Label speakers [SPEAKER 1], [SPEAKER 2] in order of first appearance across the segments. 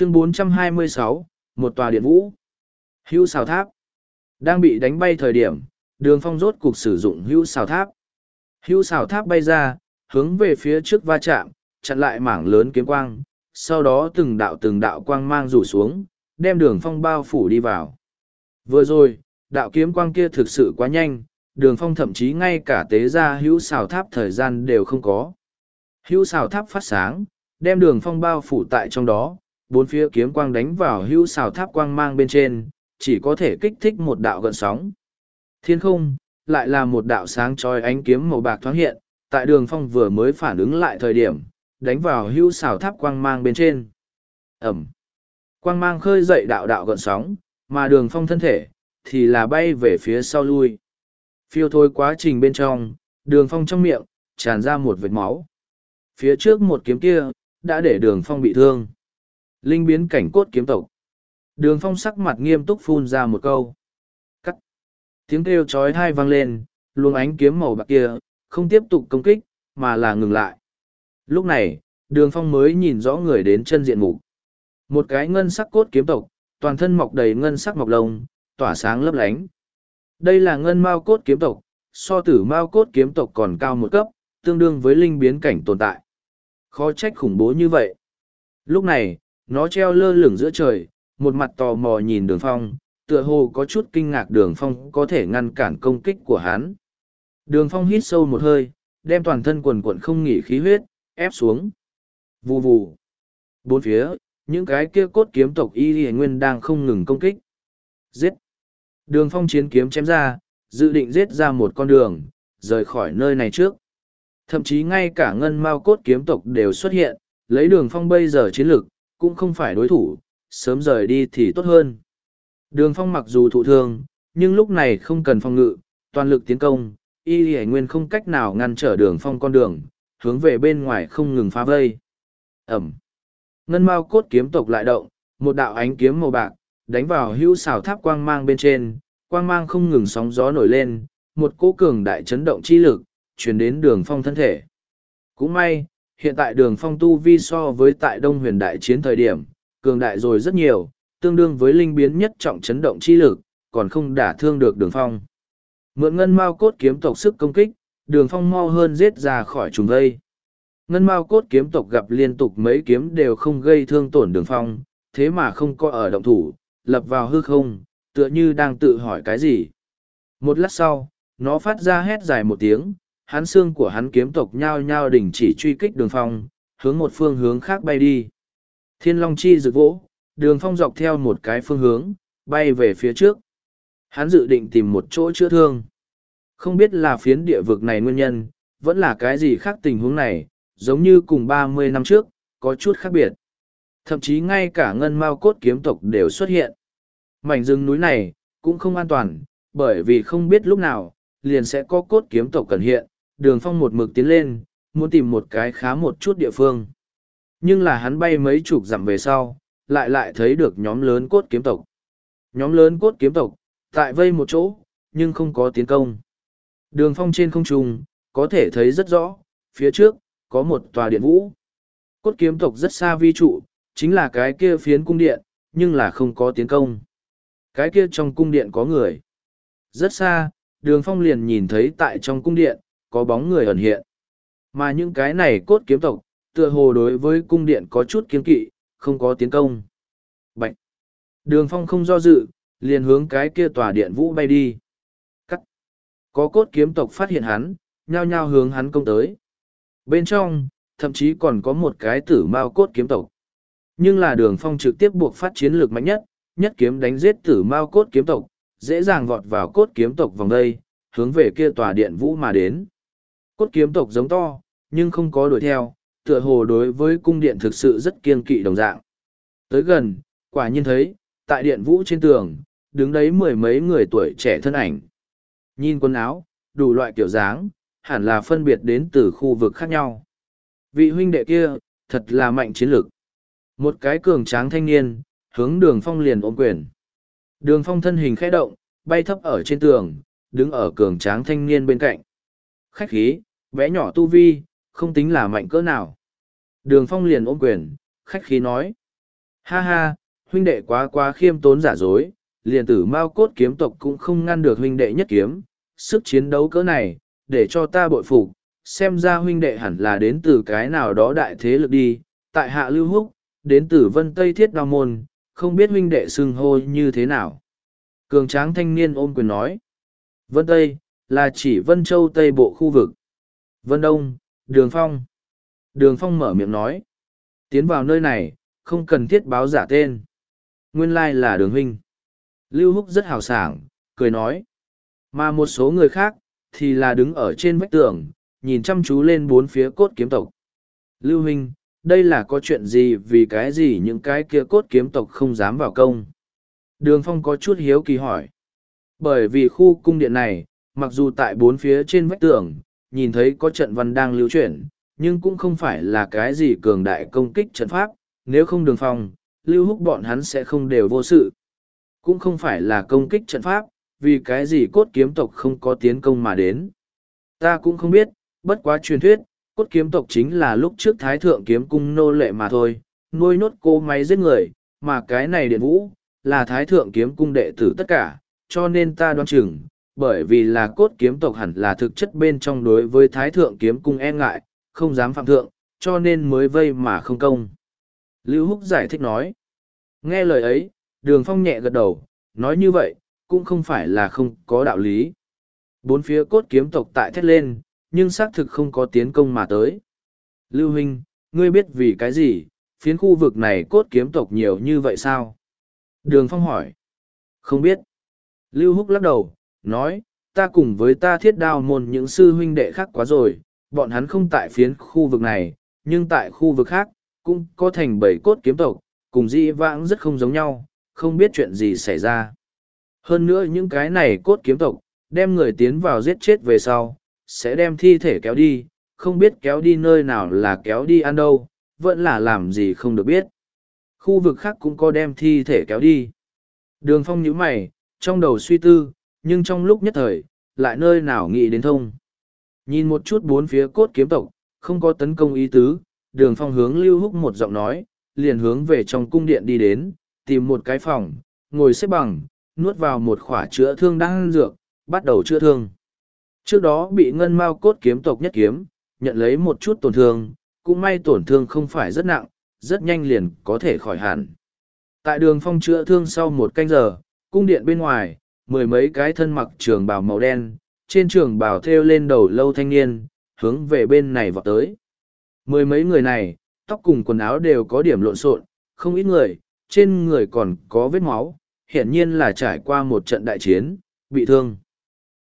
[SPEAKER 1] chương 426, một tòa điện vũ. Hữu xào tháp. Đang bị đánh bay thời điểm, đường phong rốt cục sử dụng hữu xào tháp. Hữu xào tháp bay ra, hướng về phía trước va chạm, chặn lại mảng lớn kiếm quang, sau đó từng đạo từng đạo quang mang rủ xuống, đem đường phong bao phủ đi vào. Vừa rồi, đạo kiếm quang kia thực sự quá nhanh, đường phong thậm chí ngay cả tế ra hữu xào tháp thời gian đều không có. Hữu xào tháp phát sáng, đem đường phong bao phủ tại trong đó, bốn phía kiếm quang đánh vào hữu xào tháp quang mang bên trên, chỉ có thể kích thích một đạo gợn sóng. Thiên không, lại là một đạo sáng trói ánh kiếm màu bạc thoáng hiện, tại đường phong vừa mới phản ứng lại thời điểm, đánh vào hữu xào tháp quang mang bên trên. Ẩm. Quang mang khơi dậy đạo đạo gợn sóng, mà đường phong thân thể, thì là bay về phía sau lui. Phiêu thôi quá trình bên trong, đường phong trong miệng, tràn ra một vệt máu. Phía trước một kiếm kia, đã để đường phong bị thương. Linh biến cảnh cốt kiếm tộc. Đường phong sắc mặt nghiêm túc phun ra một câu. Cắt. Tiếng kêu chói thai vang lên, luồng ánh kiếm màu bạc kia, không tiếp tục công kích, mà là ngừng lại. Lúc này, đường phong mới nhìn rõ người đến chân diện mục một cái ngân sắc cốt kiếm tộc toàn thân mọc đầy ngân sắc mọc lông tỏa sáng lấp lánh đây là ngân mao cốt kiếm tộc so tử mao cốt kiếm tộc còn cao một cấp tương đương với linh biến cảnh tồn tại khó trách khủng bố như vậy lúc này nó treo lơ lửng giữa trời, một mặt tò mò nhìn đường phong, tựa hồ có chút kinh ngạc đường phong có thể ngăn cản công kích của hắn. Đường phong hít sâu một hơi, đem toàn thân quần quận không nghỉ khí huyết, ép xuống. Vù vù. Bốn phía, những cái kia cốt kiếm tộc y y nguyên đang không ngừng công kích. Giết. Đường phong chiến kiếm chém ra, dự định giết ra một con đường, rời khỏi nơi này trước. Thậm chí ngay cả ngân mao cốt kiếm tộc đều xuất hiện, lấy đường phong bây giờ chiến lược cũng không phải đối thủ sớm rời đi thì tốt hơn. Đường phong mặc dù thụ thương nhưng lúc này không cần phong ngự toàn lực tiến công y y nguyên không cách nào ngăn trở đường phong con đường hướng về bên ngoài không ngừng phá vây. Ẩm. Ngân mao cốt kiếm tộc lại động, một đạo ánh kiếm màu bạc, đánh vào hữu xào tháp quang mang bên trên, quang mang không ngừng sóng gió nổi lên, một cỗ cường đại chấn động chi lực, chuyển đến đường phong thân thể. Cũng may, hiện tại đường phong tu vi so với tại đông huyền đại chiến thời điểm, cường đại rồi rất nhiều, tương đương với linh biến nhất trọng chấn động chi lực, còn không đả thương được đường phong. Mượn ngân mao cốt kiếm tộc sức công kích, đường phong mau hơn giết ra khỏi trùng vây. Ngân Mao cốt kiếm tộc gặp liên tục mấy kiếm đều không gây thương tổn đường phong, thế mà không có ở động thủ, lập vào hư không, tựa như đang tự hỏi cái gì. Một lát sau, nó phát ra hét dài một tiếng, hắn xương của hắn kiếm tộc nhao nhao đình chỉ truy kích đường phong, hướng một phương hướng khác bay đi. Thiên Long Chi rực vỗ, đường phong dọc theo một cái phương hướng, bay về phía trước. Hắn dự định tìm một chỗ chữa thương. Không biết là phiến địa vực này nguyên nhân, vẫn là cái gì khác tình huống này, giống như cùng ba mươi năm trước, có chút khác biệt. Thậm chí ngay cả ngân mao cốt kiếm tộc đều xuất hiện. Mảnh rừng núi này, cũng không an toàn, bởi vì không biết lúc nào, liền sẽ có cốt kiếm tộc cần hiện, đường phong một mực tiến lên, muốn tìm một cái khá một chút địa phương. Nhưng là hắn bay mấy chục dặm về sau, lại lại thấy được nhóm lớn cốt kiếm tộc. Nhóm lớn cốt kiếm tộc, tại vây một chỗ, nhưng không có tiến công. Đường phong trên không trung, có thể thấy rất rõ, phía trước, có một tòa điện vũ. Cốt kiếm tộc rất xa vi trụ, chính là cái kia phiến cung điện, nhưng là không có tiến công. Cái kia trong cung điện có người. Rất xa, đường phong liền nhìn thấy tại trong cung điện, có bóng người ẩn hiện. Mà những cái này cốt kiếm tộc, tựa hồ đối với cung điện có chút kiên kỵ, không có tiến công. Bạch! Đường phong không do dự, liền hướng cái kia tòa điện vũ bay đi. Cắt! Có cốt kiếm tộc phát hiện hắn, nhao nhao hướng hắn công tới. Bên trong, thậm chí còn có một cái tử mao cốt kiếm tộc. Nhưng là đường phong trực tiếp buộc phát chiến lược mạnh nhất, nhất kiếm đánh giết tử mao cốt kiếm tộc, dễ dàng vọt vào cốt kiếm tộc vòng đây, hướng về kia tòa điện vũ mà đến. Cốt kiếm tộc giống to, nhưng không có đuổi theo, tựa hồ đối với cung điện thực sự rất kiên kỵ đồng dạng. Tới gần, quả nhiên thấy, tại điện vũ trên tường, đứng đấy mười mấy người tuổi trẻ thân ảnh. Nhìn quần áo, đủ loại kiểu dáng, hẳn là phân biệt đến từ khu vực khác nhau. Vị huynh đệ kia, thật là mạnh chiến lược. Một cái cường tráng thanh niên, hướng đường phong liền ôm quyền. Đường phong thân hình khẽ động, bay thấp ở trên tường, đứng ở cường tráng thanh niên bên cạnh. Khách khí, vẽ nhỏ tu vi, không tính là mạnh cỡ nào. Đường phong liền ôm quyền, khách khí nói. Ha ha, huynh đệ quá quá khiêm tốn giả dối, liền tử mao cốt kiếm tộc cũng không ngăn được huynh đệ nhất kiếm, sức chiến đấu cỡ này, để cho ta bội phục, xem ra huynh đệ hẳn là đến từ cái nào đó đại thế lực đi, tại hạ lưu húc, đến từ vân tây thiết đao môn, không biết huynh đệ xưng hô như thế nào. Cường tráng thanh niên ôm quyền nói, vân tây, là chỉ vân châu tây bộ khu vực. Vân đông, đường phong. Đường phong mở miệng nói, tiến vào nơi này, không cần thiết báo giả tên. Nguyên lai là đường huynh. Lưu Húc rất hào sảng, cười nói. Mà một số người khác, thì là đứng ở trên vách tường, nhìn chăm chú lên bốn phía cốt kiếm tộc. Lưu Huynh, đây là có chuyện gì vì cái gì những cái kia cốt kiếm tộc không dám vào công? Đường Phong có chút hiếu kỳ hỏi. Bởi vì khu cung điện này, mặc dù tại bốn phía trên vách tường, nhìn thấy có trận văn đang lưu chuyển, nhưng cũng không phải là cái gì cường đại công kích trận pháp, nếu không đường phong, lưu húc bọn hắn sẽ không đều vô sự. Cũng không phải là công kích trận pháp, vì cái gì cốt kiếm tộc không có tiến công mà đến. Ta cũng không biết, bất quá truyền thuyết, cốt kiếm tộc chính là lúc trước thái thượng kiếm cung nô lệ mà thôi, nuôi nốt cô máy giết người, mà cái này điện vũ, là thái thượng kiếm cung đệ tử tất cả, cho nên ta đoán chừng, bởi vì là cốt kiếm tộc hẳn là thực chất bên trong đối với thái thượng kiếm cung e ngại, không dám phạm thượng, cho nên mới vây mà không công. Lưu Húc giải thích nói. Nghe lời ấy, đường phong nhẹ gật đầu, nói như vậy, cũng không phải là không có đạo lý. Bốn phía cốt kiếm tộc tại thét lên, nhưng xác thực không có tiến công mà tới. Lưu Huynh, ngươi biết vì cái gì, phiến khu vực này cốt kiếm tộc nhiều như vậy sao? Đường Phong hỏi. Không biết. Lưu Húc lắc đầu, nói, ta cùng với ta thiết đao môn những sư huynh đệ khác quá rồi, bọn hắn không tại phiến khu vực này, nhưng tại khu vực khác, cũng có thành bảy cốt kiếm tộc, cùng di vãng rất không giống nhau, không biết chuyện gì xảy ra. Hơn nữa những cái này cốt kiếm tộc, đem người tiến vào giết chết về sau, sẽ đem thi thể kéo đi, không biết kéo đi nơi nào là kéo đi ăn đâu, vẫn là làm gì không được biết. Khu vực khác cũng có đem thi thể kéo đi. Đường phong nhíu mày, trong đầu suy tư, nhưng trong lúc nhất thời, lại nơi nào nghĩ đến thông. Nhìn một chút bốn phía cốt kiếm tộc, không có tấn công ý tứ, đường phong hướng lưu húc một giọng nói, liền hướng về trong cung điện đi đến, tìm một cái phòng, ngồi xếp bằng, nuốt vào một khỏa chữa thương đang dược, bắt đầu chữa thương. Trước đó bị ngân mao cốt kiếm tộc nhất kiếm, nhận lấy một chút tổn thương, cũng may tổn thương không phải rất nặng, rất nhanh liền có thể khỏi hẳn. Tại đường phong chữa thương sau một canh giờ, cung điện bên ngoài, mười mấy cái thân mặc trường bào màu đen, trên trường bào thêu lên đầu lâu thanh niên, hướng về bên này vọt tới. Mười mấy người này, tóc cùng quần áo đều có điểm lộn xộn, không ít người, trên người còn có vết máu, hiển nhiên là trải qua một trận đại chiến, bị thương.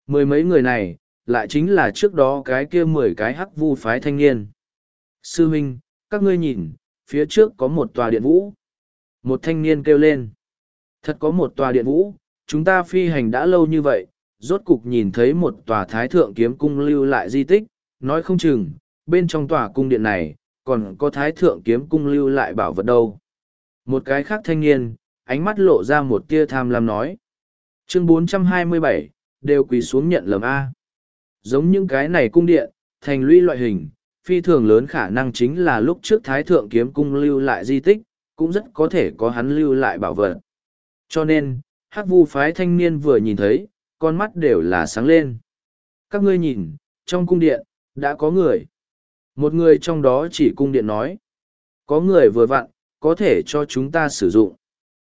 [SPEAKER 1] Mười mấy người này, lại chính là trước đó cái kia mười cái hắc vu phái thanh niên. Sư huynh, các ngươi nhìn, phía trước có một tòa điện vũ. Một thanh niên kêu lên. Thật có một tòa điện vũ, chúng ta phi hành đã lâu như vậy, rốt cục nhìn thấy một tòa thái thượng kiếm cung lưu lại di tích, nói không chừng, bên trong tòa cung điện này, còn có thái thượng kiếm cung lưu lại bảo vật đâu. Một cái khác thanh niên, ánh mắt lộ ra một tia tham lam nói. Chương 427, đều quỳ xuống nhận lầm A. Giống những cái này cung điện, thành lũy loại hình, phi thường lớn khả năng chính là lúc trước thái thượng kiếm cung lưu lại di tích, cũng rất có thể có hắn lưu lại bảo vật. Cho nên, hắc vu phái thanh niên vừa nhìn thấy, con mắt đều là sáng lên. Các ngươi nhìn, trong cung điện, đã có người. Một người trong đó chỉ cung điện nói. Có người vừa vặn, có thể cho chúng ta sử dụng.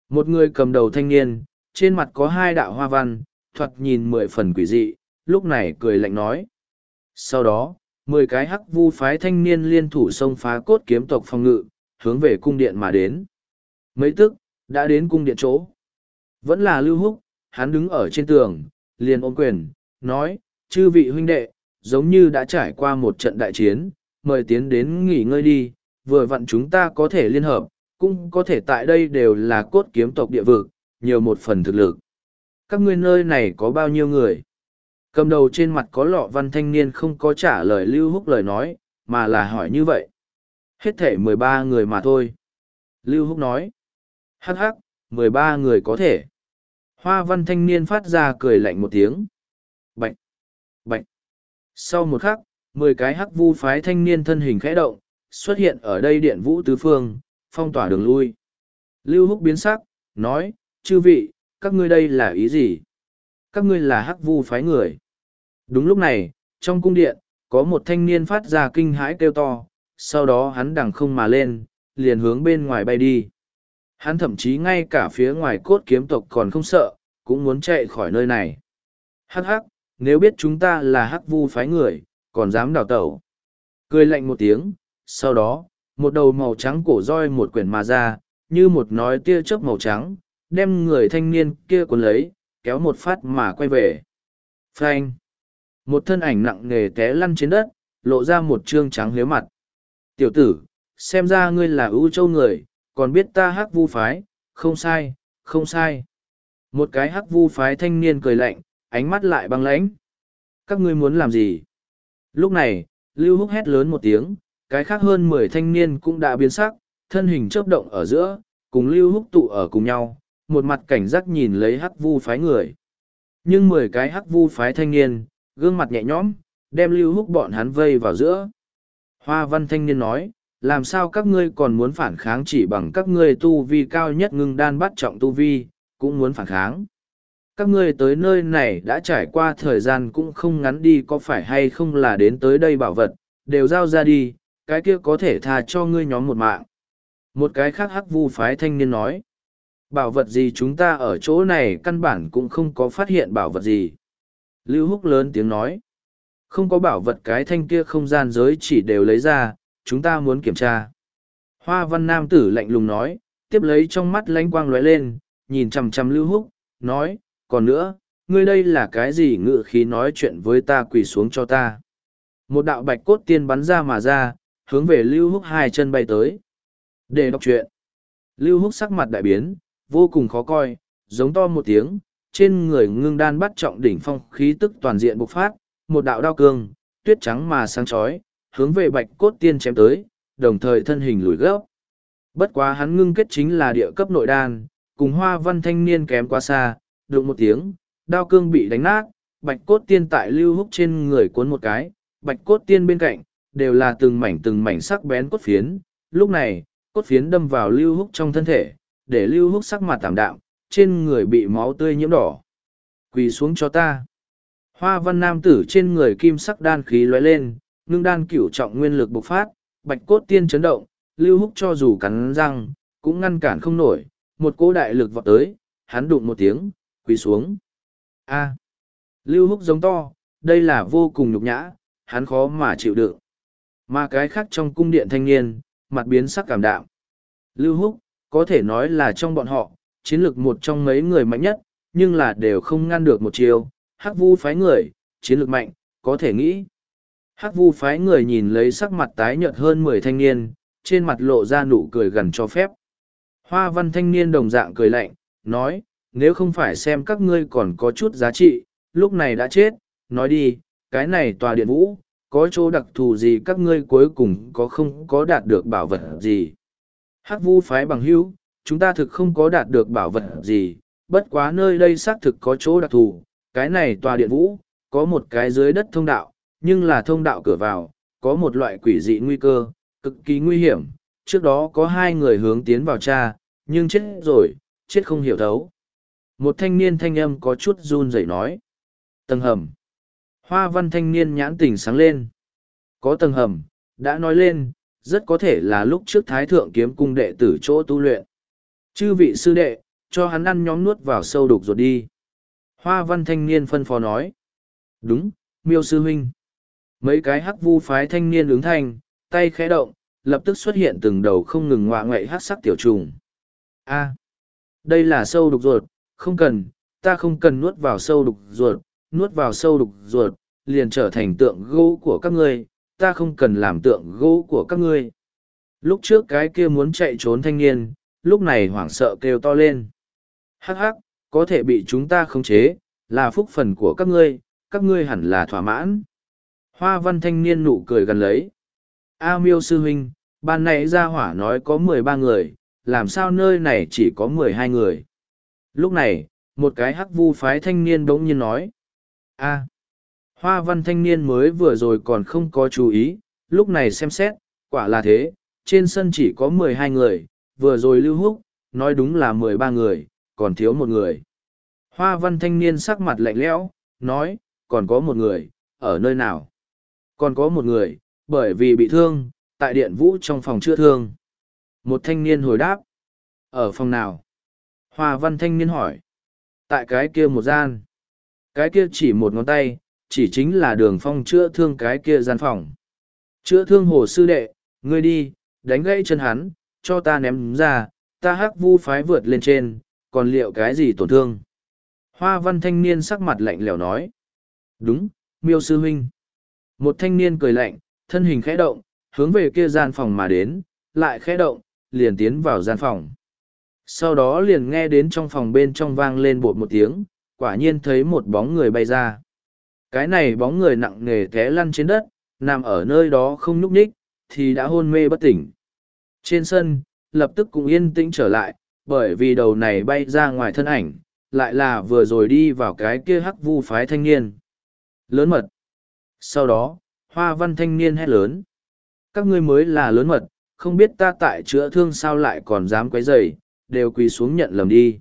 [SPEAKER 1] Một người cầm đầu thanh niên, trên mặt có hai đạo hoa văn, thoạt nhìn mười phần quỷ dị, lúc này cười lạnh nói. Sau đó, mười cái hắc vu phái thanh niên liên thủ xông phá cốt kiếm tộc phòng ngự, hướng về cung điện mà đến. Mấy tức, đã đến cung điện chỗ. Vẫn là lưu húc, hắn đứng ở trên tường, liền ôm quyền, nói, chư vị huynh đệ, giống như đã trải qua một trận đại chiến, mời tiến đến nghỉ ngơi đi, vừa vặn chúng ta có thể liên hợp, cũng có thể tại đây đều là cốt kiếm tộc địa vực, nhiều một phần thực lực. Các ngươi nơi này có bao nhiêu người? Cầm đầu trên mặt có lọ văn thanh niên không có trả lời Lưu Húc lời nói, mà là hỏi như vậy. Hết thể mười ba người mà thôi. Lưu Húc nói. Hắc hắc, mười ba người có thể. Hoa văn thanh niên phát ra cười lạnh một tiếng. Bạch! Bạch! Sau một khắc, mười cái hắc vu phái thanh niên thân hình khẽ động, xuất hiện ở đây điện vũ tứ phương, phong tỏa đường lui. Lưu Húc biến sắc, nói, chư vị, các ngươi đây là ý gì? Các ngươi là hắc vu phái người. Đúng lúc này, trong cung điện, có một thanh niên phát ra kinh hãi kêu to, sau đó hắn đằng không mà lên, liền hướng bên ngoài bay đi. Hắn thậm chí ngay cả phía ngoài cốt kiếm tộc còn không sợ, cũng muốn chạy khỏi nơi này. Hắc hắc, nếu biết chúng ta là hắc vu phái người, còn dám đào tẩu. Cười lạnh một tiếng, sau đó, một đầu màu trắng cổ roi một quyển mà ra, như một nói tia chớp màu trắng, đem người thanh niên kia cuốn lấy, kéo một phát mà quay về. Phanh! Một thân ảnh nặng nề té lăn trên đất, lộ ra một trương trắng liếu mặt. Tiểu tử, xem ra ngươi là ưu châu người, còn biết ta hắc vu phái, không sai, không sai. Một cái hắc vu phái thanh niên cười lạnh, ánh mắt lại băng lãnh. Các ngươi muốn làm gì? Lúc này, Lưu Húc hét lớn một tiếng, cái khác hơn mười thanh niên cũng đã biến sắc, thân hình chớp động ở giữa, cùng Lưu Húc tụ ở cùng nhau, một mặt cảnh giác nhìn lấy hắc vu phái người. Nhưng mười cái hắc vu phái thanh niên, gương mặt nhẹ nhõm, đem Lưu Húc bọn hắn vây vào giữa. Hoa văn thanh niên nói, làm sao các ngươi còn muốn phản kháng chỉ bằng các ngươi tu vi cao nhất ngưng đan bắt trọng tu vi, cũng muốn phản kháng. Các ngươi tới nơi này đã trải qua thời gian cũng không ngắn đi có phải hay không là đến tới đây bảo vật, đều giao ra đi, cái kia có thể tha cho ngươi nhóm một mạng. Một cái khác hắc vu phái thanh niên nói, bảo vật gì chúng ta ở chỗ này căn bản cũng không có phát hiện bảo vật gì. Lưu Húc lớn tiếng nói, không có bảo vật cái thanh kia không gian giới chỉ đều lấy ra, chúng ta muốn kiểm tra. Hoa văn nam tử lạnh lùng nói, tiếp lấy trong mắt lánh quang lóe lên, nhìn chằm chằm Lưu Húc, nói, còn nữa, ngươi đây là cái gì ngự khí nói chuyện với ta quỳ xuống cho ta. Một đạo bạch cốt tiên bắn ra mà ra, hướng về Lưu Húc hai chân bay tới. Để đọc chuyện. Lưu Húc sắc mặt đại biến, vô cùng khó coi, giống to một tiếng, trên người ngưng đan bắt trọng đỉnh phong khí tức toàn diện bộc phát, một đạo đao cương, tuyết trắng mà sáng chói, hướng về bạch cốt tiên chém tới, đồng thời thân hình lùi gấp. Bất quá hắn ngưng kết chính là địa cấp nội đan, cùng hoa văn thanh niên kém quá xa, đụng một tiếng, đao cương bị đánh nát, bạch cốt tiên tại lưu húc trên người cuốn một cái, bạch cốt tiên bên cạnh, đều là từng mảnh từng mảnh sắc bén cốt phiến. Lúc này, cốt phiến đâm vào lưu húc trong thân thể, để lưu húc sắc mặt tảm đạm, trên người bị máu tươi nhiễm đỏ. Quỳ xuống cho ta. Hoa văn nam tử trên người kim sắc đan khí lóe lên, ngưng đan cửu trọng nguyên lực bộc phát, bạch cốt tiên chấn động, lưu húc cho dù cắn răng, cũng ngăn cản không nổi, một cỗ đại lực vọt tới, hắn đụng một tiếng, quỳ xuống. A. Lưu húc giống to, đây là vô cùng nhục nhã, hắn khó mà chịu đựng. Mà cái khác trong cung điện thanh niên, mặt biến sắc cảm đạm. Lưu húc, có thể nói là trong bọn họ, chiến lược một trong mấy người mạnh nhất, nhưng là đều không ngăn được một chiều. Hắc vu phái người, chiến lược mạnh, có thể nghĩ. Hắc vu phái người nhìn lấy sắc mặt tái nhợt hơn mười thanh niên, trên mặt lộ ra nụ cười gần cho phép. Hoa văn thanh niên đồng dạng cười lạnh, nói, nếu không phải xem các ngươi còn có chút giá trị, lúc này đã chết, nói đi, cái này tòa điện vũ, có chỗ đặc thù gì các ngươi cuối cùng có không có đạt được bảo vật gì. Hắc vu phái bằng hữu, chúng ta thực không có đạt được bảo vật gì, bất quá nơi đây xác thực có chỗ đặc thù, cái này tòa điện vũ, có một cái dưới đất thông đạo, nhưng là thông đạo cửa vào, có một loại quỷ dị nguy cơ, cực kỳ nguy hiểm, trước đó có hai người hướng tiến vào cha, nhưng chết rồi, chết không hiểu thấu. Một thanh niên thanh âm có chút run rẩy nói. Tầng hầm. Hoa văn thanh niên nhãn tình sáng lên. Có tầng hầm, đã nói lên, rất có thể là lúc trước thái thượng kiếm cung đệ tử chỗ tu luyện. Chư vị sư đệ, cho hắn ăn nhóm nuốt vào sâu đục rồi đi. Hoa văn thanh niên phân phó nói. Đúng, miêu sư huynh. Mấy cái hắc vu phái thanh niên ứng thanh, tay khẽ động, lập tức xuất hiện từng đầu không ngừng ngoạ ngoại hắc sắc tiểu trùng. A, đây là sâu đục ruột, không cần, ta không cần nuốt vào sâu đục ruột, nuốt vào sâu đục ruột, liền trở thành tượng gỗ của các ngươi, ta không cần làm tượng gỗ của các ngươi. Lúc trước cái kia muốn chạy trốn thanh niên, lúc này hoảng sợ kêu to lên. Hắc hắc, có thể bị chúng ta khống chế, là phúc phần của các ngươi, các ngươi hẳn là thỏa mãn. Hoa văn thanh niên nụ cười gần lấy. A miêu sư huynh, ban nãy ra hỏa nói có mười ba người, làm sao nơi này chỉ có mười hai người. Lúc này, một cái hắc vu phái thanh niên bỗng nhiên nói. A. Hoa văn thanh niên mới vừa rồi còn không có chú ý, lúc này xem xét, quả là thế, trên sân chỉ có mười hai người, vừa rồi lưu húc, nói đúng là mười ba người, còn thiếu một người. Hoa văn thanh niên sắc mặt lạnh lẽo, nói, còn có một người, ở nơi nào? Còn có một người, bởi vì bị thương, tại điện vũ trong phòng chữa thương. Một thanh niên hồi đáp, ở phòng nào? Hoa văn thanh niên hỏi, tại cái kia một gian. Cái kia chỉ một ngón tay, chỉ chính là đường phong chữa thương cái kia gian phòng. Chữa thương hồ sư đệ, ngươi đi, đánh gãy chân hắn, cho ta ném ra, ta hắc vu phái vượt lên trên, còn liệu cái gì tổn thương? Hoa văn thanh niên sắc mặt lạnh lẽo nói. Đúng, miêu sư huynh. Một thanh niên cười lạnh, thân hình khẽ động, hướng về kia gian phòng mà đến, lại khẽ động, liền tiến vào gian phòng. Sau đó liền nghe đến trong phòng bên trong vang lên bột một tiếng, quả nhiên thấy một bóng người bay ra. Cái này bóng người nặng nề té lăn trên đất, nằm ở nơi đó không nhúc nhích, thì đã hôn mê bất tỉnh. Trên sân, lập tức cũng yên tĩnh trở lại, bởi vì đầu này bay ra ngoài thân ảnh, lại là vừa rồi đi vào cái kia hắc vu phái thanh niên. Lớn mật. Sau đó, hoa văn thanh niên hét lớn. Các ngươi mới là lớn mật, không biết ta tại chữa thương sao lại còn dám quấy rầy, đều quỳ xuống nhận lầm đi.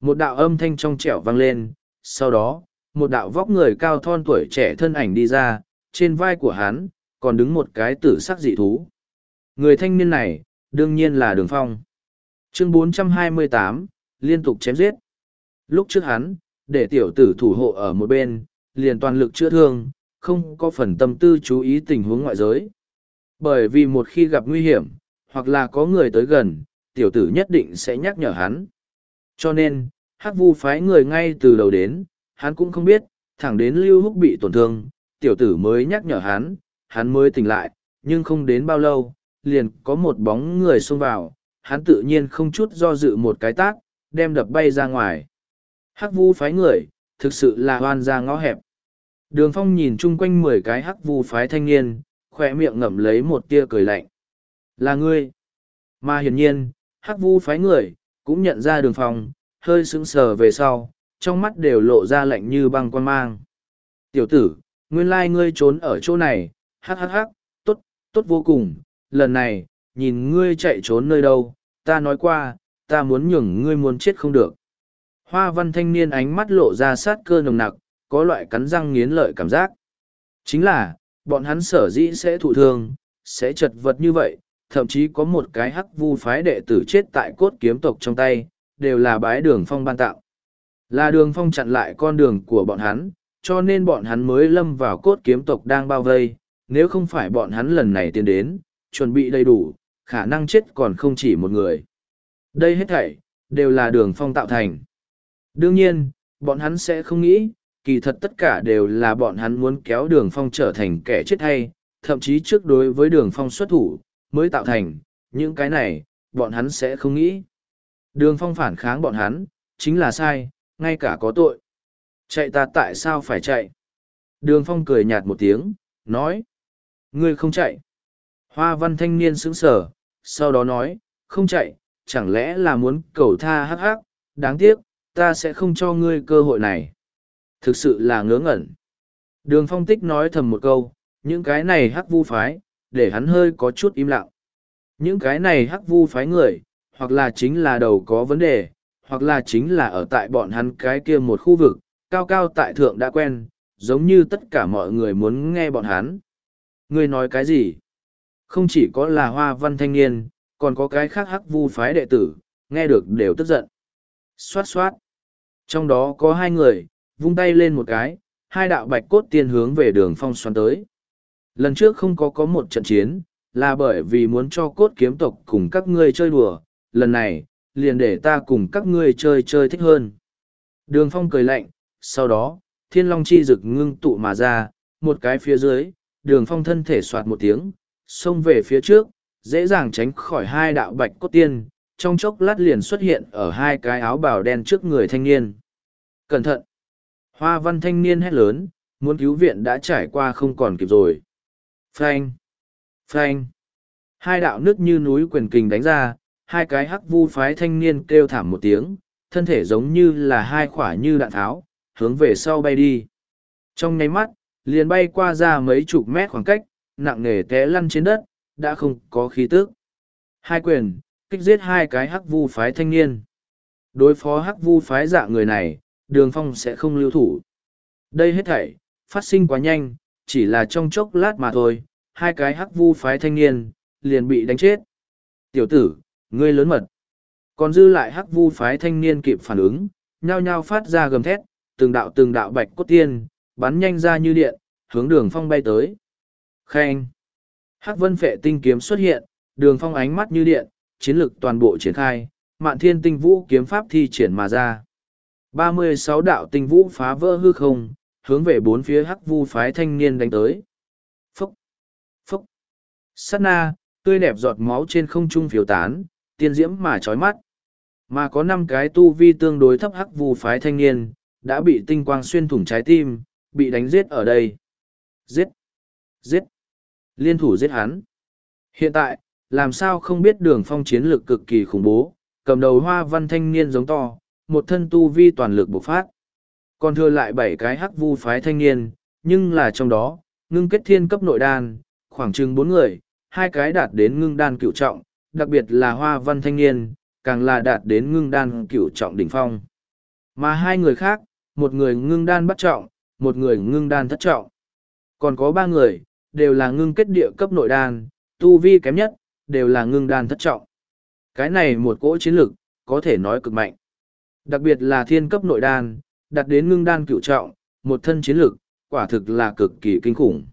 [SPEAKER 1] Một đạo âm thanh trong trẻo vang lên, sau đó, một đạo vóc người cao thon tuổi trẻ thân ảnh đi ra, trên vai của hắn, còn đứng một cái tử sắc dị thú. Người thanh niên này, đương nhiên là Đường Phong. Chương 428, liên tục chém giết. Lúc trước hắn, để tiểu tử thủ hộ ở một bên, liền toàn lực chữa thương, không có phần tâm tư chú ý tình huống ngoại giới. Bởi vì một khi gặp nguy hiểm, hoặc là có người tới gần, tiểu tử nhất định sẽ nhắc nhở hắn. Cho nên, hắc vu phái người ngay từ đầu đến, hắn cũng không biết, thẳng đến Lưu Húc bị tổn thương, tiểu tử mới nhắc nhở hắn, hắn mới tỉnh lại, nhưng không đến bao lâu, liền có một bóng người xông vào, hắn tự nhiên không chút do dự một cái tác, đem đập bay ra ngoài. Hắc vu phái người, thực sự là hoan ra ngõ hẹp. Đường phong nhìn chung quanh mười cái hắc vu phái thanh niên, khoe miệng ngậm lấy một tia cười lạnh. Là ngươi. Mà hiển nhiên, hắc vu phái người, cũng nhận ra đường phong, hơi sững sờ về sau, trong mắt đều lộ ra lạnh như băng quan mang. Tiểu tử, nguyên lai ngươi trốn ở chỗ này, hắc hắc hắc, tốt, tốt vô cùng, lần này, nhìn ngươi chạy trốn nơi đâu, ta nói qua, ta muốn nhường ngươi muốn chết không được. Hoa văn thanh niên ánh mắt lộ ra sát cơ nồng nặc, có loại cắn răng nghiến lợi cảm giác. Chính là, bọn hắn sở dĩ sẽ thụ thương, sẽ chật vật như vậy, thậm chí có một cái hắc vu phái đệ tử chết tại cốt kiếm tộc trong tay, đều là bái đường phong ban tạo. Là đường phong chặn lại con đường của bọn hắn, cho nên bọn hắn mới lâm vào cốt kiếm tộc đang bao vây, nếu không phải bọn hắn lần này tiến đến, chuẩn bị đầy đủ, khả năng chết còn không chỉ một người. Đây hết thảy, đều là đường phong tạo thành. Đương nhiên, bọn hắn sẽ không nghĩ, kỳ thật tất cả đều là bọn hắn muốn kéo đường phong trở thành kẻ chết hay, thậm chí trước đối với đường phong xuất thủ, mới tạo thành, những cái này, bọn hắn sẽ không nghĩ. Đường phong phản kháng bọn hắn, chính là sai, ngay cả có tội. Chạy ta tại sao phải chạy? Đường phong cười nhạt một tiếng, nói. Ngươi không chạy. Hoa văn thanh niên sững sờ, sau đó nói, không chạy, chẳng lẽ là muốn cầu tha hắc hắc, đáng tiếc, ta sẽ không cho ngươi cơ hội này. Thực sự là ngớ ngẩn. Đường phong tích nói thầm một câu, những cái này hắc vu phái, để hắn hơi có chút im lặng. Những cái này hắc vu phái người, hoặc là chính là đầu có vấn đề, hoặc là chính là ở tại bọn hắn cái kia một khu vực, cao cao tại thượng đã quen, giống như tất cả mọi người muốn nghe bọn hắn. Ngươi nói cái gì? Không chỉ có là hoa văn thanh niên, còn có cái khác hắc vu phái đệ tử, nghe được đều tức giận. Xoát xoát. Trong đó có hai người, vung tay lên một cái, hai đạo bạch cốt tiên hướng về đường phong xoắn tới. Lần trước không có có một trận chiến, là bởi vì muốn cho cốt kiếm tộc cùng các ngươi chơi đùa, lần này, liền để ta cùng các ngươi chơi chơi thích hơn. Đường phong cười lạnh, sau đó, thiên long chi rực ngưng tụ mà ra, một cái phía dưới, đường phong thân thể soạt một tiếng, xông về phía trước, dễ dàng tránh khỏi hai đạo bạch cốt tiên, trong chốc lát liền xuất hiện ở hai cái áo bào đen trước người thanh niên. Cẩn thận! Hoa văn thanh niên hét lớn, muốn cứu viện đã trải qua không còn kịp rồi. Phanh! Phanh! Hai đạo nước như núi quyền kình đánh ra, hai cái hắc vu phái thanh niên kêu thảm một tiếng, thân thể giống như là hai khỏa như đạn tháo, hướng về sau bay đi. Trong nháy mắt, liền bay qua ra mấy chục mét khoảng cách, nặng nề té lăn trên đất, đã không có khí tức. Hai quyền, kích giết hai cái hắc vu phái thanh niên. Đối phó hắc vu phái dạ người này, đường phong sẽ không lưu thủ. Đây hết thảy, phát sinh quá nhanh, chỉ là trong chốc lát mà thôi, hai cái hắc vu phái thanh niên, liền bị đánh chết. Tiểu tử, ngươi lớn mật. Còn dư lại hắc vu phái thanh niên kịp phản ứng, nhao nhao phát ra gầm thét, từng đạo từng đạo bạch cốt tiên, bắn nhanh ra như điện, hướng đường phong bay tới. khanh Hắc vân phệ tinh kiếm xuất hiện, đường phong ánh mắt như điện, chiến lực toàn bộ triển khai, mạn thiên tinh vũ kiếm pháp thi triển mà ra ba mươi sáu đạo tinh vũ phá vỡ hư không, hướng về bốn phía hắc vu phái thanh niên đánh tới. Phúc! Phúc! Sát na, tươi đẹp giọt máu trên không trung phiếu tán, tiên diễm mà trói mắt. Mà có năm cái tu vi tương đối thấp hắc vu phái thanh niên, đã bị tinh quang xuyên thủng trái tim, bị đánh giết ở đây. Giết! Giết! Liên thủ giết hắn. Hiện tại, làm sao không biết đường phong chiến lược cực kỳ khủng bố, cầm đầu hoa văn thanh niên giống to, một thân tu vi toàn lực bộc phát. Còn thừa lại bảy cái hắc vu phái thanh niên, nhưng là trong đó, ngưng kết thiên cấp nội đan, khoảng chừng bốn người, hai cái đạt đến ngưng đan cựu trọng, đặc biệt là hoa văn thanh niên, càng là đạt đến ngưng đan cựu trọng đỉnh phong. Mà hai người khác, một người ngưng đan bắt trọng, một người ngưng đan thất trọng. Còn có ba người, đều là ngưng kết địa cấp nội đan, tu vi kém nhất, đều là ngưng đan thất trọng. Cái này một cỗ chiến lực, có thể nói cực mạnh. Đặc biệt là thiên cấp nội đan, đặt đến ngưng đan cựu trọng, một thân chiến lực, quả thực là cực kỳ kinh khủng.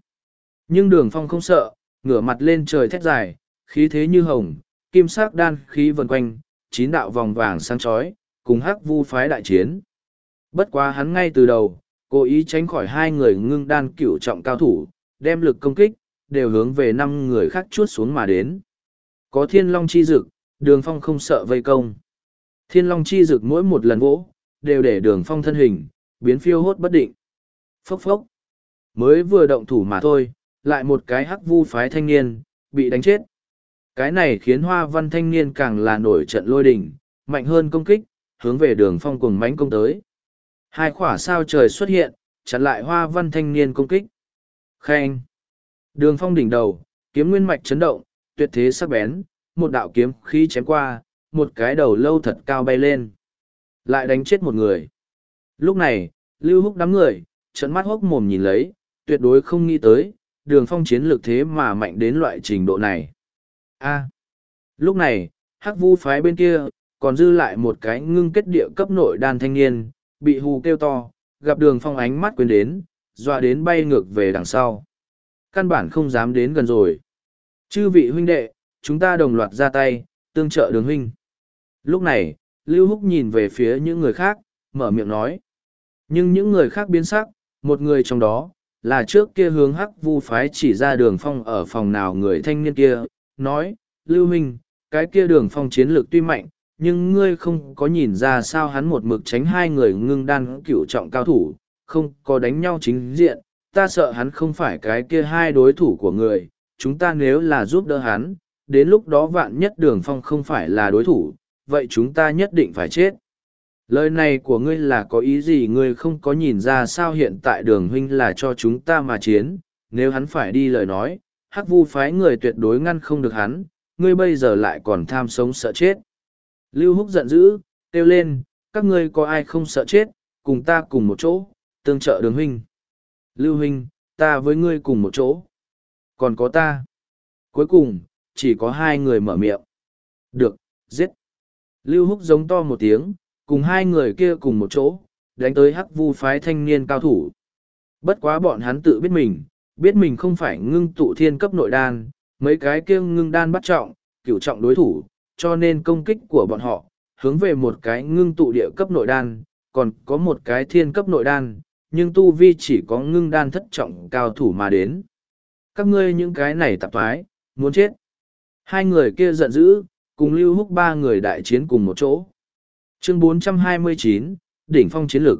[SPEAKER 1] Nhưng đường phong không sợ, ngửa mặt lên trời thét dài, khí thế như hồng, kim sắc đan khí vần quanh, chín đạo vòng vàng sáng chói, cùng hắc vu phái đại chiến. Bất quá hắn ngay từ đầu, cố ý tránh khỏi hai người ngưng đan cửu trọng cao thủ, đem lực công kích, đều hướng về năm người khác chuốt xuống mà đến. Có thiên long chi dực, đường phong không sợ vây công. Thiên long chi dực mỗi một lần vỗ, đều để đường phong thân hình, biến phiêu hốt bất định. Phốc phốc. Mới vừa động thủ mà thôi, lại một cái hắc vu phái thanh niên, bị đánh chết. Cái này khiến hoa văn thanh niên càng là nổi trận lôi đình, mạnh hơn công kích, hướng về đường phong cùng mánh công tới. Hai khỏa sao trời xuất hiện, chặn lại hoa văn thanh niên công kích. Khen! Đường phong đỉnh đầu, kiếm nguyên mạch chấn động, tuyệt thế sắc bén, một đạo kiếm khí chém qua, một cái đầu lâu thật cao bay lên. Lại đánh chết một người. Lúc này, lưu húc đám người, trận mắt hốc mồm nhìn lấy, tuyệt đối không nghĩ tới, đường phong chiến lược thế mà mạnh đến loại trình độ này. A. lúc này, hắc vu phái bên kia, còn dư lại một cái ngưng kết địa cấp nội đan thanh niên, bị hù kêu to, gặp đường phong ánh mắt quên đến, dọa đến bay ngược về đằng sau. Căn bản không dám đến gần rồi. Chư vị huynh đệ, chúng ta đồng loạt ra tay, tương trợ đường huynh. Lúc này, Lưu Húc nhìn về phía những người khác, mở miệng nói. Nhưng những người khác biến sắc, một người trong đó, là trước kia hướng hắc vu phái chỉ ra đường phong ở phòng nào người thanh niên kia, nói, Lưu minh cái kia đường phong chiến lược tuy mạnh, nhưng ngươi không có nhìn ra sao hắn một mực tránh hai người ngưng đan cựu trọng cao thủ, không có đánh nhau chính diện, ta sợ hắn không phải cái kia hai đối thủ của người, chúng ta nếu là giúp đỡ hắn, đến lúc đó vạn nhất đường phong không phải là đối thủ, vậy chúng ta nhất định phải chết. Lời này của ngươi là có ý gì ngươi không có nhìn ra sao hiện tại đường huynh là cho chúng ta mà chiến, nếu hắn phải đi lời nói, hắc vu phái người tuyệt đối ngăn không được hắn, ngươi bây giờ lại còn tham sống sợ chết. Lưu Húc giận dữ, kêu lên, các ngươi có ai không sợ chết, cùng ta cùng một chỗ, tương trợ đường huynh. Lưu huynh, ta với ngươi cùng một chỗ. Còn có ta. Cuối cùng, chỉ có hai người mở miệng. Được, giết. Lưu Húc giống to một tiếng, cùng hai người kia cùng một chỗ, đánh tới hắc vu phái thanh niên cao thủ. Bất quá bọn hắn tự biết mình, biết mình không phải ngưng tụ thiên cấp nội đan, mấy cái kia ngưng đan bắt trọng, cửu trọng đối thủ, cho nên công kích của bọn họ, hướng về một cái ngưng tụ địa cấp nội đan, còn có một cái thiên cấp nội đan, nhưng tu vi chỉ có ngưng đan thất trọng cao thủ mà đến. Các ngươi những cái này tạp thoái, muốn chết. Hai người kia giận dữ, cùng lưu húc ba người đại chiến cùng một chỗ. Chương 429, Đỉnh phong chiến lược.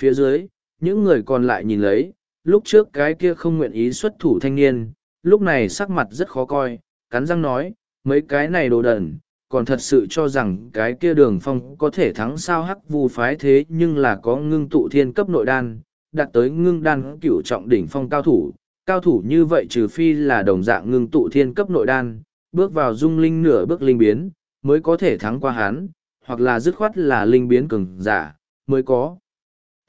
[SPEAKER 1] Phía dưới, những người còn lại nhìn lấy, lúc trước cái kia không nguyện ý xuất thủ thanh niên, lúc này sắc mặt rất khó coi, cắn răng nói, mấy cái này đồ đần, còn thật sự cho rằng cái kia đường phong có thể thắng sao hắc vu phái thế nhưng là có ngưng tụ thiên cấp nội đan, đạt tới ngưng đan cửu trọng đỉnh phong cao thủ. Cao thủ như vậy trừ phi là đồng dạng ngưng tụ thiên cấp nội đan, bước vào dung linh nửa bước linh biến, mới có thể thắng qua hắn, hoặc là dứt khoát là linh biến cường giả, mới có.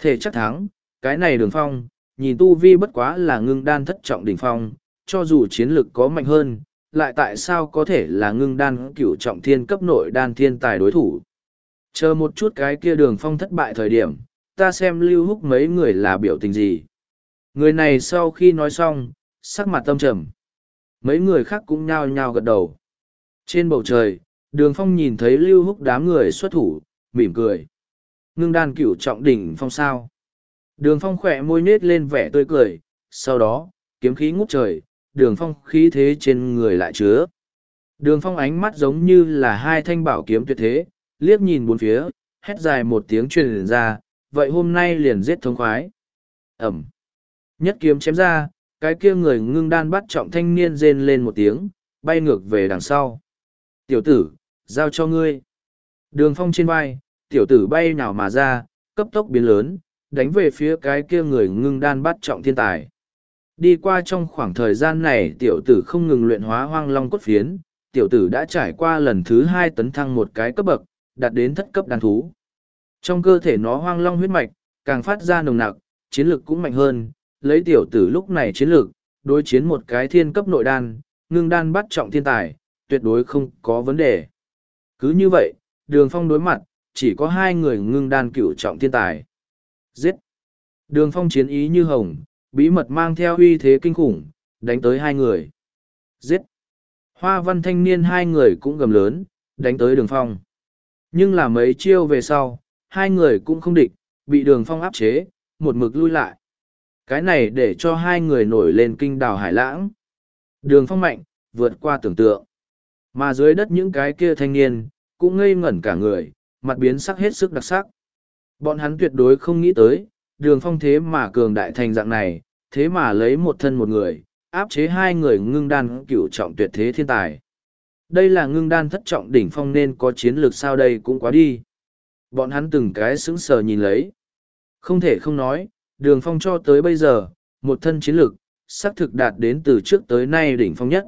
[SPEAKER 1] Thể chắc thắng, cái này đường phong, nhìn tu vi bất quá là ngưng đan thất trọng đỉnh phong, cho dù chiến lực có mạnh hơn, lại tại sao có thể là ngưng đan cửu trọng thiên cấp nội đan thiên tài đối thủ. Chờ một chút cái kia đường phong thất bại thời điểm, ta xem lưu húc mấy người là biểu tình gì. Người này sau khi nói xong, sắc mặt tâm trầm. Mấy người khác cũng nhao nhao gật đầu. Trên bầu trời, đường phong nhìn thấy lưu húc đám người xuất thủ, mỉm cười. Ngưng đan cửu trọng đỉnh phong sao. Đường phong khỏe môi nết lên vẻ tươi cười, sau đó, kiếm khí ngút trời, đường phong khí thế trên người lại chứa. Đường phong ánh mắt giống như là hai thanh bảo kiếm tuyệt thế, liếc nhìn bốn phía, hét dài một tiếng truyền ra, vậy hôm nay liền giết thống khoái. Ẩm. Nhất kiếm chém ra, cái kia người ngưng đan bắt trọng thanh niên rên lên một tiếng, bay ngược về đằng sau. Tiểu tử, giao cho ngươi. Đường phong trên vai, tiểu tử bay nào mà ra, cấp tốc biến lớn, đánh về phía cái kia người ngưng đan bắt trọng thiên tài. Đi qua trong khoảng thời gian này tiểu tử không ngừng luyện hóa hoang long cốt phiến, tiểu tử đã trải qua lần thứ hai tấn thăng một cái cấp bậc, đạt đến thất cấp đàn thú. Trong cơ thể nó hoang long huyết mạch, càng phát ra nồng nặc, chiến lực cũng mạnh hơn, lấy tiểu tử lúc này chiến lược đối chiến một cái thiên cấp nội đan, ngưng đan bắt trọng thiên tài, tuyệt đối không có vấn đề. Cứ như vậy, đường phong đối mặt, chỉ có hai người ngưng đan cựu trọng thiên tài. Giết! Đường phong chiến ý như hồng, bí mật mang theo uy thế kinh khủng, đánh tới hai người. Giết! Hoa văn thanh niên hai người cũng gầm lớn, đánh tới đường phong. Nhưng là mấy chiêu về sau, hai người cũng không địch, bị đường phong áp chế, một mực lui lại. Cái này để cho hai người nổi lên kinh đảo hải lãng. Đường phong mạnh, vượt qua tưởng tượng. Mà dưới đất những cái kia thanh niên, cũng ngây ngẩn cả người, mặt biến sắc hết sức đặc sắc. Bọn hắn tuyệt đối không nghĩ tới, đường phong thế mà cường đại thành dạng này, thế mà lấy một thân một người, áp chế hai người ngưng đan cửu trọng tuyệt thế thiên tài. Đây là ngưng đan thất trọng đỉnh phong nên có chiến lược sao đây cũng quá đi. Bọn hắn từng cái sững sờ nhìn lấy. Không thể không nói, đường phong cho tới bây giờ, một thân chiến lược, xác thực đạt đến từ trước tới nay đỉnh phong nhất.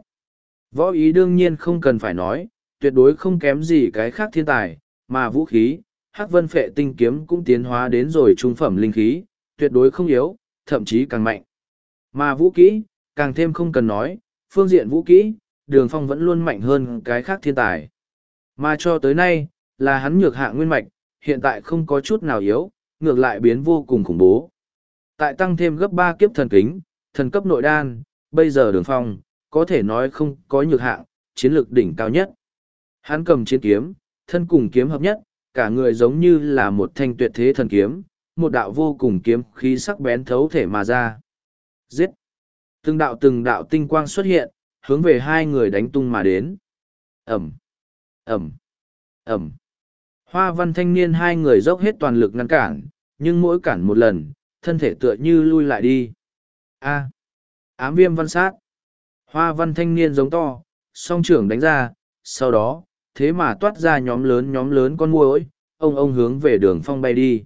[SPEAKER 1] Võ ý đương nhiên không cần phải nói, tuyệt đối không kém gì cái khác thiên tài, mà vũ khí, hắc vân phệ tinh kiếm cũng tiến hóa đến rồi trung phẩm linh khí, tuyệt đối không yếu, thậm chí càng mạnh. Mà vũ kỹ, càng thêm không cần nói, phương diện vũ kỹ, đường phong vẫn luôn mạnh hơn cái khác thiên tài. Mà cho tới nay, là hắn nhược hạ nguyên mạch, hiện tại không có chút nào yếu, ngược lại biến vô cùng khủng bố. Tại tăng thêm gấp ba kiếp thần kính, thần cấp nội đan, bây giờ đường phong, có thể nói không có nhược hạng, chiến lược đỉnh cao nhất. Hắn cầm chiến kiếm, thân cùng kiếm hợp nhất, cả người giống như là một thanh tuyệt thế thần kiếm, một đạo vô cùng kiếm khí sắc bén thấu thể mà ra. Giết! Từng đạo từng đạo tinh quang xuất hiện, hướng về hai người đánh tung mà đến. Ẩm! Ẩm! Ẩm! Hoa văn thanh niên hai người dốc hết toàn lực ngăn cản, nhưng mỗi cản một lần, thân thể tựa như lui lại đi. A! À. Ám viêm văn sát! Hoa văn thanh niên giống to, song trưởng đánh ra, sau đó, thế mà toát ra nhóm lớn nhóm lớn con muỗi, ông ông hướng về đường phong bay đi.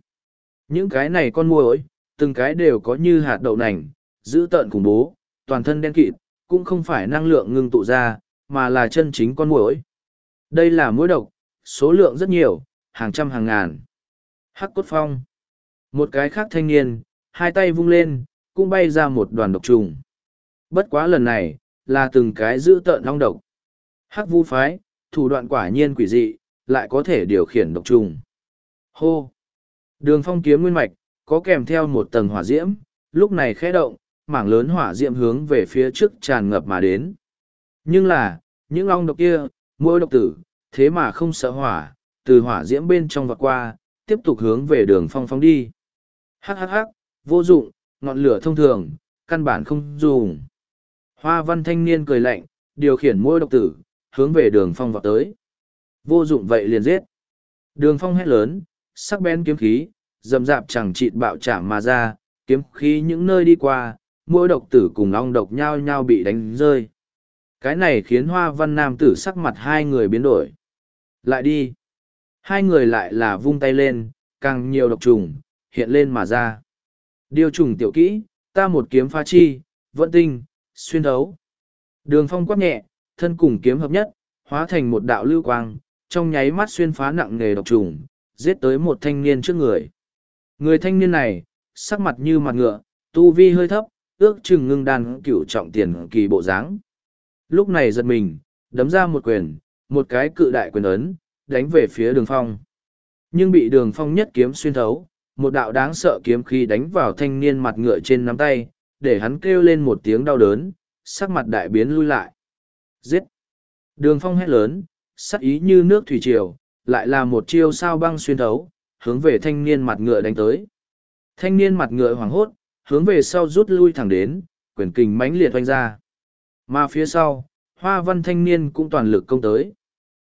[SPEAKER 1] Những cái này con muỗi, từng cái đều có như hạt đậu nành, giữ tợn khủng bố, toàn thân đen kịt, cũng không phải năng lượng ngưng tụ ra, mà là chân chính con muỗi. Đây là muỗi độc, số lượng rất nhiều, hàng trăm hàng ngàn. Hắc cốt phong. Một cái khác thanh niên, hai tay vung lên, cũng bay ra một đoàn độc trùng. Bất quá lần này, là từng cái giữ tợn long độc. Hắc vu phái, thủ đoạn quả nhiên quỷ dị, lại có thể điều khiển độc trùng. Hô! Đường phong kiếm nguyên mạch, có kèm theo một tầng hỏa diễm, lúc này khẽ động, mảng lớn hỏa diễm hướng về phía trước tràn ngập mà đến. Nhưng là, những long độc kia, mỗi độc tử, thế mà không sợ hỏa, từ hỏa diễm bên trong vọt qua, tiếp tục hướng về đường phong phong đi. Hắc hắc hắc, vô dụng, ngọn lửa thông thường, căn bản không dùng. Hoa văn thanh niên cười lạnh, điều khiển môi độc tử, hướng về đường phong vọt tới. Vô dụng vậy liền giết. Đường phong hét lớn, sắc bén kiếm khí, dầm dạp chẳng chịt bạo chạm mà ra, kiếm khí những nơi đi qua, mỗi độc tử cùng ong độc nhau nhau bị đánh rơi. Cái này khiến hoa văn nam tử sắc mặt hai người biến đổi. Lại đi. Hai người lại là vung tay lên, càng nhiều độc trùng, hiện lên mà ra. Điều trùng tiểu kỹ, ta một kiếm pha chi, vận tinh, xuyên thấu. Đường phong quát nhẹ, thân cùng kiếm hợp nhất, hóa thành một đạo lưu quang, trong nháy mắt xuyên phá nặng nghề độc trùng, giết tới một thanh niên trước người. Người thanh niên này, sắc mặt như mặt ngựa, tu vi hơi thấp, ước chừng ngưng đàn cửu trọng tiền kỳ bộ dáng. Lúc này giật mình, đấm ra một quyền, một cái cự đại quyền ấn, đánh về phía đường phong. Nhưng bị đường phong nhất kiếm xuyên thấu, một đạo đáng sợ kiếm khi đánh vào thanh niên mặt ngựa trên nắm tay, để hắn kêu lên một tiếng đau đớn, sắc mặt đại biến lui lại. Giết! Đường phong hét lớn, sắc ý như nước thủy triều, lại là một chiêu sao băng xuyên thấu, hướng về thanh niên mặt ngựa đánh tới. Thanh niên mặt ngựa hoảng hốt, hướng về sau rút lui thẳng đến, quyền kình mãnh liệt oanh ra. Mà phía sau, hoa văn thanh niên cũng toàn lực công tới.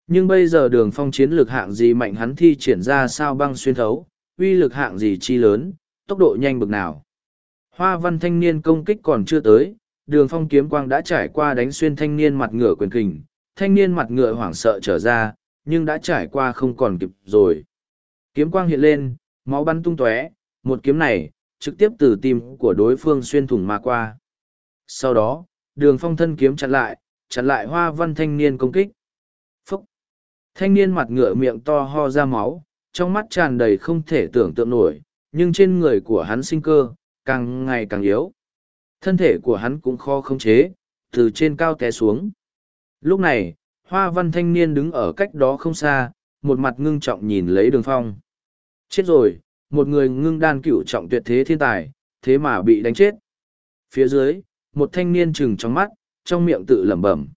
[SPEAKER 1] Nhưng bây giờ đường phong chiến lược hạng gì mạnh hắn thi triển ra sao băng xuyên thấu, uy lực hạng gì chi lớn, tốc độ nhanh bực nào. Hoa văn thanh niên công kích còn chưa tới, đường phong kiếm quang đã trải qua đánh xuyên thanh niên mặt ngựa quyền kình, thanh niên mặt ngựa hoảng sợ trở ra, nhưng đã trải qua không còn kịp rồi. Kiếm quang hiện lên, máu bắn tung tóe, một kiếm này, trực tiếp từ tim của đối phương xuyên thủng mà qua. Sau đó, đường phong thân kiếm chặn lại, chặn lại hoa văn thanh niên công kích. Phúc! Thanh niên mặt ngựa miệng to ho ra máu, trong mắt tràn đầy không thể tưởng tượng nổi, nhưng trên người của hắn sinh cơ, càng ngày càng yếu. Thân thể của hắn cũng khó khống chế, từ trên cao té xuống. Lúc này, hoa văn thanh niên đứng ở cách đó không xa, một mặt ngưng trọng nhìn lấy đường phong. Chết rồi, một người ngưng đan cửu trọng tuyệt thế thiên tài, thế mà bị đánh chết. Phía dưới, một thanh niên trừng trong mắt, trong miệng tự lẩm bẩm.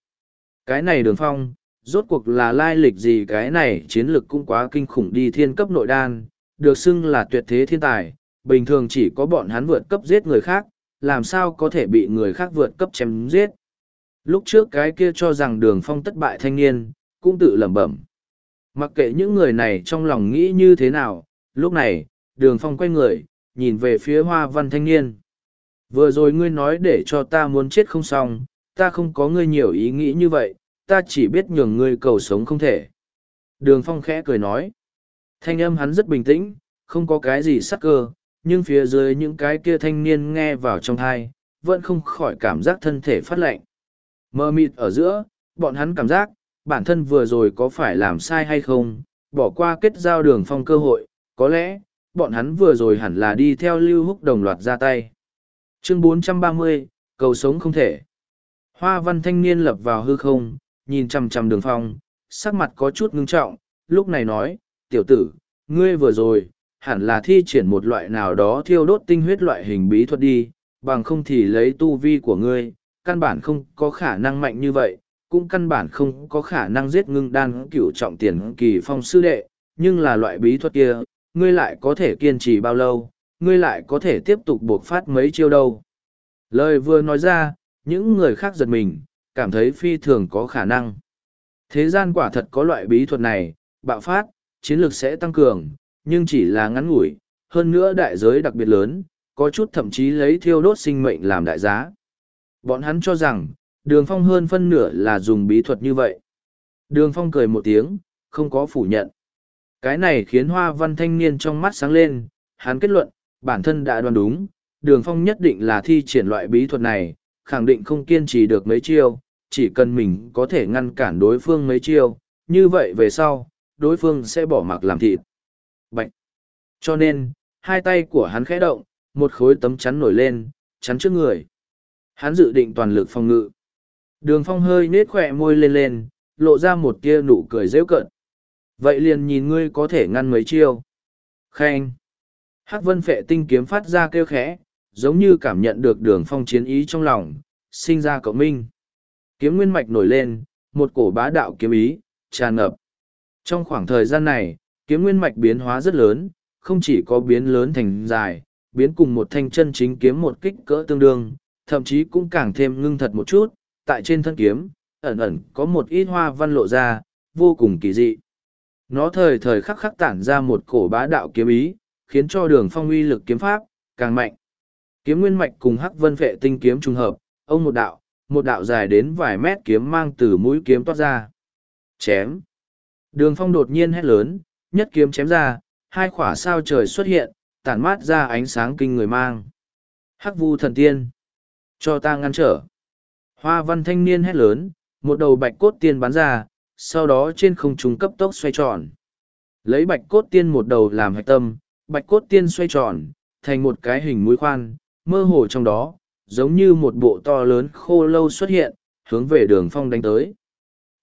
[SPEAKER 1] Cái này đường phong, rốt cuộc là lai lịch gì cái này chiến lực cũng quá kinh khủng đi thiên cấp nội đan, được xưng là tuyệt thế thiên tài, bình thường chỉ có bọn hắn vượt cấp giết người khác, làm sao có thể bị người khác vượt cấp chém giết. Lúc trước cái kia cho rằng đường phong tất bại thanh niên, cũng tự lẩm bẩm. Mặc kệ những người này trong lòng nghĩ như thế nào, lúc này, đường phong quay người, nhìn về phía hoa văn thanh niên. Vừa rồi ngươi nói để cho ta muốn chết không xong, ta không có ngươi nhiều ý nghĩ như vậy, ta chỉ biết nhường ngươi cầu sống không thể. Đường phong khẽ cười nói. Thanh âm hắn rất bình tĩnh, không có cái gì sắc cơ, nhưng phía dưới những cái kia thanh niên nghe vào trong thai, vẫn không khỏi cảm giác thân thể phát lạnh. Mơ mịt ở giữa, bọn hắn cảm giác, bản thân vừa rồi có phải làm sai hay không, bỏ qua kết giao đường phong cơ hội, có lẽ, bọn hắn vừa rồi hẳn là đi theo lưu húc đồng loạt ra tay. Chương 430, cầu sống không thể. Hoa văn thanh niên lập vào hư không, nhìn chằm chằm đường phong, sắc mặt có chút ngưng trọng, lúc này nói, tiểu tử, ngươi vừa rồi, hẳn là thi triển một loại nào đó thiêu đốt tinh huyết loại hình bí thuật đi, bằng không thì lấy tu vi của ngươi, căn bản không có khả năng mạnh như vậy, cũng căn bản không có khả năng giết ngưng đan cửu trọng tiền kỳ phong sư đệ, nhưng là loại bí thuật kia, ngươi lại có thể kiên trì bao lâu, ngươi lại có thể tiếp tục buộc phát mấy chiêu đâu. Lời vừa nói ra, những người khác giật mình, cảm thấy phi thường có khả năng. Thế gian quả thật có loại bí thuật này, bạo phát, chiến lược sẽ tăng cường, nhưng chỉ là ngắn ngủi, hơn nữa đại giới đặc biệt lớn, có chút thậm chí lấy thiêu đốt sinh mệnh làm đại giá. Bọn hắn cho rằng, đường phong hơn phân nửa là dùng bí thuật như vậy. Đường phong cười một tiếng, không có phủ nhận. Cái này khiến hoa văn thanh niên trong mắt sáng lên, hắn kết luận, bản thân đã đoán đúng, đường phong nhất định là thi triển loại bí thuật này, khẳng định không kiên trì được mấy chiêu, chỉ cần mình có thể ngăn cản đối phương mấy chiêu, như vậy về sau, đối phương sẽ bỏ mặc làm thịt. Bạch! Cho nên, hai tay của hắn khẽ động, một khối tấm chắn nổi lên, chắn trước người. Hắn dự định toàn lực phòng ngự. Đường phong hơi nết khỏe môi lên lên, lộ ra một tia nụ cười dễ cận. Vậy liền nhìn ngươi có thể ngăn mấy chiêu. khanh Hắc vân phệ tinh kiếm phát ra kêu khẽ, giống như cảm nhận được đường phong chiến ý trong lòng, sinh ra cộng minh. Kiếm nguyên mạch nổi lên, một cổ bá đạo kiếm ý, tràn ngập. Trong khoảng thời gian này, kiếm nguyên mạch biến hóa rất lớn, không chỉ có biến lớn thành dài, biến cùng một thanh chân chính kiếm một kích cỡ tương đương, thậm chí cũng càng thêm ngưng thật một chút, tại trên thân kiếm, ẩn ẩn có một ít hoa văn lộ ra, vô cùng kỳ dị. Nó thời thời khắc khắc tản ra một cổ bá đạo kiếm ý, khiến cho đường phong uy lực kiếm pháp, càng mạnh. Kiếm nguyên mạch cùng hắc vân vệ tinh kiếm trùng hợp, ông một đạo, một đạo dài đến vài mét kiếm mang từ mũi kiếm toát ra. Chém. Đường phong đột nhiên hét lớn, nhất kiếm chém ra, hai khỏa sao trời xuất hiện, tản mát ra ánh sáng kinh người mang. Hắc vu thần tiên. Cho ta ngăn trở. Hoa văn thanh niên hét lớn, một đầu bạch cốt tiên bắn ra, sau đó trên không trung cấp tốc xoay tròn. Lấy bạch cốt tiên một đầu làm hạch tâm, bạch cốt tiên xoay tròn, thành một cái hình mũi khoan, mơ hồ trong đó, giống như một bộ to lớn khô lâu xuất hiện, hướng về đường phong đánh tới.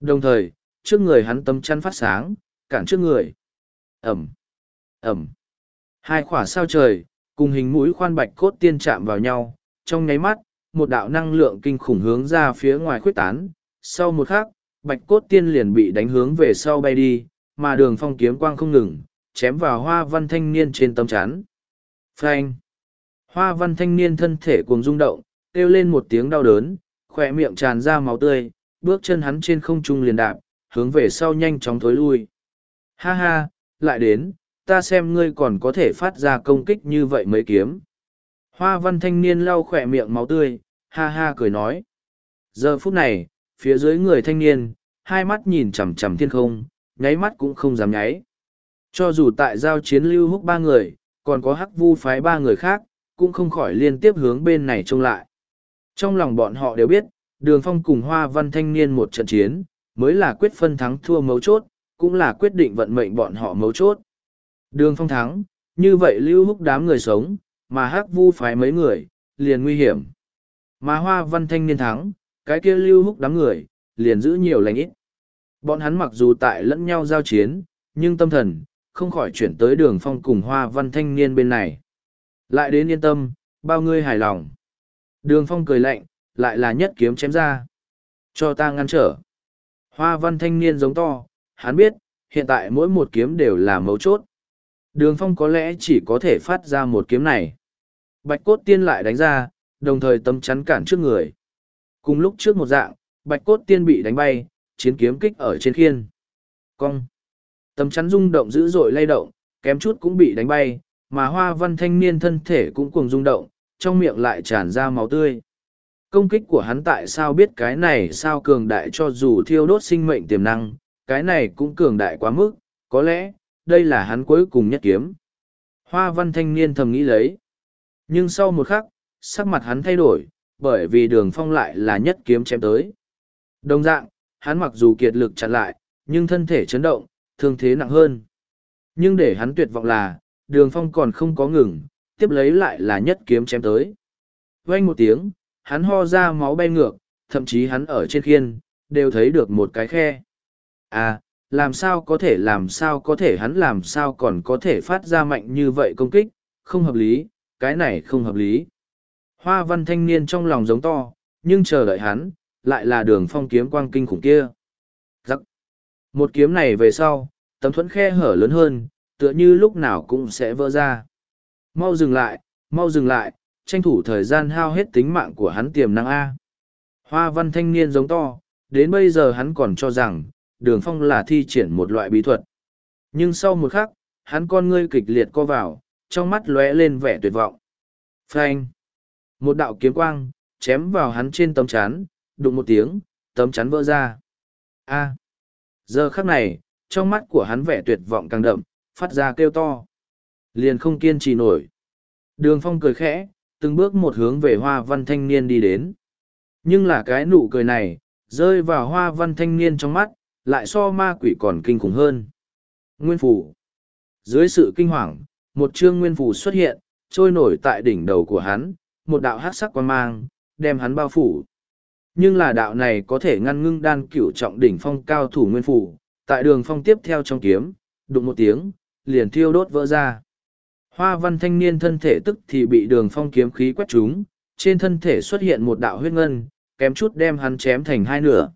[SPEAKER 1] Đồng thời, trước người hắn tấm chăn phát sáng, cản trước người. Ẩm, Ẩm. Hai khỏa sao trời, cùng hình mũi khoan bạch cốt tiên chạm vào nhau, trong nháy mắt, một đạo năng lượng kinh khủng hướng ra phía ngoài khuyết tán. Sau một khắc, bạch cốt tiên liền bị đánh hướng về sau bay đi, mà đường phong kiếm quang không ngừng, chém vào hoa văn thanh niên trên tấm chắn. Phanh! Hoa văn thanh niên thân thể cuồng rung động, kêu lên một tiếng đau đớn, khỏe miệng tràn ra máu tươi, bước chân hắn trên không trung liền đạp, hướng về sau nhanh chóng thối lui. Ha ha, lại đến, ta xem ngươi còn có thể phát ra công kích như vậy mới kiếm. Hoa văn thanh niên lau khỏe miệng máu tươi, ha ha cười nói. Giờ phút này, phía dưới người thanh niên, hai mắt nhìn chằm chằm thiên không, nháy mắt cũng không dám nháy. Cho dù tại giao chiến lưu húc ba người, còn có hắc vu phái ba người khác, cũng không khỏi liên tiếp hướng bên này trông lại. Trong lòng bọn họ đều biết, đường phong cùng hoa văn thanh niên một trận chiến, mới là quyết phân thắng thua mấu chốt, cũng là quyết định vận mệnh bọn họ mấu chốt. Đường phong thắng, như vậy lưu húc đám người sống, mà hắc vu phái mấy người, liền nguy hiểm. Mà hoa văn thanh niên thắng, cái kia lưu húc đám người, liền giữ nhiều lành ít. Bọn hắn mặc dù tại lẫn nhau giao chiến, nhưng tâm thần, không khỏi chuyển tới đường phong cùng hoa văn thanh niên bên này. Lại đến yên tâm, bao ngươi hài lòng. Đường phong cười lạnh, lại là nhất kiếm chém ra. Cho ta ngăn trở. Hoa văn thanh niên giống to, hắn biết, hiện tại mỗi một kiếm đều là mấu chốt. Đường phong có lẽ chỉ có thể phát ra một kiếm này. Bạch cốt tiên lại đánh ra, đồng thời tấm chắn cản trước người. Cùng lúc trước một dạng, bạch cốt tiên bị đánh bay, chiến kiếm kích ở trên khiên. Cong. Tấm chắn rung động dữ dội lay động, kém chút cũng bị đánh bay, mà hoa văn thanh niên thân thể cũng cùng rung động, trong miệng lại tràn ra máu tươi. Công kích của hắn tại sao biết cái này sao cường đại cho dù thiêu đốt sinh mệnh tiềm năng, cái này cũng cường đại quá mức, có lẽ, đây là hắn cuối cùng nhất kiếm. Hoa văn thanh niên thầm nghĩ lấy. Nhưng sau một khắc, sắc mặt hắn thay đổi, bởi vì đường phong lại là nhất kiếm chém tới. Đồng dạng, hắn mặc dù kiệt lực chặn lại, nhưng thân thể chấn động, thương thế nặng hơn. Nhưng để hắn tuyệt vọng là, đường phong còn không có ngừng, tiếp lấy lại là nhất kiếm chém tới. Vang một tiếng, hắn ho ra máu bay ngược, thậm chí hắn ở trên khiên, đều thấy được một cái khe. À, làm sao có thể làm sao có thể hắn làm sao còn có thể phát ra mạnh như vậy công kích, không hợp lý, cái này không hợp lý. Hoa văn thanh niên trong lòng giống to, nhưng chờ đợi hắn, lại là đường phong kiếm quang kinh khủng kia. Giắc. Một kiếm này về sau, tấm thuẫn khe hở lớn hơn, tựa như lúc nào cũng sẽ vỡ ra. Mau dừng lại, mau dừng lại, tranh thủ thời gian hao hết tính mạng của hắn tiềm năng A. Hoa văn thanh niên giống to, đến bây giờ hắn còn cho rằng, đường phong là thi triển một loại bí thuật. Nhưng sau một khắc, hắn con ngươi kịch liệt co vào, trong mắt lóe lên vẻ tuyệt vọng. Phanh! Một đạo kiếm quang, chém vào hắn trên tấm chắn, đụng một tiếng, tấm chắn vỡ ra. A! Giờ khắc này, trong mắt của hắn vẻ tuyệt vọng càng đậm, phát ra kêu to. Liền không kiên trì nổi. Đường phong cười khẽ, từng bước một hướng về hoa văn thanh niên đi đến. Nhưng là cái nụ cười này, rơi vào hoa văn thanh niên trong mắt, lại so ma quỷ còn kinh khủng hơn. Nguyên phủ. Dưới sự kinh hoàng, một chương nguyên phủ xuất hiện, trôi nổi tại đỉnh đầu của hắn, một đạo hát sắc quan mang, đem hắn bao phủ. Nhưng là đạo này có thể ngăn ngưng đan cửu trọng đỉnh phong cao thủ nguyên phủ, tại đường phong tiếp theo trong kiếm, đụng một tiếng, liền thiêu đốt vỡ ra. Hoa văn thanh niên thân thể tức thì bị đường phong kiếm khí quét trúng, trên thân thể xuất hiện một đạo huyết ngân, kém chút đem hắn chém thành hai nửa.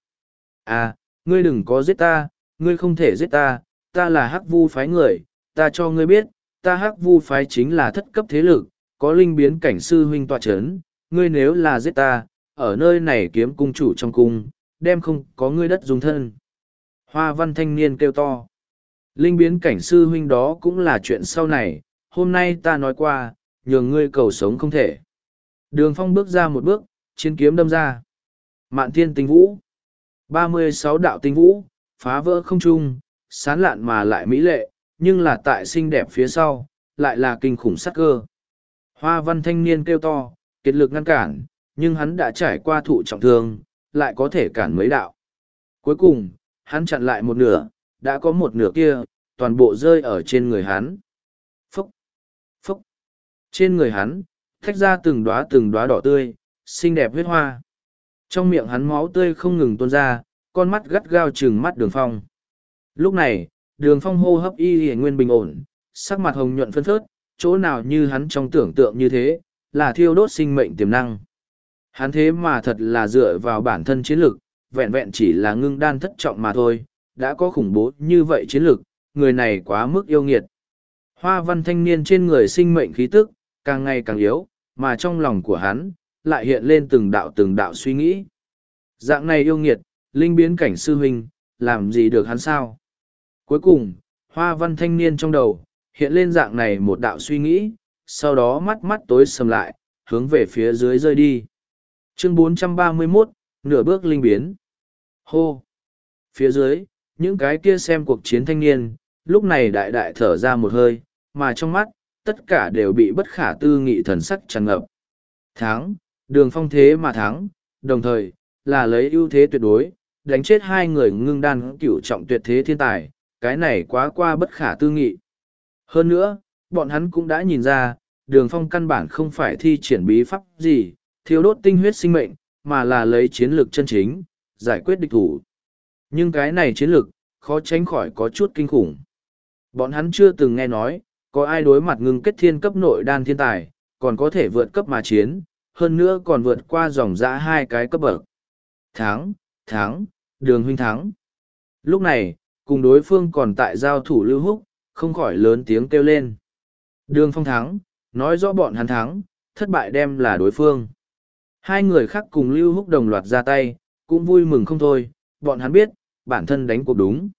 [SPEAKER 1] À, ngươi đừng có giết ta, ngươi không thể giết ta, ta là hắc vu phái người, ta cho ngươi biết, ta hắc vu phái chính là thất cấp thế lực, có linh biến cảnh sư huynh tọa chấn, ngươi nếu là giết ta, ở nơi này kiếm cung chủ trong cung, đem không có ngươi đất dùng thân. Hoa văn thanh niên kêu to. Linh biến cảnh sư huynh đó cũng là chuyện sau này, hôm nay ta nói qua, nhường ngươi cầu sống không thể. Đường phong bước ra một bước, chiến kiếm đâm ra. Mạn thiên tinh vũ. ba mươi sáu đạo tinh vũ, phá vỡ không trung, sán lạn mà lại mỹ lệ, nhưng là tại xinh đẹp phía sau, lại là kinh khủng sắc cơ. Hoa văn thanh niên kêu to, kiệt lực ngăn cản, nhưng hắn đã trải qua thụ trọng thương, lại có thể cản mấy đạo. Cuối cùng, hắn chặn lại một nửa, đã có một nửa kia, toàn bộ rơi ở trên người hắn. Phúc! Phúc! Trên người hắn, thách ra từng đóa từng đóa đỏ tươi, xinh đẹp huyết hoa. Trong miệng hắn máu tươi không ngừng tuôn ra, con mắt gắt gao trừng mắt đường phong. Lúc này, đường phong hô hấp y hề nguyên bình ổn, sắc mặt hồng nhuận phân phớt, chỗ nào như hắn trong tưởng tượng như thế, là thiêu đốt sinh mệnh tiềm năng. Hắn thế mà thật là dựa vào bản thân chiến lực, vẹn vẹn chỉ là ngưng đan thất trọng mà thôi, đã có khủng bố như vậy chiến lược người này quá mức yêu nghiệt. Hoa văn thanh niên trên người sinh mệnh khí tức, càng ngày càng yếu, mà trong lòng của hắn, lại hiện lên từng đạo từng đạo suy nghĩ. Dạng này yêu nghiệt, linh biến cảnh sư huynh, làm gì được hắn sao? Cuối cùng, hoa văn thanh niên trong đầu, hiện lên dạng này một đạo suy nghĩ, sau đó mắt mắt tối sầm lại, hướng về phía dưới rơi đi. Chương 431, nửa bước linh biến. Hô! Phía dưới, những cái kia xem cuộc chiến thanh niên, lúc này đại đại thở ra một hơi, mà trong mắt, tất cả đều bị bất khả tư nghị thần sắc tràn ngập. Thắng, đường phong thế mà thắng, đồng thời, là lấy ưu thế tuyệt đối, đánh chết hai người ngưng đan cửu trọng tuyệt thế thiên tài, cái này quá qua bất khả tư nghị. Hơn nữa, bọn hắn cũng đã nhìn ra, đường phong căn bản không phải thi triển bí pháp gì, thiếu đốt tinh huyết sinh mệnh, mà là lấy chiến lược chân chính, giải quyết địch thủ. Nhưng cái này chiến lược, khó tránh khỏi có chút kinh khủng. Bọn hắn chưa từng nghe nói, có ai đối mặt ngưng kết thiên cấp nội đan thiên tài, còn có thể vượt cấp mà chiến, hơn nữa còn vượt qua dòng dã hai cái cấp bậc. Thắng, thắng, đường huynh thắng. Lúc này, cùng đối phương còn tại giao thủ lưu húc, không khỏi lớn tiếng kêu lên. Đường phong thắng, nói rõ bọn hắn thắng, thất bại đem là đối phương. Hai người khác cùng lưu húc đồng loạt ra tay, cũng vui mừng không thôi, bọn hắn biết, bản thân đánh cuộc đúng.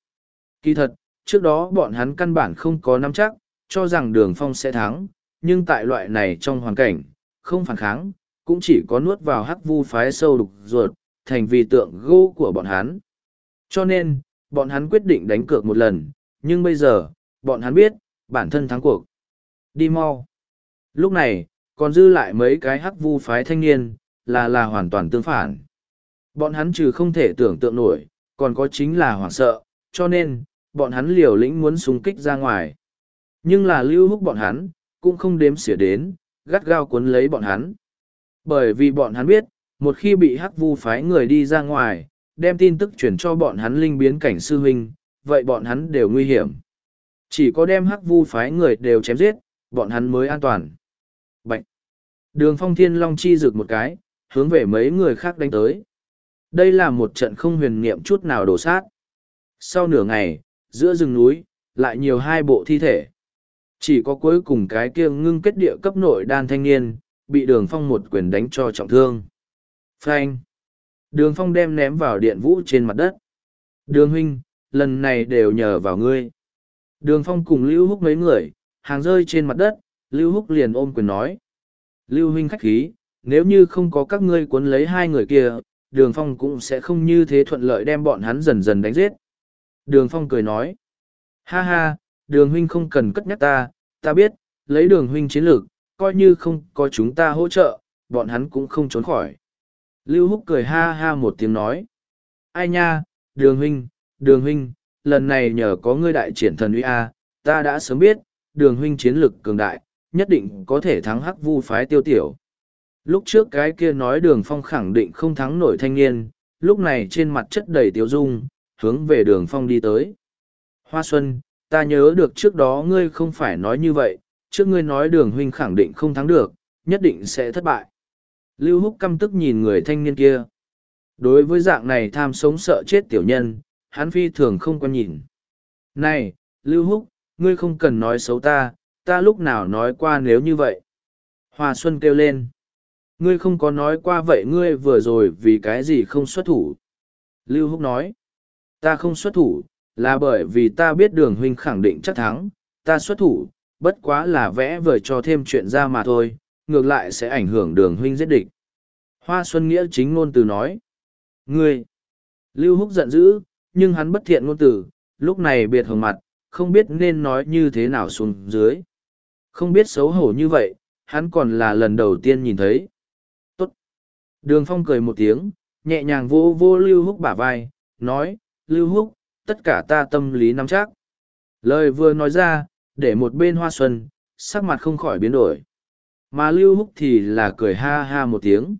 [SPEAKER 1] Kỳ thật, trước đó bọn hắn căn bản không có nắm chắc, cho rằng đường phong sẽ thắng, nhưng tại loại này trong hoàn cảnh, không phản kháng, cũng chỉ có nuốt vào hắc vu phái sâu đục ruột, thành vì tượng gỗ của bọn hắn. Cho nên, bọn hắn quyết định đánh cược một lần, nhưng bây giờ, bọn hắn biết, bản thân thắng cuộc. Đi mau. Lúc này, còn dư lại mấy cái hắc vu phái thanh niên, là là hoàn toàn tương phản. Bọn hắn trừ không thể tưởng tượng nổi, còn có chính là hoảng sợ, cho nên, bọn hắn liều lĩnh muốn xung kích ra ngoài. Nhưng là lưu húc bọn hắn, cũng không đếm xỉa đến, gắt gao cuốn lấy bọn hắn. Bởi vì bọn hắn biết, một khi bị hắc vu phái người đi ra ngoài, đem tin tức chuyển cho bọn hắn linh biến cảnh sư huynh, vậy bọn hắn đều nguy hiểm. Chỉ có đem hắc vu phái người đều chém giết, bọn hắn mới an toàn. Bạch! Đường phong thiên long chi rực một cái, hướng về mấy người khác đánh tới. Đây là một trận không huyền niệm chút nào đổ sát. Sau nửa ngày, giữa rừng núi, lại nhiều hai bộ thi thể. Chỉ có cuối cùng cái kia ngưng kết địa cấp nội đan thanh niên, bị đường phong một quyền đánh cho trọng thương. Phanh! Đường phong đem ném vào điện vũ trên mặt đất. Đường huynh, lần này đều nhờ vào ngươi. Đường phong cùng Lưu Húc mấy người, hàng rơi trên mặt đất, Lưu Húc liền ôm quyền nói. Lưu huynh khách khí, nếu như không có các ngươi cuốn lấy hai người kia, đường phong cũng sẽ không như thế thuận lợi đem bọn hắn dần dần đánh giết. Đường phong cười nói. Ha ha, đường huynh không cần cất nhắc ta, ta biết, lấy đường huynh chiến lược, coi như không có chúng ta hỗ trợ, bọn hắn cũng không trốn khỏi. Lưu Húc cười ha ha một tiếng nói. Ai nha, đường huynh, đường huynh, lần này nhờ có ngươi đại triển thần uy A, ta đã sớm biết, đường huynh chiến lược cường đại, nhất định có thể thắng hắc vu phái tiêu tiểu. Lúc trước cái kia nói đường phong khẳng định không thắng nổi thanh niên, lúc này trên mặt chất đầy tiếu dung, hướng về đường phong đi tới. Hoa Xuân, ta nhớ được trước đó ngươi không phải nói như vậy, trước ngươi nói đường huynh khẳng định không thắng được, nhất định sẽ thất bại. Lưu Húc căm tức nhìn người thanh niên kia. Đối với dạng này tham sống sợ chết tiểu nhân, hắn phi thường không quan nhìn. Này, Lưu Húc, ngươi không cần nói xấu ta, ta lúc nào nói qua nếu như vậy. Hoa Xuân kêu lên. Ngươi không có nói qua vậy ngươi vừa rồi vì cái gì không xuất thủ. Lưu Húc nói. Ta không xuất thủ, là bởi vì ta biết đường huynh khẳng định chắc thắng, ta xuất thủ, bất quá là vẽ vời cho thêm chuyện ra mà thôi, ngược lại sẽ ảnh hưởng đường huynh giết địch. Hoa Xuân Nghĩa chính ngôn từ nói. Ngươi! Lưu Húc giận dữ, nhưng hắn bất thiện ngôn từ, lúc này biệt hồng mặt, không biết nên nói như thế nào xuống dưới. Không biết xấu hổ như vậy, hắn còn là lần đầu tiên nhìn thấy. Đường Phong cười một tiếng, nhẹ nhàng vô vô Lưu Húc bả vai, nói, lưu húc tất cả ta tâm lý nắm chắc. Lời vừa nói ra để một bên hoa xuân sắc mặt không khỏi biến đổi. Mà lưu húc thì là cười ha ha một tiếng.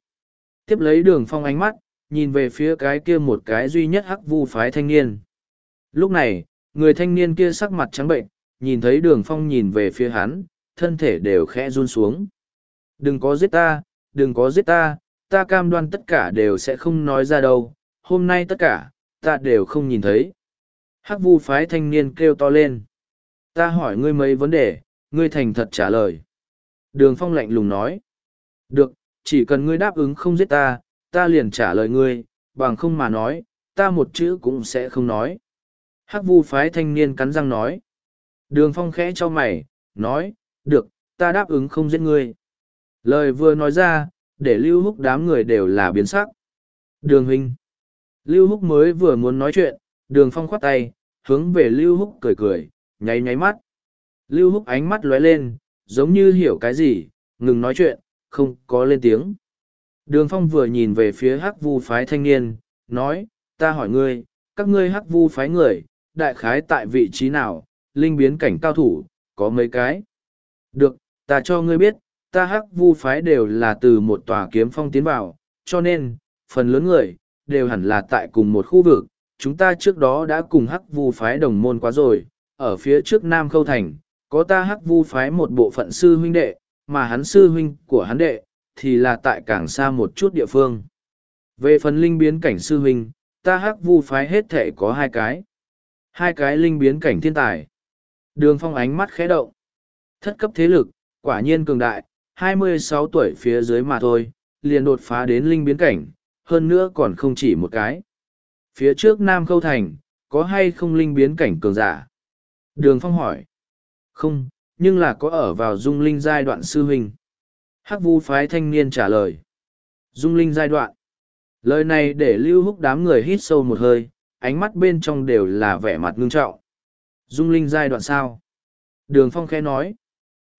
[SPEAKER 1] Tiếp lấy đường phong ánh mắt nhìn về phía cái kia một cái duy nhất hắc vu phái thanh niên. Lúc này người thanh niên kia sắc mặt trắng bệnh nhìn thấy đường phong nhìn về phía hắn thân thể đều khẽ run xuống. Đừng có giết ta đừng có giết ta ta cam đoan tất cả đều sẽ không nói ra đâu, hôm nay tất cả, ta đều không nhìn thấy. Hắc vu phái thanh niên kêu to lên. Ta hỏi ngươi mấy vấn đề, ngươi thành thật trả lời. Đường phong lạnh lùng nói. Được, chỉ cần ngươi đáp ứng không giết ta ta liền trả lời ngươi, bằng không mà nói, ta một chữ cũng sẽ không nói. Hắc vu phái thanh niên cắn răng nói. Đường phong khẽ cho mày, nói, được, ta đáp ứng không giết ngươi. Lời vừa nói ra để lưu húc đám người đều là biến sắc. Đường huynh. Lưu húc mới vừa muốn nói chuyện, đường phong khoát tay, hướng về lưu húc cười cười, nháy nháy mắt. Lưu húc ánh mắt lóe lên, giống như hiểu cái gì, ngừng nói chuyện, không có lên tiếng. Đường phong vừa nhìn về phía hắc vu phái thanh niên, nói, ta hỏi ngươi, các ngươi hắc vu phái người, đại khái tại vị trí nào, linh biến cảnh cao thủ, có mấy cái? Được, ta cho ngươi biết ta hắc vu phái đều là từ một tòa kiếm phong tiến vào, cho nên, phần lớn người, đều hẳn là tại cùng một khu vực, chúng ta trước đó đã cùng hắc vu phái đồng môn quá rồi, ở phía trước nam khâu thành, có ta hắc vu phái một bộ phận sư huynh đệ, mà hắn sư huynh của hắn đệ, thì là tại càng xa một chút địa phương. Về phần linh biến cảnh sư huynh, ta hắc vu phái hết thể có hai cái. Hai cái linh biến cảnh thiên tài. Đường phong ánh mắt khẽ động. Thất cấp thế lực, quả nhiên cường đại 26 tuổi phía dưới mà thôi, liền đột phá đến linh biến cảnh, hơn nữa còn không chỉ một cái. Phía trước nam khâu thành, có hay không linh biến cảnh cường giả? Đường phong hỏi. Không, nhưng là có ở vào dung linh giai đoạn sư huynh. Hắc vu phái thanh niên trả lời. Dung linh giai đoạn. Lời này để lưu húc đám người hít sâu một hơi, ánh mắt bên trong đều là vẻ mặt ngưng trọng. Dung linh giai đoạn sao? Đường phong khẽ nói.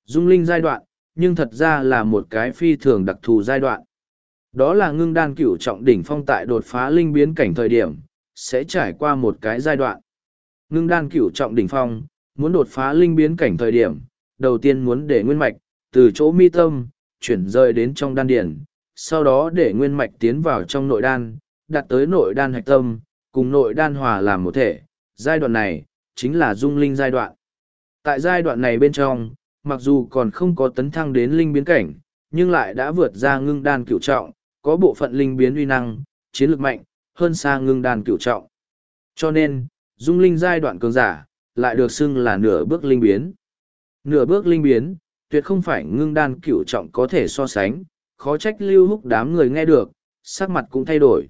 [SPEAKER 1] Dung linh giai đoạn nhưng thật ra là một cái phi thường đặc thù giai đoạn. Đó là ngưng đan cửu trọng đỉnh phong tại đột phá linh biến cảnh thời điểm, sẽ trải qua một cái giai đoạn. Ngưng đan cửu trọng đỉnh phong, muốn đột phá linh biến cảnh thời điểm, đầu tiên muốn để nguyên mạch, từ chỗ mi tâm, chuyển rời đến trong đan điển sau đó để nguyên mạch tiến vào trong nội đan đặt tới nội đan hạch tâm, cùng nội đan hòa làm một thể. Giai đoạn này, chính là dung linh giai đoạn. Tại giai đoạn này bên trong mặc dù còn không có tấn thăng đến linh biến cảnh nhưng lại đã vượt ra ngưng đan cửu trọng có bộ phận linh biến uy năng chiến lược mạnh hơn xa ngưng đan cửu trọng cho nên dung linh giai đoạn cường giả lại được xưng là nửa bước linh biến nửa bước linh biến tuyệt không phải ngưng đan cửu trọng có thể so sánh, khó trách lưu húc đám người nghe được, sắc mặt cũng thay đổi.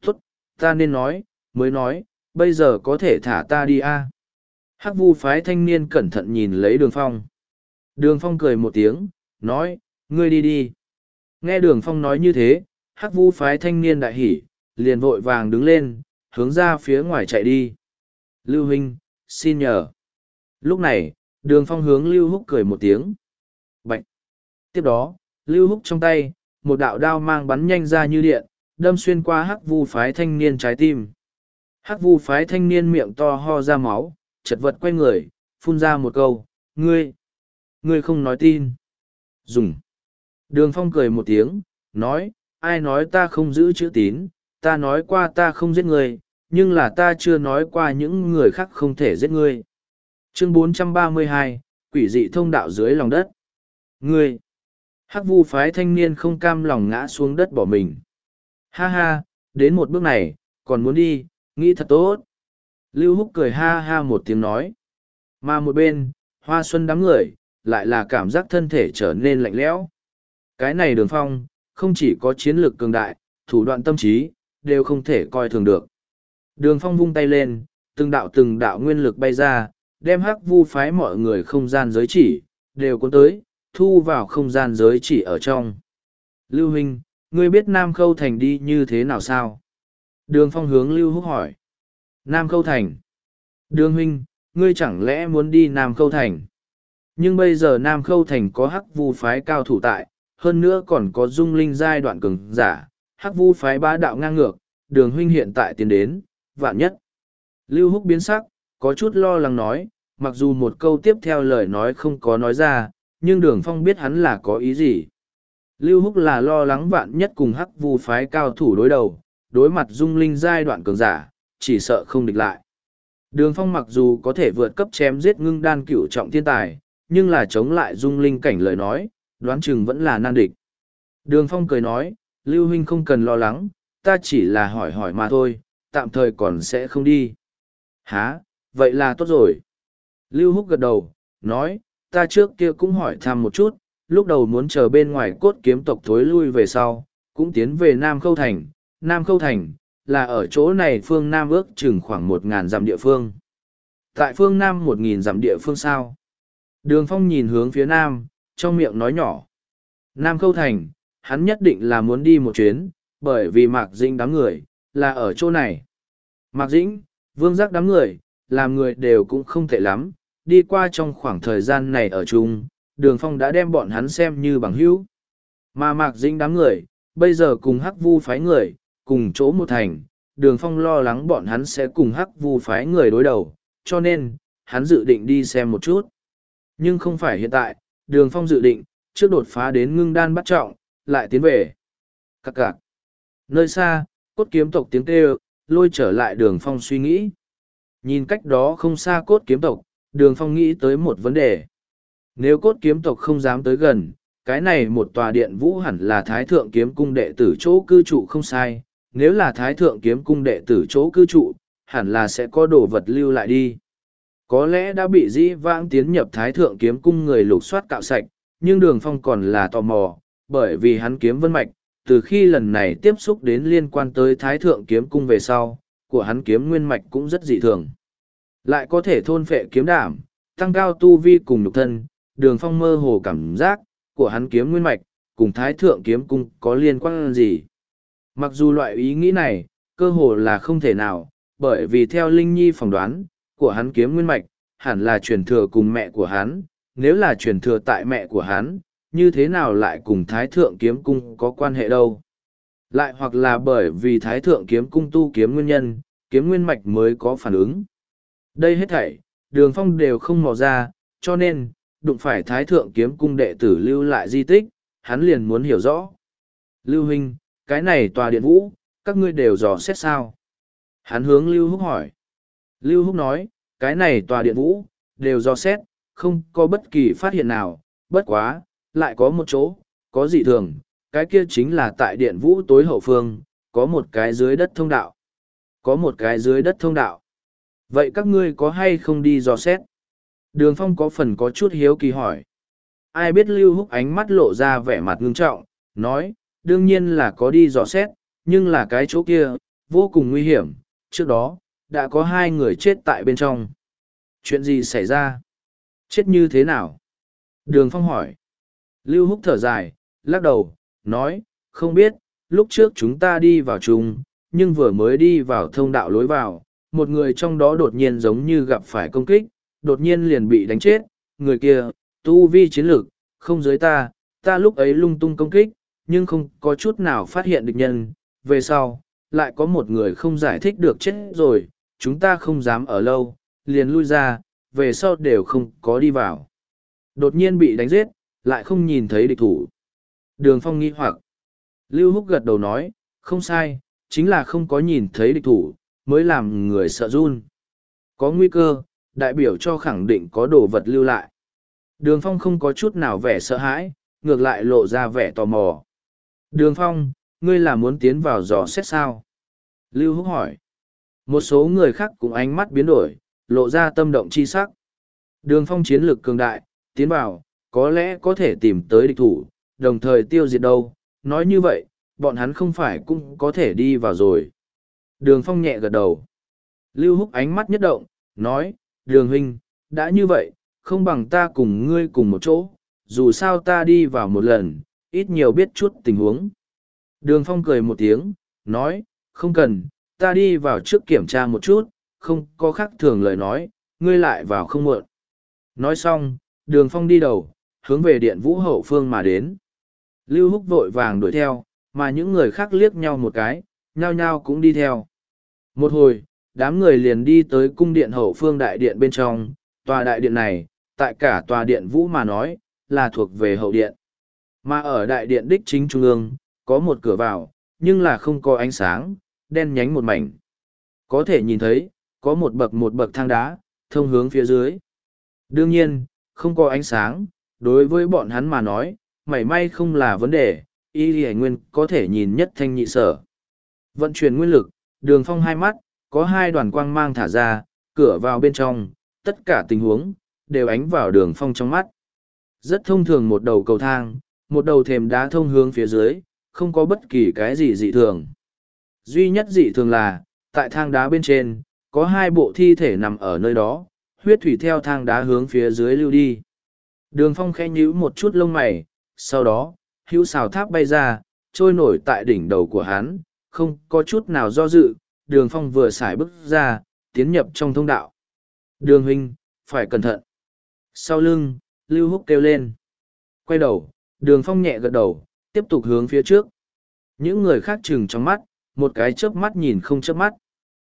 [SPEAKER 1] Tốt, ta nên nói, mới nói, bây giờ có thể thả ta đi a à? hắc vu phái thanh niên cẩn thận nhìn lấy đường phong đường phong cười một tiếng, nói, ngươi đi đi. Nghe đường phong nói như thế, hắc vu phái thanh niên đại hỉ, liền vội vàng đứng lên, hướng ra phía ngoài chạy đi. Lưu huynh, xin nhờ. Lúc này, đường phong hướng lưu húc cười một tiếng. Bệnh tiếp đó, lưu húc trong tay, một đạo đao mang bắn nhanh ra như điện, đâm xuyên qua hắc vu phái thanh niên trái tim. Hắc vu phái thanh niên miệng to ho ra máu, chật vật quay người, phun ra một câu, ngươi ngươi không nói tin. Dùng. Đường phong cười một tiếng nói ai nói ta không giữ chữ tín ta nói qua ta không giết ngươi nhưng là ta chưa nói qua những người khác không thể giết ngươi. Chương 432, quỷ dị thông đạo dưới lòng đất. Ngươi. Hắc vu phái thanh niên không cam lòng ngã xuống đất bỏ mình. Ha ha đến một bước này còn muốn đi nghĩ thật tốt. Lưu húc cười ha ha một tiếng nói. Mà một bên hoa xuân đám người lại là cảm giác thân thể trở nên lạnh lẽo cái này đường phong không chỉ có chiến lược cường đại thủ đoạn tâm trí đều không thể coi thường được đường phong vung tay lên từng đạo từng đạo nguyên lực bay ra đem hắc vu phái mọi người không gian giới chỉ, đều cuốn tới, thu vào không gian giới chỉ ở trong. Lưu Huynh, ngươi biết Nam Khâu Thành đi như thế nào sao? Đường phong hướng Lưu Húc hỏi. Nam Khâu Thành. Đường Huynh, ngươi chẳng lẽ muốn đi Nam Khâu Thành? Nhưng bây giờ Nam Khâu Thành có hắc vu phái cao thủ tại, hơn nữa còn có dung linh giai đoạn cường giả, hắc vu phái bá đạo ngang ngược, đường huynh hiện tại tiến đến, vạn nhất. Lưu Húc biến sắc, có chút lo lắng nói, mặc dù một câu tiếp theo lời nói không có nói ra, nhưng đường phong biết hắn là có ý gì. Lưu Húc là lo lắng vạn nhất cùng hắc vu phái cao thủ đối đầu, đối mặt dung linh giai đoạn cường giả, chỉ sợ không địch lại. Đường phong mặc dù có thể vượt cấp chém giết ngưng đan Cựu trọng thiên tài, nhưng là chống lại dung linh cảnh lời nói, đoán chừng vẫn là nan địch. Đường phong cười nói, Lưu Huynh không cần lo lắng, ta chỉ là hỏi hỏi mà thôi, tạm thời còn sẽ không đi. Hả, vậy là tốt rồi. Lưu Húc gật đầu, nói, ta trước kia cũng hỏi thăm một chút, lúc đầu muốn chờ bên ngoài cốt kiếm tộc thối lui về sau, cũng tiến về Nam Khâu Thành. Nam Khâu Thành, là ở chỗ này phương Nam ước chừng khoảng một ngàn dặm địa phương. Tại phương Nam một nghìn dặm địa phương sao? Đường Phong nhìn hướng phía Nam, trong miệng nói nhỏ. Nam Khâu Thành, hắn nhất định là muốn đi một chuyến, bởi vì Mạc Dĩnh đám người, là ở chỗ này. Mạc Dĩnh, vương giác đám người, làm người đều cũng không tệ lắm, đi qua trong khoảng thời gian này ở chung, đường phong đã đem bọn hắn xem như bằng hữu. Mà Mạc Dĩnh đám người, bây giờ cùng hắc vu phái người, cùng chỗ một thành, đường phong lo lắng bọn hắn sẽ cùng hắc vu phái người đối đầu, cho nên, hắn dự định đi xem một chút. Nhưng không phải hiện tại, đường phong dự định, trước đột phá đến ngưng đan bắt trọng, lại tiến về. Các cạc. Nơi xa, cốt kiếm tộc tiếng kêu, lôi trở lại đường phong suy nghĩ. Nhìn cách đó không xa cốt kiếm tộc, đường phong nghĩ tới một vấn đề. Nếu cốt kiếm tộc không dám tới gần, cái này một tòa điện vũ hẳn là thái thượng kiếm cung đệ tử chỗ cư trụ không sai. Nếu là thái thượng kiếm cung đệ tử chỗ cư trụ, hẳn là sẽ có đồ vật lưu lại đi. Có lẽ đã bị dĩ vãng tiến nhập thái thượng kiếm cung người lục soát cạo sạch, nhưng đường phong còn là tò mò, bởi vì hắn kiếm vân mạch, từ khi lần này tiếp xúc đến liên quan tới thái thượng kiếm cung về sau, của hắn kiếm nguyên mạch cũng rất dị thường. Lại có thể thôn phệ kiếm đảm, tăng cao tu vi cùng nhục thân, đường phong mơ hồ cảm giác, của hắn kiếm nguyên mạch, cùng thái thượng kiếm cung có liên quan gì. Mặc dù loại ý nghĩ này, cơ hồ là không thể nào, bởi vì theo Linh Nhi phỏng đoán, của hắn kiếm nguyên mạch, hẳn là truyền thừa cùng mẹ của hắn, nếu là truyền thừa tại mẹ của hắn, như thế nào lại cùng Thái Thượng Kiếm Cung có quan hệ đâu? Lại hoặc là bởi vì Thái Thượng Kiếm Cung tu kiếm nguyên nhân, kiếm nguyên mạch mới có phản ứng. Đây hết thảy, đường phong đều không mò ra, cho nên, đụng phải Thái Thượng Kiếm Cung đệ tử lưu lại di tích, hắn liền muốn hiểu rõ. Lưu Huynh, cái này tòa điện vũ, các ngươi đều dò xét sao? Hắn hướng Lưu Húc hỏi. Lưu Húc nói, cái này tòa điện vũ, đều dò xét, không có bất kỳ phát hiện nào, bất quá, lại có một chỗ, có dị thường, cái kia chính là tại điện vũ tối hậu phương, có một cái dưới đất thông đạo. Có một cái dưới đất thông đạo. Vậy các ngươi có hay không đi dò xét? Đường phong có phần có chút hiếu kỳ hỏi. Ai biết lưu húc ánh mắt lộ ra vẻ mặt ngưng trọng, nói, đương nhiên là có đi dò xét, nhưng là cái chỗ kia, vô cùng nguy hiểm, trước đó, đã có hai người chết tại bên trong. Chuyện gì xảy ra? Chết như thế nào? Đường Phong hỏi. Lưu Húc thở dài, lắc đầu, nói, không biết, lúc trước chúng ta đi vào chung, nhưng vừa mới đi vào thông đạo lối vào, một người trong đó đột nhiên giống như gặp phải công kích, đột nhiên liền bị đánh chết, người kia, tu vi chiến lược, không giới ta, ta lúc ấy lung tung công kích, nhưng không có chút nào phát hiện địch nhân, về sau, lại có một người không giải thích được chết rồi, chúng ta không dám ở lâu, liền lui ra, về sau đều không có đi vào. Đột nhiên bị đánh giết, lại không nhìn thấy địch thủ. Đường phong nghi hoặc. Lưu Húc gật đầu nói, không sai, chính là không có nhìn thấy địch thủ, mới làm người sợ run. Có nguy cơ, đại biểu cho khẳng định có đồ vật lưu lại. Đường phong không có chút nào vẻ sợ hãi, ngược lại lộ ra vẻ tò mò. Đường phong, ngươi là muốn tiến vào dò xét sao? Lưu Húc hỏi. Một số người khác cũng ánh mắt biến đổi, lộ ra tâm động chi sắc. Đường phong chiến lược cường đại, tiến vào, có lẽ có thể tìm tới địch thủ, đồng thời tiêu diệt đâu. Nói như vậy, bọn hắn không phải cũng có thể đi vào rồi. Đường phong nhẹ gật đầu. Lưu húc ánh mắt nhất động, nói, đường huynh, đã như vậy, không bằng ta cùng ngươi cùng một chỗ, dù sao ta đi vào một lần, ít nhiều biết chút tình huống. Đường phong cười một tiếng, nói, không cần, ta đi vào trước kiểm tra một chút, không có khác thường lời nói, ngươi lại vào không muộn. Nói xong, đường phong đi đầu, hướng về điện vũ hậu phương mà đến. Lưu Húc vội vàng đuổi theo, mà những người khác liếc nhau một cái, nhao nhao cũng đi theo. Một hồi, đám người liền đi tới cung điện hậu phương đại điện bên trong, tòa đại điện này, tại cả tòa điện vũ mà nói, là thuộc về hậu điện. Mà ở đại điện đích chính trung ương, có một cửa vào, nhưng là không có ánh sáng, đen nhánh một mảnh. Có thể nhìn thấy, có một bậc một bậc thang đá, thông hướng phía dưới. Đương nhiên, không có ánh sáng, đối với bọn hắn mà nói, mảy may không là vấn đề, y hải nguyên có thể nhìn nhất thanh nhị sở. Vận chuyển nguyên lực, đường phong hai mắt, có hai đoàn quang mang thả ra, cửa vào bên trong, tất cả tình huống, đều ánh vào đường phong trong mắt. Rất thông thường một đầu cầu thang, một đầu thềm đá thông hướng phía dưới, không có bất kỳ cái gì dị thường. Duy nhất dị thường là, tại thang đá bên trên, có hai bộ thi thể nằm ở nơi đó, huyết thủy theo thang đá hướng phía dưới lưu đi. Đường phong khẽ nhíu một chút lông mày, sau đó, hữu xào tháp bay ra, trôi nổi tại đỉnh đầu của hắn, không có chút nào do dự, đường phong vừa xài bước ra, tiến nhập trong thông đạo. Đường huynh, phải cẩn thận. Sau lưng, Lưu Húc kêu lên. Quay đầu, đường phong nhẹ gật đầu, tiếp tục hướng phía trước. Những người khác chừng trong mắt, một cái chớp mắt nhìn không chớp mắt.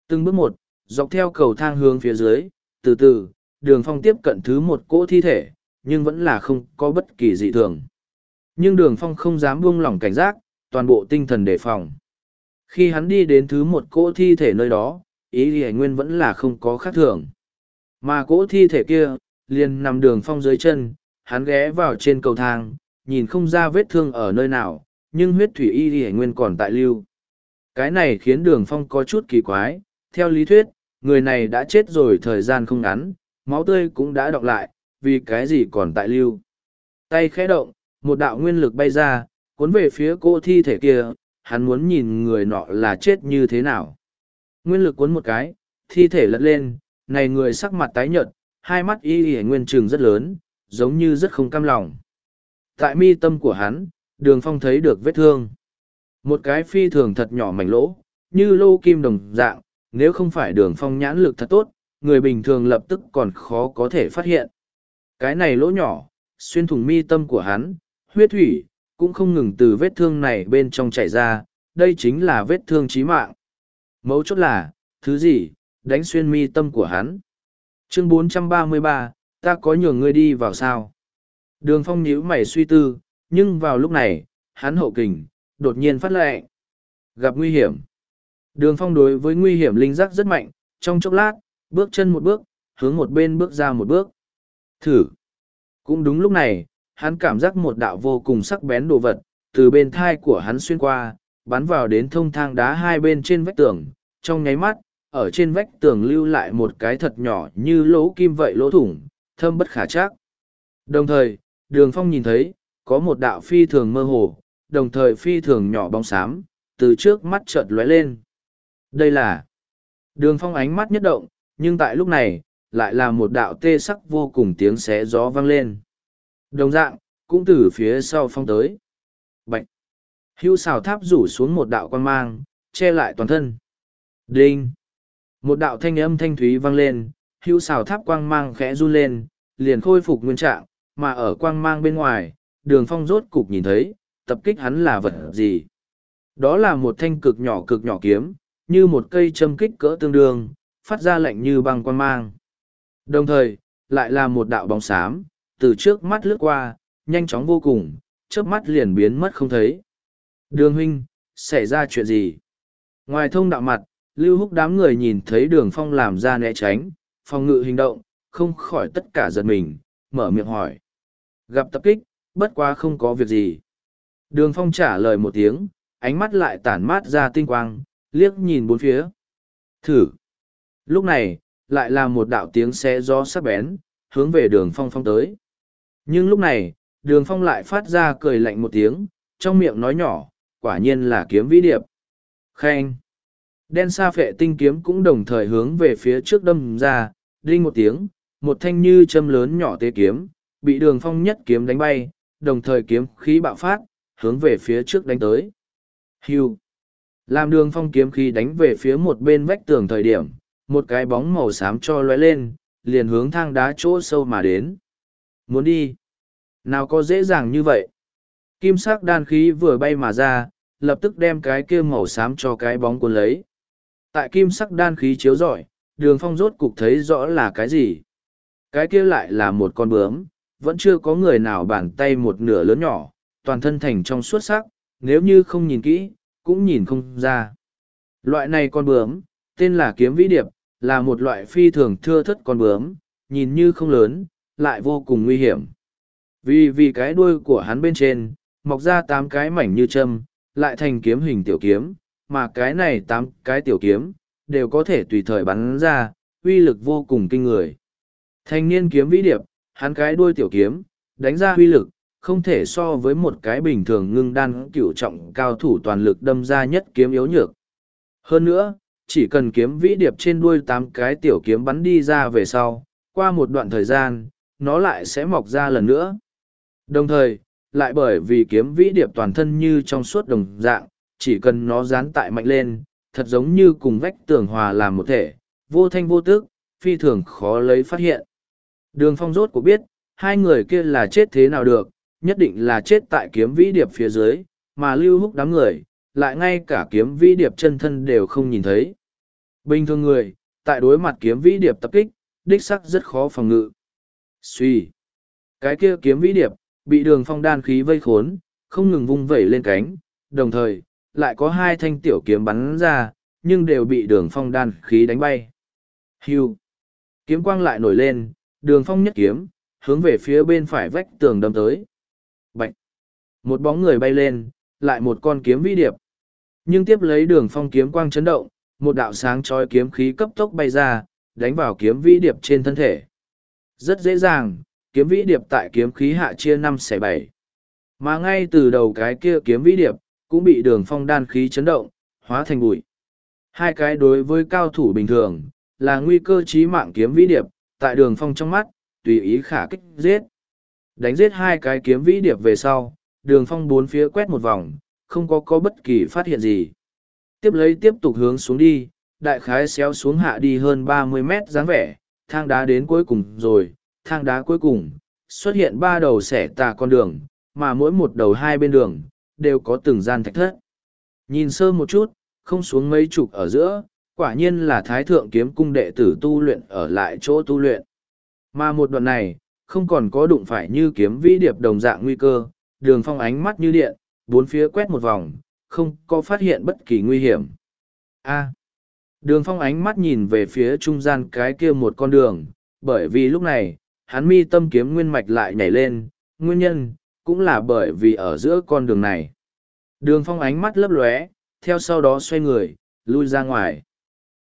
[SPEAKER 1] Từng bước một, dọc theo cầu thang hướng phía dưới, từ từ, đường phong tiếp cận thứ một cỗ thi thể, nhưng vẫn là không có bất kỳ dị thường. Nhưng đường phong không dám buông lỏng cảnh giác, toàn bộ tinh thần đề phòng. Khi hắn đi đến thứ một cỗ thi thể nơi đó, ý ghi nguyên vẫn là không có khác thường. Mà cỗ thi thể kia, liền nằm đường phong dưới chân, hắn ghé vào trên cầu thang, nhìn không ra vết thương ở nơi nào, nhưng huyết thủy y ghi nguyên còn tại lưu. Cái này khiến đường phong có chút kỳ quái, theo lý thuyết, người này đã chết rồi thời gian không ngắn, máu tươi cũng đã đọng lại, vì cái gì còn tại lưu. Tay khẽ động, một đạo nguyên lực bay ra, cuốn về phía cô thi thể kia, hắn muốn nhìn người nọ là chết như thế nào. Nguyên lực cuốn một cái, thi thể lật lên, này người sắc mặt tái nhợt, hai mắt y y nguyên trường rất lớn, giống như rất không cam lòng. Tại mi tâm của hắn, đường phong thấy được vết thương. Một cái phi thường thật nhỏ mảnh lỗ, như lô kim đồng dạng, nếu không phải đường phong nhãn lực thật tốt, người bình thường lập tức còn khó có thể phát hiện. Cái này lỗ nhỏ, xuyên thủng mi tâm của hắn, huyết thủy, cũng không ngừng từ vết thương này bên trong chảy ra, đây chính là vết thương chí mạng. Mấu chốt là, thứ gì, đánh xuyên mi tâm của hắn. Chương 433, ta có nhường ngươi đi vào sao? Đường phong nhíu mày suy tư, nhưng vào lúc này, hắn hậu kình, đột nhiên phát lệ. Gặp nguy hiểm. Đường phong đối với nguy hiểm linh giác rất mạnh, trong chốc lát, bước chân một bước, hướng một bên bước ra một bước. Thử. Cũng đúng lúc này, hắn cảm giác một đạo vô cùng sắc bén đồ vật, từ bên thai của hắn xuyên qua, bắn vào đến thông thang đá hai bên trên vách tường, trong nháy mắt, ở trên vách tường lưu lại một cái thật nhỏ như lỗ kim vậy lỗ thủng, thâm bất khả chắc. Đồng thời, đường phong nhìn thấy, có một đạo phi thường mơ hồ, đồng thời phi thường nhỏ bóng xám, từ trước mắt chợt lóe lên. Đây là đường phong ánh mắt nhất động, nhưng tại lúc này, lại là một đạo tê sắc vô cùng tiếng xé gió vang lên. Đồng dạng, cũng từ phía sau phong tới. Bạch! Hưu xào tháp rủ xuống một đạo quan mang, che lại toàn thân. Đinh! Một đạo thanh âm thanh thúy vang lên, hưu xào tháp quang mang khẽ run lên, liền khôi phục nguyên trạng, mà ở quang mang bên ngoài, đường phong rốt cục nhìn thấy, tập kích hắn là vật gì. Đó là một thanh cực nhỏ cực nhỏ kiếm, như một cây châm kích cỡ tương đương, phát ra lạnh như băng quang mang. Đồng thời, lại là một đạo bóng xám, từ trước mắt lướt qua, nhanh chóng vô cùng, trước mắt liền biến mất không thấy. Đường huynh, xảy ra chuyện gì? Ngoài thông đạo mặt, lưu húc đám người nhìn thấy đường phong làm ra né tránh, phòng ngự hình động, không khỏi tất cả giật mình, mở miệng hỏi. Gặp tập kích, bất quá không có việc gì. Đường phong trả lời một tiếng, ánh mắt lại tản mát ra tinh quang, liếc nhìn bốn phía. Thử. Lúc này, lại là một đạo tiếng xe gió sắc bén, hướng về đường phong phong tới. Nhưng lúc này, đường phong lại phát ra cười lạnh một tiếng, trong miệng nói nhỏ, quả nhiên là kiếm vĩ điệp. Khen! Đen sa phệ tinh kiếm cũng đồng thời hướng về phía trước đâm ra, đinh một tiếng, một thanh như châm lớn nhỏ tế kiếm, bị đường phong nhất kiếm đánh bay, đồng thời kiếm khí bạo phát, hướng về phía trước đánh tới. Hưu! Làm đường phong kiếm khi đánh về phía một bên vách tường thời điểm, một cái bóng màu xám cho lóe lên, liền hướng thang đá chỗ sâu mà đến. Muốn đi? Nào có dễ dàng như vậy? Kim sắc đan khí vừa bay mà ra, lập tức đem cái kia màu xám cho cái bóng cuốn lấy. Tại kim sắc đan khí chiếu rọi, đường phong rốt cục thấy rõ là cái gì. Cái kia lại là một con bướm, vẫn chưa có người nào bàn tay một nửa lớn nhỏ, toàn thân thành trong suốt sắc, nếu như không nhìn kỹ, cũng nhìn không ra. Loại này con bướm, tên là kiếm vĩ điệp, là một loại phi thường thưa thất con bướm, nhìn như không lớn, lại vô cùng nguy hiểm. Vì vì cái đuôi của hắn bên trên, mọc ra tám cái mảnh như châm, lại thành kiếm hình tiểu kiếm, mà cái này tám cái tiểu kiếm, đều có thể tùy thời bắn ra, uy lực vô cùng kinh người. Thanh niên kiếm vĩ điệp, hắn cái đuôi tiểu kiếm, đánh ra uy lực, không thể so với một cái bình thường ngưng đan cửu trọng cao thủ toàn lực đâm ra nhất kiếm yếu nhược. Hơn nữa, chỉ cần kiếm vĩ điệp trên đuôi tám cái tiểu kiếm bắn đi ra về sau, qua một đoạn thời gian, nó lại sẽ mọc ra lần nữa. Đồng thời, lại bởi vì kiếm vĩ điệp toàn thân như trong suốt đồng dạng, chỉ cần nó dán tại mạnh lên, thật giống như cùng vách tường hòa làm một thể, vô thanh vô tức, phi thường khó lấy phát hiện. Đường phong rốt của biết, hai người kia là chết thế nào được, nhất định là chết tại kiếm vĩ điệp phía dưới, mà lưu húc đám người, lại ngay cả kiếm vĩ điệp chân thân đều không nhìn thấy. Bình thường người, tại đối mặt kiếm vĩ điệp tập kích, đích sắc rất khó phòng ngự. Suy. Cái kia kiếm vĩ điệp, bị đường phong đan khí vây khốn, không ngừng vung vẩy lên cánh, đồng thời, lại có hai thanh tiểu kiếm bắn ra, nhưng đều bị đường phong đan khí đánh bay. Hưu. Kiếm quang lại nổi lên, đường phong nhất kiếm, hướng về phía bên phải vách tường đâm tới. Một bóng người bay lên, lại một con kiếm vĩ điệp. Nhưng tiếp lấy đường phong kiếm quang chấn động, một đạo sáng trói kiếm khí cấp tốc bay ra, đánh vào kiếm vĩ điệp trên thân thể. Rất dễ dàng, kiếm vĩ điệp tại kiếm khí hạ chia năm xẻ bảy. Mà ngay từ đầu cái kia kiếm vĩ điệp, cũng bị đường phong đan khí chấn động, hóa thành bụi. Hai cái đối với cao thủ bình thường, là nguy cơ chí mạng kiếm vĩ điệp, tại đường phong trong mắt, tùy ý khả kích giết. Đánh giết hai cái kiếm vĩ điệp về sau, đường phong bốn phía quét một vòng, không có có bất kỳ phát hiện gì. Tiếp lấy tiếp tục hướng xuống đi, đại khái xéo xuống hạ đi hơn ba mươi mét dáng vẻ, thang đá đến cuối cùng rồi, thang đá cuối cùng, xuất hiện ba đầu xẻ tà con đường, mà mỗi một đầu hai bên đường, đều có từng gian thạch thất. Nhìn sơ một chút, không xuống mấy chục ở giữa, quả nhiên là thái thượng kiếm cung đệ tử tu luyện ở lại chỗ tu luyện. Mà một đoạn này, không còn có đụng phải như kiếm vĩ điệp đồng dạng nguy cơ, đường phong ánh mắt như điện, bốn phía quét một vòng, không có phát hiện bất kỳ nguy hiểm. A. À, đường phong ánh mắt nhìn về phía trung gian cái kia một con đường, bởi vì lúc này, hắn mi tâm kiếm nguyên mạch lại nhảy lên, nguyên nhân, cũng là bởi vì ở giữa con đường này. Đường phong ánh mắt lấp lóe, theo sau đó xoay người, lui ra ngoài.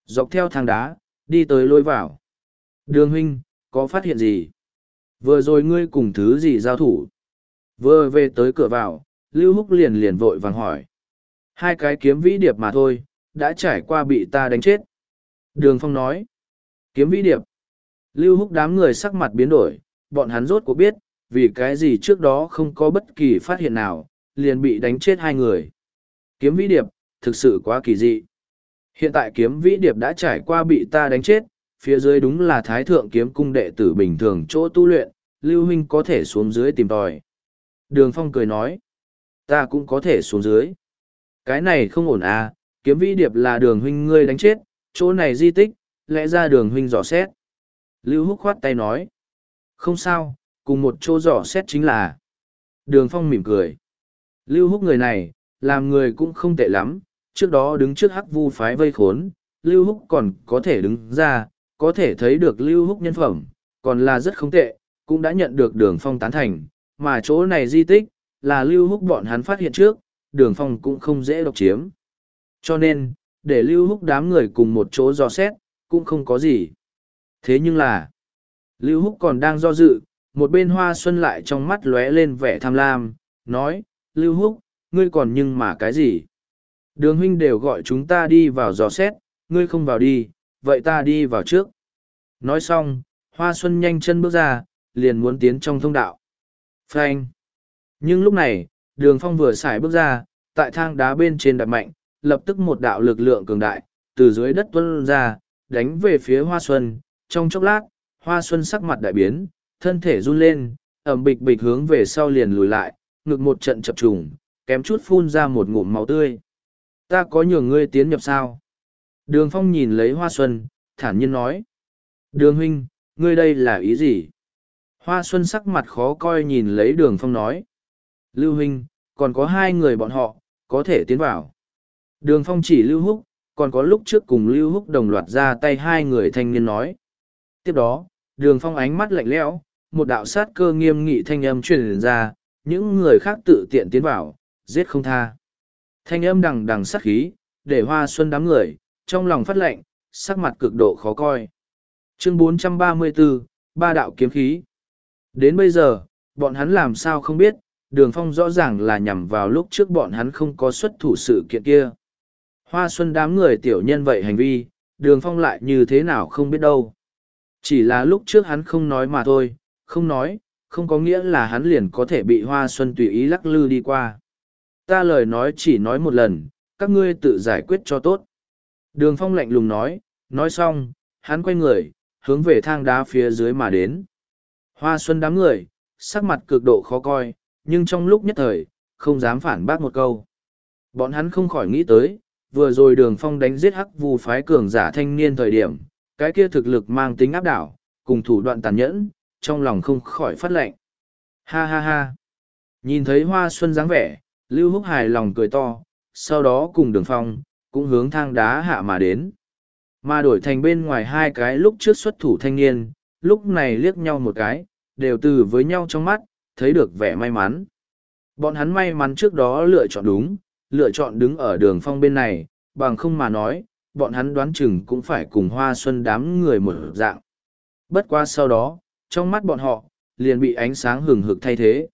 [SPEAKER 1] Dọc theo thang đá, đi tới lối vào. Đường huynh, có phát hiện gì? Vừa rồi ngươi cùng thứ gì giao thủ? Vừa về tới cửa vào, Lưu Húc liền liền vội vàng hỏi. Hai cái kiếm vĩ điệp mà thôi, đã trải qua bị ta đánh chết. Đường Phong nói. Kiếm vĩ điệp. Lưu Húc đám người sắc mặt biến đổi, bọn hắn rốt cuộc biết, vì cái gì trước đó không có bất kỳ phát hiện nào, liền bị đánh chết hai người. Kiếm vĩ điệp, thực sự quá kỳ dị. Hiện tại kiếm vĩ điệp đã trải qua bị ta đánh chết, phía dưới đúng là thái thượng kiếm cung đệ tử bình thường chỗ tu luyện, Lưu Huynh có thể xuống dưới tìm tòi. Đường Phong cười nói, ta cũng có thể xuống dưới. Cái này không ổn à, kiếm vĩ điệp là đường huynh ngươi đánh chết, chỗ này di tích, lẽ ra đường huynh dò xét. Lưu Húc khoát tay nói, không sao, cùng một chỗ dò xét chính là. Đường Phong mỉm cười. Lưu Húc người này, làm người cũng không tệ lắm, trước đó đứng trước hắc vu phái vây khốn, Lưu Húc còn có thể đứng ra, có thể thấy được Lưu Húc nhân phẩm, còn là rất không tệ, cũng đã nhận được đường phong tán thành, mà chỗ này di tích, là Lưu Húc bọn hắn phát hiện trước, đường phong cũng không dễ độc chiếm. Cho nên, để Lưu Húc đám người cùng một chỗ dò xét, cũng không có gì. Thế nhưng là, Lưu Húc còn đang do dự, một bên hoa xuân lại trong mắt lóe lên vẻ tham lam, nói, Lưu Húc, ngươi còn nhưng mà cái gì? Đường huynh đều gọi chúng ta đi vào dò xét, ngươi không vào đi, vậy ta đi vào trước. Nói xong, Hoa Xuân nhanh chân bước ra, liền muốn tiến trong thông đạo. Phanh! Nhưng lúc này, đường phong vừa xài bước ra, tại thang đá bên trên đạp mạnh, lập tức một đạo lực lượng cường đại, từ dưới đất tuân ra, đánh về phía Hoa Xuân. Trong chốc lát, Hoa Xuân sắc mặt đại biến, thân thể run lên, ẩm bịch bịch hướng về sau liền lùi lại, ngực một trận chập trùng, kém chút phun ra một ngụm máu tươi. Ta có nhường ngươi tiến nhập sao? Đường phong nhìn lấy hoa xuân, thản nhiên nói. Đường huynh, ngươi đây là ý gì? Hoa xuân sắc mặt khó coi nhìn lấy đường phong nói. Lưu huynh, còn có hai người bọn họ, có thể tiến vào. Đường phong chỉ lưu húc, còn có lúc trước cùng lưu húc đồng loạt ra tay hai người thanh niên nói. Tiếp đó, đường phong ánh mắt lạnh lẽo, một đạo sát cơ nghiêm nghị thanh âm truyền ra, những người khác tự tiện tiến vào, giết không tha. Thanh âm đằng đằng sát khí, để hoa xuân đám người, trong lòng phát lệnh, sắc mặt cực độ khó coi. Chương 434, Ba đạo kiếm khí. Đến bây giờ, bọn hắn làm sao không biết, đường phong rõ ràng là nhằm vào lúc trước bọn hắn không có xuất thủ sự kiện kia. Hoa xuân đám người tiểu nhân vậy hành vi, đường phong lại như thế nào không biết đâu. Chỉ là lúc trước hắn không nói mà thôi, không nói, không có nghĩa là hắn liền có thể bị hoa xuân tùy ý lắc lư đi qua. Ta lời nói chỉ nói một lần, các ngươi tự giải quyết cho tốt. Đường phong lạnh lùng nói, nói xong, hắn quay người, hướng về thang đá phía dưới mà đến. Hoa xuân đám người, sắc mặt cực độ khó coi, nhưng trong lúc nhất thời, không dám phản bác một câu. Bọn hắn không khỏi nghĩ tới, vừa rồi đường phong đánh giết hắc vù phái cường giả thanh niên thời điểm, cái kia thực lực mang tính áp đảo, cùng thủ đoạn tàn nhẫn, trong lòng không khỏi phát lệnh. Ha ha ha! Nhìn thấy hoa xuân dáng vẻ, Lưu Húc hài lòng cười to, sau đó cùng đường phong, cũng hướng thang đá hạ mà đến. Mà đổi thành bên ngoài hai cái lúc trước xuất thủ thanh niên, lúc này liếc nhau một cái, đều từ với nhau trong mắt, thấy được vẻ may mắn. Bọn hắn may mắn trước đó lựa chọn đúng, lựa chọn đứng ở đường phong bên này, bằng không mà nói, bọn hắn đoán chừng cũng phải cùng hoa xuân đám người một dạng. Bất qua sau đó, trong mắt bọn họ, liền bị ánh sáng hừng hực thay thế.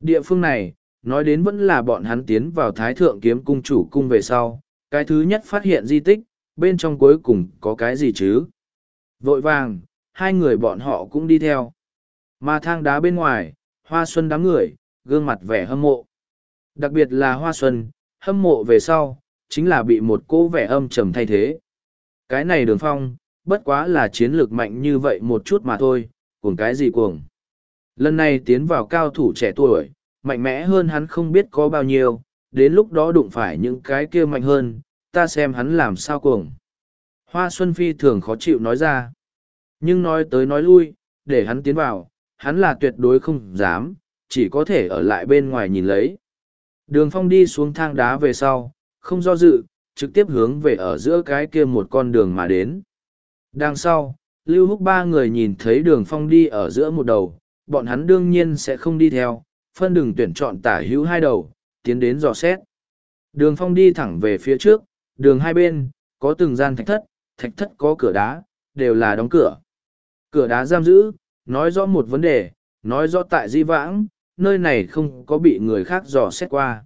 [SPEAKER 1] Địa phương này, nói đến vẫn là bọn hắn tiến vào thái thượng kiếm cung chủ cung về sau, cái thứ nhất phát hiện di tích, bên trong cuối cùng có cái gì chứ? Vội vàng, hai người bọn họ cũng đi theo. Mà thang đá bên ngoài, hoa xuân đám người, gương mặt vẻ hâm mộ. Đặc biệt là hoa xuân, hâm mộ về sau, chính là bị một cô vẻ âm trầm thay thế. Cái này đường phong, bất quá là chiến lược mạnh như vậy một chút mà thôi, cuồng cái gì cuồng. Lần này tiến vào cao thủ trẻ tuổi, mạnh mẽ hơn hắn không biết có bao nhiêu, đến lúc đó đụng phải những cái kia mạnh hơn, ta xem hắn làm sao cuồng. Hoa Xuân Phi thường khó chịu nói ra. Nhưng nói tới nói lui, để hắn tiến vào, hắn là tuyệt đối không dám, chỉ có thể ở lại bên ngoài nhìn lấy. Đường phong đi xuống thang đá về sau, không do dự, trực tiếp hướng về ở giữa cái kia một con đường mà đến. Đằng sau, Lưu Húc ba người nhìn thấy đường phong đi ở giữa một đầu, bọn hắn đương nhiên sẽ không đi theo, phân đường tuyển chọn tả hữu hai đầu, tiến đến dò xét. Đường phong đi thẳng về phía trước, đường hai bên, có từng gian thạch thất, thạch thất có cửa đá, đều là đóng cửa. Cửa đá giam giữ, nói rõ một vấn đề, nói rõ tại di vãng, nơi này không có bị người khác dò xét qua.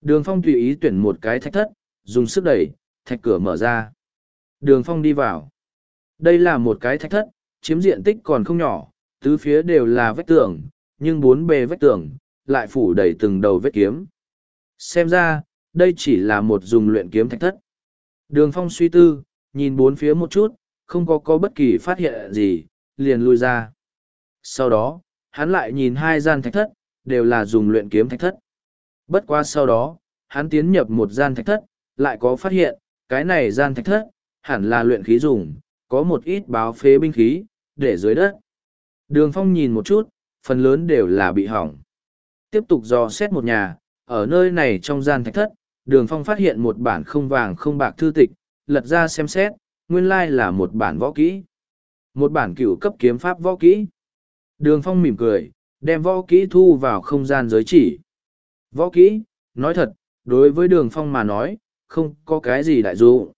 [SPEAKER 1] Đường phong tùy ý tuyển một cái thạch thất, dùng sức đẩy, thạch cửa mở ra. Đường phong đi vào. Đây là một cái thạch thất, chiếm diện tích còn không nhỏ, tứ phía đều là vách tường, nhưng bốn bề vách tường, lại phủ đầy từng đầu vết kiếm. Xem ra, đây chỉ là một dùng luyện kiếm thạch thất. Đường phong suy tư, nhìn bốn phía một chút, không có có bất kỳ phát hiện gì, liền lui ra. Sau đó, hắn lại nhìn hai gian thạch thất, đều là dùng luyện kiếm thạch thất. Bất qua sau đó, hắn tiến nhập một gian thạch thất, lại có phát hiện, cái này gian thạch thất, hẳn là luyện khí dùng, có một ít báo phế binh khí, để dưới đất. Đường phong nhìn một chút, phần lớn đều là bị hỏng. Tiếp tục dò xét một nhà, ở nơi này trong gian thạch thất, đường phong phát hiện một bản không vàng không bạc thư tịch, lật ra xem xét, nguyên lai là một bản võ kỹ. Một bản cựu cấp kiếm pháp võ kỹ. Đường phong mỉm cười, đem võ kỹ thu vào không gian giới chỉ. Võ kỹ, nói thật, đối với đường phong mà nói, không có cái gì đại dụ.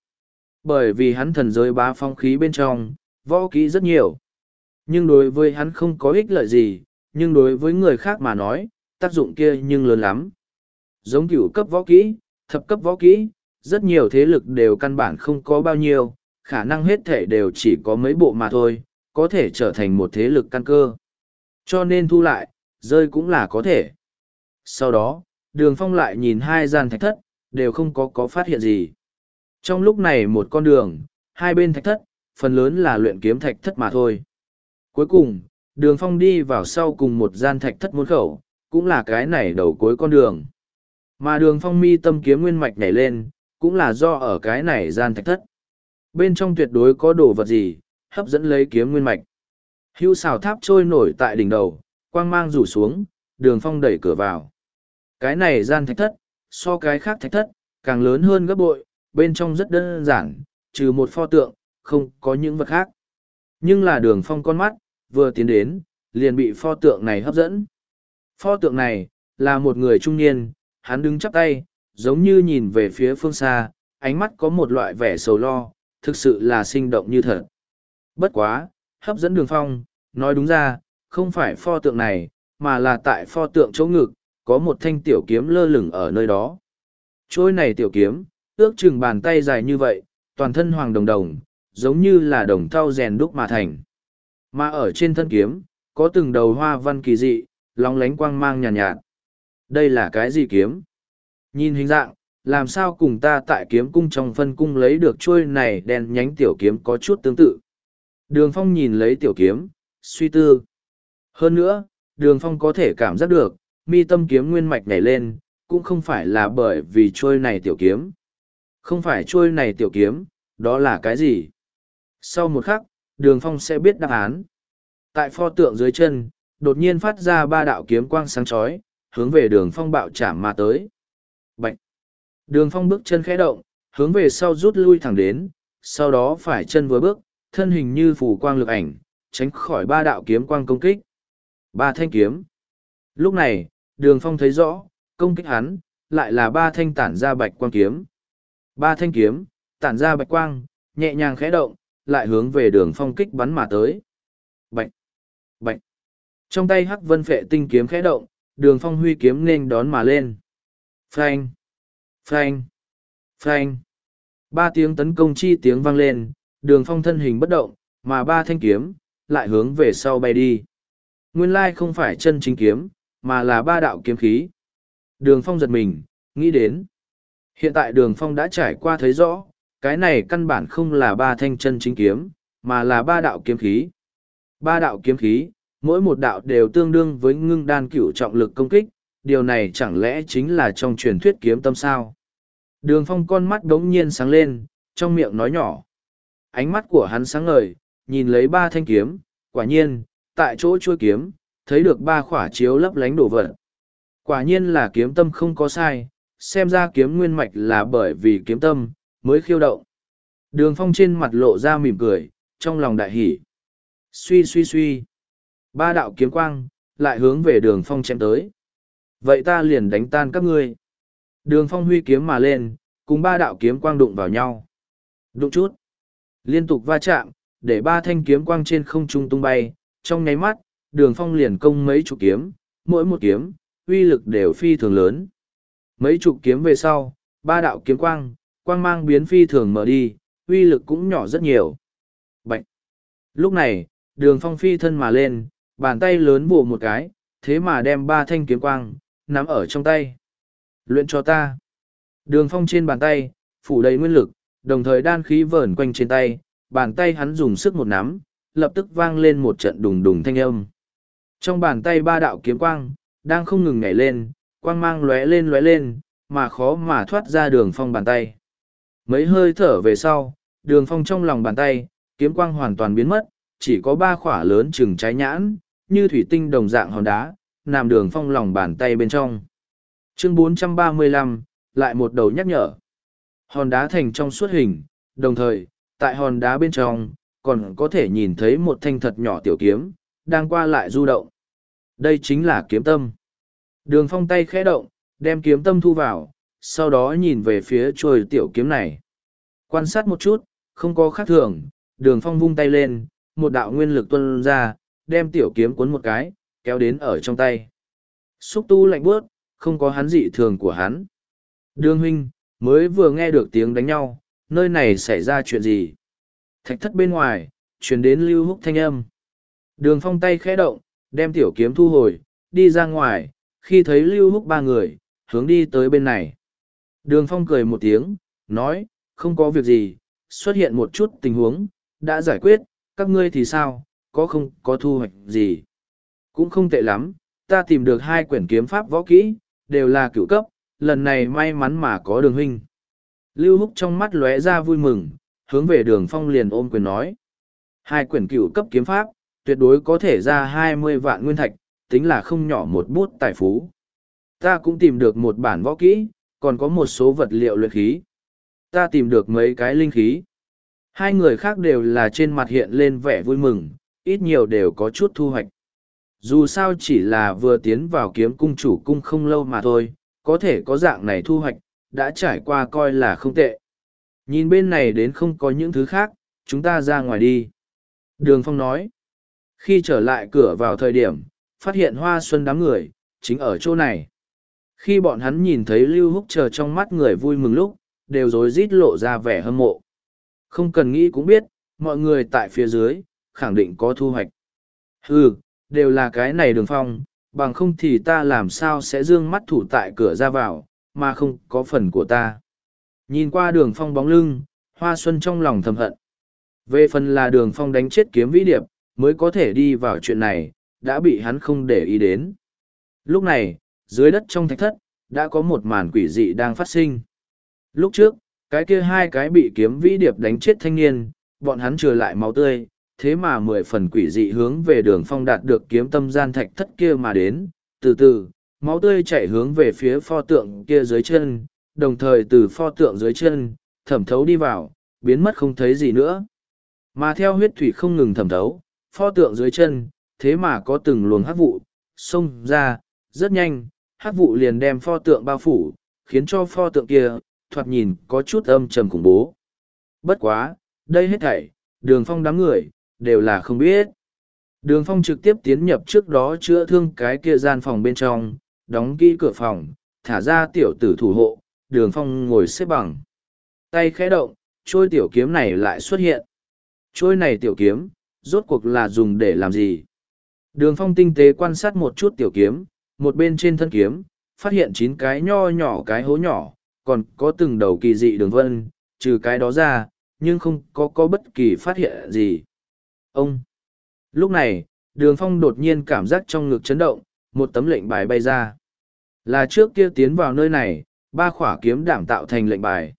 [SPEAKER 1] Bởi vì hắn thần giới bá phong khí bên trong, võ kỹ rất nhiều. Nhưng đối với hắn không có ích lợi gì, nhưng đối với người khác mà nói, tác dụng kia nhưng lớn lắm. Giống cửu cấp võ kỹ, thập cấp võ kỹ, rất nhiều thế lực đều căn bản không có bao nhiêu, khả năng hết thể đều chỉ có mấy bộ mà thôi, có thể trở thành một thế lực căn cơ. Cho nên thu lại, rơi cũng là có thể. Sau đó, đường phong lại nhìn hai gian thạch thất, đều không có có phát hiện gì. Trong lúc này một con đường, hai bên thạch thất, phần lớn là luyện kiếm thạch thất mà thôi. Cuối cùng, đường phong đi vào sau cùng một gian thạch thất môn khẩu, cũng là cái này đầu cuối con đường. Mà đường phong mi tâm kiếm nguyên mạch nhảy lên, cũng là do ở cái này gian thạch thất. Bên trong tuyệt đối có đồ vật gì, hấp dẫn lấy kiếm nguyên mạch. Hưu xào tháp trôi nổi tại đỉnh đầu, quang mang rủ xuống, đường phong đẩy cửa vào. Cái này gian thạch thất, so cái khác thạch thất, càng lớn hơn gấp bội, bên trong rất đơn giản, trừ một pho tượng, không có những vật khác. Nhưng là đường phong con mắt, vừa tiến đến, liền bị pho tượng này hấp dẫn. Pho tượng này, là một người trung niên, hắn đứng chắp tay, giống như nhìn về phía phương xa, ánh mắt có một loại vẻ sầu lo, thực sự là sinh động như thật. Bất quá, hấp dẫn đường phong, nói đúng ra, không phải pho tượng này, mà là tại pho tượng chỗ ngực, có một thanh tiểu kiếm lơ lửng ở nơi đó. Trôi này tiểu kiếm, ước chừng bàn tay dài như vậy, toàn thân hoàng đồng đồng, giống như là đồng thau rèn đúc mà thành. Mà ở trên thân kiếm, có từng đầu hoa văn kỳ dị, lóng lánh quang mang nhàn nhạt, nhạt. Đây là cái gì kiếm? Nhìn hình dạng, làm sao cùng ta tại kiếm cung trong phân cung lấy được trôi này đen nhánh tiểu kiếm có chút tương tự. Đường phong nhìn lấy tiểu kiếm, suy tư. Hơn nữa, đường phong có thể cảm giác được, mi tâm kiếm nguyên mạch nhảy lên, cũng không phải là bởi vì trôi này tiểu kiếm. Không phải trôi này tiểu kiếm, đó là cái gì? Sau một khắc, đường phong sẽ biết đáp án. Tại pho tượng dưới chân, đột nhiên phát ra ba đạo kiếm quang sáng chói hướng về đường phong bạo chạm mà tới. Bạch! Đường phong bước chân khẽ động, hướng về sau rút lui thẳng đến, sau đó phải chân vừa bước, thân hình như phủ quang lực ảnh, tránh khỏi ba đạo kiếm quang công kích. Ba thanh kiếm. Lúc này, đường phong thấy rõ, công kích hắn, lại là ba thanh tản ra bạch quang kiếm. Ba thanh kiếm, tản ra bạch quang, nhẹ nhàng khẽ động, lại hướng về đường phong kích bắn mà tới. Bạch! Bạch! Trong tay hắc vân phệ tinh kiếm khẽ động, đường phong huy kiếm nên đón mà lên. Phanh! Phanh! Phanh! Ba tiếng tấn công chi tiếng vang lên, đường phong thân hình bất động, mà ba thanh kiếm, lại hướng về sau bay đi. Nguyên lai không phải chân chính kiếm, mà là ba đạo kiếm khí. Đường phong giật mình, nghĩ đến. Hiện tại đường phong đã trải qua thấy rõ, cái này căn bản không là ba thanh chân chính kiếm, mà là ba đạo kiếm khí. Ba đạo kiếm khí, mỗi một đạo đều tương đương với ngưng đan cửu trọng lực công kích, điều này chẳng lẽ chính là trong truyền thuyết kiếm tâm sao? Đường phong con mắt đống nhiên sáng lên, trong miệng nói nhỏ. Ánh mắt của hắn sáng ngời, nhìn lấy ba thanh kiếm, quả nhiên, tại chỗ chuôi kiếm, thấy được ba khỏa chiếu lấp lánh đổ vật. Quả nhiên là kiếm tâm không có sai, xem ra kiếm nguyên mạch là bởi vì kiếm tâm, mới khiêu động. Đường phong trên mặt lộ ra mỉm cười, trong lòng đại hỉ. Suy suy suy. Ba đạo kiếm quang, lại hướng về đường phong chém tới. Vậy ta liền đánh tan các ngươi. Đường phong huy kiếm mà lên, cùng ba đạo kiếm quang đụng vào nhau. Đụng chút. Liên tục va chạm, để ba thanh kiếm quang trên không trung tung bay, trong nháy mắt, đường phong liền công mấy chục kiếm, mỗi một kiếm, uy lực đều phi thường lớn. Mấy chục kiếm về sau, ba đạo kiếm quang, quang mang biến phi thường mở đi, uy lực cũng nhỏ rất nhiều. Bạch! Lúc này, đường phong phi thân mà lên, bàn tay lớn bù một cái, thế mà đem ba thanh kiếm quang, nắm ở trong tay. Luyện cho ta. Đường phong trên bàn tay, phủ đầy nguyên lực, đồng thời đan khí vờn quanh trên tay, bàn tay hắn dùng sức một nắm, lập tức vang lên một trận đùng đùng thanh âm. Trong bàn tay ba đạo kiếm quang, đang không ngừng nhảy lên, quang mang lóe lên lóe lên, mà khó mà thoát ra đường phong bàn tay. Mấy hơi thở về sau, đường phong trong lòng bàn tay, kiếm quang hoàn toàn biến mất, chỉ có ba khỏa lớn chừng trái nhãn, như thủy tinh đồng dạng hòn đá, nằm đường phong lòng bàn tay bên trong. Chương 435, lại một đầu nhắc nhở. Hòn đá thành trong suốt hình, đồng thời, tại hòn đá bên trong, còn có thể nhìn thấy một thanh thật nhỏ tiểu kiếm, đang qua lại du động. Đây chính là kiếm tâm. Đường phong tay khẽ động, đem kiếm tâm thu vào, sau đó nhìn về phía trôi tiểu kiếm này. Quan sát một chút, không có khác thường, đường phong vung tay lên, một đạo nguyên lực tuân ra, đem tiểu kiếm cuốn một cái, kéo đến ở trong tay. Xúc tu lạnh bước, không có hắn dị thường của hắn. Đường huynh, mới vừa nghe được tiếng đánh nhau, nơi này xảy ra chuyện gì? Thạch thất bên ngoài, chuyển đến lưu húc thanh âm. Đường phong tay khẽ động, đem tiểu kiếm thu hồi, đi ra ngoài, khi thấy lưu húc ba người, hướng đi tới bên này. Đường phong cười một tiếng, nói, không có việc gì, xuất hiện một chút tình huống, đã giải quyết, các ngươi thì sao, có không có thu hoạch gì. Cũng không tệ lắm, ta tìm được hai quyển kiếm pháp võ kỹ, đều là cựu cấp, lần này may mắn mà có đường huynh. Lưu Húc trong mắt lóe ra vui mừng, hướng về đường phong liền ôm quyền nói. Hai quyển cựu cấp kiếm pháp, tuyệt đối có thể ra hai mươi vạn nguyên thạch, tính là không nhỏ một bút tài phú. Ta cũng tìm được một bản võ kỹ, còn có một số vật liệu luyện khí. Ta tìm được mấy cái linh khí. Hai người khác đều là trên mặt hiện lên vẻ vui mừng, ít nhiều đều có chút thu hoạch. Dù sao chỉ là vừa tiến vào kiếm cung chủ cung không lâu mà thôi, có thể có dạng này thu hoạch, đã trải qua coi là không tệ. Nhìn bên này đến không có những thứ khác, chúng ta ra ngoài đi. Đường Phong nói. Khi trở lại cửa vào thời điểm, phát hiện hoa xuân đám người, chính ở chỗ này. Khi bọn hắn nhìn thấy Lưu Húc chờ trong mắt người vui mừng lúc, đều rối rít lộ ra vẻ hâm mộ. Không cần nghĩ cũng biết, mọi người tại phía dưới, khẳng định có thu hoạch. Ừ, đều là cái này đường phong, bằng không thì ta làm sao sẽ dương mắt thủ tại cửa ra vào, mà không có phần của ta. Nhìn qua đường phong bóng lưng, hoa xuân trong lòng thầm hận. Về phần là đường phong đánh chết kiếm vĩ điệp, mới có thể đi vào chuyện này, đã bị hắn không để ý đến. Lúc này, dưới đất trong thạch thất, đã có một màn quỷ dị đang phát sinh. Lúc trước, cái kia hai cái bị kiếm vĩ điệp đánh chết thanh niên, bọn hắn trừ lại máu tươi, thế mà mười phần quỷ dị hướng về đường phong đạt được kiếm tâm gian thạch thất kia mà đến. Từ từ, máu tươi chạy hướng về phía pho tượng kia dưới chân, đồng thời từ pho tượng dưới chân, thẩm thấu đi vào, biến mất không thấy gì nữa. Mà theo huyết thủy không ngừng thẩm thấu, pho tượng dưới chân, thế mà có từng luồng hát vụ, xông ra, rất nhanh, hát vụ liền đem pho tượng bao phủ, khiến cho pho tượng kia, thoạt nhìn có chút âm trầm khủng bố. Bất quá, đây hết thảy, đường phong đám người, đều là không biết. Đường phong trực tiếp tiến nhập trước đó chữa thương cái kia gian phòng bên trong, đóng kỹ cửa phòng, thả ra tiểu tử thủ hộ, đường phong ngồi xếp bằng. Tay khẽ động, trôi tiểu kiếm này lại xuất hiện. Trôi này tiểu kiếm, rốt cuộc là dùng để làm gì? Đường phong tinh tế quan sát một chút tiểu kiếm, một bên trên thân kiếm, phát hiện chín cái nho nhỏ cái hố nhỏ, còn có từng đầu kỳ dị đường vân, trừ cái đó ra, nhưng không có có bất kỳ phát hiện gì. Ông! Lúc này, đường phong đột nhiên cảm giác trong ngực chấn động, một tấm lệnh bài bay ra. Là trước kia tiến vào nơi này, ba khỏa kiếm đảm tạo thành lệnh bài.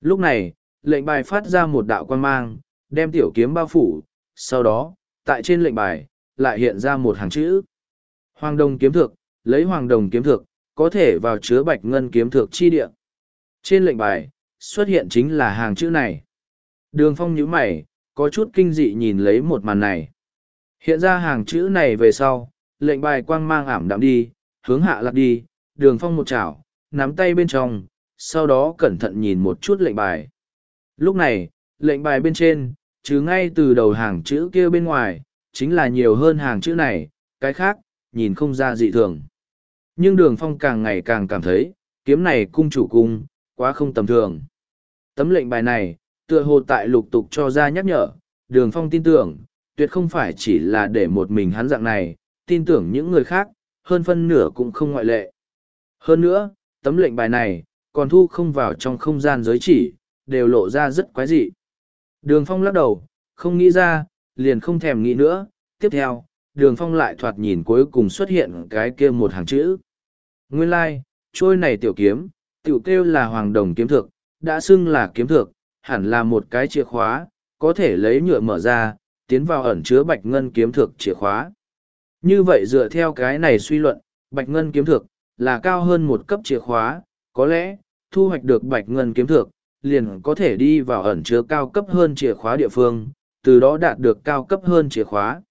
[SPEAKER 1] Lúc này, lệnh bài phát ra một đạo quan mang, đem tiểu kiếm bao phủ, sau đó, tại trên lệnh bài, lại hiện ra một hàng chữ. Hoàng đồng kiếm thược, lấy hoàng đồng kiếm thược, có thể vào chứa bạch ngân kiếm thược chi địa. Trên lệnh bài, xuất hiện chính là hàng chữ này. Đường phong nhíu mày, có chút kinh dị nhìn lấy một màn này. Hiện ra hàng chữ này về sau, lệnh bài quang mang ảm đạm đi, hướng hạ lạc đi, đường phong một chảo, nắm tay bên trong, sau đó cẩn thận nhìn một chút lệnh bài. Lúc này, lệnh bài bên trên, chứ ngay từ đầu hàng chữ kia bên ngoài, chính là nhiều hơn hàng chữ này, cái khác, nhìn không ra dị thường. Nhưng đường phong càng ngày càng cảm thấy, kiếm này cung chủ cung, quá không tầm thường. Tấm lệnh bài này, tựa hồ tại lục tục cho ra nhắc nhở, đường phong tin tưởng, tuyệt không phải chỉ là để một mình hắn dạng này, tin tưởng những người khác, hơn phân nửa cũng không ngoại lệ. Hơn nữa, tấm lệnh bài này, còn thu không vào trong không gian giới chỉ, đều lộ ra rất quái dị. Đường phong lắc đầu, không nghĩ ra, liền không thèm nghĩ nữa. Tiếp theo, đường phong lại thoạt nhìn cuối cùng xuất hiện cái kia một hàng chữ. Nguyên lai, trôi này tiểu kiếm, tiểu kêu là hoàng đồng kiếm thực, đã xưng là kiếm thực, hẳn là một cái chìa khóa, có thể lấy nhựa mở ra, tiến vào ẩn chứa bạch ngân kiếm thực chìa khóa. Như vậy dựa theo cái này suy luận, bạch ngân kiếm thực, là cao hơn một cấp chìa khóa, có lẽ, thu hoạch được bạch ngân kiếm thực, liền có thể đi vào ẩn chứa cao cấp hơn chìa khóa địa phương, từ đó đạt được cao cấp hơn chìa khóa.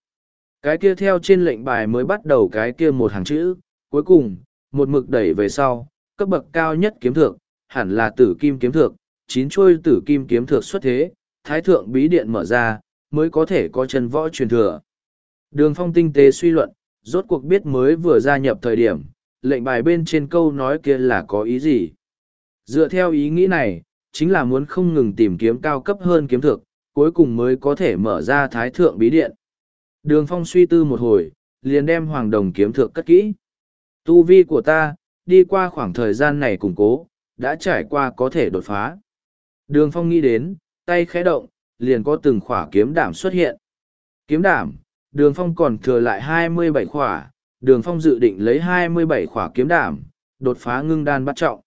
[SPEAKER 1] Cái kia theo trên lệnh bài mới bắt đầu cái kia một hàng chữ, cuối cùng, một mực đẩy về sau, cấp bậc cao nhất kiếm thượng hẳn là tử kim kiếm thượng chín chuôi tử kim kiếm thược xuất thế, thái thượng bí điện mở ra, mới có thể có chân võ truyền thừa. Đường phong tinh tế suy luận, rốt cuộc biết mới vừa gia nhập thời điểm, lệnh bài bên trên câu nói kia là có ý gì. Dựa theo ý nghĩ này, chính là muốn không ngừng tìm kiếm cao cấp hơn kiếm thực, cuối cùng mới có thể mở ra thái thượng bí điện. Đường phong suy tư một hồi, liền đem hoàng đồng kiếm thượng cất kỹ. Tu vi của ta, đi qua khoảng thời gian này củng cố, đã trải qua có thể đột phá. Đường phong nghĩ đến, tay khẽ động, liền có từng khỏa kiếm đảm xuất hiện. Kiếm đảm, đường phong còn thừa lại hai mươi bảy khỏa, đường phong dự định lấy hai mươi bảy khỏa kiếm đảm, đột phá ngưng đan bắt trọng.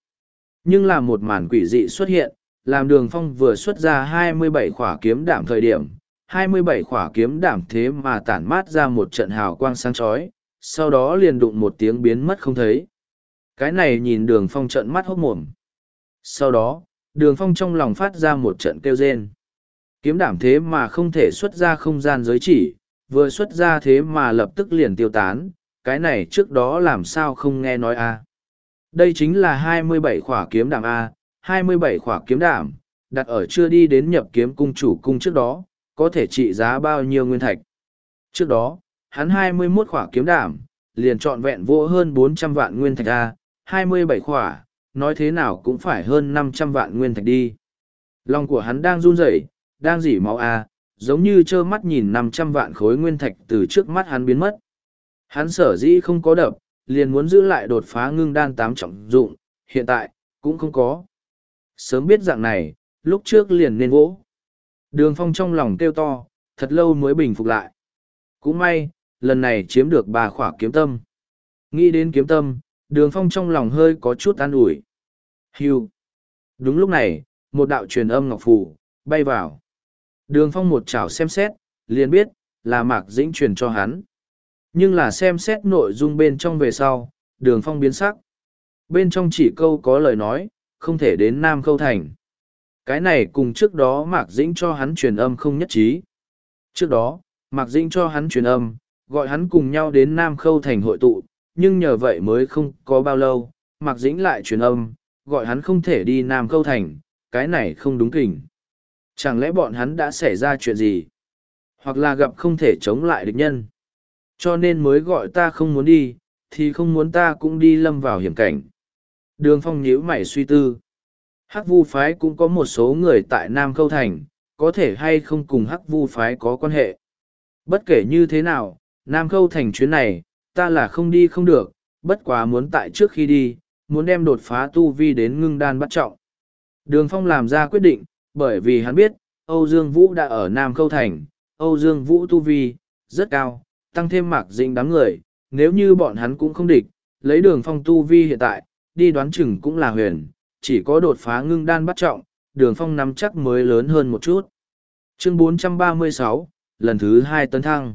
[SPEAKER 1] Nhưng là một màn quỷ dị xuất hiện, làm đường phong vừa xuất ra hai mươi bảy khỏa kiếm đảm thời điểm hai mươi bảy khỏa kiếm đảm thế mà tản mát ra một trận hào quang sáng chói sau đó liền đụng một tiếng biến mất không thấy cái này nhìn đường phong trận mắt hốc mồm sau đó đường phong trong lòng phát ra một trận kêu rên. Kiếm đảm thế mà không thể xuất ra không gian giới chỉ, vừa xuất ra thế mà lập tức liền tiêu tán, cái này trước đó làm sao không nghe nói a? Đây chính là hai mươi bảy khỏa kiếm đảm a, hai mươi bảy khỏa kiếm đảm, đặt ở chưa đi đến nhập kiếm cung chủ cung trước đó, có thể trị giá bao nhiêu nguyên thạch? Trước đó, hắn hai mươi mốt khỏa kiếm đảm, liền trọn vẹn vô hơn bốn trăm vạn nguyên thạch a, hai mươi bảy khỏa nói thế nào cũng phải hơn năm trăm vạn nguyên thạch đi lòng của hắn đang run rẩy đang dỉ máu à, giống như trơ mắt nhìn năm trăm vạn khối nguyên thạch từ trước mắt hắn biến mất Hắn sở dĩ không có đập, liền muốn giữ lại đột phá ngưng đan tám trọng dụng, hiện tại, cũng không có. Sớm biết dạng này, lúc trước liền nên vỗ. Đường phong trong lòng kêu to, thật lâu mới bình phục lại. Cũng may, lần này chiếm được bà khỏa kiếm tâm. Nghĩ đến kiếm tâm, đường phong trong lòng hơi có chút an ủi. Hiu. Đúng lúc này, một đạo truyền âm ngọc phủ, bay vào. Đường phong một chảo xem xét, liền biết, là mạc dĩnh truyền cho hắn. Nhưng là xem xét nội dung bên trong về sau, đường phong biến sắc. Bên trong chỉ câu có lời nói, không thể đến Nam Khâu Thành. Cái này cùng trước đó Mạc Dĩnh cho hắn truyền âm không nhất trí. Trước đó, Mạc Dĩnh cho hắn truyền âm, gọi hắn cùng nhau đến Nam Khâu Thành hội tụ, nhưng nhờ vậy mới không có bao lâu, Mạc Dĩnh lại truyền âm, gọi hắn không thể đi Nam Câu Thành, cái này không đúng kỉnh. Chẳng lẽ bọn hắn đã xảy ra chuyện gì? Hoặc là gặp không thể chống lại địch nhân? cho nên mới gọi ta không muốn đi thì không muốn ta cũng đi lâm vào hiểm cảnh đường phong nhíu mày suy tư hắc vu phái cũng có một số người tại nam Câu thành có thể hay không cùng hắc vu phái có quan hệ bất kể như thế nào nam khâu thành chuyến này ta là không đi không được bất quá muốn tại trước khi đi muốn đem đột phá tu vi đến ngưng đan bắt trọng đường phong làm ra quyết định bởi vì hắn biết âu dương vũ đã ở nam khâu thành âu dương vũ tu vi rất cao tăng thêm mạc dĩnh đám người, nếu như bọn hắn cũng không địch, lấy đường phong tu vi hiện tại, đi đoán chừng cũng là huyền, chỉ có đột phá ngưng đan bắt trọng, đường phong nắm chắc mới lớn hơn một chút. Chương 436, lần thứ hai tấn thăng.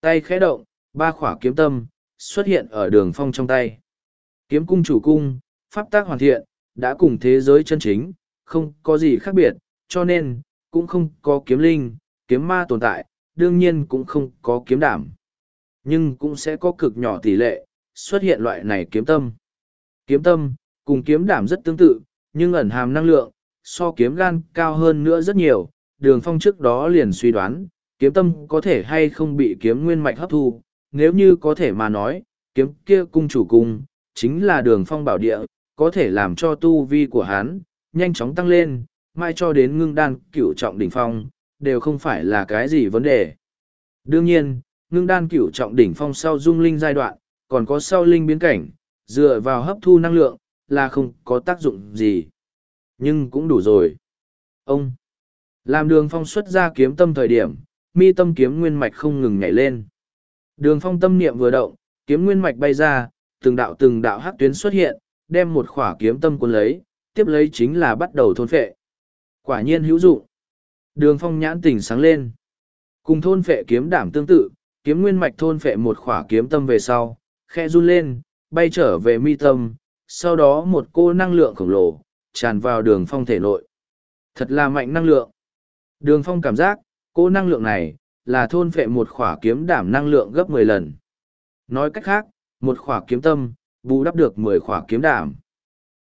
[SPEAKER 1] Tay khẽ động, ba khỏa kiếm tâm, xuất hiện ở đường phong trong tay. Kiếm cung chủ cung, pháp tác hoàn thiện, đã cùng thế giới chân chính, không có gì khác biệt, cho nên, cũng không có kiếm linh, kiếm ma tồn tại, đương nhiên cũng không có kiếm đảm. Nhưng cũng sẽ có cực nhỏ tỷ lệ, xuất hiện loại này kiếm tâm. Kiếm tâm, cùng kiếm đảm rất tương tự, nhưng ẩn hàm năng lượng, so kiếm gan cao hơn nữa rất nhiều. Đường phong trước đó liền suy đoán, kiếm tâm có thể hay không bị kiếm nguyên mạch hấp thu. Nếu như có thể mà nói, kiếm kia cung chủ cung, chính là đường phong bảo địa, có thể làm cho tu vi của hắn nhanh chóng tăng lên, mai cho đến ngưng đan cửu trọng đỉnh phong, đều không phải là cái gì vấn đề. Đương nhiên, ngưng đan cửu trọng đỉnh phong sau dung linh giai đoạn, còn có sau linh biến cảnh, dựa vào hấp thu năng lượng, là không có tác dụng gì. Nhưng cũng đủ rồi. Ông, làm đường phong xuất ra kiếm tâm thời điểm, mi tâm kiếm nguyên mạch không ngừng nhảy lên. Đường phong tâm niệm vừa động, kiếm nguyên mạch bay ra, từng đạo từng đạo hắc tuyến xuất hiện, đem một khỏa kiếm tâm cuốn lấy, tiếp lấy chính là bắt đầu thôn phệ. Quả nhiên hữu dụng. Đường phong nhãn tỉnh sáng lên. Cùng thôn phệ kiếm đảm tương tự, kiếm nguyên mạch thôn phệ một khỏa kiếm tâm về sau, khe run lên, bay trở về mi tâm, sau đó một cô năng lượng khổng lồ, tràn vào đường phong thể nội. Thật là mạnh năng lượng. Đường phong cảm giác, cô năng lượng này, là thôn phệ một khỏa kiếm đảm năng lượng gấp mười lần. Nói cách khác, một khỏa kiếm tâm, bù đắp được mười khỏa kiếm đảm.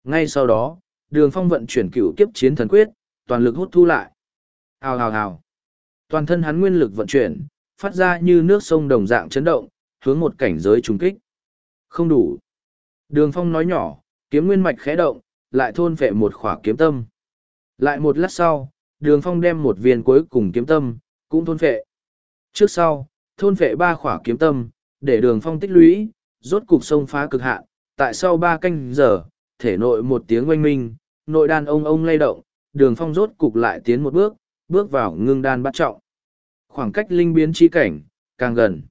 [SPEAKER 1] Ngay sau đó, đường phong vận chuyển cửu kiếp chiến thần quyết, toàn lực hút thu lại. Hào hào hào. Toàn thân hắn nguyên lực vận chuyển, phát ra như nước sông đồng dạng chấn động, hướng một cảnh giới trùng kích. Không đủ. Đường phong nói nhỏ, kiếm nguyên mạch khẽ động, lại thôn phệ một khỏa kiếm tâm. Lại một lát sau, đường phong đem một viên cuối cùng kiếm tâm, cũng thôn phệ. Trước sau, thôn vệ ba khỏa kiếm tâm, để đường phong tích lũy, rốt cục sông phá cực hạn. Tại sau ba canh giờ, thể nội một tiếng oanh minh, nội đan ông ông lay động, đường phong rốt cục lại tiến một bước, bước vào ngưng đan bắt trọng. Khoảng cách linh biến chi cảnh, càng gần.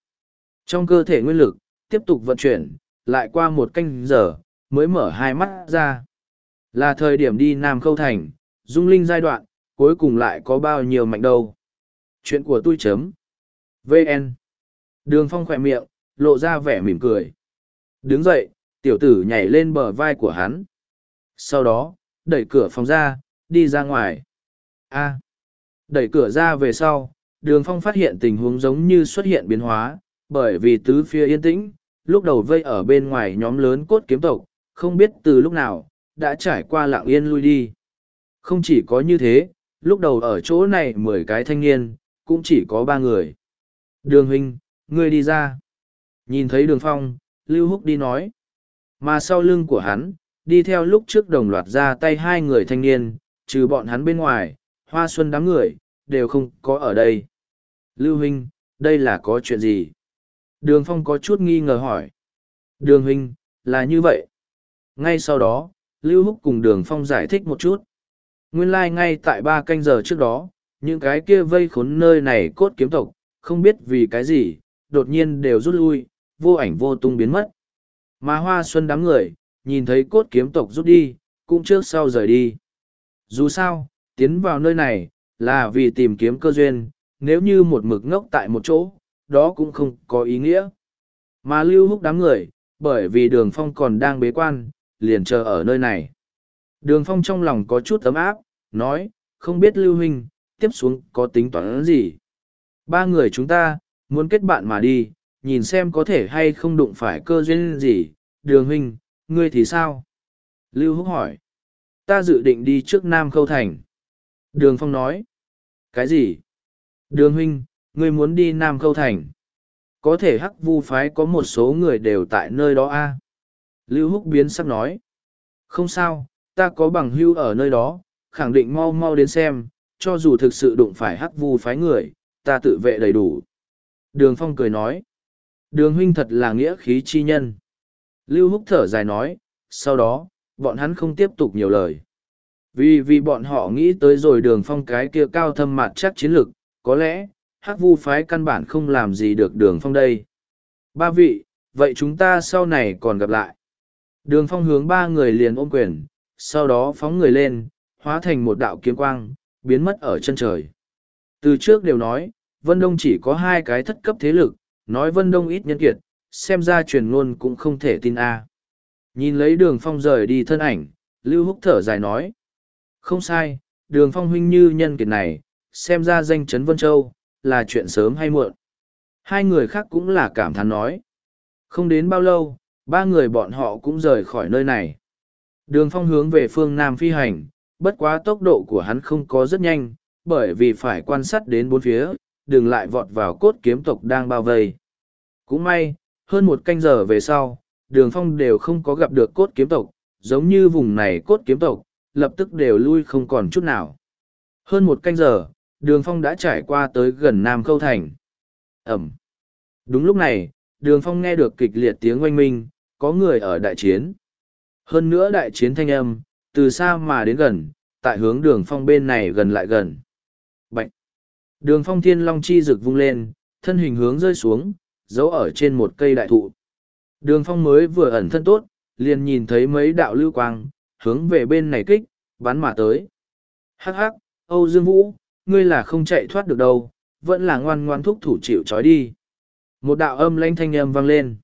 [SPEAKER 1] Trong cơ thể nguyên lực, tiếp tục vận chuyển, lại qua một canh giờ, mới mở hai mắt ra. Là thời điểm đi Nam Khâu Thành, Dung linh giai đoạn, cuối cùng lại có bao nhiêu mạnh đâu. Chuyện của tôi chấm. VN. Đường phong khỏe miệng, lộ ra vẻ mỉm cười. Đứng dậy, tiểu tử nhảy lên bờ vai của hắn. Sau đó, đẩy cửa phòng ra, đi ra ngoài. A. Đẩy cửa ra về sau, đường phong phát hiện tình huống giống như xuất hiện biến hóa, bởi vì tứ phía yên tĩnh, lúc đầu vây ở bên ngoài nhóm lớn cốt kiếm tộc, không biết từ lúc nào, đã trải qua lặng yên lui đi. Không chỉ có như thế, lúc đầu ở chỗ này mười cái thanh niên, cũng chỉ có ba người. Đường huynh, ngươi đi ra. Nhìn thấy đường phong, Lưu Húc đi nói. Mà sau lưng của hắn, đi theo lúc trước đồng loạt ra tay hai người thanh niên, trừ bọn hắn bên ngoài, hoa xuân đám người, đều không có ở đây. Lưu huynh, đây là có chuyện gì? Đường phong có chút nghi ngờ hỏi. Đường huynh, là như vậy. Ngay sau đó, Lưu Húc cùng đường phong giải thích một chút. Nguyên lai like ngay tại ba canh giờ trước đó, những cái kia vây khốn nơi này cốt kiếm tộc, không biết vì cái gì, đột nhiên đều rút lui, vô ảnh vô tung biến mất. Mà hoa xuân đám người, nhìn thấy cốt kiếm tộc rút đi, cũng trước sau rời đi. Dù sao, tiến vào nơi này, là vì tìm kiếm cơ duyên, nếu như một mực ngốc tại một chỗ, đó cũng không có ý nghĩa. Mà lưu húc đám người, bởi vì đường phong còn đang bế quan, liền chờ ở nơi này. Đường phong trong lòng có chút ấm áp, nói, không biết lưu huynh, tiếp xuống có tính toán gì. Ba người chúng ta, muốn kết bạn mà đi, nhìn xem có thể hay không đụng phải cơ duyên gì, đường huynh, ngươi thì sao? Lưu Húc hỏi. Ta dự định đi trước Nam Khâu Thành. Đường Phong nói. Cái gì? Đường huynh, ngươi muốn đi Nam Khâu Thành. Có thể hắc vu phái có một số người đều tại nơi đó a Lưu Húc biến sắc nói. Không sao, ta có bằng hưu ở nơi đó, khẳng định mau mau đến xem, cho dù thực sự đụng phải hắc vu phái người, ta tự vệ đầy đủ. Đường Phong cười nói. Đường huynh thật là nghĩa khí chi nhân. Lưu Húc thở dài nói, sau đó, bọn hắn không tiếp tục nhiều lời. Vì vì bọn họ nghĩ tới rồi đường phong cái kia cao thâm mặt chắc chiến lực, có lẽ, hắc vu phái căn bản không làm gì được đường phong đây. Ba vị, vậy chúng ta sau này còn gặp lại. Đường phong hướng ba người liền ôm quyền, sau đó phóng người lên, hóa thành một đạo kiếm quang, biến mất ở chân trời. Từ trước đều nói, Vân Đông chỉ có hai cái thất cấp thế lực, nói Vân Đông ít nhân kiệt, xem ra truyền ngôn cũng không thể tin a. Nhìn lấy đường phong rời đi thân ảnh, Lưu Húc thở dài nói. Không sai, đường phong huynh như nhân kiệt này, xem ra danh chấn Vân Châu, là chuyện sớm hay muộn. Hai người khác cũng là cảm thán nói. Không đến bao lâu, ba người bọn họ cũng rời khỏi nơi này. Đường phong hướng về phương Nam phi hành, bất quá tốc độ của hắn không có rất nhanh, bởi vì phải quan sát đến bốn phía, đừng lại vọt vào cốt kiếm tộc đang bao vây. Cũng may, hơn một canh giờ về sau, đường phong đều không có gặp được cốt kiếm tộc, giống như vùng này cốt kiếm tộc, lập tức đều lui không còn chút nào. Hơn một canh giờ, đường phong đã trải qua tới gần Nam Khâu Thành. Ẩm. Đúng lúc này, đường phong nghe được kịch liệt tiếng oanh minh, có người ở đại chiến. Hơn nữa đại chiến thanh âm, từ xa mà đến gần, tại hướng đường phong bên này gần lại gần. Bạch! Đường phong thiên long chi rực vung lên, thân hình hướng rơi xuống, giấu ở trên một cây đại thụ. Đường phong mới vừa ẩn thân tốt, liền nhìn thấy mấy đạo lưu quang, hướng về bên này kích, bắn mà tới. Hắc hắc, Âu Dương Vũ, ngươi là không chạy thoát được đâu, vẫn là ngoan ngoan thúc thủ chịu trói đi. Một đạo âm lanh thanh âm vang lên.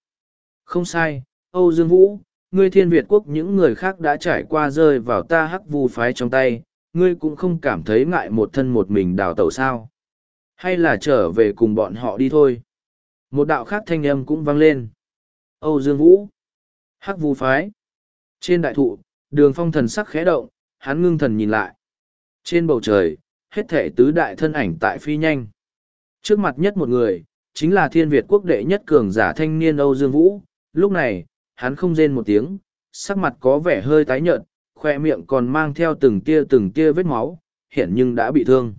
[SPEAKER 1] Không sai, Âu Dương Vũ, ngươi thiên Việt quốc những người khác đã trải qua rơi vào ta hắc vù phái trong tay, ngươi cũng không cảm thấy ngại một thân một mình đào tẩu sao. Hay là trở về cùng bọn họ đi thôi. Một đạo khác thanh âm cũng vang lên. Âu Dương Vũ. Hắc vu phái. Trên đại thụ, đường phong thần sắc khẽ động, hắn ngưng thần nhìn lại. Trên bầu trời, hết thể tứ đại thân ảnh tại phi nhanh. Trước mặt nhất một người, chính là thiên Việt quốc đệ nhất cường giả thanh niên Âu Dương Vũ. Lúc này, hắn không rên một tiếng, sắc mặt có vẻ hơi tái nhợt, khoe miệng còn mang theo từng tia từng tia vết máu, hiện nhưng đã bị thương.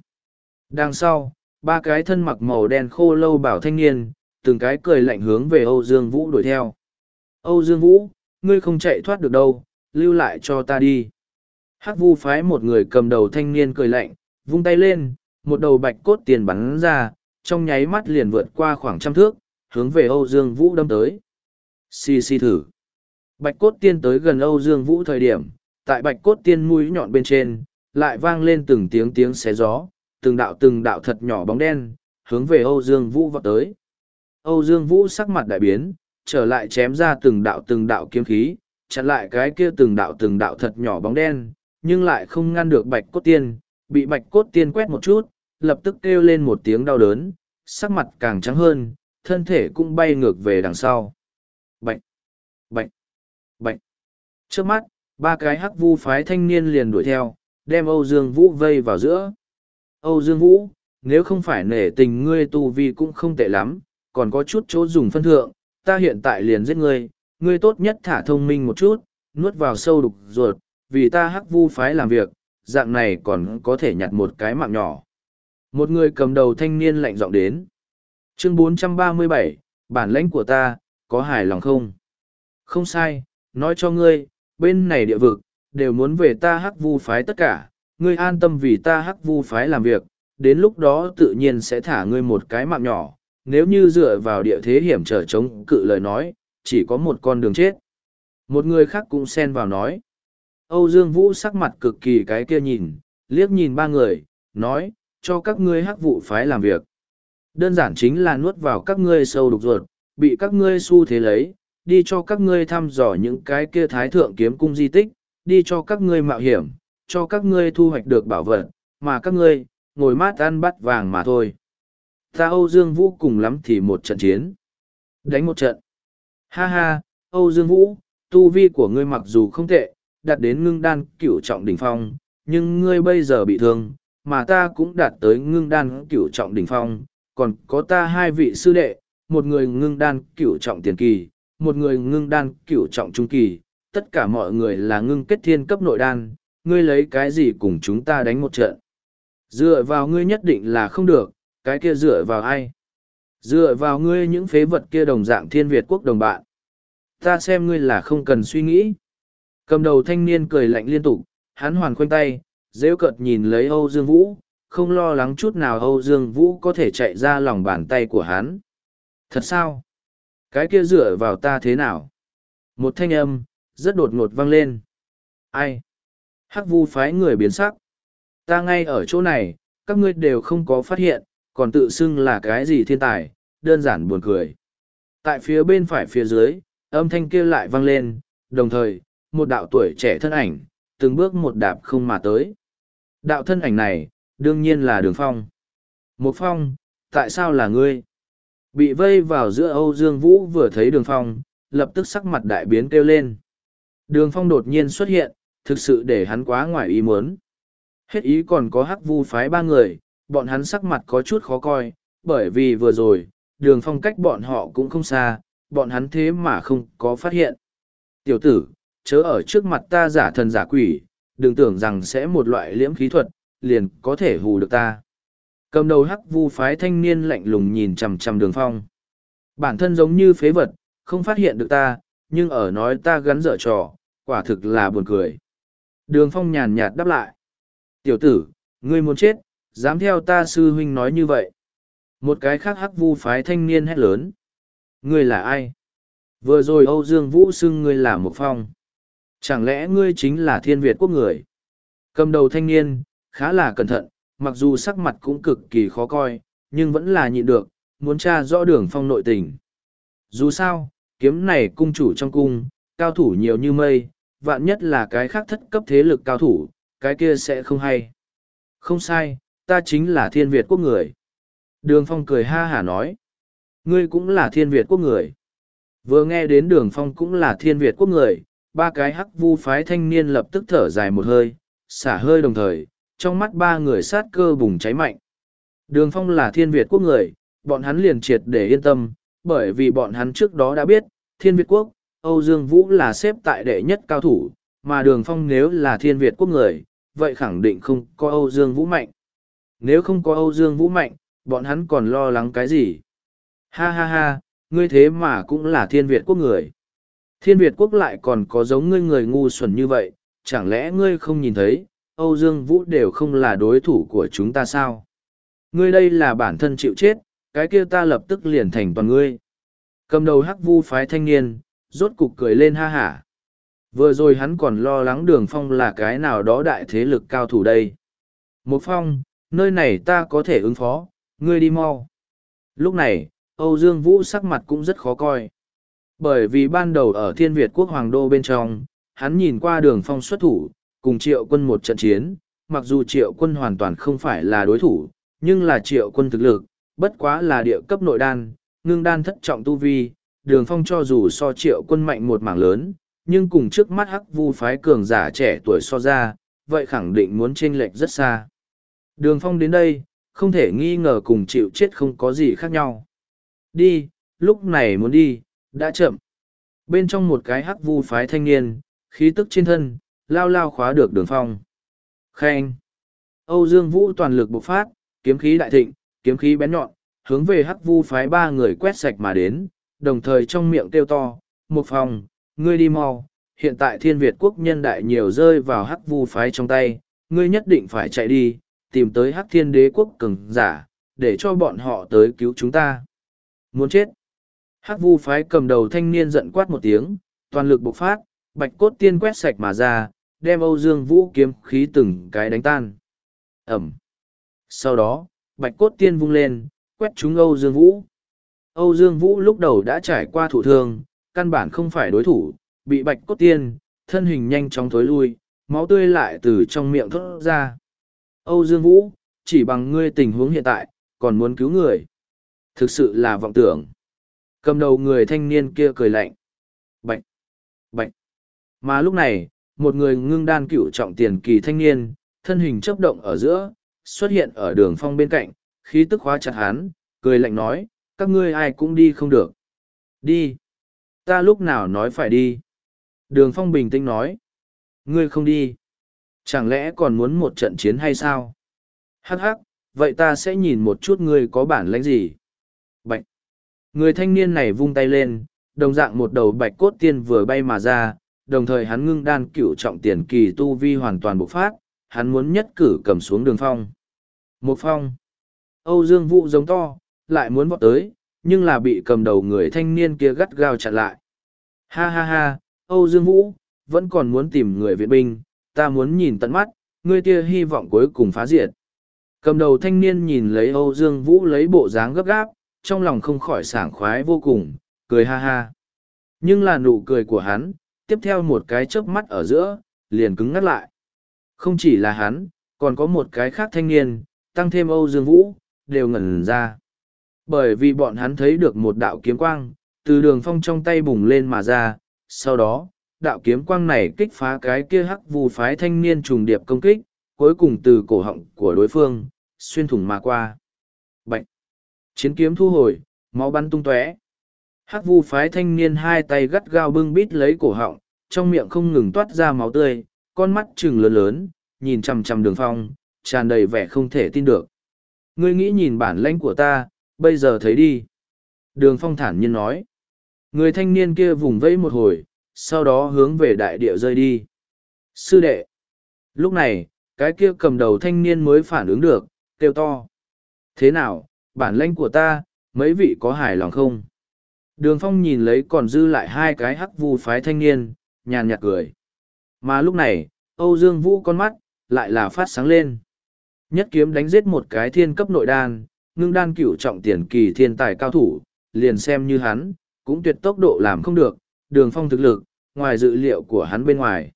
[SPEAKER 1] Đằng sau, ba cái thân mặc màu đen khô lâu bảo thanh niên, từng cái cười lạnh hướng về Âu Dương Vũ đuổi theo. Âu Dương Vũ, ngươi không chạy thoát được đâu, lưu lại cho ta đi. Hắc vu phái một người cầm đầu thanh niên cười lạnh, vung tay lên, một đầu bạch cốt tiền bắn ra, trong nháy mắt liền vượt qua khoảng trăm thước, hướng về Âu Dương Vũ đâm tới. Xì xì thử. Bạch cốt tiên tới gần Âu Dương Vũ thời điểm, tại bạch cốt tiên mũi nhọn bên trên, lại vang lên từng tiếng tiếng xé gió, từng đạo từng đạo thật nhỏ bóng đen, hướng về Âu Dương Vũ vọt tới. Âu Dương Vũ sắc mặt đại biến, trở lại chém ra từng đạo từng đạo kiếm khí, chặn lại cái kia từng đạo từng đạo thật nhỏ bóng đen, nhưng lại không ngăn được bạch cốt tiên, bị bạch cốt tiên quét một chút, lập tức kêu lên một tiếng đau đớn, sắc mặt càng trắng hơn, thân thể cũng bay ngược về đằng sau. Bạch! Bạch! Bạch! Trước mắt, ba cái hắc vu phái thanh niên liền đuổi theo, đem Âu Dương Vũ vây vào giữa. Âu Dương Vũ, nếu không phải nể tình ngươi tu vi cũng không tệ lắm, còn có chút chỗ dùng phân thượng, ta hiện tại liền giết ngươi, ngươi tốt nhất thả thông minh một chút, nuốt vào sâu đục ruột, vì ta hắc vu phái làm việc, dạng này còn có thể nhặt một cái mạng nhỏ. Một người cầm đầu thanh niên lạnh giọng đến. Chương 437, bản lãnh của ta, có hài lòng không? Không sai, nói cho ngươi, bên này địa vực, đều muốn về ta hắc vu phái tất cả, ngươi an tâm vì ta hắc vu phái làm việc, đến lúc đó tự nhiên sẽ thả ngươi một cái mạng nhỏ, nếu như dựa vào địa thế hiểm trở chống cự lời nói, chỉ có một con đường chết. Một người khác cũng xen vào nói. Âu Dương Vũ sắc mặt cực kỳ cái kia nhìn, liếc nhìn ba người, nói, cho các ngươi hắc vụ phái làm việc. Đơn giản chính là nuốt vào các ngươi sâu đục ruột, bị các ngươi su thế lấy, đi cho các ngươi thăm dò những cái kia thái thượng kiếm cung di tích, đi cho các ngươi mạo hiểm, cho các ngươi thu hoạch được bảo vật, mà các ngươi, ngồi mát ăn bắt vàng mà thôi. Ta Âu Dương Vũ cùng lắm thì một trận chiến. Đánh một trận. Ha ha, Âu Dương Vũ, tu vi của ngươi mặc dù không tệ, đạt đến ngưng đan cửu trọng đỉnh phong, nhưng ngươi bây giờ bị thương, mà ta cũng đạt tới ngưng đan cửu trọng đỉnh phong, còn có ta hai vị sư đệ, một người ngưng đan cửu trọng tiền kỳ, một người ngưng đan cựu trọng trung kỳ, tất cả mọi người là ngưng kết thiên cấp nội đan, ngươi lấy cái gì cùng chúng ta đánh một trận. Dựa vào ngươi nhất định là không được, cái kia dựa vào ai? Dựa vào ngươi những phế vật kia đồng dạng thiên Việt quốc đồng bạn. Ta xem ngươi là không cần suy nghĩ. Cầm đầu thanh niên cười lạnh liên tục, hắn hoàn khoanh tay, dễu cợt nhìn lấy Âu Dương Vũ, không lo lắng chút nào Âu Dương Vũ có thể chạy ra lòng bàn tay của hắn. Thật sao? Cái kia dựa vào ta thế nào? Một thanh âm, rất đột ngột vang lên. Ai? Hắc vu phái người biến sắc. Ta ngay ở chỗ này, các ngươi đều không có phát hiện, còn tự xưng là cái gì thiên tài, đơn giản buồn cười. Tại phía bên phải phía dưới, âm thanh kia lại vang lên, đồng thời, một đạo tuổi trẻ thân ảnh, từng bước một đạp không mà tới. Đạo thân ảnh này, đương nhiên là đường phong. Một phong, tại sao là ngươi? Bị vây vào giữa Âu Dương Vũ vừa thấy đường phong, lập tức sắc mặt đại biến kêu lên. Đường phong đột nhiên xuất hiện, thực sự để hắn quá ngoài ý muốn. Hết ý còn có hắc vu phái ba người, bọn hắn sắc mặt có chút khó coi, bởi vì vừa rồi, đường phong cách bọn họ cũng không xa, bọn hắn thế mà không có phát hiện. Tiểu tử, chớ ở trước mặt ta giả thần giả quỷ, đừng tưởng rằng sẽ một loại liễm khí thuật, liền có thể hù được ta. Cầm đầu hắc vu phái thanh niên lạnh lùng nhìn chằm chằm đường phong. Bản thân giống như phế vật, không phát hiện được ta, nhưng ở nói ta gắn dở trò, quả thực là buồn cười. Đường phong nhàn nhạt đáp lại. Tiểu tử, ngươi muốn chết, dám theo ta sư huynh nói như vậy. Một cái khác hắc vu phái thanh niên hét lớn. Ngươi là ai? Vừa rồi Âu Dương Vũ xưng ngươi là một phong. Chẳng lẽ ngươi chính là thiên Việt quốc người? Cầm đầu thanh niên, khá là cẩn thận, mặc dù sắc mặt cũng cực kỳ khó coi, nhưng vẫn là nhịn được, muốn tra rõ đường phong nội tình. Dù sao, kiếm này cung chủ trong cung, cao thủ nhiều như mây, vạn nhất là cái khác thất cấp thế lực cao thủ, cái kia sẽ không hay. Không sai, ta chính là thiên Việt quốc người. Đường phong cười ha hả nói. Ngươi cũng là thiên Việt quốc người. Vừa nghe đến đường phong cũng là thiên Việt quốc người, ba cái hắc vu phái thanh niên lập tức thở dài một hơi, xả hơi đồng thời, trong mắt ba người sát cơ bùng cháy mạnh. Đường phong là thiên Việt quốc người, bọn hắn liền triệt để yên tâm, bởi vì bọn hắn trước đó đã biết, thiên Việt quốc, Âu Dương Vũ là xếp tại đệ nhất cao thủ, mà đường phong nếu là thiên Việt quốc người, vậy khẳng định không có Âu Dương Vũ mạnh. Nếu không có Âu Dương Vũ mạnh, bọn hắn còn lo lắng cái gì? Ha ha ha, ngươi thế mà cũng là thiên Việt quốc người. Thiên Việt quốc lại còn có giống ngươi người ngu xuẩn như vậy, chẳng lẽ ngươi không nhìn thấy, Âu Dương Vũ đều không là đối thủ của chúng ta sao? Ngươi đây là bản thân chịu chết, cái kia ta lập tức liền thành toàn ngươi. Cầm đầu hắc vu phái thanh niên, rốt cục cười lên ha hả. Vừa rồi hắn còn lo lắng đường phong là cái nào đó đại thế lực cao thủ đây. Một phong, nơi này ta có thể ứng phó, ngươi đi mau. Lúc này, Âu Dương Vũ sắc mặt cũng rất khó coi. Bởi vì ban đầu ở Thiên Việt quốc hoàng đô bên trong, hắn nhìn qua đường phong xuất thủ, cùng triệu quân một trận chiến, mặc dù triệu quân hoàn toàn không phải là đối thủ, nhưng là triệu quân thực lực, bất quá là địa cấp nội đan, ngưng đan thất trọng tu vi, đường phong cho dù so triệu quân mạnh một mảng lớn, nhưng cùng trước mắt hắc vu phái cường giả trẻ tuổi so ra, vậy khẳng định muốn chênh lệch rất xa. Đường phong đến đây, không thể nghi ngờ cùng chịu chết không có gì khác nhau. Đi, lúc này muốn đi, đã chậm. Bên trong một cái hắc vu phái thanh niên, khí tức trên thân, lao lao khóa được đường phong. Khen. Âu Dương Vũ toàn lực bộc phát, kiếm khí đại thịnh, kiếm khí bén nhọn, hướng về hắc vu phái ba người quét sạch mà đến, đồng thời trong miệng kêu to, một phòng, ngươi đi mau, hiện tại thiên Việt quốc nhân đại nhiều rơi vào hắc vu phái trong tay, ngươi nhất định phải chạy đi, tìm tới hắc thiên đế quốc cường giả, để cho bọn họ tới cứu chúng ta. Muốn chết. Hắc vu phái cầm đầu thanh niên giận quát một tiếng, toàn lực bộc phát, bạch cốt tiên quét sạch mà ra, đem Âu Dương Vũ kiếm khí từng cái đánh tan. Ẩm. Sau đó, bạch cốt tiên vung lên, quét trúng Âu Dương Vũ. Âu Dương Vũ lúc đầu đã trải qua thủ thương, căn bản không phải đối thủ, bị bạch cốt tiên, thân hình nhanh chóng thối lui, máu tươi lại từ trong miệng thốt ra. Âu Dương Vũ, chỉ bằng ngươi tình huống hiện tại, còn muốn cứu người. Thực sự là vọng tưởng. Cầm đầu người thanh niên kia cười lạnh. Bạch! Bạch! Mà lúc này, một người ngưng đan cựu trọng tiền kỳ thanh niên, thân hình chấp động ở giữa, xuất hiện ở đường phong bên cạnh, khí tức khóa chặt hắn, cười lạnh nói, các ngươi ai cũng đi không được. Đi! Ta lúc nào nói phải đi? Đường phong bình tĩnh nói. Ngươi không đi. Chẳng lẽ còn muốn một trận chiến hay sao? Hắc hắc, vậy ta sẽ nhìn một chút ngươi có bản lãnh gì? Bạch! Người thanh niên này vung tay lên, đồng dạng một đầu bạch cốt tiên vừa bay mà ra, đồng thời hắn ngưng đan cựu trọng tiền kỳ tu vi hoàn toàn bộc phát, hắn muốn nhất cử cầm xuống đường phong. Một phong. Âu Dương Vũ giống to, lại muốn vọt tới, nhưng là bị cầm đầu người thanh niên kia gắt gao chặn lại. Ha ha ha, Âu Dương Vũ, vẫn còn muốn tìm người viện binh, ta muốn nhìn tận mắt, ngươi kia hy vọng cuối cùng phá diệt. Cầm đầu thanh niên nhìn lấy Âu Dương Vũ lấy bộ dáng gấp gáp, trong lòng không khỏi sảng khoái vô cùng, cười ha ha. Nhưng là nụ cười của hắn, tiếp theo một cái chớp mắt ở giữa, liền cứng ngắt lại. Không chỉ là hắn, còn có một cái khác thanh niên, tăng thêm Âu Dương Vũ, đều ngẩn ra. Bởi vì bọn hắn thấy được một đạo kiếm quang, từ đường phong trong tay bùng lên mà ra, sau đó, đạo kiếm quang này kích phá cái kia hắc vù phái thanh niên trùng điệp công kích, cuối cùng từ cổ họng của đối phương, xuyên thủng mà qua. Bạch! Chiến kiếm thu hồi, máu bắn tung tóe. Hắc vu phái thanh niên hai tay gắt gao bưng bít lấy cổ họng, trong miệng không ngừng toát ra máu tươi, con mắt trừng lớn lớn, nhìn chằm chằm đường phong, tràn đầy vẻ không thể tin được. Ngươi nghĩ nhìn bản lãnh của ta, bây giờ thấy đi. Đường phong thản nhiên nói. Người thanh niên kia vùng vẫy một hồi, sau đó hướng về đại địa rơi đi. Sư đệ. Lúc này, cái kia cầm đầu thanh niên mới phản ứng được, kêu to. Thế nào, bản lãnh của ta, mấy vị có hài lòng không? Đường phong nhìn lấy còn dư lại hai cái hắc vu phái thanh niên, nhàn nhạt cười. Mà lúc này, Âu Dương Vũ con mắt, lại là phát sáng lên. Nhất kiếm đánh giết một cái thiên cấp nội đan, ngưng đan cửu trọng tiền kỳ thiên tài cao thủ, liền xem như hắn, cũng tuyệt tốc độ làm không được, đường phong thực lực, ngoài dự liệu của hắn bên ngoài.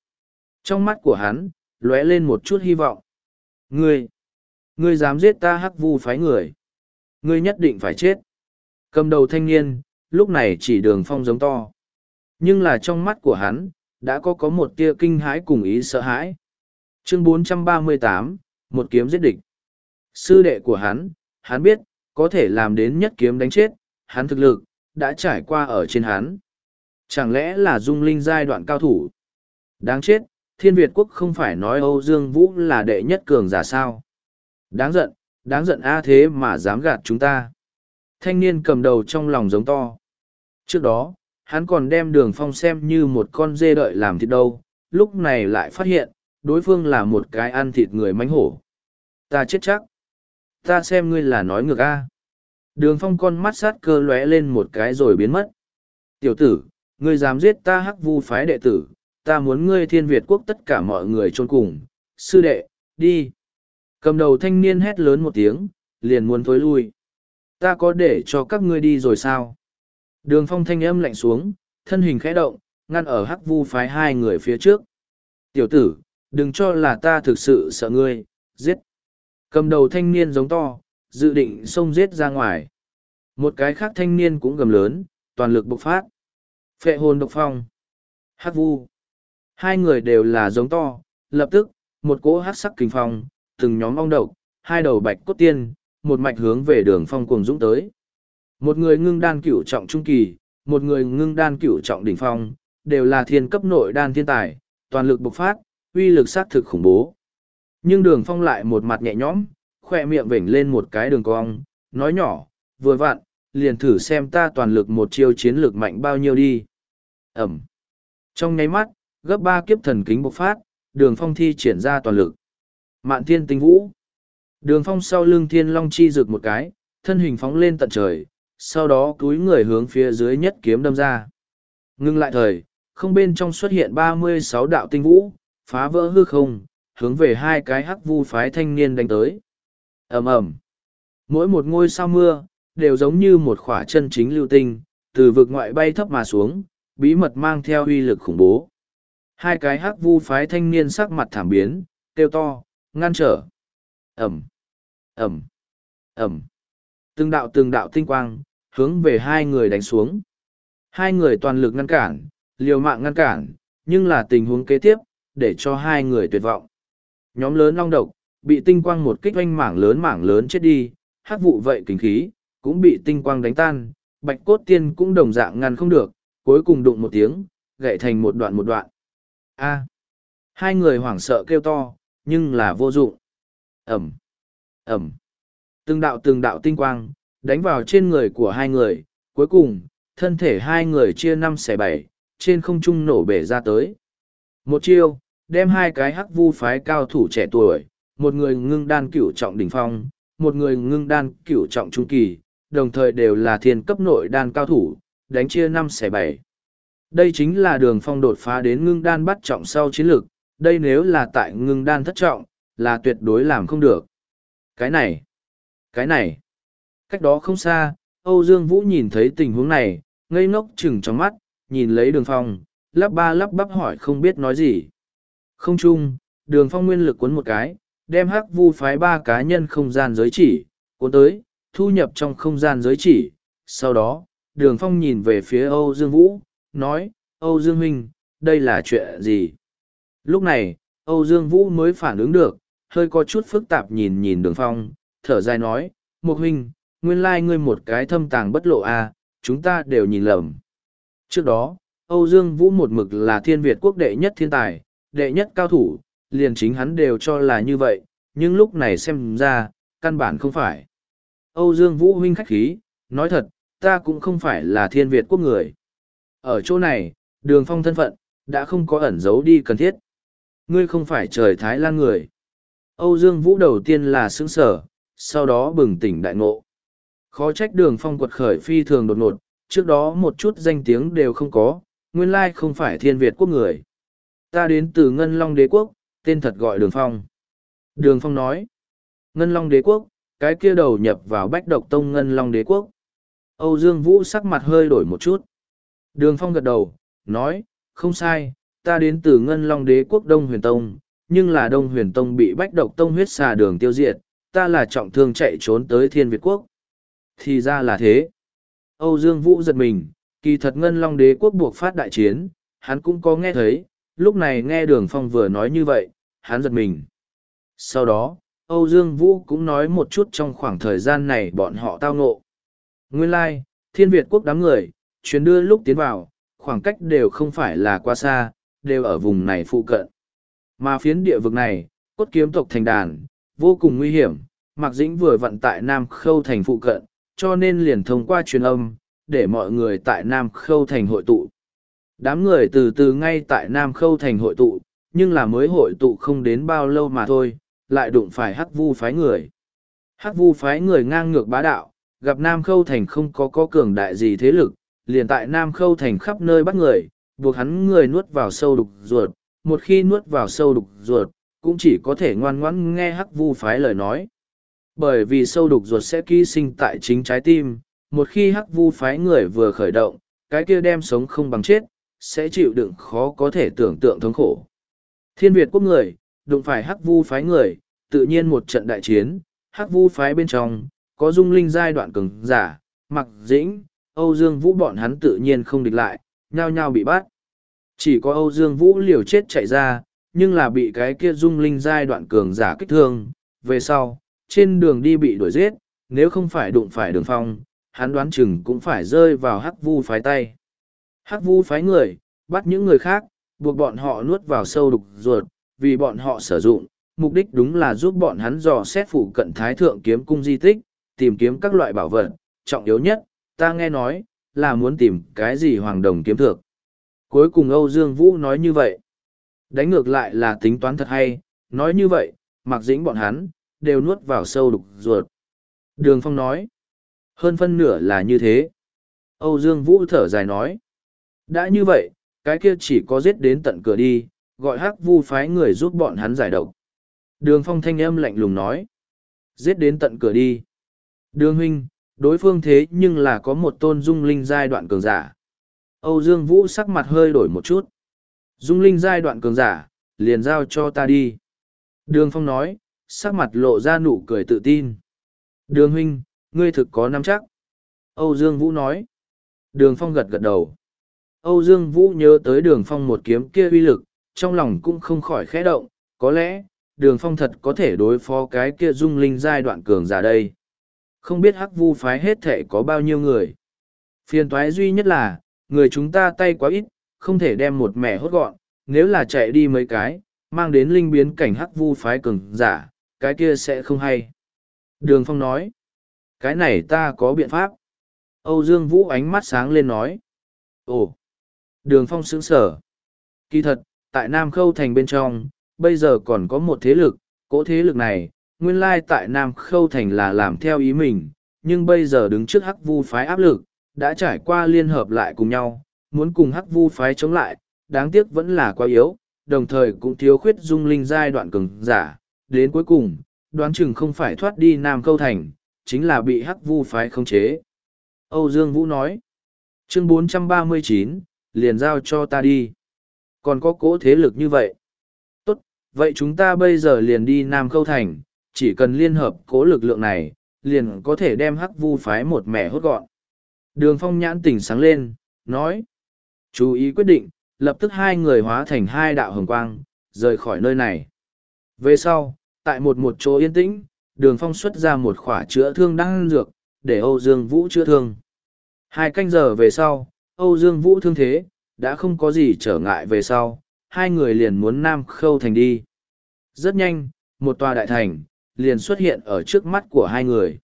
[SPEAKER 1] Trong mắt của hắn, lóe lên một chút hy vọng. Ngươi, ngươi dám giết ta hắc vu phái người. Ngươi nhất định phải chết. Cầm đầu thanh niên, lúc này chỉ đường phong giống to. Nhưng là trong mắt của hắn, đã có có một tia kinh hãi cùng ý sợ hãi. Chương 438, một kiếm giết địch. Sư đệ của hắn, hắn biết, có thể làm đến nhất kiếm đánh chết, hắn thực lực, đã trải qua ở trên hắn. Chẳng lẽ là dung linh giai đoạn cao thủ? Đáng chết, thiên Việt quốc không phải nói Âu Dương Vũ là đệ nhất cường giả sao? Đáng giận, đáng giận a thế mà dám gạt chúng ta. Thanh niên cầm đầu trong lòng giống to. Trước đó, hắn còn đem đường phong xem như một con dê đợi làm thịt đâu, lúc này lại phát hiện, đối phương là một cái ăn thịt người mánh hổ. Ta chết chắc. Ta xem ngươi là nói ngược a. Đường phong con mắt sát cơ lóe lên một cái rồi biến mất. Tiểu tử, ngươi dám giết ta hắc vu phái đệ tử, ta muốn ngươi thiên Việt quốc tất cả mọi người chôn cùng. Sư đệ, đi. Cầm đầu thanh niên hét lớn một tiếng, liền muốn thối lui. Ta có để cho các ngươi đi rồi sao? Đường phong thanh âm lạnh xuống, thân hình khẽ động, ngăn ở hắc vu phái hai người phía trước. Tiểu tử, đừng cho là ta thực sự sợ ngươi, giết. Cầm đầu thanh niên giống to, dự định xông giết ra ngoài. Một cái khác thanh niên cũng gầm lớn, toàn lực bộc phát. Phệ hồn độc phong. Hắc vu. Hai người đều là giống to, lập tức, một cỗ hắc sắc kinh phong, từng nhóm ong độc, hai đầu bạch cốt tiên, một mạch hướng về đường phong cuồng dũng tới. Một người ngưng đan cửu trọng trung kỳ, một người ngưng đan cửu trọng đỉnh phong, đều là thiên cấp nội đan thiên tài, toàn lực bộc phát, uy lực sát thực khủng bố. Nhưng đường phong lại một mặt nhẹ nhõm, khoe miệng vểnh lên một cái đường cong, nói nhỏ, vừa vặn, liền thử xem ta toàn lực một chiêu chiến lược mạnh bao nhiêu đi. Ẩm. Trong nháy mắt, gấp ba kiếp thần kính bộc phát, đường phong thi triển ra toàn lực. Mạn thiên tinh vũ. Đường phong sau lưng thiên long chi rực một cái, thân hình phóng lên tận trời, sau đó cúi người hướng phía dưới nhất kiếm đâm ra. Ngưng lại thời, không bên trong xuất hiện ba mươi sáu đạo tinh vũ, phá vỡ hư không, hướng về hai cái hắc vu phái thanh niên đánh tới. ầm ầm Mỗi một ngôi sao mưa, đều giống như một khỏa chân chính lưu tinh, từ vực ngoại bay thấp mà xuống, bí mật mang theo uy lực khủng bố. Hai cái hắc vu phái thanh niên sắc mặt thảm biến, kêu to, ngăn trở. Ẩm, Ẩm, Ẩm. Từng đạo từng đạo tinh quang, hướng về hai người đánh xuống. Hai người toàn lực ngăn cản, liều mạng ngăn cản, nhưng là tình huống kế tiếp, để cho hai người tuyệt vọng. Nhóm lớn long độc, bị tinh quang một kích oanh mảng lớn mảng lớn chết đi, hát vụ vậy kinh khí, cũng bị tinh quang đánh tan, bạch cốt tiên cũng đồng dạng ngăn không được, cuối cùng đụng một tiếng, gậy thành một đoạn một đoạn. A. hai người hoảng sợ kêu to, nhưng là vô dụng. Ẩm. Ẩm. Từng đạo từng đạo tinh quang, đánh vào trên người của hai người, cuối cùng, thân thể hai người chia năm xẻ bảy, trên không trung nổ bể ra tới. Một chiêu, đem hai cái hắc vu phái cao thủ trẻ tuổi, một người ngưng đan cửu trọng đỉnh phong, một người ngưng đan cửu trọng trung kỳ, đồng thời đều là thiên cấp nội đan cao thủ, đánh chia năm xẻ bảy. Đây chính là đường phong đột phá đến ngưng đan bắt trọng sau chiến lược, đây nếu là tại ngưng đan thất trọng, là tuyệt đối làm không được. Cái này, cái này, cách đó không xa, Âu Dương Vũ nhìn thấy tình huống này, ngây ngốc chừng trong mắt, nhìn lấy đường phong, lắp ba lắp bắp hỏi không biết nói gì. Không chung, đường phong nguyên lực cuốn một cái, đem hắc vu phái ba cá nhân không gian giới chỉ, cuốn tới, thu nhập trong không gian giới chỉ. Sau đó, đường phong nhìn về phía Âu Dương Vũ, nói, Âu Dương Huynh, đây là chuyện gì? Lúc này, Âu Dương Vũ mới phản ứng được, hơi có chút phức tạp nhìn nhìn đường phong, thở dài nói, Một huynh, nguyên lai ngươi một cái thâm tàng bất lộ a à, chúng ta đều nhìn lầm. Trước đó, Âu Dương Vũ một mực là thiên Việt quốc đệ nhất thiên tài, đệ nhất cao thủ, liền chính hắn đều cho là như vậy, nhưng lúc này xem ra, căn bản không phải. Âu Dương Vũ huynh khách khí, nói thật, ta cũng không phải là thiên Việt quốc người. Ở chỗ này, đường phong thân phận, đã không có ẩn giấu đi cần thiết. Ngươi không phải trời Thái Lan người. Âu Dương Vũ đầu tiên là sững sở, sau đó bừng tỉnh đại ngộ. Khó trách đường phong quật khởi phi thường đột ngột, trước đó một chút danh tiếng đều không có, nguyên lai không phải thiên Việt quốc người. Ta đến từ Ngân Long Đế Quốc, tên thật gọi Đường Phong. Đường Phong nói, Ngân Long Đế Quốc, cái kia đầu nhập vào bách độc tông Ngân Long Đế Quốc. Âu Dương Vũ sắc mặt hơi đổi một chút. Đường Phong gật đầu, nói, không sai, ta đến từ Ngân Long Đế Quốc Đông Huyền Tông, nhưng là Đông Huyền Tông bị bách độc tông huyết xà đường tiêu diệt, ta là trọng thương chạy trốn tới Thiên Việt Quốc. Thì ra là thế. Âu Dương Vũ giật mình, kỳ thật Ngân Long Đế Quốc buộc phát đại chiến, hắn cũng có nghe thấy, lúc này nghe Đường Phong vừa nói như vậy, hắn giật mình. Sau đó, Âu Dương Vũ cũng nói một chút trong khoảng thời gian này bọn họ tao ngộ. Nguyên lai, like, Thiên Việt Quốc đám người, chuyến đưa lúc tiến vào, khoảng cách đều không phải là quá xa, đều ở vùng này phụ cận. Mà phiến địa vực này, cốt kiếm tộc thành đàn, vô cùng nguy hiểm, Mạc Dĩnh vừa vận tại Nam Khâu thành phụ cận, cho nên liền thông qua truyền âm, để mọi người tại Nam Khâu thành hội tụ. Đám người từ từ ngay tại Nam Khâu thành hội tụ, nhưng là mới hội tụ không đến bao lâu mà thôi, lại đụng phải hắc vu phái người. Hắc vu phái người ngang ngược bá đạo, gặp Nam Khâu thành không có có cường đại gì thế lực, liền tại Nam Khâu thành khắp nơi bắt người, buộc hắn người nuốt vào sâu đục ruột, một khi nuốt vào sâu đục ruột, cũng chỉ có thể ngoan ngoãn nghe hắc vu phái lời nói. Bởi vì sâu đục ruột sẽ ký sinh tại chính trái tim, một khi hắc vu phái người vừa khởi động, cái kia đem sống không bằng chết, sẽ chịu đựng khó có thể tưởng tượng thống khổ. Thiên Việt quốc người, đụng phải hắc vu phái người, tự nhiên một trận đại chiến, hắc vu phái bên trong, có dung linh giai đoạn cường giả, mặc dĩnh, Âu Dương Vũ bọn hắn tự nhiên không địch lại, nhao nhao bị bắt. Chỉ có Âu Dương Vũ liều chết chạy ra, nhưng là bị cái kia dung linh giai đoạn cường giả kích thương. Về sau, trên đường đi bị đuổi giết, nếu không phải đụng phải đường phong, hắn đoán chừng cũng phải rơi vào hắc vu phái tay. Hắc vu phái người, bắt những người khác, buộc bọn họ nuốt vào sâu đục ruột, vì bọn họ sử dụng, mục đích đúng là giúp bọn hắn dò xét phụ cận thái thượng kiếm cung di tích, tìm kiếm các loại bảo vật, trọng yếu nhất, ta nghe nói, là muốn tìm cái gì hoàng đồng kiếm thược. Cuối cùng Âu Dương Vũ nói như vậy. Đánh ngược lại là tính toán thật hay, nói như vậy, mặc dĩnh bọn hắn, đều nuốt vào sâu đục ruột. Đường Phong nói, hơn phân nửa là như thế. Âu Dương Vũ thở dài nói, đã như vậy, cái kia chỉ có giết đến tận cửa đi, gọi hắc vu phái người giúp bọn hắn giải độc. Đường Phong thanh âm lạnh lùng nói, giết đến tận cửa đi. Đường huynh, đối phương thế nhưng là có một tôn dung linh giai đoạn cường giả. Âu Dương Vũ sắc mặt hơi đổi một chút. Dung linh giai đoạn cường giả, liền giao cho ta đi. Đường Phong nói, sắc mặt lộ ra nụ cười tự tin. Đường huynh, ngươi thực có nắm chắc. Âu Dương Vũ nói. Đường Phong gật gật đầu. Âu Dương Vũ nhớ tới đường Phong một kiếm kia uy lực, trong lòng cũng không khỏi khẽ động, có lẽ, đường Phong thật có thể đối phó cái kia dung linh giai đoạn cường giả đây. Không biết hắc vu phái hết thể có bao nhiêu người. Phiền toái duy nhất là, người chúng ta tay quá ít, không thể đem một mẻ hốt gọn, nếu là chạy đi mấy cái, mang đến linh biến cảnh hắc vu phái cường giả, cái kia sẽ không hay. Đường Phong nói, cái này ta có biện pháp. Âu Dương Vũ ánh mắt sáng lên nói, ồ, đường Phong sững sở. Kỳ thật, tại Nam Khâu Thành bên trong, bây giờ còn có một thế lực, cỗ thế lực này, nguyên lai tại Nam Khâu Thành là làm theo ý mình, nhưng bây giờ đứng trước hắc vu phái áp lực, đã trải qua liên hợp lại cùng nhau, muốn cùng hắc vu phái chống lại, đáng tiếc vẫn là quá yếu, đồng thời cũng thiếu khuyết dung linh giai đoạn cường giả, đến cuối cùng, đoán chừng không phải thoát đi Nam Câu Thành, chính là bị hắc vu phái khống chế. Âu Dương Vũ nói, chương 439, liền giao cho ta đi. Còn có cỗ thế lực như vậy. Tốt, vậy chúng ta bây giờ liền đi Nam Khâu Thành, chỉ cần liên hợp cố lực lượng này, liền có thể đem hắc vu phái một mẻ hốt gọn. Đường phong nhãn tỉnh sáng lên, nói. Chú ý quyết định, lập tức hai người hóa thành hai đạo hồng quang, rời khỏi nơi này. Về sau, tại một một chỗ yên tĩnh, đường phong xuất ra một khỏa chữa thương đang dược, để Âu Dương Vũ chữa thương. Hai canh giờ về sau, Âu Dương Vũ thương thế, đã không có gì trở ngại về sau, hai người liền muốn Nam Khâu Thành đi. Rất nhanh, một tòa đại thành, liền xuất hiện ở trước mắt của hai người.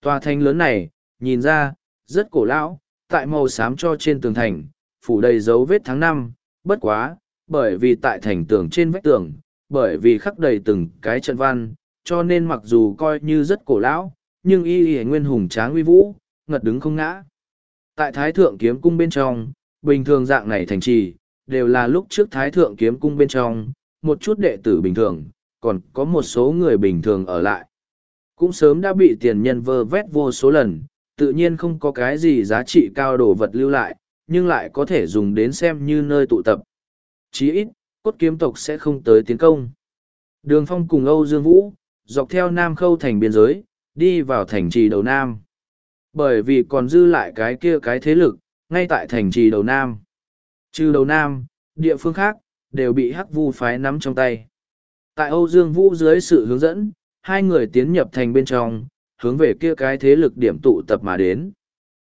[SPEAKER 1] Tòa thành lớn này, nhìn ra, rất cổ lão, tại màu xám cho trên tường thành, phủ đầy dấu vết tháng năm, bất quá, bởi vì tại thành tường trên vách tường, bởi vì khắc đầy từng cái trận văn, cho nên mặc dù coi như rất cổ lão, nhưng y y nguyên hùng tráng uy vũ, ngật đứng không ngã. Tại Thái Thượng Kiếm Cung bên trong, bình thường dạng này thành trì, đều là lúc trước Thái Thượng Kiếm Cung bên trong, một chút đệ tử bình thường, còn có một số người bình thường ở lại. Cũng sớm đã bị tiền nhân vơ vét vô số lần, tự nhiên không có cái gì giá trị cao đồ vật lưu lại, nhưng lại có thể dùng đến xem như nơi tụ tập. Chí ít, cốt kiếm tộc sẽ không tới tiến công. Đường phong cùng Âu Dương Vũ, dọc theo Nam Khâu thành biên giới, đi vào thành trì đầu Nam. Bởi vì còn dư lại cái kia cái thế lực, ngay tại thành trì đầu Nam. Trừ đầu Nam, địa phương khác, đều bị hắc vu phái nắm trong tay. Tại Âu Dương Vũ dưới sự hướng dẫn, hai người tiến nhập thành bên trong, hướng về kia cái thế lực điểm tụ tập mà đến.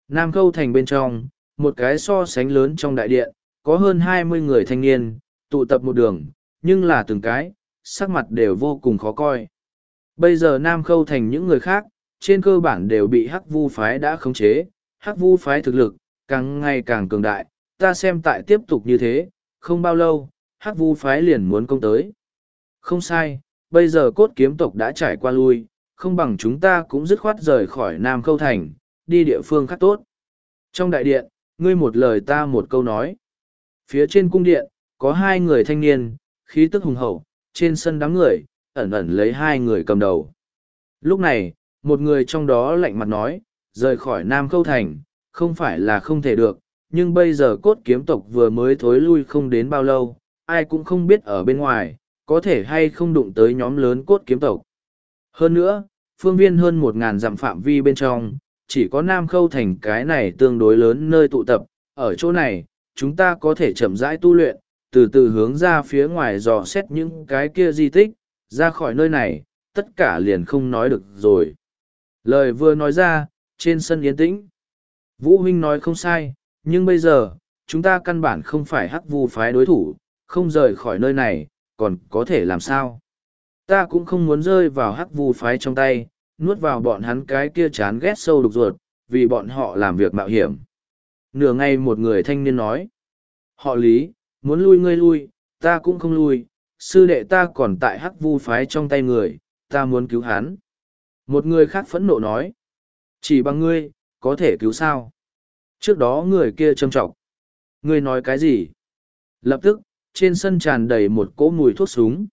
[SPEAKER 1] Nam Khâu thành bên trong, một cái so sánh lớn trong đại điện, có hơn hai mươi người thanh niên, tụ tập một đường, nhưng là từng cái, sắc mặt đều vô cùng khó coi. Bây giờ Nam Khâu thành những người khác, trên cơ bản đều bị Hắc Vu phái đã khống chế, Hắc Vu phái thực lực càng ngày càng cường đại, ta xem tại tiếp tục như thế, không bao lâu, Hắc Vu phái liền muốn công tới. Không sai, bây giờ cốt kiếm tộc đã trải qua lui, không bằng chúng ta cũng dứt khoát rời khỏi Nam Khâu Thành, đi địa phương khác tốt. Trong đại điện, ngươi một lời ta một câu nói. Phía trên cung điện, có hai người thanh niên, khí tức hùng hậu, trên sân đám người, ẩn ẩn lấy hai người cầm đầu. Lúc này, một người trong đó lạnh mặt nói, rời khỏi Nam Khâu Thành, không phải là không thể được, nhưng bây giờ cốt kiếm tộc vừa mới thối lui không đến bao lâu, ai cũng không biết ở bên ngoài, có thể hay không đụng tới nhóm lớn cốt kiếm tộc. Hơn nữa, phương viên hơn một ngàn dặm phạm vi bên trong, chỉ có Nam Khâu Thành cái này tương đối lớn nơi tụ tập, ở chỗ này, chúng ta có thể chậm rãi tu luyện, từ từ hướng ra phía ngoài dò xét những cái kia di tích, ra khỏi nơi này, tất cả liền không nói được rồi. Lời vừa nói ra, trên sân yên tĩnh. Vũ huynh nói không sai, nhưng bây giờ, chúng ta căn bản không phải hắc vu phái đối thủ, không rời khỏi nơi này, còn có thể làm sao? Ta cũng không muốn rơi vào hắc vu phái trong tay, nuốt vào bọn hắn cái kia chán ghét sâu đục ruột, vì bọn họ làm việc mạo hiểm. Nửa ngày một người thanh niên nói, họ lý, muốn lui ngươi lui, ta cũng không lui, sư đệ ta còn tại hắc vu phái trong tay người, ta muốn cứu hắn. Một người khác phẫn nộ nói, chỉ bằng ngươi, có thể cứu sao? Trước đó người kia trầm trọng. Ngươi nói cái gì? Lập tức, trên sân tràn đầy một cỗ mùi thuốc súng.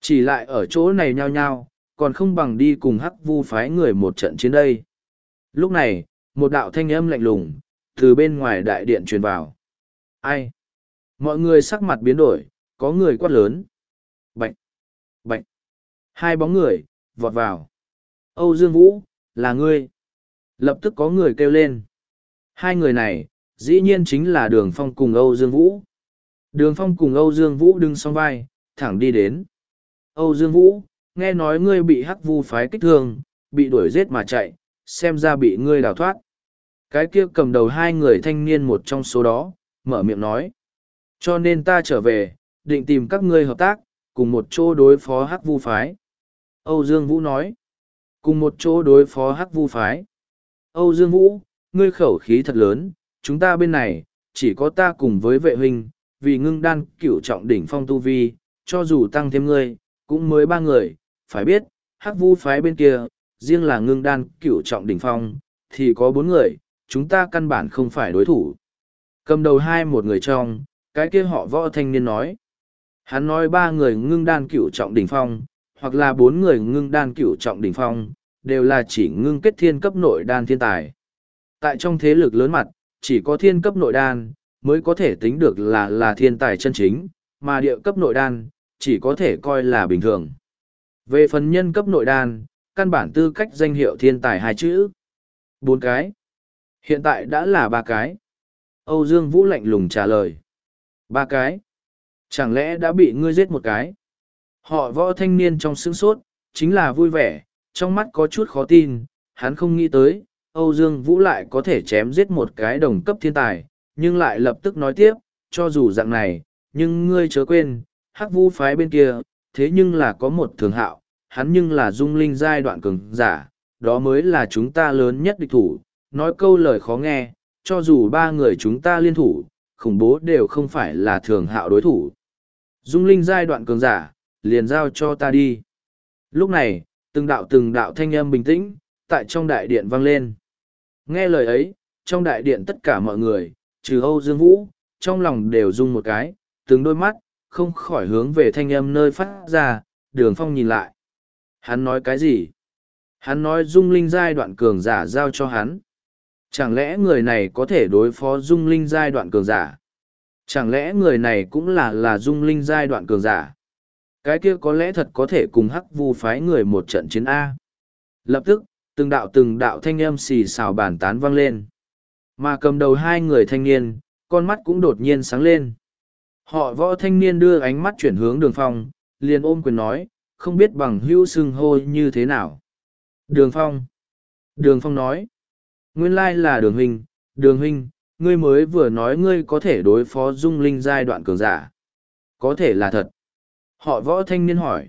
[SPEAKER 1] Chỉ lại ở chỗ này nhao nhao, còn không bằng đi cùng hắc vu phái người một trận chiến đây. Lúc này, một đạo thanh âm lạnh lùng, từ bên ngoài đại điện truyền vào. Ai? Mọi người sắc mặt biến đổi, có người quát lớn. Bạch! Bạch! Hai bóng người, vọt vào. Âu Dương Vũ, là ngươi. Lập tức có người kêu lên. Hai người này, dĩ nhiên chính là Đường Phong cùng Âu Dương Vũ. Đường Phong cùng Âu Dương Vũ đứng song vai, thẳng đi đến. Âu Dương Vũ, nghe nói ngươi bị hắc vu phái kích thương, bị đuổi giết mà chạy, xem ra bị ngươi đào thoát. Cái kia cầm đầu hai người thanh niên một trong số đó, mở miệng nói. Cho nên ta trở về, định tìm các ngươi hợp tác, cùng một chỗ đối phó hắc vu phái. Âu Dương Vũ nói. Cùng một chỗ đối phó hắc vu phái. Âu Dương Vũ, ngươi khẩu khí thật lớn, chúng ta bên này, chỉ có ta cùng với vệ huynh, vì ngưng đan cửu trọng đỉnh phong tu vi, cho dù tăng thêm ngươi, cũng mới ba người, phải biết, hắc vu phái bên kia, riêng là ngưng đan cửu trọng đỉnh phong, thì có bốn người, chúng ta căn bản không phải đối thủ. Cầm đầu hai một người trong, cái kia họ võ thanh niên nói. Hắn nói ba người ngưng đan cửu trọng đỉnh phong, hoặc là bốn người ngưng đan cửu trọng đỉnh phong, đều là chỉ ngưng kết thiên cấp nội đan thiên tài. Tại trong thế lực lớn mặt, chỉ có thiên cấp nội đan, mới có thể tính được là là thiên tài chân chính, mà địa cấp nội đan, chỉ có thể coi là bình thường. Về phần nhân cấp nội đan, căn bản tư cách danh hiệu thiên tài hai chữ. Bốn cái. Hiện tại đã là ba cái. Âu Dương Vũ lạnh lùng trả lời. Ba cái. Chẳng lẽ đã bị ngươi giết một cái? Họ võ thanh niên trong sướng sốt, chính là vui vẻ, trong mắt có chút khó tin, hắn không nghĩ tới, Âu Dương Vũ lại có thể chém giết một cái đồng cấp thiên tài, nhưng lại lập tức nói tiếp, cho dù dạng này, nhưng ngươi chớ quên, hắc vũ phái bên kia, thế nhưng là có một thường hạo, hắn nhưng là dung linh giai đoạn cường giả, đó mới là chúng ta lớn nhất địch thủ, nói câu lời khó nghe, cho dù ba người chúng ta liên thủ, khủng bố đều không phải là thường hạo đối thủ. Dung linh giai đoạn cường giả, liền giao cho ta đi. Lúc này, từng đạo từng đạo thanh âm bình tĩnh, tại trong đại điện vang lên. Nghe lời ấy, trong đại điện tất cả mọi người, trừ Âu Dương Vũ, trong lòng đều rung một cái, từng đôi mắt, không khỏi hướng về thanh âm nơi phát ra, đường phong nhìn lại. Hắn nói cái gì? Hắn nói dung linh giai đoạn cường giả giao cho hắn. Chẳng lẽ người này có thể đối phó dung linh giai đoạn cường giả? Chẳng lẽ người này cũng là là dung linh giai đoạn cường giả? Cái kia có lẽ thật có thể cùng hắc vu phái người một trận chiến A. Lập tức, từng đạo từng đạo thanh âm xì xào bàn tán vang lên. Mà cầm đầu hai người thanh niên, con mắt cũng đột nhiên sáng lên. Họ võ thanh niên đưa ánh mắt chuyển hướng đường phong, liền ôm quyền nói, không biết bằng hữu xưng hô như thế nào. Đường phong. Đường phong nói, nguyên lai là đường huynh, đường huynh, ngươi mới vừa nói ngươi có thể đối phó dung linh giai đoạn cường giả. Có thể là thật. Họ võ thanh niên hỏi.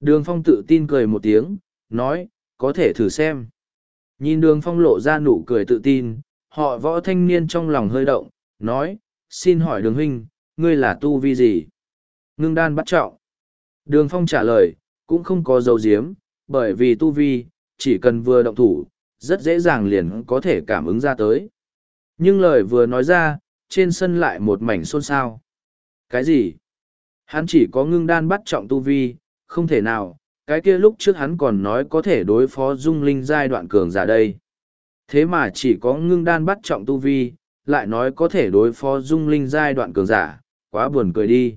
[SPEAKER 1] Đường phong tự tin cười một tiếng, nói, có thể thử xem. Nhìn đường phong lộ ra nụ cười tự tin, họ võ thanh niên trong lòng hơi động, nói, xin hỏi đường huynh, ngươi là tu vi gì? Ngưng đan bắt trọng. Đường phong trả lời, cũng không có dấu diếm, bởi vì tu vi, chỉ cần vừa động thủ, rất dễ dàng liền có thể cảm ứng ra tới. Nhưng lời vừa nói ra, trên sân lại một mảnh xôn xao. Cái gì? Hắn chỉ có ngưng đan bắt trọng tu vi, không thể nào, cái kia lúc trước hắn còn nói có thể đối phó dung linh giai đoạn cường giả đây. Thế mà chỉ có ngưng đan bắt trọng tu vi, lại nói có thể đối phó dung linh giai đoạn cường giả, quá buồn cười đi.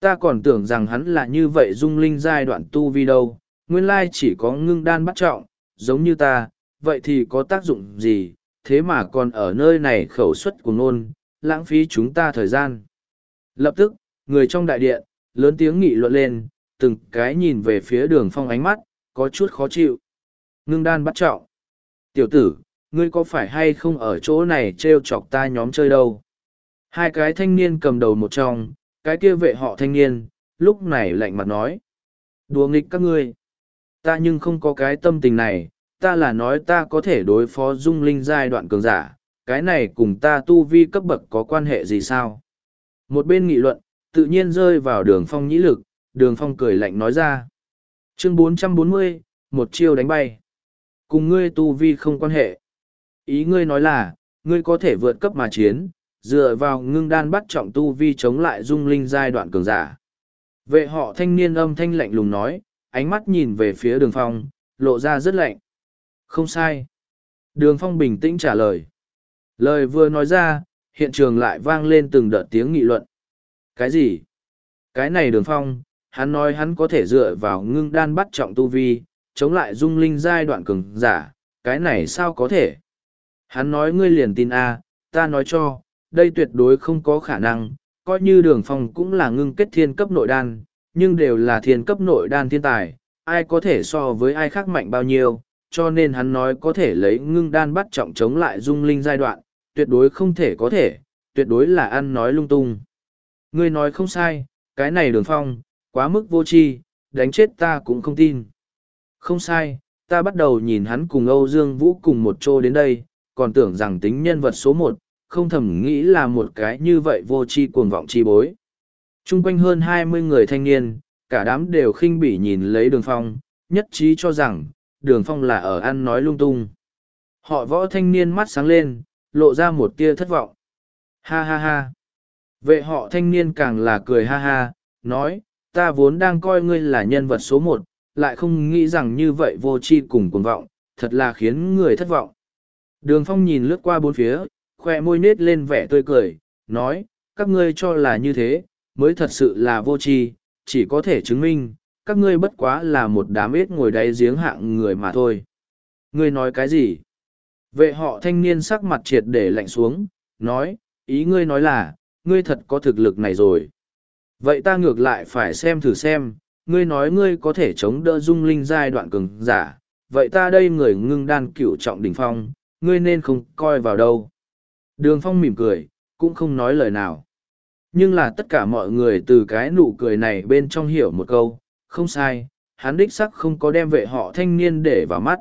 [SPEAKER 1] Ta còn tưởng rằng hắn là như vậy dung linh giai đoạn tu vi đâu, nguyên lai chỉ có ngưng đan bắt trọng, giống như ta, vậy thì có tác dụng gì, thế mà còn ở nơi này khẩu suất của nôn, lãng phí chúng ta thời gian. Lập tức, người trong đại điện, lớn tiếng nghị luận lên, từng cái nhìn về phía đường phong ánh mắt, có chút khó chịu. Ngưng đan bắt trọng. Tiểu tử, ngươi có phải hay không ở chỗ này t r e o chọc ta nhóm chơi đâu hai cái thanh niên cầm đầu một trong cái kia vệ họ thanh niên lúc này lạnh mặt nói đùa nghịch các ngươi ta nhưng không có cái tâm tình này ta là nói ta có thể đối phó dung linh giai đoạn cường giả cái này cùng ta tu vi cấp bậc có quan hệ gì sao một bên nghị luận tự nhiên rơi vào đường phong nhĩ lực đường phong cười lạnh nói ra chương 440, một chiêu đánh bay cùng ngươi tu vi không quan hệ Ý ngươi nói là, ngươi có thể vượt cấp mà chiến, dựa vào ngưng đan bắt trọng tu vi chống lại dung linh giai đoạn cường giả. Vệ họ thanh niên âm thanh lạnh lùng nói, ánh mắt nhìn về phía đường phong, lộ ra rất lạnh. Không sai. Đường phong bình tĩnh trả lời. Lời vừa nói ra, hiện trường lại vang lên từng đợt tiếng nghị luận. Cái gì? Cái này đường phong, hắn nói hắn có thể dựa vào ngưng đan bắt trọng tu vi, chống lại dung linh giai đoạn cường giả, cái này sao có thể? Hắn nói ngươi liền tin A, ta nói cho, đây tuyệt đối không có khả năng, coi như đường phong cũng là ngưng kết thiên cấp nội đan, nhưng đều là thiên cấp nội đan thiên tài, ai có thể so với ai khác mạnh bao nhiêu, cho nên hắn nói có thể lấy ngưng đan bắt trọng chống lại dung linh giai đoạn, tuyệt đối không thể có thể, tuyệt đối là ăn nói lung tung. Ngươi nói không sai, cái này đường phong, quá mức vô tri đánh chết ta cũng không tin. Không sai, ta bắt đầu nhìn hắn cùng Âu Dương Vũ cùng một chỗ đến đây, còn tưởng rằng tính nhân vật số một, không thầm nghĩ là một cái như vậy vô tri cuồng vọng chi bối. Trung quanh hơn hai mươi người thanh niên, cả đám đều khinh bỉ nhìn lấy đường phong, nhất trí cho rằng, đường phong là ở ăn nói lung tung. Họ võ thanh niên mắt sáng lên, lộ ra một tia thất vọng. Ha ha ha. Vệ họ thanh niên càng là cười ha ha, nói, ta vốn đang coi ngươi là nhân vật số một, lại không nghĩ rằng như vậy vô tri cùng cuồng vọng, thật là khiến người thất vọng. Đường phong nhìn lướt qua bốn phía, khoe môi nết lên vẻ tươi cười, nói, các ngươi cho là như thế, mới thật sự là vô tri, chỉ có thể chứng minh, các ngươi bất quá là một đám ếch ngồi đáy giếng hạng người mà thôi. Ngươi nói cái gì? Vệ họ thanh niên sắc mặt triệt để lạnh xuống, nói, ý ngươi nói là, ngươi thật có thực lực này rồi. Vậy ta ngược lại phải xem thử xem, ngươi nói ngươi có thể chống đỡ dung linh giai đoạn cường giả, vậy ta đây người ngưng đan cửu trọng đỉnh phong, ngươi nên không coi vào đâu. Đường phong mỉm cười, cũng không nói lời nào. Nhưng là tất cả mọi người từ cái nụ cười này bên trong hiểu một câu, không sai, hắn đích sắc không có đem vệ họ thanh niên để vào mắt.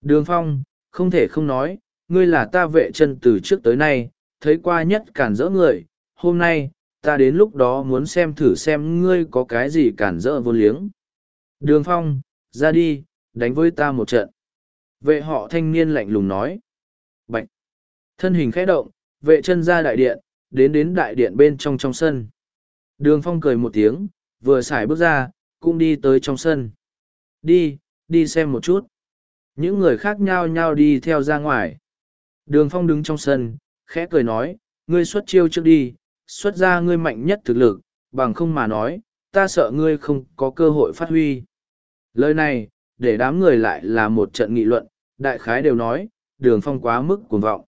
[SPEAKER 1] Đường phong, không thể không nói, ngươi là ta vệ chân từ trước tới nay, thấy qua nhất cản rỡ người, hôm nay, ta đến lúc đó muốn xem thử xem ngươi có cái gì cản rỡ vô liếng. Đường phong, ra đi, đánh với ta một trận. Vệ họ thanh niên lạnh lùng nói. Bạch. Thân hình khẽ động, vệ chân ra đại điện, đến đến đại điện bên trong trong sân. Đường phong cười một tiếng, vừa xài bước ra, cũng đi tới trong sân. Đi, đi xem một chút. Những người khác nhao nhao đi theo ra ngoài. Đường phong đứng trong sân, khẽ cười nói, ngươi xuất chiêu trước đi, xuất ra ngươi mạnh nhất thực lực, bằng không mà nói, ta sợ ngươi không có cơ hội phát huy. Lời này, để đám người lại là một trận nghị luận, đại khái đều nói, đường phong quá mức cuồng vọng.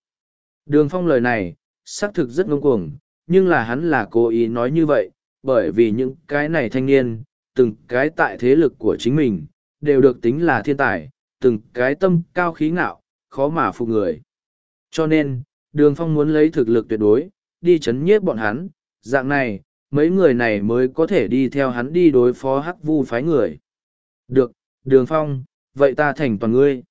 [SPEAKER 1] Đường phong lời này, xác thực rất ngông cuồng, nhưng là hắn là cố ý nói như vậy, bởi vì những cái này thanh niên, từng cái tại thế lực của chính mình, đều được tính là thiên tài, từng cái tâm cao khí ngạo, khó mà phục người. Cho nên, đường phong muốn lấy thực lực tuyệt đối, đi chấn nhiếp bọn hắn, dạng này, mấy người này mới có thể đi theo hắn đi đối phó hắc vu phái người. Được, đường phong vậy ta thành toàn ngươi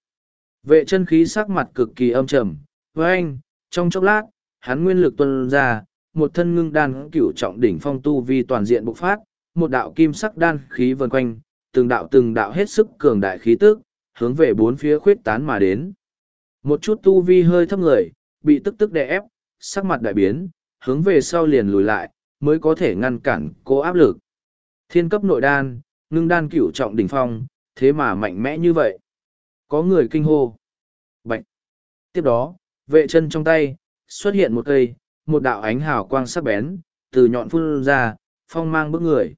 [SPEAKER 1] vệ chân khí sắc mặt cực kỳ âm trầm với anh trong chốc lát hắn nguyên lực tuân ra một thân ngưng đan cửu trọng đỉnh phong tu vi toàn diện bộc phát một đạo kim sắc đan khí vần quanh từng đạo từng đạo hết sức cường đại khí tức hướng về bốn phía khuyết tán mà đến một chút tu vi hơi thấp người bị tức tức đè ép sắc mặt đại biến hướng về sau liền lùi lại, mới có thể ngăn cản cô áp lực. Thiên cấp nội đan, ngưng đan cửu trọng đỉnh phong, thế mà mạnh mẽ như vậy. Có người kinh hô. Bạch. Tiếp đó, vệ chân trong tay, xuất hiện một cây, một đạo ánh hào quang sắc bén, từ nhọn phun ra, phong mang bước người.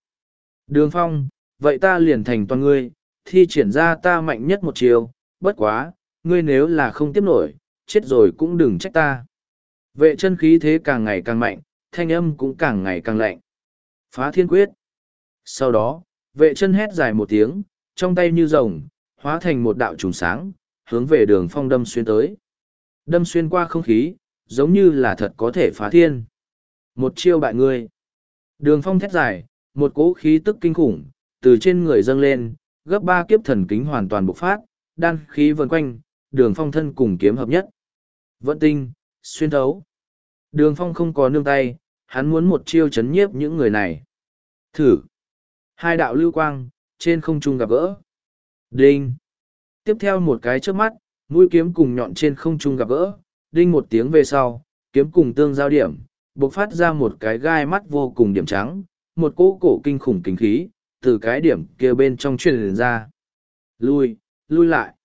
[SPEAKER 1] Đường phong, vậy ta liền thành toàn ngươi, thi triển ra ta mạnh nhất một chiều, bất quá, ngươi nếu là không tiếp nổi, chết rồi cũng đừng trách ta. Vệ chân khí thế càng ngày càng mạnh, thanh âm cũng càng ngày càng lạnh. Phá thiên quyết. Sau đó, vệ chân hét dài một tiếng, trong tay như rồng, hóa thành một đạo trùng sáng, hướng về đường phong đâm xuyên tới. Đâm xuyên qua không khí, giống như là thật có thể phá thiên. Một chiêu bại ngươi. Đường phong thét dài, một cỗ khí tức kinh khủng, từ trên người dâng lên, gấp ba kiếp thần kính hoàn toàn bộc phát, đan khí vần quanh, đường phong thân cùng kiếm hợp nhất. Vận tinh, xuyên thấu. Đường phong không có nương tay, hắn muốn một chiêu chấn nhiếp những người này. Thử. Hai đạo lưu quang, trên không trung gặp gỡ. Đinh. Tiếp theo một cái trước mắt, mũi kiếm cùng nhọn trên không trung gặp gỡ, đinh một tiếng về sau, kiếm cùng tương giao điểm, bộc phát ra một cái gai mắt vô cùng điểm trắng, một cỗ cổ kinh khủng kinh khí, từ cái điểm kia bên trong truyền ra. Lui, lui lại.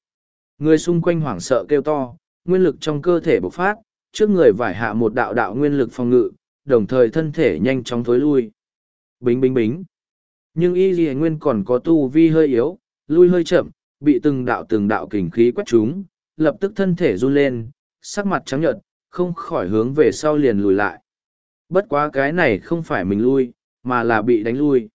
[SPEAKER 1] Người xung quanh hoảng sợ kêu to, nguyên lực trong cơ thể bộc phát, trước người vải hạ một đạo đạo nguyên lực phòng ngự, đồng thời thân thể nhanh chóng thối lui. Bính bính bính. Nhưng y ghi nguyên còn có tu vi hơi yếu, lui hơi chậm, bị từng đạo từng đạo kình khí quét trúng, lập tức thân thể run lên, sắc mặt trắng nhợt, không khỏi hướng về sau liền lùi lại. Bất quá cái này không phải mình lui, mà là bị đánh lui.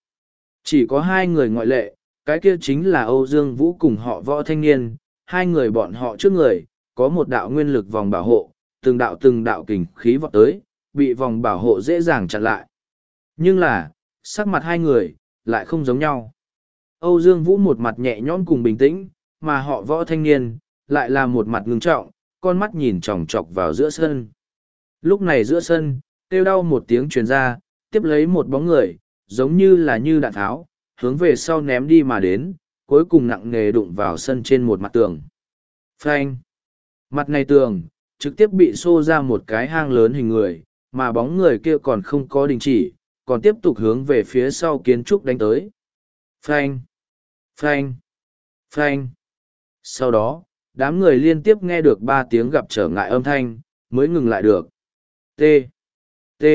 [SPEAKER 1] Chỉ có hai người ngoại lệ, cái kia chính là Âu Dương Vũ cùng họ võ thanh niên, hai người bọn họ trước người, có một đạo nguyên lực vòng bảo hộ, từng đạo từng đạo kình khí vọt tới, bị vòng bảo hộ dễ dàng chặn lại. Nhưng là, sắc mặt hai người, lại không giống nhau. Âu Dương Vũ một mặt nhẹ nhõm cùng bình tĩnh, mà họ võ thanh niên, lại là một mặt ngưng trọng, con mắt nhìn chòng chọc vào giữa sân. Lúc này giữa sân, kêu đau một tiếng truyền ra, tiếp lấy một bóng người, giống như là như đạn tháo, hướng về sau ném đi mà đến, cuối cùng nặng nề đụng vào sân trên một mặt tường. Phanh! Mặt này tường, trực tiếp bị xô ra một cái hang lớn hình người, mà bóng người kia còn không có đình chỉ, còn tiếp tục hướng về phía sau kiến trúc đánh tới. Phanh! Phanh! Phanh! Sau đó, đám người liên tiếp nghe được ba tiếng gặp trở ngại âm thanh, mới ngừng lại được. T! T!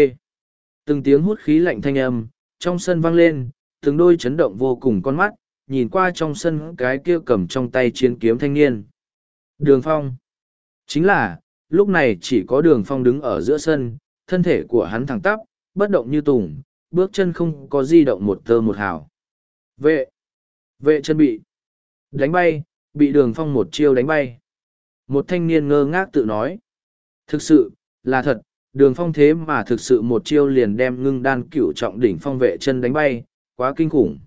[SPEAKER 1] Từng tiếng hút khí lạnh thanh âm, trong sân vang lên, từng đôi chấn động vô cùng con mắt, nhìn qua trong sân cái kia cầm trong tay chiến kiếm thanh niên. Đường phong. Chính là, lúc này chỉ có đường phong đứng ở giữa sân, thân thể của hắn thẳng tắp, bất động như tùng, bước chân không có di động một tơ một hào. Vệ. Vệ chân bị. Đánh bay, bị đường phong một chiêu đánh bay. Một thanh niên ngơ ngác tự nói. Thực sự, là thật, đường phong thế mà thực sự một chiêu liền đem ngưng đan cửu trọng đỉnh phong vệ chân đánh bay, quá kinh khủng.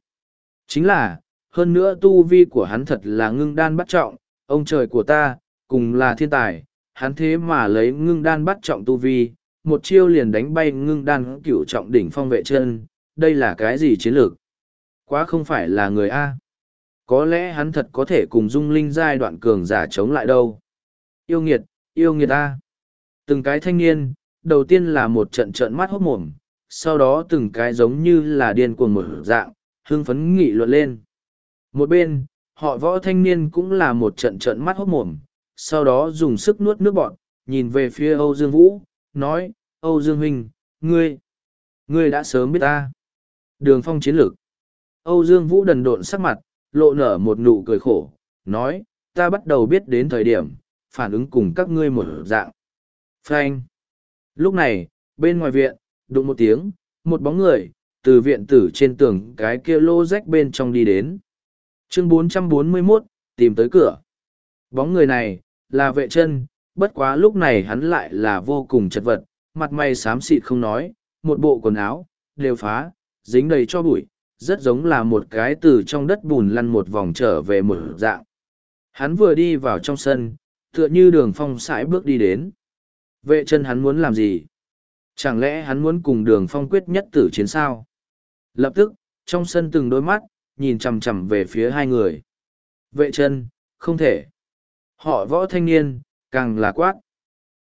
[SPEAKER 1] Chính là, hơn nữa tu vi của hắn thật là ngưng đan bắt trọng, ông trời của ta, cùng là thiên tài, hắn thế mà lấy ngưng đan bắt trọng tu vi, một chiêu liền đánh bay ngưng đan cửu trọng đỉnh phong vệ chân, đây là cái gì chiến lược? Quá không phải là người A. Có lẽ hắn thật có thể cùng dung linh giai đoạn cường giả chống lại đâu. Yêu nghiệt, yêu nghiệt A. Từng cái thanh niên, đầu tiên là một trận trận mắt hốt mồm, sau đó từng cái giống như là điên cuồng một dạng, hưng phấn nghị luận lên. Một bên, họ võ thanh niên cũng là một trận trận mắt hốt mồm, sau đó dùng sức nuốt nước bọn, nhìn về phía Âu Dương Vũ, nói, Âu Dương Huynh, ngươi, ngươi đã sớm biết ta. Đường phong chiến lược. Âu Dương Vũ đần độn sắc mặt, lộ nở một nụ cười khổ, nói, ta bắt đầu biết đến thời điểm, phản ứng cùng các ngươi một dạng. Frank. Lúc này, bên ngoài viện, đụng một tiếng, một bóng người, từ viện tử trên tường cái kia lô rách bên trong đi đến. Chương 441, tìm tới cửa. Bóng người này, là vệ chân, bất quá lúc này hắn lại là vô cùng chật vật, mặt mày xám xịt không nói, một bộ quần áo, đều phá, dính đầy cho bụi, rất giống là một cái từ trong đất bùn lăn một vòng trở về một dạng. Hắn vừa đi vào trong sân, tựa như đường phong sải bước đi đến. Vệ chân hắn muốn làm gì? Chẳng lẽ hắn muốn cùng đường phong quyết nhất tử chiến sao? Lập tức, trong sân từng đôi mắt, nhìn chằm chằm về phía hai người. Vệ chân, không thể. Họ võ thanh niên, càng là quát.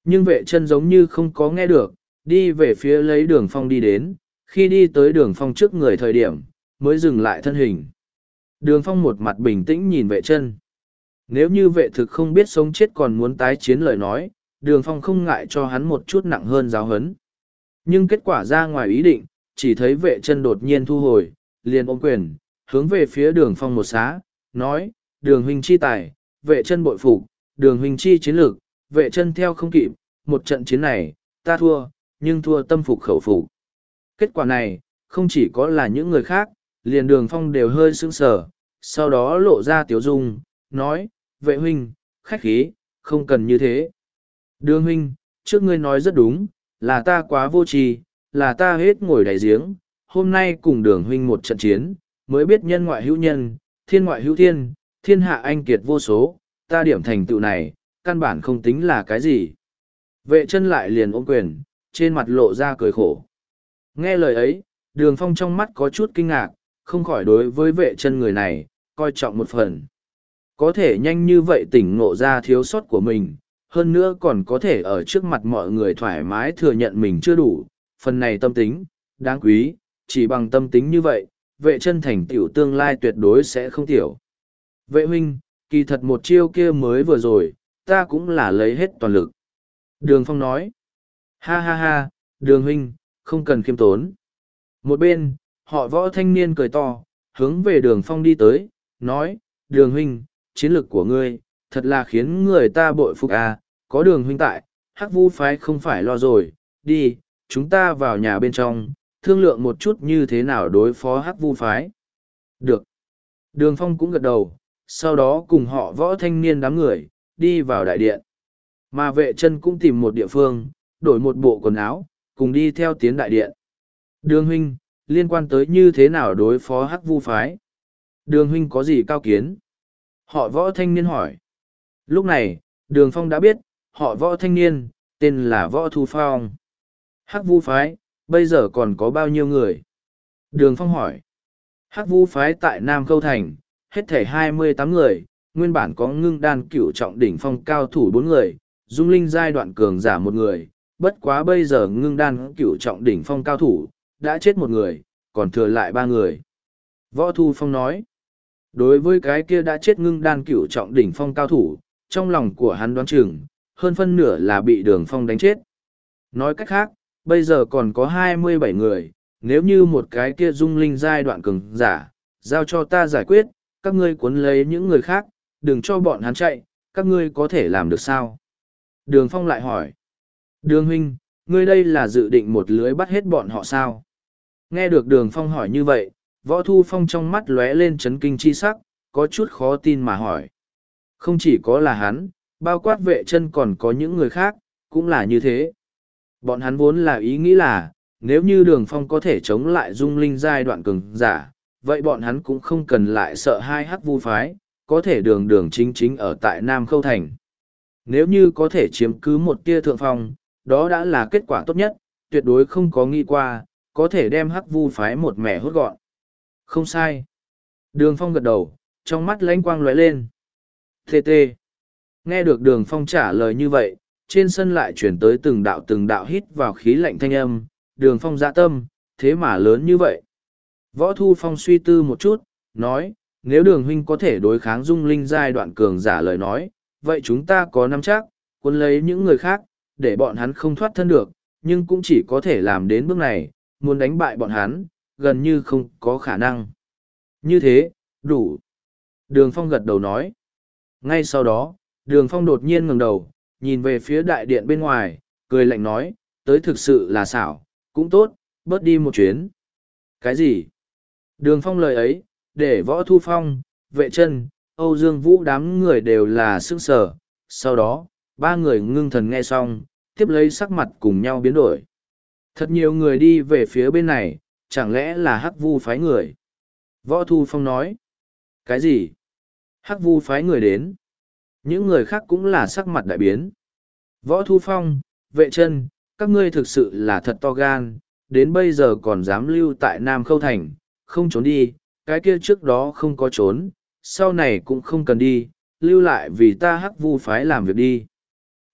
[SPEAKER 1] Nhưng vệ chân giống như không có nghe được, đi về phía lấy đường phong đi đến, khi đi tới đường phong trước người thời điểm, mới dừng lại thân hình. Đường phong một mặt bình tĩnh nhìn vệ chân. Nếu như vệ thực không biết sống chết còn muốn tái chiến lời nói, đường phong không ngại cho hắn một chút nặng hơn giáo huấn, Nhưng kết quả ra ngoài ý định, chỉ thấy vệ chân đột nhiên thu hồi, liền ôm quyền, hướng về phía đường phong một xá, nói, đường huynh chi tài, vệ chân bội phục, đường huynh chi chiến lược, vệ chân theo không kịp, một trận chiến này, ta thua, nhưng thua tâm phục khẩu phục. Kết quả này, không chỉ có là những người khác, liền đường phong đều hơi sững sờ, sau đó lộ ra tiếu dung, nói, vệ huynh, khách khí, không cần như thế. Đường huynh, trước ngươi nói rất đúng, là ta quá vô tri, là ta hết ngồi đáy giếng, hôm nay cùng đường huynh một trận chiến, mới biết nhân ngoại hữu nhân, thiên ngoại hữu thiên, thiên hạ anh kiệt vô số, ta điểm thành tựu này, căn bản không tính là cái gì. Vệ chân lại liền ôm quyền, trên mặt lộ ra cười khổ. Nghe lời ấy, đường phong trong mắt có chút kinh ngạc, không khỏi đối với vệ chân người này, coi trọng một phần. Có thể nhanh như vậy tỉnh ngộ ra thiếu sót của mình, hơn nữa còn có thể ở trước mặt mọi người thoải mái thừa nhận mình chưa đủ, phần này tâm tính, đáng quý, chỉ bằng tâm tính như vậy, vệ chân thành tiểu tương lai tuyệt đối sẽ không tiểu. Vệ huynh, kỳ thật một chiêu kia mới vừa rồi, ta cũng là lấy hết toàn lực. Đường Phong nói, ha ha ha, đường huynh, không cần khiêm tốn. Một bên, họ võ thanh niên cười to, hướng về đường Phong đi tới, nói, đường huynh, chiến lược của ngươi, thật là khiến người ta bội phục à, có đường huynh tại, hắc vu phái không phải lo rồi, đi, chúng ta vào nhà bên trong, thương lượng một chút như thế nào đối phó hắc vu phái. Được. Đường Phong cũng gật đầu, sau đó cùng họ võ thanh niên đám người, đi vào đại điện. Mà vệ chân cũng tìm một địa phương, đổi một bộ quần áo, cùng đi theo tiến đại điện. Đường huynh, liên quan tới như thế nào đối phó hắc vu phái? Đường huynh có gì cao kiến? Họ võ thanh niên hỏi. Lúc này, đường phong đã biết, họ võ thanh niên, tên là võ thu phong. Hắc vu phái, bây giờ còn có bao nhiêu người? Đường phong hỏi. Hắc vu phái tại Nam Khâu Thành, hết thể hai mươi tám người, nguyên bản có ngưng đan cửu trọng đỉnh phong cao thủ bốn người, dung linh giai đoạn cường giả một người, bất quá bây giờ ngưng đan cửu trọng đỉnh phong cao thủ, đã chết một người, còn thừa lại ba người. Võ Thu Phong nói, đối với cái kia đã chết ngưng đan cửu trọng đỉnh phong cao thủ, trong lòng của hắn đoán chừng, hơn phân nửa là bị đường phong đánh chết. Nói cách khác, bây giờ còn có hai mươi bảy người, nếu như một cái kia dung linh giai đoạn cường giả, giao cho ta giải quyết, các ngươi cuốn lấy những người khác, đừng cho bọn hắn chạy, các ngươi có thể làm được sao? Đường Phong lại hỏi. Đường huynh, ngươi đây là dự định một lưới bắt hết bọn họ sao? Nghe được đường Phong hỏi như vậy, võ thu phong trong mắt lóe lên chấn kinh chi sắc, có chút khó tin mà hỏi. Không chỉ có là hắn, bao quát vệ chân còn có những người khác, cũng là như thế. Bọn hắn vốn là ý nghĩ là, nếu như đường phong có thể chống lại dung linh giai đoạn cường giả, vậy bọn hắn cũng không cần lại sợ hai hắc vu phái, có thể đường đường chính chính ở tại Nam Khâu Thành. Nếu như có thể chiếm cứ một tia thượng phong, đó đã là kết quả tốt nhất, tuyệt đối không có nghĩ qua, có thể đem hắc vu phái một mẻ hốt gọn. Không sai. Đường phong gật đầu, trong mắt lánh quang lóe lên. Tê tê. Nghe được đường phong trả lời như vậy, trên sân lại chuyển tới từng đạo từng đạo hít vào khí lạnh thanh âm, đường phong dạ tâm, thế mà lớn như vậy. Võ Thu Phong suy tư một chút, nói, nếu đường huynh có thể đối kháng dung linh giai đoạn cường giả lời nói, vậy chúng ta có nắm chắc, quân lấy những người khác, để bọn hắn không thoát thân được, nhưng cũng chỉ có thể làm đến bước này, muốn đánh bại bọn hắn, gần như không có khả năng. Như thế, đủ. Đường Phong gật đầu nói. Ngay sau đó, Đường Phong đột nhiên ngẩng đầu, nhìn về phía đại điện bên ngoài, cười lạnh nói, tới thực sự là xảo, cũng tốt, bớt đi một chuyến. Cái gì? Đường Phong lời ấy, để võ thu phong, vệ chân, Âu Dương Vũ đám người đều là sức sở. Sau đó, ba người ngưng thần nghe xong, tiếp lấy sắc mặt cùng nhau biến đổi. Thật nhiều người đi về phía bên này, chẳng lẽ là hắc vu phái người? Võ Thu Phong nói. Cái gì? Hắc vu phái người đến. Những người khác cũng là sắc mặt đại biến. Võ Thu Phong, vệ chân, các ngươi thực sự là thật to gan, đến bây giờ còn dám lưu tại Nam Khâu Thành, không trốn đi, cái kia trước đó không có trốn, sau này cũng không cần đi, lưu lại vì ta hắc vu phái làm việc đi.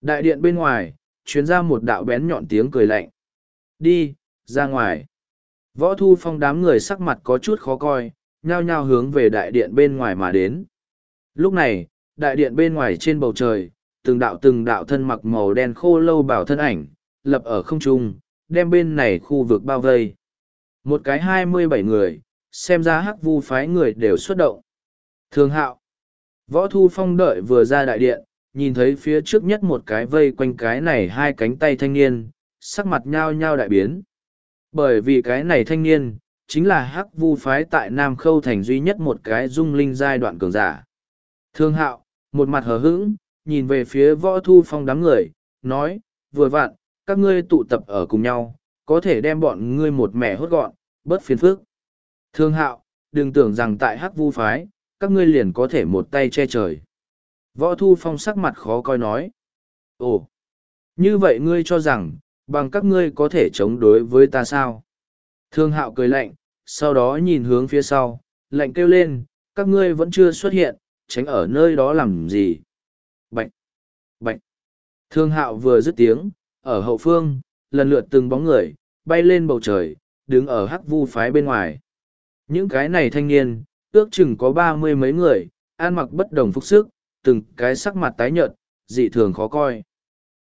[SPEAKER 1] Đại điện bên ngoài, chuyến ra một đạo bén nhọn tiếng cười lạnh. Đi, ra ngoài. Võ Thu Phong đám người sắc mặt có chút khó coi, nhao nhao hướng về đại điện bên ngoài mà đến. Lúc này, đại điện bên ngoài trên bầu trời, từng đạo từng đạo thân mặc màu đen khô lâu bảo thân ảnh, lập ở không trung, đem bên này khu vực bao vây. Một cái hai mươi bảy người, xem ra hắc vu phái người đều xuất động. Thường hạo. Võ Thu Phong đợi vừa ra đại điện, nhìn thấy phía trước nhất một cái vây quanh cái này hai cánh tay thanh niên, sắc mặt nhao nhao đại biến. Bởi vì cái này thanh niên, chính là hắc vu phái tại Nam Khâu Thành duy nhất một cái dung linh giai đoạn cường giả. Thương hạo, một mặt hờ hững, nhìn về phía võ thu phong đám người, nói, vừa vặn, các ngươi tụ tập ở cùng nhau, có thể đem bọn ngươi một mẻ hốt gọn, bớt phiền phức. Thương hạo, đừng tưởng rằng tại hắc vu phái, các ngươi liền có thể một tay che trời. Võ thu phong sắc mặt khó coi nói. Ồ, như vậy ngươi cho rằng, bằng các ngươi có thể chống đối với ta sao? Thương hạo cười lạnh, sau đó nhìn hướng phía sau, lạnh kêu lên, các ngươi vẫn chưa xuất hiện, tránh ở nơi đó làm gì? Bạch! Bạch! Thương hạo vừa dứt tiếng, ở hậu phương, lần lượt từng bóng người, bay lên bầu trời, đứng ở hắc vu phái bên ngoài. Những cái này thanh niên, ước chừng có ba mươi mấy người, ăn mặc bất đồng phúc sức, từng cái sắc mặt tái nhợt, dị thường khó coi.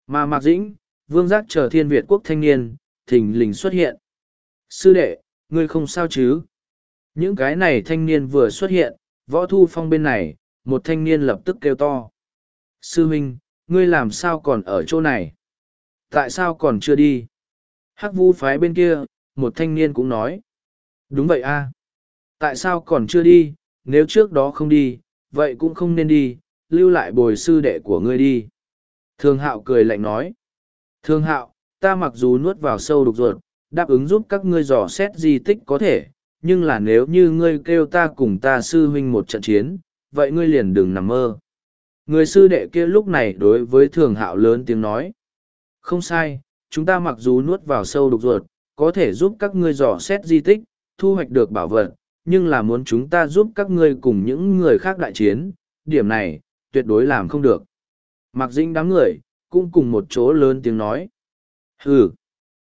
[SPEAKER 1] Mà Mạc Dĩnh, vương giác chờ thiên Việt quốc thanh niên, thình lình xuất hiện. Sư đệ, ngươi không sao chứ? Những cái này thanh niên vừa xuất hiện, võ thu phong bên này, một thanh niên lập tức kêu to. Sư huynh, ngươi làm sao còn ở chỗ này? Tại sao còn chưa đi? Hắc vu phái bên kia, một thanh niên cũng nói. Đúng vậy a Tại sao còn chưa đi, nếu trước đó không đi, vậy cũng không nên đi, lưu lại bồi sư đệ của ngươi đi. Thương hạo cười lạnh nói. Thương hạo, ta mặc dù nuốt vào sâu đục ruột, đáp ứng giúp các ngươi dò xét di tích có thể, nhưng là nếu như ngươi kêu ta cùng ta sư huynh một trận chiến, vậy ngươi liền đừng nằm mơ. Người sư đệ kia lúc này đối với thường hạo lớn tiếng nói. Không sai, chúng ta mặc dù nuốt vào sâu đục ruột, có thể giúp các ngươi dò xét di tích, thu hoạch được bảo vật, nhưng là muốn chúng ta giúp các ngươi cùng những người khác đại chiến, điểm này, tuyệt đối làm không được. Mặc dĩnh đám người, cũng cùng một chỗ lớn tiếng nói. Ừ,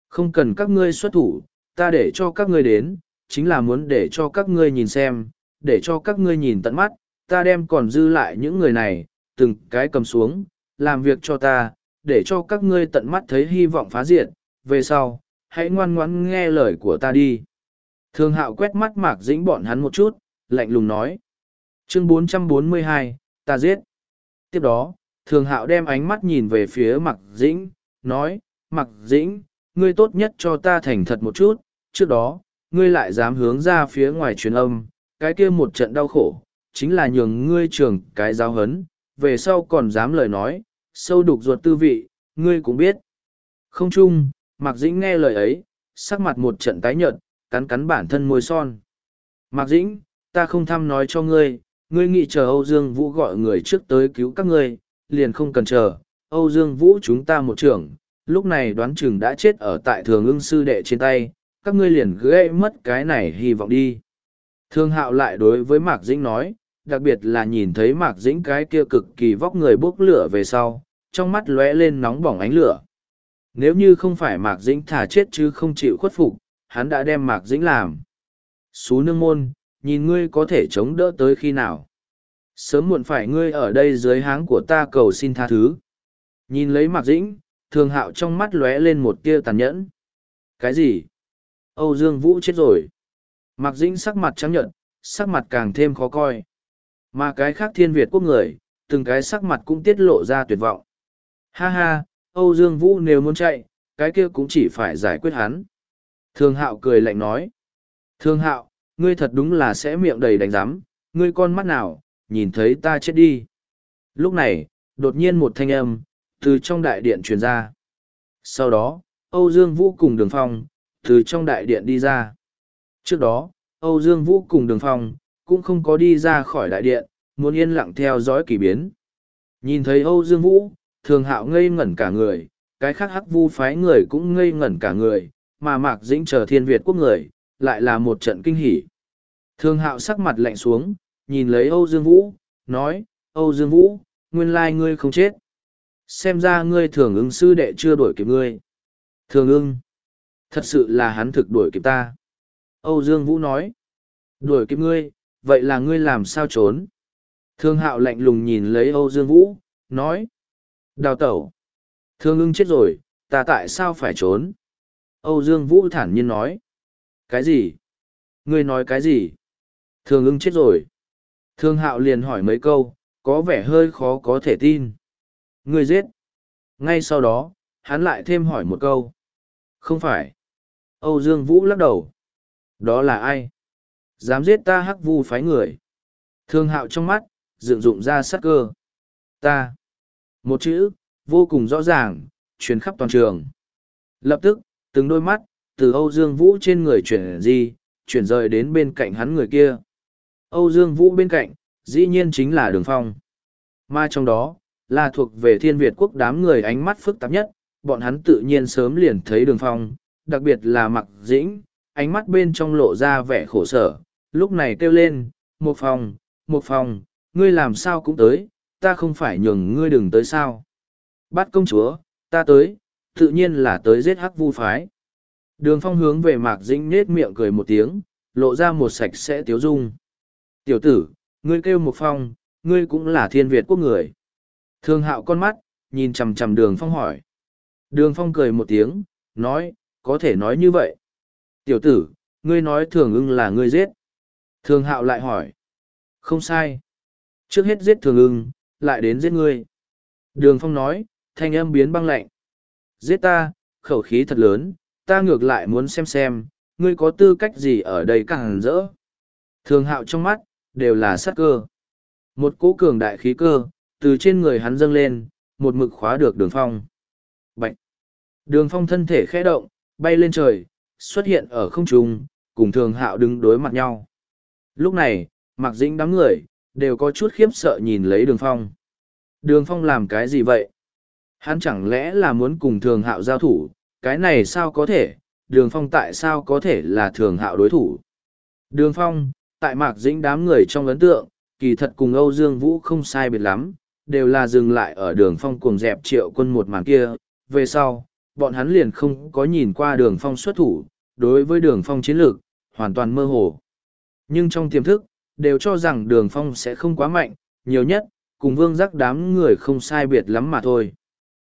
[SPEAKER 1] không cần các ngươi xuất thủ, ta để cho các ngươi đến, chính là muốn để cho các ngươi nhìn xem, để cho các ngươi nhìn tận mắt, ta đem còn dư lại những người này, từng cái cầm xuống, làm việc cho ta, để cho các ngươi tận mắt thấy hy vọng phá diệt, về sau, hãy ngoan ngoãn nghe lời của ta đi. Thường hạo quét mắt mạc dĩnh bọn hắn một chút, lạnh lùng nói. Chương 442, ta giết. Tiếp đó, thường hạo đem ánh mắt nhìn về phía mạc dĩnh, nói, mạc dĩnh, ngươi tốt nhất cho ta thành thật một chút, trước đó, ngươi lại dám hướng ra phía ngoài truyền âm, cái kia một trận đau khổ, chính là nhường ngươi trường cái giáo hấn, về sau còn dám lời nói, sâu đục ruột tư vị, ngươi cũng biết. Không chung, Mạc Dĩnh nghe lời ấy, sắc mặt một trận tái nhợt, cắn cắn bản thân môi son. Mạc Dĩnh, ta không thăm nói cho ngươi, ngươi nghĩ chờ Âu Dương Vũ gọi người trước tới cứu các ngươi, liền không cần chờ, Âu Dương Vũ chúng ta một trưởng, lúc này đoán chừng đã chết ở tại thường ưng sư đệ trên tay, các ngươi liền gây mất cái này hy vọng đi. Thương hạo lại đối với Mạc Dĩnh nói, đặc biệt là nhìn thấy Mạc Dĩnh cái kia cực kỳ vóc người bốc lửa về sau, trong mắt lóe lên nóng bỏng ánh lửa. Nếu như không phải Mạc Dĩnh thả chết chứ không chịu khuất phục, hắn đã đem Mạc Dĩnh làm. Xú nương môn, nhìn ngươi có thể chống đỡ tới khi nào. Sớm muộn phải ngươi ở đây dưới háng của ta cầu xin tha thứ. Nhìn lấy Mạc Dĩnh, thường hạo trong mắt lóe lên một tia tàn nhẫn. Cái gì? Âu Dương Vũ chết rồi. Mạc Dĩnh sắc mặt trắng nhợt, sắc mặt càng thêm khó coi. Mà cái khác thiên Việt quốc người, từng cái sắc mặt cũng tiết lộ ra tuyệt vọng. Ha ha, Âu Dương Vũ nếu muốn chạy, cái kia cũng chỉ phải giải quyết hắn. Thương hạo cười lạnh nói. Thương hạo, ngươi thật đúng là sẽ miệng đầy đánh giám, ngươi con mắt nào, nhìn thấy ta chết đi. Lúc này, đột nhiên một thanh âm, từ trong đại điện truyền ra. Sau đó, Âu Dương Vũ cùng Đường Phong, từ trong đại điện đi ra. Trước đó, Âu Dương Vũ cùng Đường Phong, cũng không có đi ra khỏi đại điện, muốn yên lặng theo dõi kỳ biến. Nhìn thấy Âu Dương Vũ, thường hạo ngây ngẩn cả người, cái khác hắc vu phái người cũng ngây ngẩn cả người, mà Mạc Dĩnh chờ thiên Việt quốc người, lại là một trận kinh hỉ. Thường hạo sắc mặt lạnh xuống, nhìn lấy Âu Dương Vũ, nói, Âu Dương Vũ, nguyên lai ngươi không chết. Xem ra ngươi thường ưng sư đệ chưa đổi kịp ngươi. Thường ưng. Thật sự là hắn thực đuổi kịp ta. Âu Dương Vũ nói. Đuổi kịp ngươi, vậy là ngươi làm sao trốn? Thương hạo lạnh lùng nhìn lấy Âu Dương Vũ, nói. Đào tẩu. Thương ưng chết rồi, ta tại sao phải trốn? Âu Dương Vũ thản nhiên nói. Cái gì? Ngươi nói cái gì? Thương ưng chết rồi. Thương hạo liền hỏi mấy câu, có vẻ hơi khó có thể tin. Ngươi giết. Ngay sau đó, hắn lại thêm hỏi một câu. Không phải. Âu Dương Vũ lắc đầu. Đó là ai? Dám giết ta hắc vu phái người. Thương hạo trong mắt, dựng dụng ra sát cơ. Ta. Một chữ, vô cùng rõ ràng, truyền khắp toàn trường. Lập tức, từng đôi mắt, từ Âu Dương Vũ trên người chuyển di, chuyển rời đến bên cạnh hắn người kia. Âu Dương Vũ bên cạnh, dĩ nhiên chính là Đường Phong. Mà trong đó, là thuộc về thiên Việt quốc đám người ánh mắt phức tạp nhất, bọn hắn tự nhiên sớm liền thấy Đường Phong, đặc biệt là mặc dĩnh, ánh mắt bên trong lộ ra vẻ khổ sở, lúc này kêu lên, một phòng, một phòng, ngươi làm sao cũng tới, ta không phải nhường ngươi đừng tới sao. Bắt công chúa, ta tới, tự nhiên là tới giết hắc vu phái. Đường phong hướng về mạc dĩnh nết miệng cười một tiếng, lộ ra một sạch sẽ tiếu dung. Tiểu tử, ngươi kêu một phong, ngươi cũng là thiên Việt quốc người. Thương hạo con mắt, nhìn chầm chầm đường phong hỏi. Đường phong cười một tiếng, nói, có thể nói như vậy. Tiểu tử, ngươi nói thường ưng là ngươi giết. Thường hạo lại hỏi. Không sai. Trước hết giết thường ưng, lại đến giết ngươi. Đường phong nói, thanh âm biến băng lạnh. Giết ta, khẩu khí thật lớn, ta ngược lại muốn xem xem, ngươi có tư cách gì ở đây càng rỡ. Thường hạo trong mắt, đều là sát cơ. Một cỗ cường đại khí cơ, từ trên người hắn dâng lên, một mực khóa được đường phong. Bạch! Đường phong thân thể khẽ động, bay lên trời, xuất hiện ở không trung, cùng thường hạo đứng đối mặt nhau. Lúc này, mạc dĩnh đám người, đều có chút khiếp sợ nhìn lấy đường phong. Đường phong làm cái gì vậy? Hắn chẳng lẽ là muốn cùng thường hạo giao thủ, cái này sao có thể, đường phong tại sao có thể là thường hạo đối thủ? Đường phong, tại mạc dĩnh đám người trong ấn tượng, kỳ thật cùng Âu Dương Vũ không sai biệt lắm, đều là dừng lại ở đường phong cùng dẹp triệu quân một màn kia. Về sau, bọn hắn liền không có nhìn qua đường phong xuất thủ, đối với đường phong chiến lược, hoàn toàn mơ hồ. Nhưng trong tiềm thức, đều cho rằng đường phong sẽ không quá mạnh, nhiều nhất, cùng vương giác đám người không sai biệt lắm mà thôi.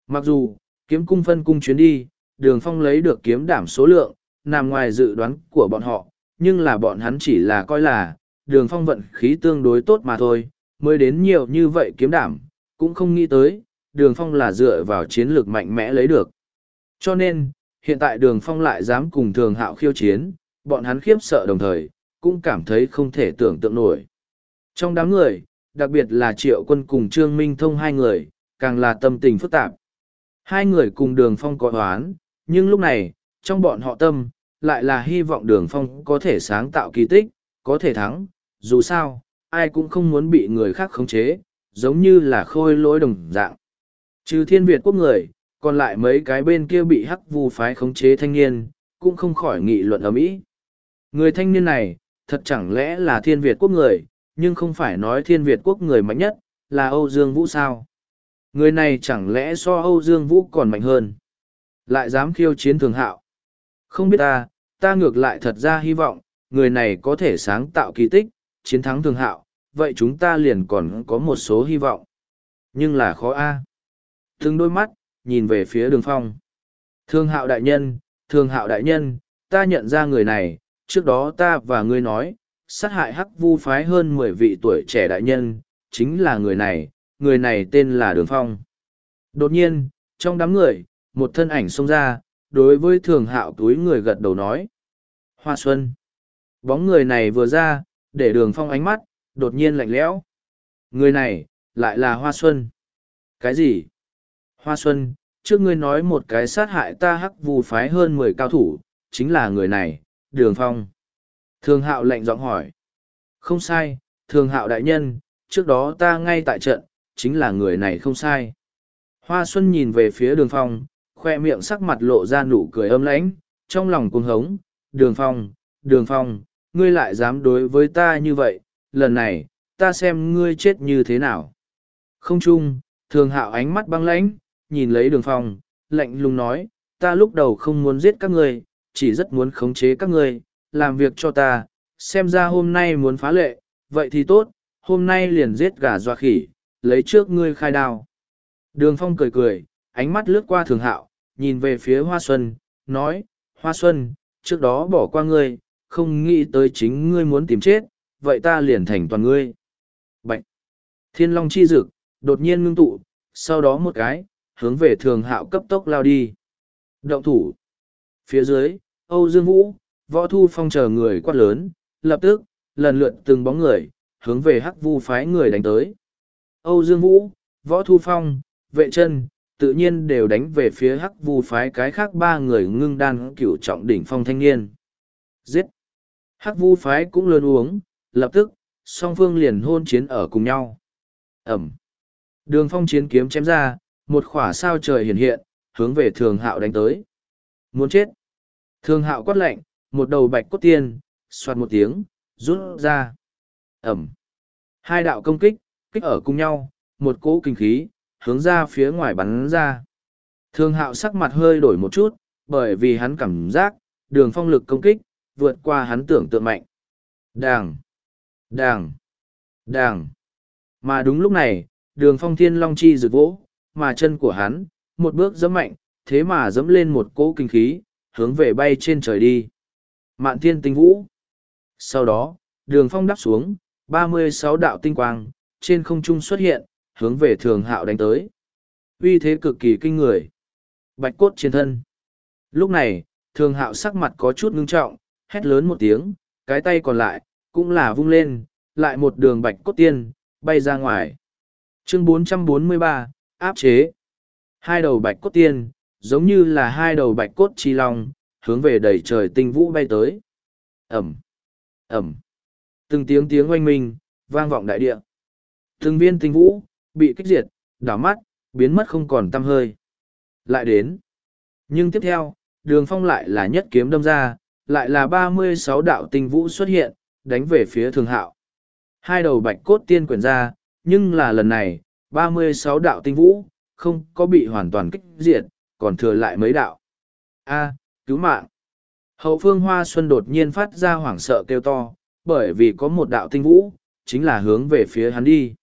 [SPEAKER 1] Mặc dù, kiếm cung phân cung chuyến đi, đường phong lấy được kiếm đảm số lượng, nằm ngoài dự đoán của bọn họ, nhưng là bọn hắn chỉ là coi là, đường phong vận khí tương đối tốt mà thôi, mới đến nhiều như vậy kiếm đảm, cũng không nghĩ tới, đường phong là dựa vào chiến lược mạnh mẽ lấy được. Cho nên, hiện tại đường phong lại dám cùng thường hạo khiêu chiến, bọn hắn khiếp sợ đồng thời, cũng cảm thấy không thể tưởng tượng nổi. Trong đám người, đặc biệt là triệu quân cùng Trương Minh Thông hai người, càng là tâm tình phức tạp. Hai người cùng đường phong có đoán, nhưng lúc này, trong bọn họ tâm, lại là hy vọng đường phong có thể sáng tạo kỳ tích, có thể thắng, dù sao, ai cũng không muốn bị người khác khống chế, giống như là khôi lỗi đồng dạng. Trừ thiên Việt quốc người, còn lại mấy cái bên kia bị hắc vu phái khống chế thanh niên, cũng không khỏi nghị luận ở mỹ. Người thanh niên này, thật chẳng lẽ là thiên Việt quốc người, nhưng không phải nói thiên Việt quốc người mạnh nhất, là Âu Dương Vũ sao. Người này chẳng lẽ so Âu Dương Vũ còn mạnh hơn. Lại dám khiêu chiến thường hạo. Không biết ta, ta ngược lại thật ra hy vọng, người này có thể sáng tạo kỳ tích, chiến thắng thường hạo, vậy chúng ta liền còn có một số hy vọng. Nhưng là khó a. Từng đôi mắt, nhìn về phía đường phong. Thương hạo đại nhân, thương hạo đại nhân, ta nhận ra người này, trước đó ta và ngươi nói, sát hại hắc vu phái hơn mười vị tuổi trẻ đại nhân, chính là người này, người này tên là Đường Phong. Đột nhiên, trong đám người, một thân ảnh xông ra, đối với thường hạo túi người gật đầu nói. Hoa Xuân. Bóng người này vừa ra, để đường phong ánh mắt, đột nhiên lạnh lẽo. Người này, lại là Hoa Xuân. Cái gì? Hoa Xuân, trước ngươi nói một cái sát hại ta hắc vù phái hơn mười cao thủ, chính là người này, đường phong. Thường hạo lạnh giọng hỏi. Không sai, thường hạo đại nhân, trước đó ta ngay tại trận, chính là người này không sai. Hoa Xuân nhìn về phía đường phong, khoe miệng sắc mặt lộ ra nụ cười âm lãnh, trong lòng cuồng hống, đường phong, đường phong, ngươi lại dám đối với ta như vậy, lần này, ta xem ngươi chết như thế nào. Không chung, thường hạo ánh mắt băng lãnh, nhìn lấy đường phong, lạnh lùng nói, ta lúc đầu không muốn giết các ngươi, chỉ rất muốn khống chế các ngươi, làm việc cho ta, xem ra hôm nay muốn phá lệ, vậy thì tốt, hôm nay liền giết gà doa khỉ, lấy trước ngươi khai đao. Đường phong cười cười, ánh mắt lướt qua thường hạo, nhìn về phía Hoa Xuân, nói, Hoa Xuân, trước đó bỏ qua ngươi, không nghĩ tới chính ngươi muốn tìm chết, vậy ta liền thành toàn ngươi. Bạch! Thiên Long chi dực, đột nhiên ngưng tụ, sau đó một cái, hướng về thường hạo cấp tốc lao đi. Động thủ! Phía dưới, Âu Dương Vũ, Võ Thu Phong chờ người quát lớn, lập tức, lần lượt từng bóng người, hướng về hắc vu phái người đánh tới. Âu Dương Vũ, Võ Thu Phong, Vệ chân tự nhiên đều đánh về phía hắc vu phái cái khác ba người ngưng đan cửu trọng đỉnh phong thanh niên. Giết! Hắc vu phái cũng lớn uống, lập tức, song phương liền hôn chiến ở cùng nhau. Ẩm! Đường phong chiến kiếm chém ra, một khỏa sao trời hiện hiện, hướng về thường hạo đánh tới. Muốn chết! Thường hạo quát lạnh, một đầu bạch cốt tiên, soạt một tiếng, rút ra. Ẩm! Hai đạo công kích, kích ở cùng nhau, một cỗ kinh khí, hướng ra phía ngoài bắn ra. Thường hạo sắc mặt hơi đổi một chút, bởi vì hắn cảm giác, đường phong lực công kích, vượt qua hắn tưởng tượng mạnh. Đàng! Đàng! Đàng! Mà đúng lúc này, đường phong thiên long chi rực vỗ, mà chân của hắn, một bước dẫm mạnh, thế mà dẫm lên một cỗ kinh khí, hướng về bay trên trời đi. Mạn thiên tinh vũ. Sau đó, đường phong đắp xuống, ba mươi sáu đạo tinh quang, trên không trung xuất hiện, hướng về thường hạo đánh tới. Uy thế cực kỳ kinh người. Bạch cốt trên thân. Lúc này, thường hạo sắc mặt có chút ngưng trọng, hét lớn một tiếng, cái tay còn lại, cũng là vung lên, lại một đường bạch cốt tiên, bay ra ngoài. Chương 443, áp chế. Hai đầu bạch cốt tiên, giống như là hai đầu bạch cốt chi long, hướng về đầy trời tinh vũ bay tới. Ẩm, Ẩm. Từng tiếng tiếng oanh minh, vang vọng đại địa. Từng viên tinh vũ, bị kích diệt, đảo mắt, biến mất không còn tăm hơi. Lại đến. Nhưng tiếp theo, đường phong lại là nhất kiếm đâm ra, lại là ba mươi sáu đạo tinh vũ xuất hiện, đánh về phía thường hạo. Hai đầu bạch cốt tiên quyển ra, nhưng là lần này, ba mươi sáu đạo tinh vũ, không có bị hoàn toàn kích diệt, còn thừa lại mấy đạo. A, cứu mạng! Hậu phương Hoa Xuân đột nhiên phát ra hoảng sợ kêu to, bởi vì có một đạo tinh vũ, chính là hướng về phía hắn đi.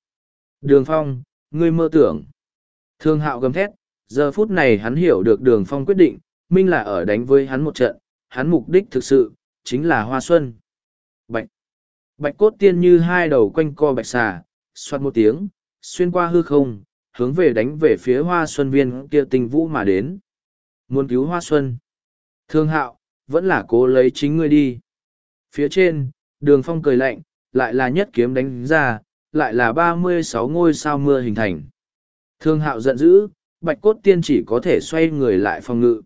[SPEAKER 1] Đường phong, ngươi mơ tưởng. Thương hạo gầm thét, giờ phút này hắn hiểu được đường phong quyết định, minh là ở đánh với hắn một trận, hắn mục đích thực sự, chính là hoa xuân. Bạch. Bạch cốt tiên như hai đầu quanh co bạch xà, xoát một tiếng, xuyên qua hư không, hướng về đánh về phía hoa xuân viên kia tình vũ mà đến. Muốn cứu hoa xuân. Thương hạo, vẫn là cố lấy chính ngươi đi. Phía trên, đường phong cười lạnh, lại là nhất kiếm đánh ra, lại là ba mươi sáu ngôi sao mưa hình thành. Thương hạo giận dữ, bạch cốt tiên chỉ có thể xoay người lại phòng ngự.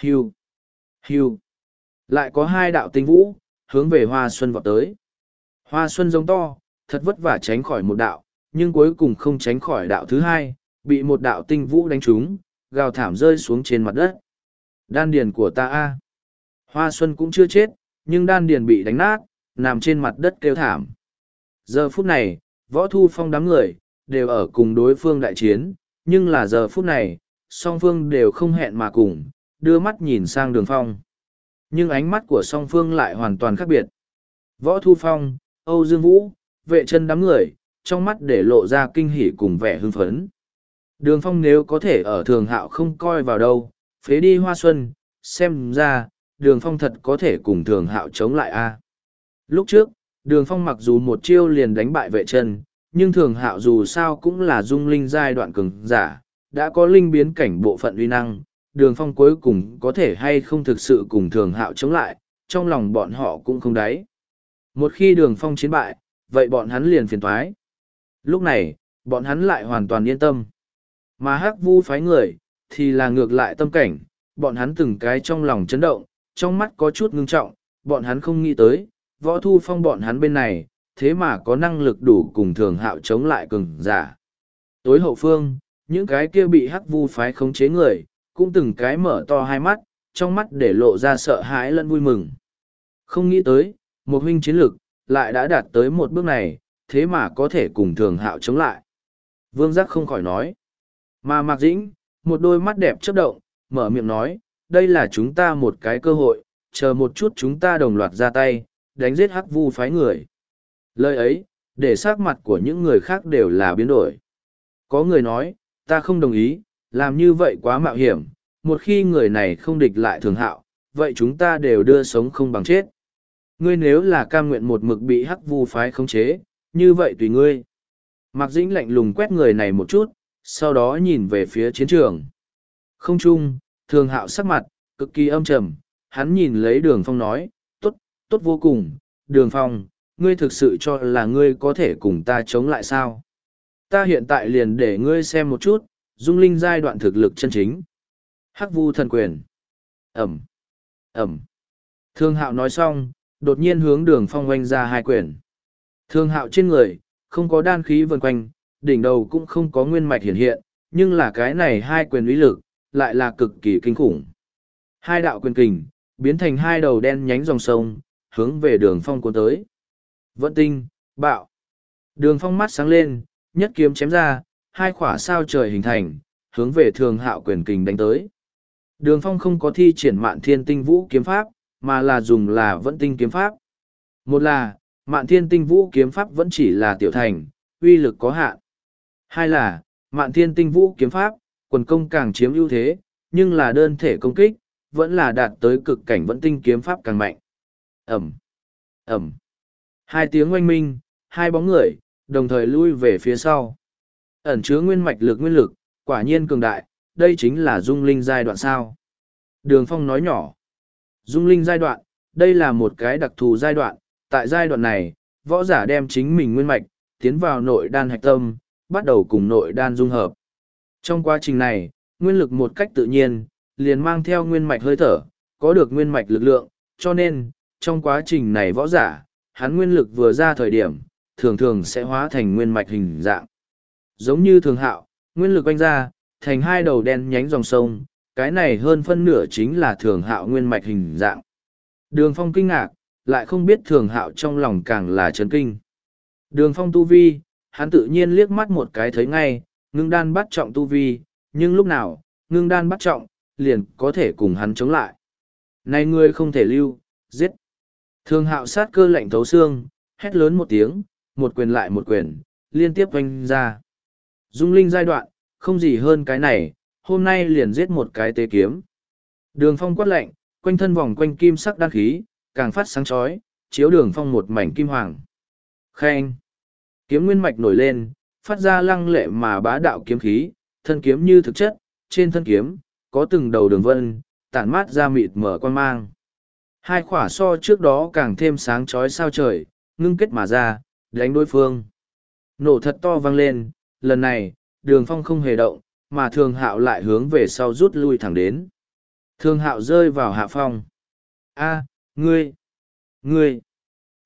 [SPEAKER 1] Hiu! Hiu! Lại có hai đạo tinh vũ, hướng về hoa xuân vọt tới. Hoa xuân giống to, thật vất vả tránh khỏi một đạo, nhưng cuối cùng không tránh khỏi đạo thứ hai, bị một đạo tinh vũ đánh trúng, gào thảm rơi xuống trên mặt đất. Đan điền của ta a Hoa xuân cũng chưa chết, nhưng đan điền bị đánh nát, nằm trên mặt đất kêu thảm. Giờ phút này, võ thu phong đám người, đều ở cùng đối phương đại chiến, nhưng là giờ phút này, song phương đều không hẹn mà cùng, đưa mắt nhìn sang đường phong. Nhưng ánh mắt của song phương lại hoàn toàn khác biệt. Võ thu phong, Âu Dương Vũ, vệ chân đám người, trong mắt để lộ ra kinh hỉ cùng vẻ hưng phấn. Đường phong nếu có thể ở thường hạo không coi vào đâu, phế đi hoa xuân, xem ra, đường phong thật có thể cùng thường hạo chống lại a Lúc trước, đường phong mặc dù một chiêu liền đánh bại vệ chân, nhưng thường hạo dù sao cũng là dung linh giai đoạn cường giả, đã có linh biến cảnh bộ phận uy năng, đường phong cuối cùng có thể hay không thực sự cùng thường hạo chống lại, trong lòng bọn họ cũng không đáy. Một khi đường phong chiến bại, vậy bọn hắn liền phiền thoái. Lúc này, bọn hắn lại hoàn toàn yên tâm. Mà hắc vu phái người, thì là ngược lại tâm cảnh, bọn hắn từng cái trong lòng chấn động, trong mắt có chút ngưng trọng, bọn hắn không nghĩ tới, võ thu phong bọn hắn bên này, thế mà có năng lực đủ cùng thường hạo chống lại cường giả. Tối hậu phương, những cái kia bị hắc vu phái khống chế người, cũng từng cái mở to hai mắt, trong mắt để lộ ra sợ hãi lẫn vui mừng. Không nghĩ tới, một huynh chiến lực, lại đã đạt tới một bước này, thế mà có thể cùng thường hạo chống lại. Vương giác không khỏi nói. Mà Mạc Dĩnh, một đôi mắt đẹp chớp động, mở miệng nói, đây là chúng ta một cái cơ hội, chờ một chút chúng ta đồng loạt ra tay, đánh giết hắc vu phái người. Lời ấy, để sắc mặt của những người khác đều là biến đổi. Có người nói, ta không đồng ý, làm như vậy quá mạo hiểm, một khi người này không địch lại thường hạo, vậy chúng ta đều đưa sống không bằng chết. Ngươi nếu là cam nguyện một mực bị hắc vu phái khống chế, như vậy tùy ngươi. Mạc Dĩnh lạnh lùng quét người này một chút, sau đó nhìn về phía chiến trường. Không chung, thường hạo sắc mặt, cực kỳ âm trầm, hắn nhìn lấy đường phong nói, tốt, tốt vô cùng, đường phong, ngươi thực sự cho là ngươi có thể cùng ta chống lại sao? Ta hiện tại liền để ngươi xem một chút, dung linh giai đoạn thực lực chân chính. Hắc vu thần quyền. Ẩm. Ẩm. Thương hạo nói xong, đột nhiên hướng đường phong oanh ra hai quyền. Thương hạo trên người, không có đan khí vần quanh, đỉnh đầu cũng không có nguyên mạch hiện hiện, nhưng là cái này hai quyền uy lực, lại là cực kỳ kinh khủng. Hai đạo quyền kình, biến thành hai đầu đen nhánh dòng sông, hướng về đường phong cuốn tới. Vận tinh, bạo. Đường phong mắt sáng lên, nhất kiếm chém ra, hai khỏa sao trời hình thành, hướng về thường hạo quyền kình đánh tới. Đường phong không có thi triển mạn thiên tinh vũ kiếm pháp, mà là dùng là vận tinh kiếm pháp. Một là, mạn thiên tinh vũ kiếm pháp vẫn chỉ là tiểu thành, uy lực có hạn. Hai là, mạn thiên tinh vũ kiếm pháp, quần công càng chiếm ưu thế, nhưng là đơn thể công kích, vẫn là đạt tới cực cảnh vẫn tinh kiếm pháp càng mạnh. Ẩm, Ẩm. Hai tiếng oanh minh, hai bóng người, đồng thời lui về phía sau. Ẩn chứa nguyên mạch lực nguyên lực, quả nhiên cường đại, đây chính là dung linh giai đoạn sao. Đường Phong nói nhỏ. Dung linh giai đoạn, đây là một cái đặc thù giai đoạn, tại giai đoạn này, võ giả đem chính mình nguyên mạch, tiến vào nội đan hạch tâm, bắt đầu cùng nội đan dung hợp. Trong quá trình này, nguyên lực một cách tự nhiên, liền mang theo nguyên mạch hơi thở, có được nguyên mạch lực lượng, cho nên, trong quá trình này võ giả, hắn nguyên lực vừa ra thời điểm, thường thường sẽ hóa thành nguyên mạch hình dạng. Giống như thường hạo, nguyên lực quanh ra, thành hai đầu đen nhánh dòng sông, cái này hơn phân nửa chính là thường hạo nguyên mạch hình dạng. Đường phong kinh ngạc, lại không biết thường hạo trong lòng càng là chấn kinh. Đường phong tu vi, hắn tự nhiên liếc mắt một cái thấy ngay, ngưng đan bắt trọng tu vi, nhưng lúc nào, ngưng đan bắt trọng, liền có thể cùng hắn chống lại. Này ngươi không thể lưu, giết. Thường hạo sát cơ lạnh thấu xương, hét lớn một tiếng, một quyền lại một quyền, liên tiếp oanh ra. Dung linh giai đoạn, không gì hơn cái này, hôm nay liền giết một cái tế kiếm. Đường phong quát lạnh, quanh thân vòng quanh kim sắc đan khí, càng phát sáng chói, chiếu đường phong một mảnh kim hoàng. Khen! Kiếm nguyên mạch nổi lên, phát ra lăng lệ mà bá đạo kiếm khí, thân kiếm như thực chất, trên thân kiếm, có từng đầu đường vân, tản mát ra mịt mở quan mang. Hai khỏa so trước đó càng thêm sáng chói sao trời, ngưng kết mà ra, đánh đối phương. Nổ thật to vang lên, lần này, đường phong không hề động, mà thường hạo lại hướng về sau rút lui thẳng đến. Thường hạo rơi vào hạ phong. a ngươi, ngươi.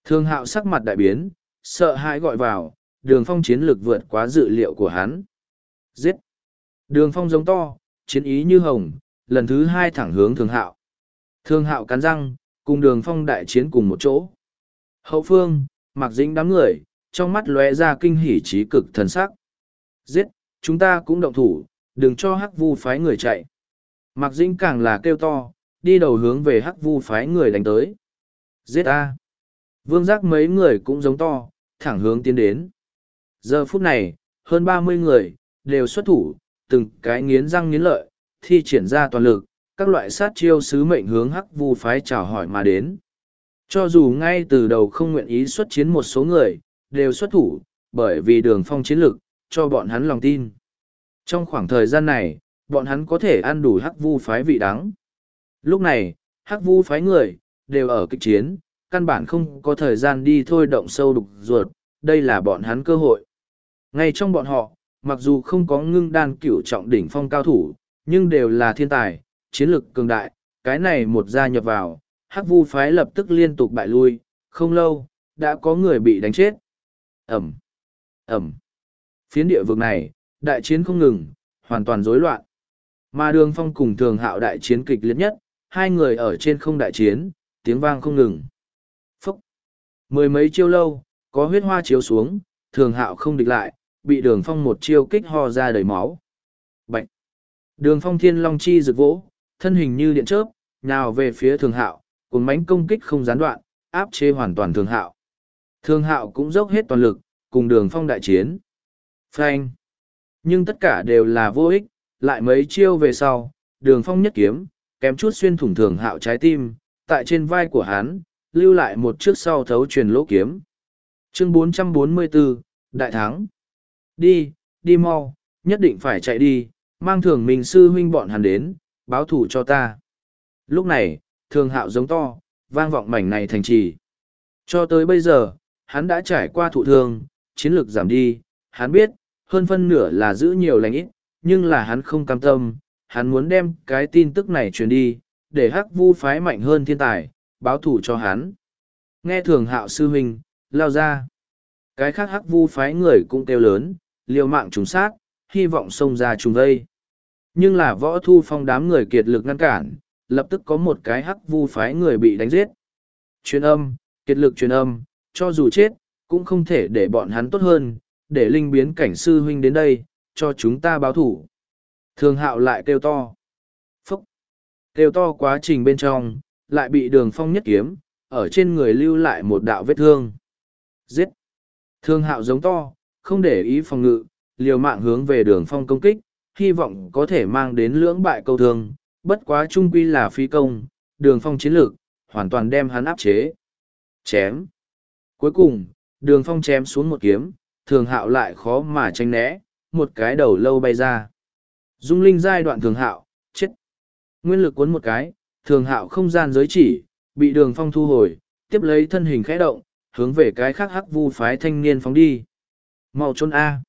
[SPEAKER 1] Thương hạo sắc mặt đại biến, sợ hãi gọi vào, đường phong chiến lược vượt quá dự liệu của hắn. Giết! Đường phong giống to, chiến ý như hồng, lần thứ hai thẳng hướng Thương hạo. Thương hạo cắn răng, cùng đường phong đại chiến cùng một chỗ. Hậu phương, mặc dính đám người, trong mắt lóe ra kinh hỉ trí cực thần sắc. Giết, chúng ta cũng động thủ, đừng cho hắc vu phái người chạy. Mặc dĩnh càng là kêu to, đi đầu hướng về hắc vu phái người đánh tới. Giết a! Vương giác mấy người cũng giống to, thẳng hướng tiến đến. Giờ phút này, hơn ba mươi người, đều xuất thủ, từng cái nghiến răng nghiến lợi, thi triển ra toàn lực, các loại sát chiêu sứ mệnh hướng hắc vu phái chào hỏi mà đến. Cho dù ngay từ đầu không nguyện ý xuất chiến một số người, đều xuất thủ, bởi vì đường phong chiến lực, cho bọn hắn lòng tin. Trong khoảng thời gian này, bọn hắn có thể ăn đủ hắc vu phái vị đắng. Lúc này, hắc vu phái người, đều ở kịch chiến, căn bản không có thời gian đi thôi động sâu đục ruột, đây là bọn hắn cơ hội. Ngay trong bọn họ, mặc dù không có ngưng đan cửu trọng đỉnh phong cao thủ, nhưng đều là thiên tài, chiến lực cường đại, cái này một gia nhập vào, hắc vu phái lập tức liên tục bại lui, không lâu, đã có người bị đánh chết. Ẩm, Ẩm. Phiến địa vực này, đại chiến không ngừng, hoàn toàn rối loạn. Mà đường phong cùng thường hạo đại chiến kịch liệt nhất, hai người ở trên không đại chiến, tiếng vang không ngừng. Phúc! Mười mấy chiêu lâu, có huyết hoa chiếu xuống, thường hạo không địch lại, bị đường phong một chiêu kích ho ra đầy máu. Bạch! Đường phong thiên long chi rực vỗ, thân hình như điện chớp, nào về phía thường hạo, cùng mánh công kích không gián đoạn, áp chế hoàn toàn thường hạo. Thường hạo cũng dốc hết toàn lực, cùng đường phong đại chiến. Phanh. Nhưng tất cả đều là vô ích, lại mấy chiêu về sau, đường phong nhất kiếm, kém chút xuyên thủng thường hạo trái tim, tại trên vai của hắn, lưu lại một chiếc sau thấu truyền lỗ kiếm. Chương 444, Đại Thắng. Đi, đi mau, nhất định phải chạy đi, mang thường mình sư huynh bọn hắn đến, báo thủ cho ta. Lúc này, thường hạo giống to, vang vọng mảnh này thành trì. Cho tới bây giờ, hắn đã trải qua thụ thương, chiến lược giảm đi, hắn biết, hơn phân nửa là giữ nhiều lành ít, nhưng là hắn không cam tâm, hắn muốn đem cái tin tức này truyền đi, để hắc vu phái mạnh hơn thiên tài, báo thủ cho hắn. Nghe thường hạo sư huynh, lao ra. Cái khác hắc vu phái người cũng kêu lớn, liều mạng trùng sát, hy vọng xông ra trùng vây. Nhưng là võ thu phong đám người kiệt lực ngăn cản, lập tức có một cái hắc vu phái người bị đánh giết. Truyền âm, kiệt lực truyền âm, cho dù chết, cũng không thể để bọn hắn tốt hơn, để linh biến cảnh sư huynh đến đây, cho chúng ta báo thủ. Thường hạo lại kêu to. Phúc! Kêu to quá trình bên trong, lại bị đường phong nhất kiếm, ở trên người lưu lại một đạo vết thương. Giết! Thường hạo giống to, không để ý phòng ngự, liều mạng hướng về đường phong công kích, hy vọng có thể mang đến lưỡng bại câu thương, bất quá trung quy là phi công, đường phong chiến lược, hoàn toàn đem hắn áp chế. Chém! Cuối cùng, đường phong chém xuống một kiếm, thường hạo lại khó mà tranh né, một cái đầu lâu bay ra. Dung linh giai đoạn thường hạo, chết. Nguyên lực cuốn một cái, thường hạo không gian giới chỉ, bị đường phong thu hồi, tiếp lấy thân hình khẽ động, hướng về cái khác hắc vu phái thanh niên phóng đi. Mau trôn A.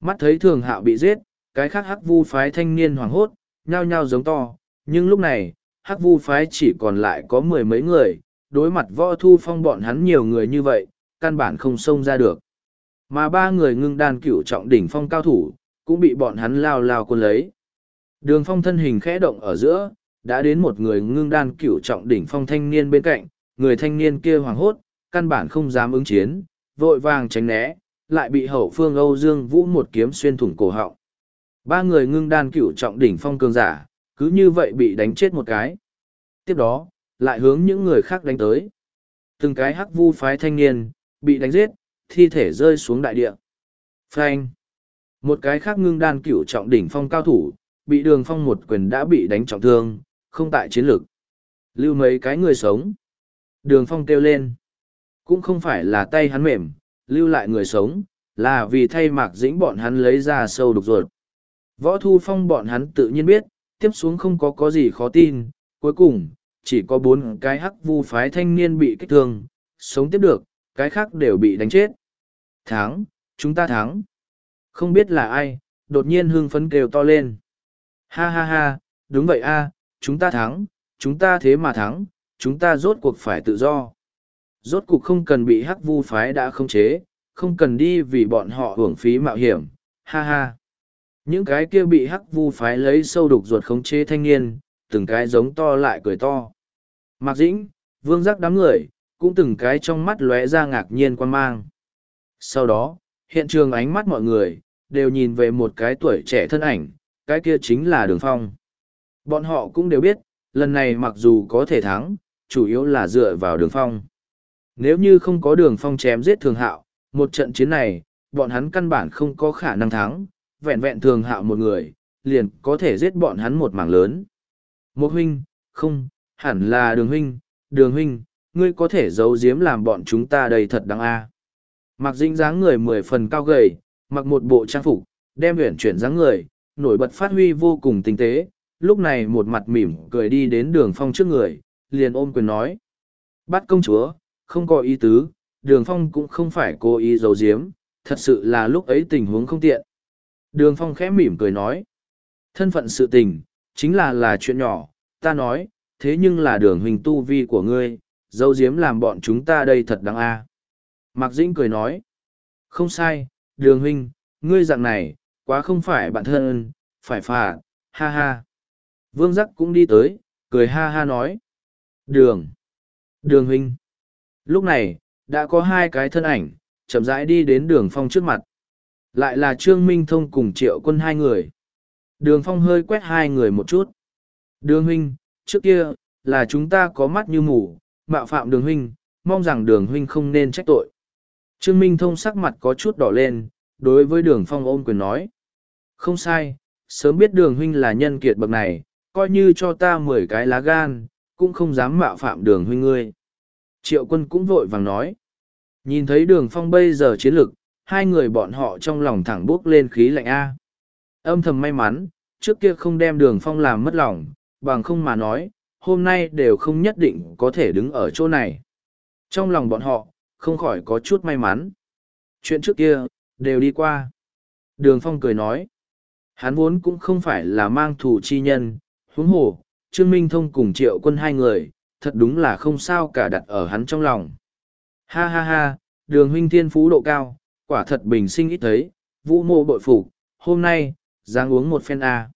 [SPEAKER 1] Mắt thấy thường hạo bị giết, cái khác hắc vu phái thanh niên hoảng hốt, nhao nhao giống to, nhưng lúc này, hắc vu phái chỉ còn lại có mười mấy người, đối mặt võ thu phong bọn hắn nhiều người như vậy, căn bản không xông ra được. Mà ba người ngưng đan cửu trọng đỉnh phong cao thủ, cũng bị bọn hắn lao lao quân lấy. Đường phong thân hình khẽ động ở giữa, đã đến một người ngưng đan cửu trọng đỉnh phong thanh niên bên cạnh, người thanh niên kia hoảng hốt, căn bản không dám ứng chiến, vội vàng tránh né, lại bị hậu phương Âu Dương Vũ một kiếm xuyên thủng cổ họng. Ba người ngưng đan cửu trọng đỉnh phong cường giả, cứ như vậy bị đánh chết một cái. Tiếp đó, lại hướng những người khác đánh tới. Từng cái hắc vu phái thanh niên, bị đánh giết, thi thể rơi xuống đại địa. Frank! Một cái khác ngưng đan cửu trọng đỉnh phong cao thủ, bị đường phong một quyền đã bị đánh trọng thương, không tại chiến lược. Lưu mấy cái người sống. Đường phong kêu lên. Cũng không phải là tay hắn mềm, lưu lại người sống, là vì thay mạc dĩnh bọn hắn lấy ra sâu đục ruột. Võ thu phong bọn hắn tự nhiên biết, tiếp xuống không có có gì khó tin, cuối cùng, chỉ có bốn cái hắc vu phái thanh niên bị kích thương, sống tiếp được, cái khác đều bị đánh chết. Thắng, chúng ta thắng. Không biết là ai, đột nhiên hưng phấn kêu to lên. Ha ha ha, đúng vậy a, chúng ta thắng, chúng ta thế mà thắng, chúng ta rốt cuộc phải tự do. Rốt cuộc không cần bị hắc vu phái đã không chế, không cần đi vì bọn họ hưởng phí mạo hiểm, ha ha. Những cái kia bị hắc vu phái lấy sâu đục ruột khống chế thanh niên, từng cái giống to lại cười to. Mạc Dĩnh, vương giác đám người, cũng từng cái trong mắt lóe ra ngạc nhiên quan mang. Sau đó, hiện trường ánh mắt mọi người, đều nhìn về một cái tuổi trẻ thân ảnh, cái kia chính là đường phong. Bọn họ cũng đều biết, lần này mặc dù có thể thắng, chủ yếu là dựa vào đường phong. Nếu như không có đường phong chém giết thường hạo, một trận chiến này, bọn hắn căn bản không có khả năng thắng, vẹn vẹn thường hạo một người, liền có thể giết bọn hắn một mảng lớn. Một huynh, không, hẳn là đường huynh, đường huynh, ngươi có thể giấu giếm làm bọn chúng ta đây thật đáng a. Mặc dinh dáng người mười phần cao gầy, mặc một bộ trang phục, đem huyển chuyển dáng người, nổi bật phát huy vô cùng tinh tế, lúc này một mặt mỉm cười đi đến đường phong trước người, liền ôm quyền nói. Bắt công chúa, không có ý tứ, đường phong cũng không phải cố ý giấu giếm, thật sự là lúc ấy tình huống không tiện. Đường phong khẽ mỉm cười nói. Thân phận sự tình, chính là là chuyện nhỏ, ta nói, thế nhưng là đường hình tu vi của ngươi, dấu diếm làm bọn chúng ta đây thật đáng a. Mạc Dĩnh cười nói. Không sai, đường huynh, ngươi dạng này, quá không phải bạn thân, phải phà, ha ha. Vương giác cũng đi tới, cười ha ha nói. Đường. Đường huynh. Lúc này, đã có hai cái thân ảnh, chậm rãi đi đến đường phong trước mặt. Lại là Trương Minh Thông cùng triệu quân hai người. Đường phong hơi quét hai người một chút. Đường huynh, trước kia, là chúng ta có mắt như mù, mạo phạm đường huynh, mong rằng đường huynh không nên trách tội. Trương Minh Thông sắc mặt có chút đỏ lên, đối với đường phong ôm quyền nói. Không sai, sớm biết đường huynh là nhân kiệt bậc này, coi như cho ta mười cái lá gan, cũng không dám mạo phạm đường huynh ngươi. Triệu quân cũng vội vàng nói. Nhìn thấy đường phong bây giờ chiến lực, hai người bọn họ trong lòng thẳng bước lên khí lạnh A. Âm thầm may mắn, trước kia không đem đường phong làm mất lòng, bằng không mà nói, hôm nay đều không nhất định có thể đứng ở chỗ này. Trong lòng bọn họ, không khỏi có chút may mắn. Chuyện trước kia, đều đi qua. Đường phong cười nói. Hắn vốn cũng không phải là mang thủ chi nhân, huống hồ, Trương Minh Thông cùng triệu quân hai người, thật đúng là không sao cả đặt ở hắn trong lòng. Ha ha ha, đường huynh thiên phú độ cao, quả thật bình sinh ít thấy, vũ mộ bội phục hôm nay, giáng uống một phen A.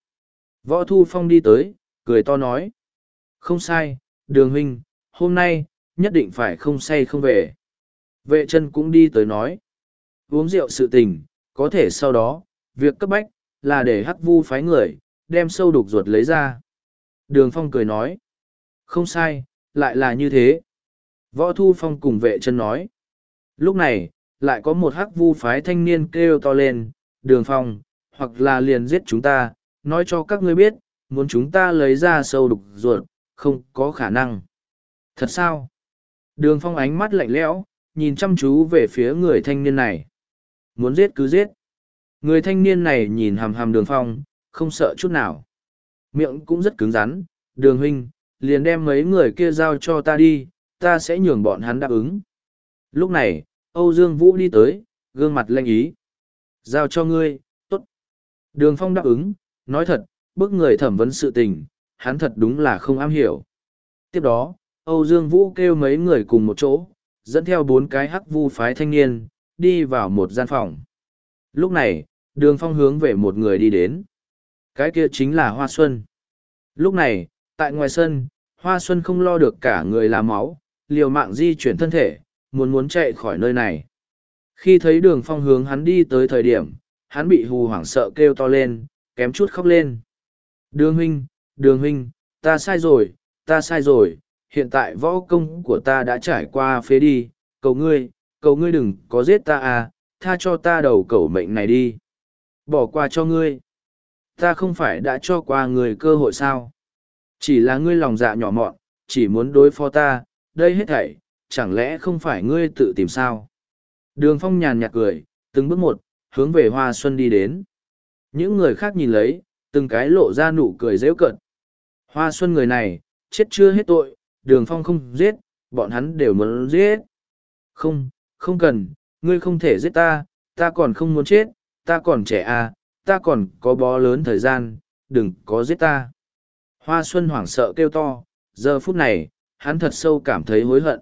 [SPEAKER 1] Võ Thu Phong đi tới, cười to nói. Không sai, đường huynh, hôm nay, nhất định phải không say không về. Vệ chân cũng đi tới nói. Uống rượu sự tình, có thể sau đó, việc cấp bách, là để hắc vu phái người, đem sâu đục ruột lấy ra. Đường Phong cười nói. Không sai, lại là như thế. Võ Thu Phong cùng vệ chân nói. Lúc này, lại có một hắc vu phái thanh niên kêu to lên, đường Phong, hoặc là liền giết chúng ta, nói cho các ngươi biết, muốn chúng ta lấy ra sâu đục ruột, không có khả năng. Thật sao? Đường Phong ánh mắt lạnh lẽo, nhìn chăm chú về phía người thanh niên này. Muốn giết cứ giết. Người thanh niên này nhìn hàm hàm đường Phong, không sợ chút nào. Miệng cũng rất cứng rắn, đường huynh, liền đem mấy người kia giao cho ta đi, ta sẽ nhường bọn hắn đáp ứng. Lúc này, Âu Dương Vũ đi tới, gương mặt lanh ý. Giao cho ngươi, tốt. Đường Phong đáp ứng, nói thật, bức người thẩm vấn sự tình, hắn thật đúng là không am hiểu. Tiếp đó, Âu Dương Vũ kêu mấy người cùng một chỗ, dẫn theo bốn cái hắc vu phái thanh niên, đi vào một gian phòng. Lúc này, đường phong hướng về một người đi đến. Cái kia chính là Hoa Xuân. Lúc này, tại ngoài sân, Hoa Xuân không lo được cả người là máu, liều mạng di chuyển thân thể, muốn muốn chạy khỏi nơi này. Khi thấy đường phong hướng hắn đi tới thời điểm, hắn bị hù hoảng sợ kêu to lên, kém chút khóc lên. Đường huynh, đường huynh, ta sai rồi, ta sai rồi, hiện tại võ công của ta đã trải qua phế đi, cầu ngươi, cầu ngươi đừng có giết ta à, tha cho ta đầu cầu mệnh này đi. Bỏ qua cho ngươi. Ta không phải đã cho qua người cơ hội sao? Chỉ là ngươi lòng dạ nhỏ mọn, chỉ muốn đối phó ta, đây hết thảy, chẳng lẽ không phải ngươi tự tìm sao? Đường phong nhàn nhạt cười, từng bước một, hướng về hoa xuân đi đến. Những người khác nhìn lấy, từng cái lộ ra nụ cười dễu cận. Hoa xuân người này, chết chưa hết tội, đường phong không giết, bọn hắn đều muốn giết. Không, không cần, ngươi không thể giết ta, ta còn không muốn chết, ta còn trẻ à, ta còn có bó lớn thời gian, đừng có giết ta. Hoa xuân hoảng sợ kêu to, giờ phút này, hắn thật sâu cảm thấy hối hận.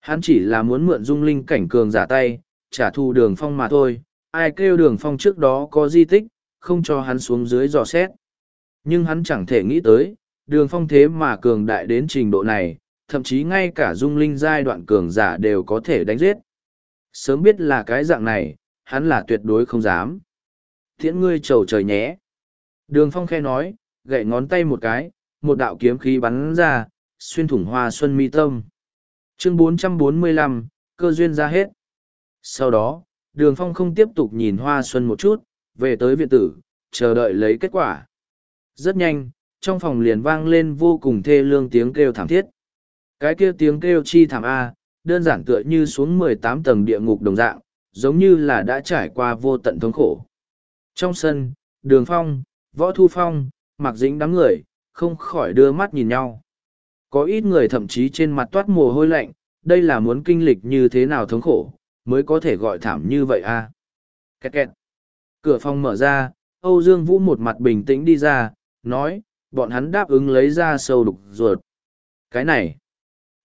[SPEAKER 1] Hắn chỉ là muốn mượn dung linh cảnh cường giả tay, trả thù đường phong mà thôi, ai kêu đường phong trước đó có di tích, không cho hắn xuống dưới dò xét. Nhưng hắn chẳng thể nghĩ tới, đường phong thế mà cường đại đến trình độ này, thậm chí ngay cả dung linh giai đoạn cường giả đều có thể đánh giết. Sớm biết là cái dạng này, hắn là tuyệt đối không dám. Thiễn ngươi trầu trời nhé. Đường phong khe nói, gậy ngón tay một cái, một đạo kiếm khí bắn ra, xuyên thủng hoa xuân mi tâm. Chương 445, cơ duyên ra hết. Sau đó, đường phong không tiếp tục nhìn hoa xuân một chút, về tới viện tử, chờ đợi lấy kết quả. Rất nhanh, trong phòng liền vang lên vô cùng thê lương tiếng kêu thảm thiết. Cái kia tiếng kêu chi thảm A, đơn giản tựa như xuống mười tám tầng địa ngục đồng dạng, giống như là đã trải qua vô tận thống khổ. Trong sân, đường phong, võ thu phong, mặc dính đám người, không khỏi đưa mắt nhìn nhau. Có ít người thậm chí trên mặt toát mồ hôi lạnh, đây là muốn kinh lịch như thế nào thống khổ, mới có thể gọi thảm như vậy a. À? Kẹt kẹt. Cửa phòng mở ra, Âu Dương Vũ một mặt bình tĩnh đi ra, nói, bọn hắn đáp ứng lấy ra sâu đục ruột. Cái này,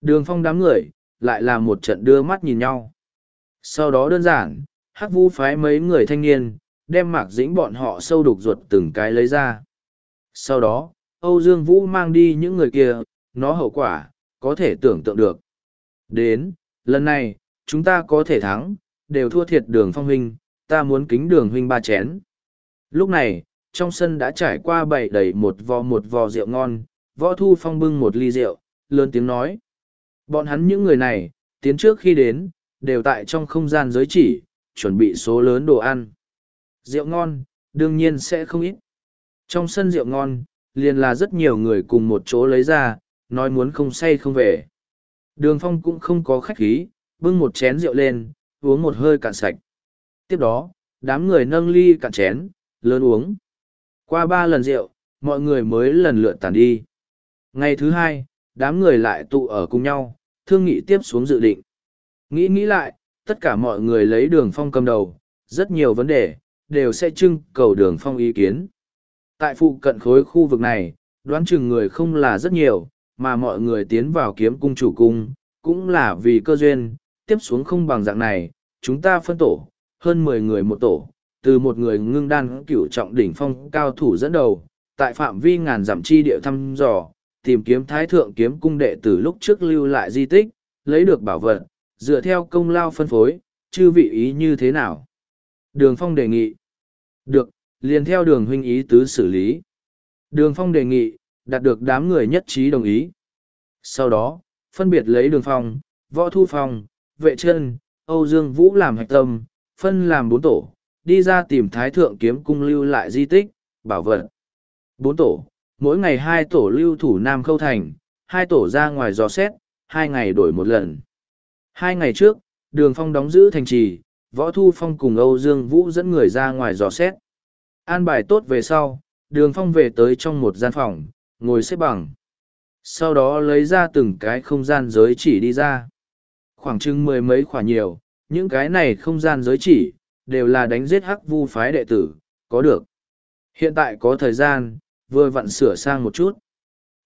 [SPEAKER 1] đường phong đám người, lại là một trận đưa mắt nhìn nhau. Sau đó đơn giản, hắc vu phái mấy người thanh niên, đem mạc dĩnh bọn họ sâu đục ruột từng cái lấy ra. Sau đó, Âu Dương Vũ mang đi những người kia, nó hậu quả, có thể tưởng tượng được. Đến, lần này, chúng ta có thể thắng, đều thua thiệt đường phong huynh, ta muốn kính đường huynh ba chén. Lúc này, trong sân đã trải qua bảy đầy một vò một vò rượu ngon, võ thu phong bưng một ly rượu, lớn tiếng nói. Bọn hắn những người này, tiến trước khi đến, đều tại trong không gian giới chỉ, chuẩn bị số lớn đồ ăn. Rượu ngon, đương nhiên sẽ không ít. Trong sân rượu ngon, liền là rất nhiều người cùng một chỗ lấy ra, nói muốn không say không về. Đường phong cũng không có khách khí, bưng một chén rượu lên, uống một hơi cạn sạch. Tiếp đó, đám người nâng ly cạn chén, lớn uống. Qua ba lần rượu, mọi người mới lần lượt tàn đi. Ngày thứ hai, đám người lại tụ ở cùng nhau, thương nghị tiếp xuống dự định. Nghĩ nghĩ lại, tất cả mọi người lấy đường phong cầm đầu, rất nhiều vấn đề, đều sẽ trưng cầu đường phong ý kiến. Tại phụ cận khối khu vực này, đoán chừng người không là rất nhiều, mà mọi người tiến vào kiếm cung chủ cung, cũng là vì cơ duyên, tiếp xuống không bằng dạng này, chúng ta phân tổ, hơn mười người một tổ, từ một người ngưng đan cửu trọng đỉnh phong cao thủ dẫn đầu, tại phạm vi ngàn dặm chi địa thăm dò, tìm kiếm thái thượng kiếm cung đệ từ lúc trước lưu lại di tích, lấy được bảo vật, dựa theo công lao phân phối, chư vị ý như thế nào? Đường Phong đề nghị. Được, liền theo đường huynh ý tứ xử lý. Đường Phong đề nghị, đạt được đám người nhất trí đồng ý. Sau đó, phân biệt lấy đường Phong, võ thu phong, vệ chân, Âu Dương Vũ làm hạch tâm, phân làm bốn tổ, đi ra tìm thái thượng kiếm cung lưu lại di tích, bảo vật. Bốn tổ, mỗi ngày hai tổ lưu thủ Nam Khâu Thành, hai tổ ra ngoài dò xét, hai ngày đổi một lần. Hai ngày trước, đường phong đóng giữ thành trì, võ thu phong cùng Âu Dương Vũ dẫn người ra ngoài dò xét. An bài tốt về sau, đường phong về tới trong một gian phòng, ngồi xếp bằng. Sau đó lấy ra từng cái không gian giới chỉ đi ra. Khoảng chừng mười mấy khoảng nhiều, những cái này không gian giới chỉ, đều là đánh giết hắc vu phái đệ tử, có được. Hiện tại có thời gian, vừa vặn sửa sang một chút.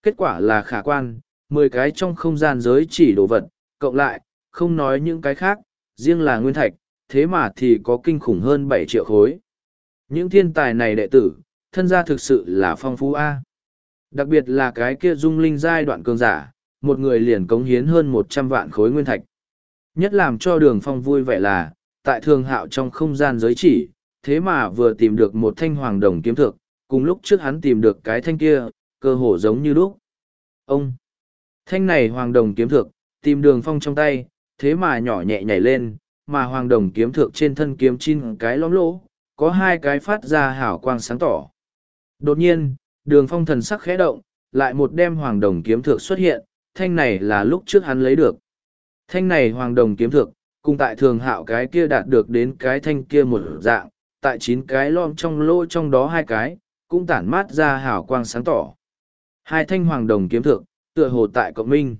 [SPEAKER 1] Kết quả là khả quan, mười cái trong không gian giới chỉ đồ vật, cộng lại, không nói những cái khác, riêng là nguyên thạch, thế mà thì có kinh khủng hơn bảy triệu khối. Những thiên tài này đệ tử, thân gia thực sự là phong phú A. Đặc biệt là cái kia dung linh giai đoạn cường giả, một người liền cống hiến hơn một trăm vạn khối nguyên thạch. Nhất làm cho đường phong vui vẻ là, tại thường hạo trong không gian giới chỉ, thế mà vừa tìm được một thanh hoàng đồng kiếm thực, cùng lúc trước hắn tìm được cái thanh kia, cơ hồ giống như lúc. Ông! Thanh này hoàng đồng kiếm thực, tìm đường phong trong tay, thế mà nhỏ nhẹ nhảy lên, mà hoàng đồng kiếm thực trên thân kiếm chín cái lõm lỗ, có hai cái phát ra hảo quang sáng tỏ. Đột nhiên, đường phong thần sắc khẽ động, lại một đem hoàng đồng kiếm thực xuất hiện, thanh này là lúc trước hắn lấy được. Thanh này hoàng đồng kiếm thực, cùng tại thường hạo cái kia đạt được đến cái thanh kia một dạng, tại chín cái lom trong lỗ trong đó hai cái, cũng tản mát ra hào quang sáng tỏ. Hai thanh hoàng đồng kiếm thượng tựa hồ tại cộng minh.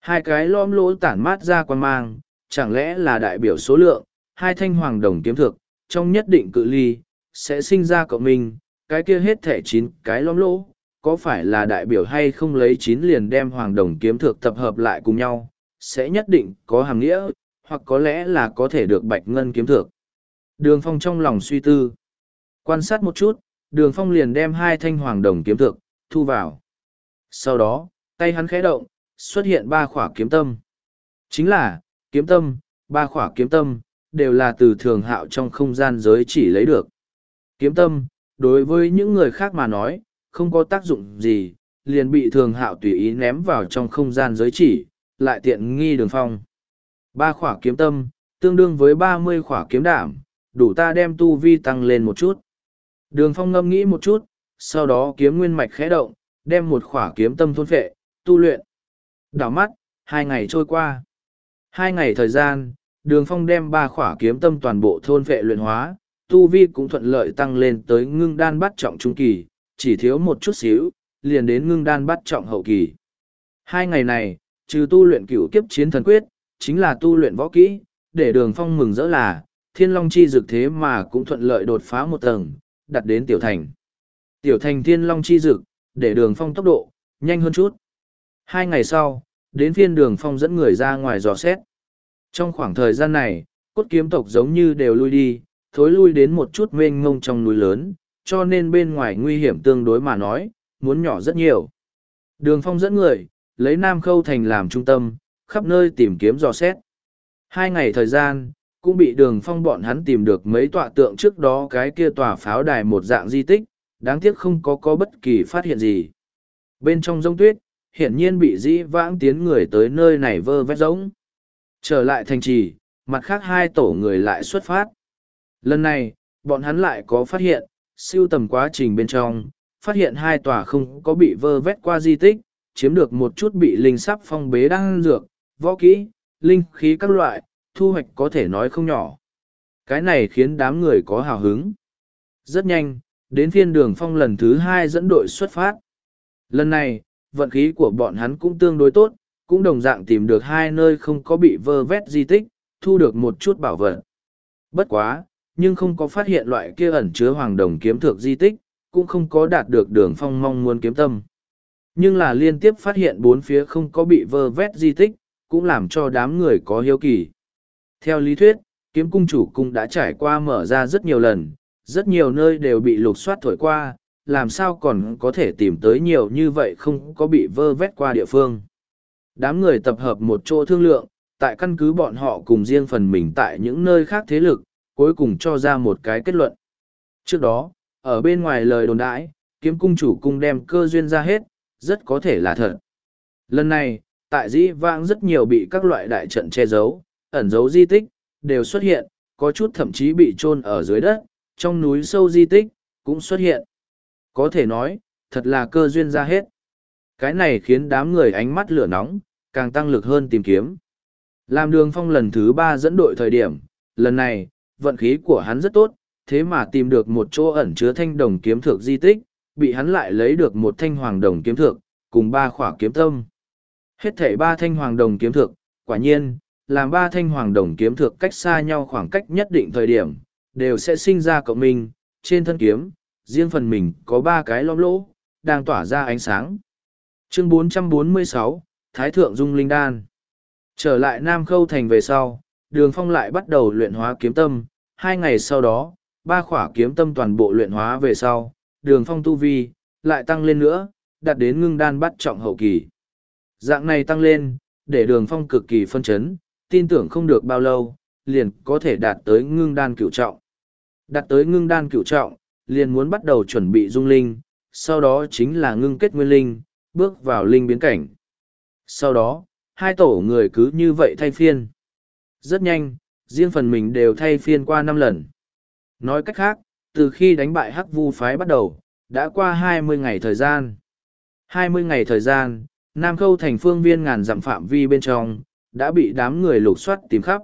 [SPEAKER 1] Hai cái lom lỗ tản mát ra quan mang, chẳng lẽ là đại biểu số lượng, hai thanh hoàng đồng kiếm thượng trong nhất định cự ly, sẽ sinh ra cộng minh, cái kia hết thể chín cái lom lỗ, có phải là đại biểu hay không lấy chín liền đem hoàng đồng kiếm thượng tập hợp lại cùng nhau, sẽ nhất định có hàm nghĩa, hoặc có lẽ là có thể được bạch ngân kiếm thược. Đường phong trong lòng suy tư. Quan sát một chút, đường phong liền đem hai thanh hoàng đồng kiếm thược, thu vào. Sau đó, tay hắn khẽ động, xuất hiện ba khỏa kiếm tâm. Chính là, kiếm tâm, ba khỏa kiếm tâm, đều là từ thường hạo trong không gian giới chỉ lấy được. Kiếm tâm, đối với những người khác mà nói, không có tác dụng gì, liền bị thường hạo tùy ý ném vào trong không gian giới chỉ, lại tiện nghi đường phong. Ba khỏa kiếm tâm, tương đương với ba mươi khỏa kiếm đảm, đủ ta đem tu vi tăng lên một chút. Đường phong ngâm nghĩ một chút, sau đó kiếm nguyên mạch khẽ động, đem một khỏa kiếm tâm thôn phệ, tu luyện. Đảo mắt, hai ngày trôi qua. Hai ngày thời gian, đường phong đem ba khỏa kiếm tâm toàn bộ thôn phệ luyện hóa, tu vi cũng thuận lợi tăng lên tới ngưng đan bắt trọng trung kỳ, chỉ thiếu một chút xíu, liền đến ngưng đan bắt trọng hậu kỳ. Hai ngày này, trừ tu luyện cửu kiếp chiến thần quyết, chính là tu luyện võ kỹ, để đường phong mừng rỡ là, thiên long chi dực thế mà cũng thuận lợi đột phá một tầng, đặt đến tiểu thành. Tiểu thành thiên long chi dực, để đường phong tốc độ, nhanh hơn chút. Hai ngày sau, đến phiên đường phong dẫn người ra ngoài dò xét. Trong khoảng thời gian này, cốt kiếm tộc giống như đều lui đi, thối lui đến một chút mênh ngông trong núi lớn, cho nên bên ngoài nguy hiểm tương đối mà nói, muốn nhỏ rất nhiều. Đường phong dẫn người, lấy Nam Khâu Thành làm trung tâm, khắp nơi tìm kiếm dò xét. Hai ngày thời gian, cũng bị đường phong bọn hắn tìm được mấy tọa tượng trước đó cái kia tòa pháo đài một dạng di tích, đáng tiếc không có có bất kỳ phát hiện gì. Bên trong rông tuyết, hiển nhiên bị dĩ vãng tiến người tới nơi này vơ vét giống. Trở lại thành trì, mặt khác hai tổ người lại xuất phát. Lần này, bọn hắn lại có phát hiện, siêu tầm quá trình bên trong, phát hiện hai tòa không có bị vơ vét qua di tích, chiếm được một chút bị linh sắp phong bế đang dược, võ kỹ, linh khí các loại, thu hoạch có thể nói không nhỏ. Cái này khiến đám người có hào hứng. Rất nhanh, đến phiên đường phong lần thứ hai dẫn đội xuất phát. Lần này, vận khí của bọn hắn cũng tương đối tốt, cũng đồng dạng tìm được hai nơi không có bị vơ vét di tích, thu được một chút bảo vật. Bất quá, nhưng không có phát hiện loại kia ẩn chứa hoàng đồng kiếm thược di tích, cũng không có đạt được đường phong mong muốn kiếm tâm. Nhưng là liên tiếp phát hiện bốn phía không có bị vơ vét di tích, cũng làm cho đám người có hiếu kỳ. Theo lý thuyết, kiếm cung chủ cung đã trải qua mở ra rất nhiều lần, rất nhiều nơi đều bị lục soát thổi qua, làm sao còn có thể tìm tới nhiều như vậy không có bị vơ vét qua địa phương. Đám người tập hợp một chỗ thương lượng, tại căn cứ bọn họ cùng riêng phần mình tại những nơi khác thế lực, cuối cùng cho ra một cái kết luận. Trước đó, ở bên ngoài lời đồn đãi, kiếm cung chủ cung đem cơ duyên ra hết, rất có thể là thật. Lần này, tại dĩ vãng rất nhiều bị các loại đại trận che giấu, ẩn giấu di tích, đều xuất hiện, có chút thậm chí bị chôn ở dưới đất, trong núi sâu di tích, cũng xuất hiện. Có thể nói, thật là cơ duyên ra hết. Cái này khiến đám người ánh mắt lửa nóng, càng tăng lực hơn tìm kiếm. Làm đường phong lần thứ ba dẫn đội thời điểm, lần này, vận khí của hắn rất tốt, thế mà tìm được một chỗ ẩn chứa thanh đồng kiếm thược di tích, bị hắn lại lấy được một thanh hoàng đồng kiếm thược, cùng ba khỏa kiếm tâm. Hết thảy ba thanh hoàng đồng kiếm thược, quả nhiên, làm ba thanh hoàng đồng kiếm thược cách xa nhau khoảng cách nhất định thời điểm, đều sẽ sinh ra cộng minh, trên thân kiếm, riêng phần mình có ba cái lõm lỗ, đang tỏa ra ánh sáng. Chương 446, Thái Thượng Dung Linh Đan Trở lại Nam Khâu Thành về sau, Đường Phong lại bắt đầu luyện hóa kiếm tâm, hai ngày sau đó, ba khỏa kiếm tâm toàn bộ luyện hóa về sau, Đường Phong tu vi, lại tăng lên nữa, đạt đến ngưng đan bắt trọng hậu kỳ. Dạng này tăng lên, để Đường Phong cực kỳ phân chấn, tin tưởng không được bao lâu, liền có thể đạt tới ngưng đan cửu trọng. Đạt tới ngưng đan cửu trọng, liền muốn bắt đầu chuẩn bị dung linh, sau đó chính là ngưng kết nguyên linh, bước vào linh biến cảnh. Sau đó, hai tổ người cứ như vậy thay phiên. Rất nhanh, riêng phần mình đều thay phiên qua năm lần. Nói cách khác, từ khi đánh bại hắc vu phái bắt đầu, đã qua hai mươi ngày thời gian. hai mươi ngày thời gian, Nam Khâu thành phương viên ngàn dặm phạm vi bên trong, đã bị đám người lục soát tìm khắp.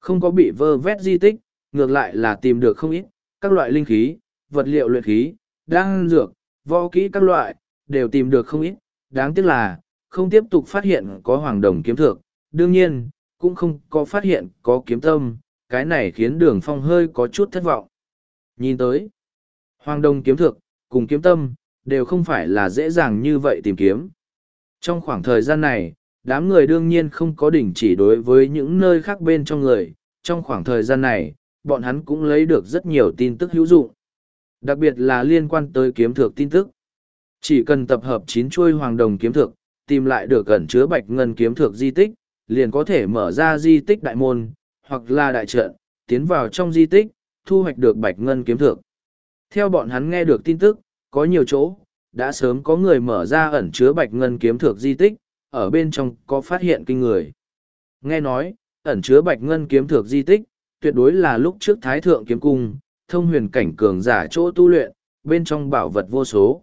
[SPEAKER 1] Không có bị vơ vét di tích, ngược lại là tìm được không ít, các loại linh khí, vật liệu luyện khí, đan dược, võ kỹ các loại, đều tìm được không ít. Đáng tiếc là, không tiếp tục phát hiện có hoàng đồng kiếm thược, đương nhiên, cũng không có phát hiện có kiếm tâm, cái này khiến đường phong hơi có chút thất vọng. Nhìn tới, hoàng đồng kiếm thược, cùng kiếm tâm, đều không phải là dễ dàng như vậy tìm kiếm. Trong khoảng thời gian này, đám người đương nhiên không có đỉnh chỉ đối với những nơi khác bên trong người. Trong khoảng thời gian này, bọn hắn cũng lấy được rất nhiều tin tức hữu dụng. Đặc biệt là liên quan tới kiếm thược tin tức. Chỉ cần tập hợp chín chuôi hoàng đồng kiếm thược, tìm lại được gần chứa bạch ngân kiếm thược di tích, liền có thể mở ra di tích đại môn, hoặc là đại trận, tiến vào trong di tích, thu hoạch được bạch ngân kiếm thược. Theo bọn hắn nghe được tin tức, có nhiều chỗ, đã sớm có người mở ra ẩn chứa bạch ngân kiếm thược di tích, ở bên trong có phát hiện kinh người. Nghe nói, ẩn chứa bạch ngân kiếm thược di tích, tuyệt đối là lúc trước Thái Thượng Kiếm Cung, thông huyền cảnh cường giả chỗ tu luyện, bên trong bảo vật vô số.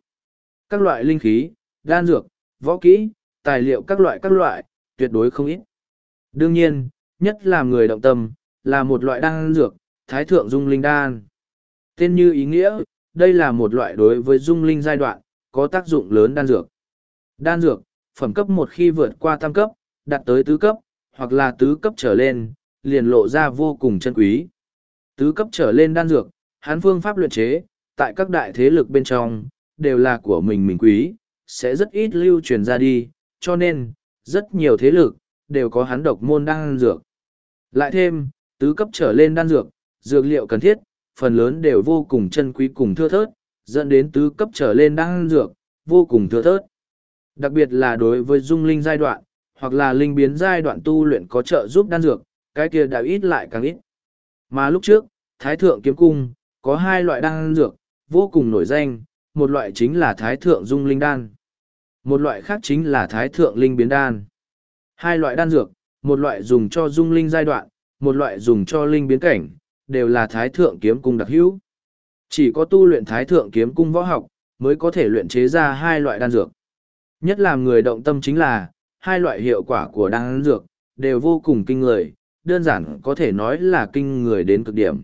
[SPEAKER 1] Các loại linh khí, đan dược, võ kỹ, tài liệu các loại các loại, tuyệt đối không ít. Đương nhiên, nhất là người động tâm, là một loại đan dược, Thái Thượng Dung Linh Đan. Tên như ý nghĩa, đây là một loại đối với dung linh giai đoạn, có tác dụng lớn đan dược. Đan dược, phẩm cấp một khi vượt qua tam cấp, đạt tới tứ cấp, hoặc là tứ cấp trở lên, liền lộ ra vô cùng chân quý. Tứ cấp trở lên đan dược, hán phương pháp luyện chế, tại các đại thế lực bên trong, đều là của mình mình quý, sẽ rất ít lưu truyền ra đi, cho nên, rất nhiều thế lực, đều có hắn độc môn đan dược. Lại thêm, tứ cấp trở lên đan dược, dược liệu cần thiết, phần lớn đều vô cùng chân quý cùng thưa thớt, dẫn đến tứ cấp trở lên đan dược, vô cùng thừa thớt. Đặc biệt là đối với dung linh giai đoạn, hoặc là linh biến giai đoạn tu luyện có trợ giúp đan dược, cái kia đã ít lại càng ít. Mà lúc trước, Thái Thượng Kiếm Cung, có hai loại đan dược, vô cùng nổi danh, một loại chính là Thái Thượng Dung Linh Đan. Một loại khác chính là thái thượng linh biến đan. Hai loại đan dược, một loại dùng cho dung linh giai đoạn, một loại dùng cho linh biến cảnh, đều là thái thượng kiếm cung đặc hữu. Chỉ có tu luyện thái thượng kiếm cung võ học, mới có thể luyện chế ra hai loại đan dược. Nhất là người động tâm chính là, hai loại hiệu quả của đan dược, đều vô cùng kinh người, đơn giản có thể nói là kinh người đến cực điểm.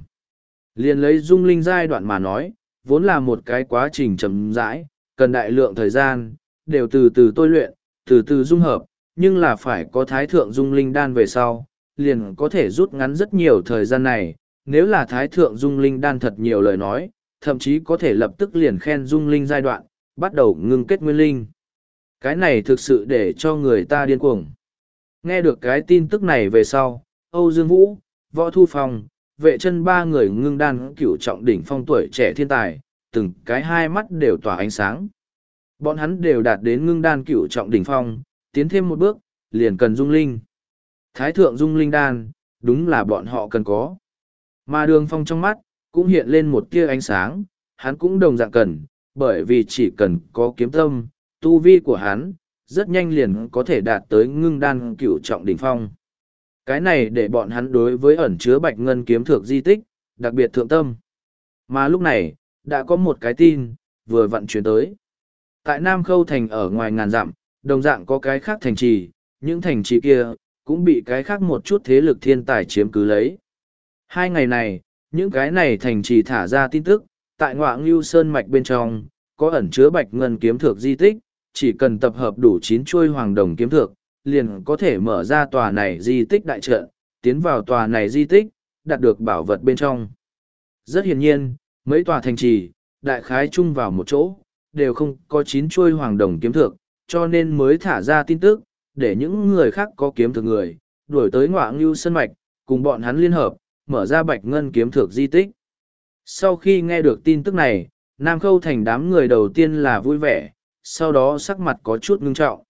[SPEAKER 1] Liên lấy dung linh giai đoạn mà nói, vốn là một cái quá trình chậm rãi, cần đại lượng thời gian, đều từ từ tôi luyện, từ từ dung hợp, nhưng là phải có thái thượng dung linh đan về sau, liền có thể rút ngắn rất nhiều thời gian này. Nếu là thái thượng dung linh đan thật nhiều lời nói, thậm chí có thể lập tức liền khen dung linh giai đoạn, bắt đầu ngưng kết nguyên linh. Cái này thực sự để cho người ta điên cuồng. Nghe được cái tin tức này về sau, Âu Dương Vũ, Võ Thu Phong, vệ chân ba người ngưng đan cửu trọng đỉnh phong tuổi trẻ thiên tài, từng cái hai mắt đều tỏa ánh sáng. Bọn hắn đều đạt đến ngưng đan cửu trọng đỉnh phong, tiến thêm một bước, liền cần dung linh. Thái thượng dung linh đan, đúng là bọn họ cần có. Mà đường phong trong mắt, cũng hiện lên một tia ánh sáng, hắn cũng đồng dạng cần, bởi vì chỉ cần có kiếm tâm, tu vi của hắn, rất nhanh liền có thể đạt tới ngưng đan cửu trọng đỉnh phong. Cái này để bọn hắn đối với ẩn chứa bạch ngân kiếm thược di tích, đặc biệt thượng tâm. Mà lúc này, đã có một cái tin, vừa vận chuyển tới. Tại Nam Khâu Thành ở ngoài ngàn dặm, đồng dạng có cái khác thành trì, những thành trì kia, cũng bị cái khác một chút thế lực thiên tài chiếm cứ lấy. Hai ngày này, những cái này thành trì thả ra tin tức, tại ngọa ngưu sơn mạch bên trong, có ẩn chứa bạch ngân kiếm thược di tích, chỉ cần tập hợp đủ chín chuôi hoàng đồng kiếm thược, liền có thể mở ra tòa này di tích đại trận, tiến vào tòa này di tích, đạt được bảo vật bên trong. Rất hiển nhiên, mấy tòa thành trì, đại khái chung vào một chỗ, đều không có chín chuôi hoàng đồng kiếm thược, cho nên mới thả ra tin tức, để những người khác có kiếm thược người, đuổi tới ngọa ngưu sân mạch, cùng bọn hắn liên hợp, mở ra bạch ngân kiếm thược di tích. Sau khi nghe được tin tức này, Nam Khâu Thành đám người đầu tiên là vui vẻ, sau đó sắc mặt có chút ngưng trọng.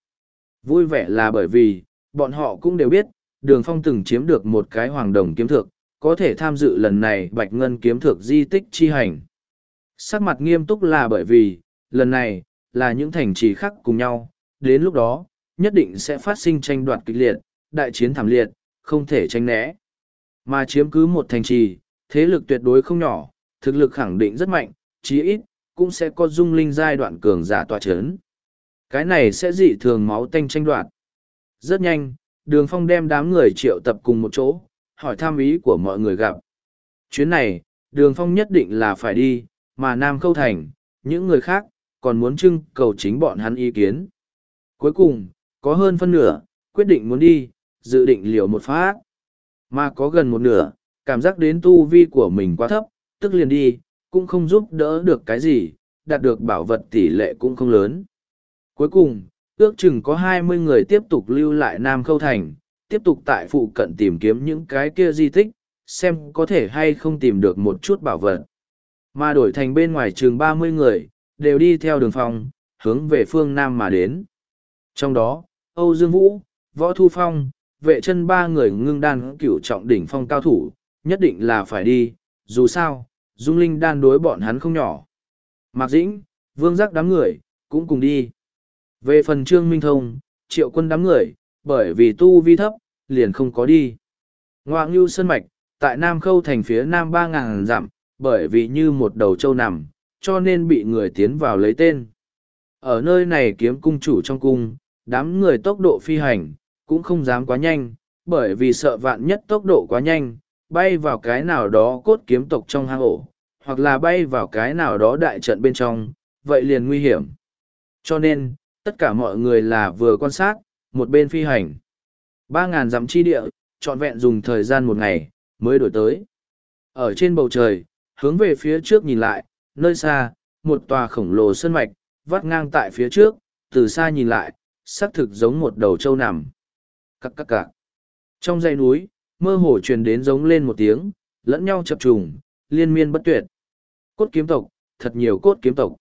[SPEAKER 1] Vui vẻ là bởi vì, bọn họ cũng đều biết, Đường Phong từng chiếm được một cái hoàng đồng kiếm thược, có thể tham dự lần này bạch ngân kiếm thược di tích chi hành. Sắc mặt nghiêm túc là bởi vì, lần này, là những thành trì khác cùng nhau, đến lúc đó, nhất định sẽ phát sinh tranh đoạt kịch liệt, đại chiến thảm liệt, không thể tranh né. Mà chiếm cứ một thành trì, thế lực tuyệt đối không nhỏ, thực lực khẳng định rất mạnh, chí ít, cũng sẽ có dung linh giai đoạn cường giả tòa chấn. Cái này sẽ dị thường máu tanh tranh đoạt. Rất nhanh, đường phong đem đám người triệu tập cùng một chỗ, hỏi tham ý của mọi người gặp. Chuyến này, đường phong nhất định là phải đi, mà Nam Khâu Thành, những người khác, còn muốn trưng cầu chính bọn hắn ý kiến. Cuối cùng, có hơn phân nửa, quyết định muốn đi, dự định liều một phát. Mà có gần một nửa, cảm giác đến tu vi của mình quá thấp, tức liền đi, cũng không giúp đỡ được cái gì, đạt được bảo vật tỷ lệ cũng không lớn. Cuối cùng, ước chừng có hai mươi người tiếp tục lưu lại Nam Khâu Thành, tiếp tục tại phụ cận tìm kiếm những cái kia di tích, xem có thể hay không tìm được một chút bảo vật. Mà đổi thành bên ngoài chừng mươi người, đều đi theo đường phòng, hướng về phương Nam mà đến. Trong đó, Âu Dương Vũ, Võ Thu Phong, vệ chân ba người ngưng đan cửu trọng đỉnh phong cao thủ, nhất định là phải đi, dù sao, Dung Linh đan đối bọn hắn không nhỏ. Mạc Dĩnh, Vương Giác đám người, cũng cùng đi. Về phần Trương Minh Thông, triệu quân đám người, bởi vì tu vi thấp, liền không có đi. Ngoạ Ngưu Sơn Mạch, tại Nam Khâu thành phía Nam ba ngàn dặm, bởi vì như một đầu trâu nằm, cho nên bị người tiến vào lấy tên. Ở nơi này kiếm cung chủ trong cung, đám người tốc độ phi hành, cũng không dám quá nhanh, bởi vì sợ vạn nhất tốc độ quá nhanh, bay vào cái nào đó cốt kiếm tộc trong hang ổ, hoặc là bay vào cái nào đó đại trận bên trong, vậy liền nguy hiểm. Cho nên, tất cả mọi người là vừa quan sát, một bên phi hành. Ba ngàn dặm chi địa, trọn vẹn dùng thời gian một ngày, mới đổi tới. Ở trên bầu trời, hướng về phía trước nhìn lại, nơi xa, một tòa khổng lồ sơn mạch, vắt ngang tại phía trước, từ xa nhìn lại, xác thực giống một đầu trâu nằm. Cắc cắc cạc. Trong dãy núi, mơ hồ truyền đến giống lên một tiếng, lẫn nhau chập trùng, liên miên bất tuyệt. Cốt kiếm tộc, thật nhiều cốt kiếm tộc.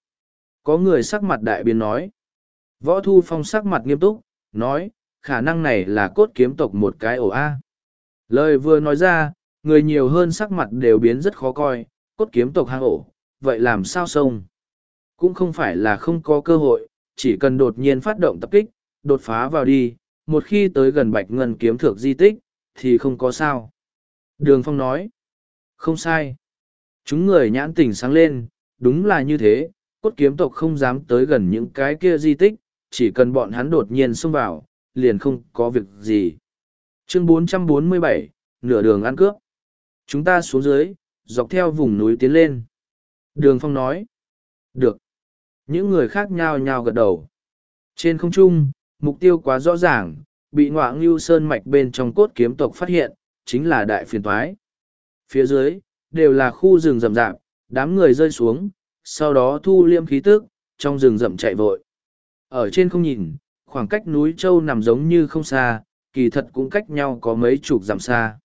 [SPEAKER 1] Có người sắc mặt đại biến nói. Võ Thu Phong sắc mặt nghiêm túc, nói, khả năng này là cốt kiếm tộc một cái ổ A. Lời vừa nói ra, người nhiều hơn sắc mặt đều biến rất khó coi, cốt kiếm tộc hang ổ, vậy làm sao xông Cũng không phải là không có cơ hội, chỉ cần đột nhiên phát động tập kích, đột phá vào đi, một khi tới gần bạch ngân kiếm thược di tích, thì không có sao. Đường Phong nói, không sai. Chúng người nhãn tỉnh sáng lên, đúng là như thế, cốt kiếm tộc không dám tới gần những cái kia di tích, chỉ cần bọn hắn đột nhiên xông vào, liền không có việc gì. Chương 447, nửa đường ăn cướp. Chúng ta xuống dưới, dọc theo vùng núi tiến lên. Đường Phong nói. Được. Những người khác nhao nhao gật đầu. Trên không trung, mục tiêu quá rõ ràng, bị ngọa lưu sơn mạch bên trong cốt kiếm tộc phát hiện, chính là đại phiền toái. Phía dưới, đều là khu rừng rậm rạp, đám người rơi xuống, sau đó thu liêm khí tức, trong rừng rậm chạy vội. Ở trên không nhìn, khoảng cách núi Châu nằm giống như không xa, kỳ thật cũng cách nhau có mấy chục dặm xa.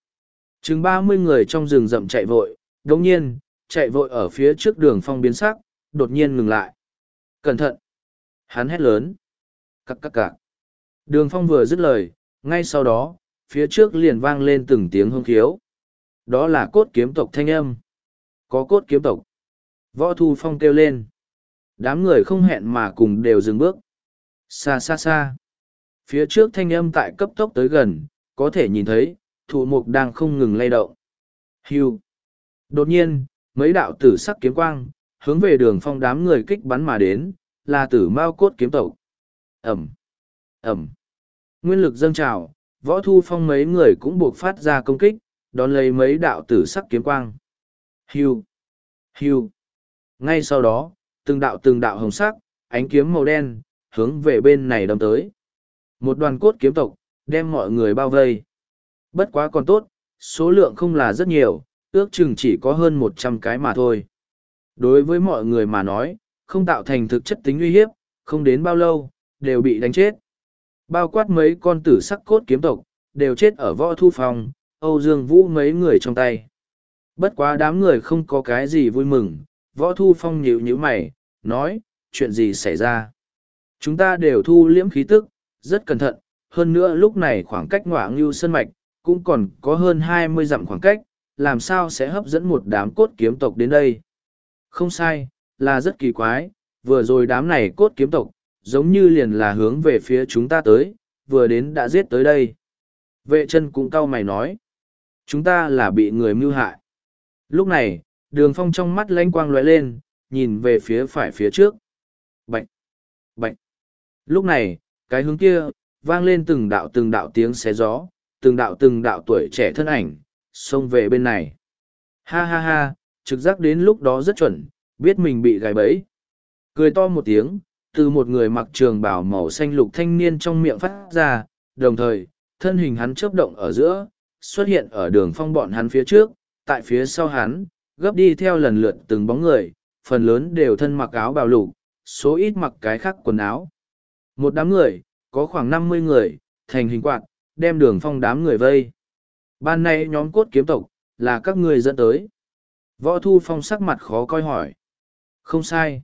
[SPEAKER 1] Chừng ba mươi người trong rừng rậm chạy vội, đồng nhiên, chạy vội ở phía trước đường phong biến sắc, đột nhiên ngừng lại. Cẩn thận! Hắn hét lớn. Cắc cắc cạc. Đường phong vừa dứt lời, ngay sau đó, phía trước liền vang lên từng tiếng hương khiếu. Đó là cốt kiếm tộc thanh âm. Có cốt kiếm tộc. Võ Thu Phong kêu lên. Đám người không hẹn mà cùng đều dừng bước. Xa xa xa. Phía trước thanh âm tại cấp tốc tới gần, có thể nhìn thấy, thụ mục đang không ngừng lay động. Hưu. Đột nhiên, mấy đạo tử sắc kiếm quang, hướng về đường phong đám người kích bắn mà đến, là tử mao cốt kiếm tộc. Ẩm. Ẩm. Nguyên lực dâng trào, võ thu phong mấy người cũng buộc phát ra công kích, đón lấy mấy đạo tử sắc kiếm quang. Hiu, hiu. Ngay sau đó, từng đạo từng đạo hồng sắc, ánh kiếm màu đen, hướng về bên này đâm tới. Một đoàn cốt kiếm tộc, đem mọi người bao vây. Bất quá còn tốt, số lượng không là rất nhiều, ước chừng chỉ có hơn một trăm cái mà thôi. Đối với mọi người mà nói, không tạo thành thực chất tính uy hiếp, không đến bao lâu, đều bị đánh chết. Bao quát mấy con tử sắc cốt kiếm tộc, đều chết ở võ thu phòng, Âu Dương Vũ mấy người trong tay. Bất quá đám người không có cái gì vui mừng, võ thu phong nhíu nhíu mày, nói, chuyện gì xảy ra. Chúng ta đều thu liễm khí tức, rất cẩn thận, hơn nữa lúc này khoảng cách ngoạng ngưu sân mạch, cũng còn có hơn hai mươi dặm khoảng cách, làm sao sẽ hấp dẫn một đám cốt kiếm tộc đến đây. Không sai, là rất kỳ quái, vừa rồi đám này cốt kiếm tộc, giống như liền là hướng về phía chúng ta tới, vừa đến đã giết tới đây. Vệ chân cũng cau mày nói, chúng ta là bị người mưu hại. Lúc này, đường phong trong mắt lanh quang lóe lên, nhìn về phía phải phía trước. Bạch! Bạch! Lúc này, cái hướng kia, vang lên từng đạo từng đạo tiếng xé gió, từng đạo từng đạo tuổi trẻ thân ảnh, xông về bên này. Ha ha ha, trực giác đến lúc đó rất chuẩn, biết mình bị gài bẫy. Cười to một tiếng, từ một người mặc trường bào màu xanh lục thanh niên trong miệng phát ra, đồng thời, thân hình hắn chớp động ở giữa, xuất hiện ở đường phong bọn hắn phía trước, tại phía sau hắn, gấp đi theo lần lượt từng bóng người, phần lớn đều thân mặc áo bào lục, số ít mặc cái khác quần áo. Một đám người, có khoảng năm mươi người, thành hình quạt, đem đường phong đám người vây. Ban nay nhóm cốt kiếm tộc, là các người dẫn tới. Võ Thu Phong sắc mặt khó coi hỏi. Không sai.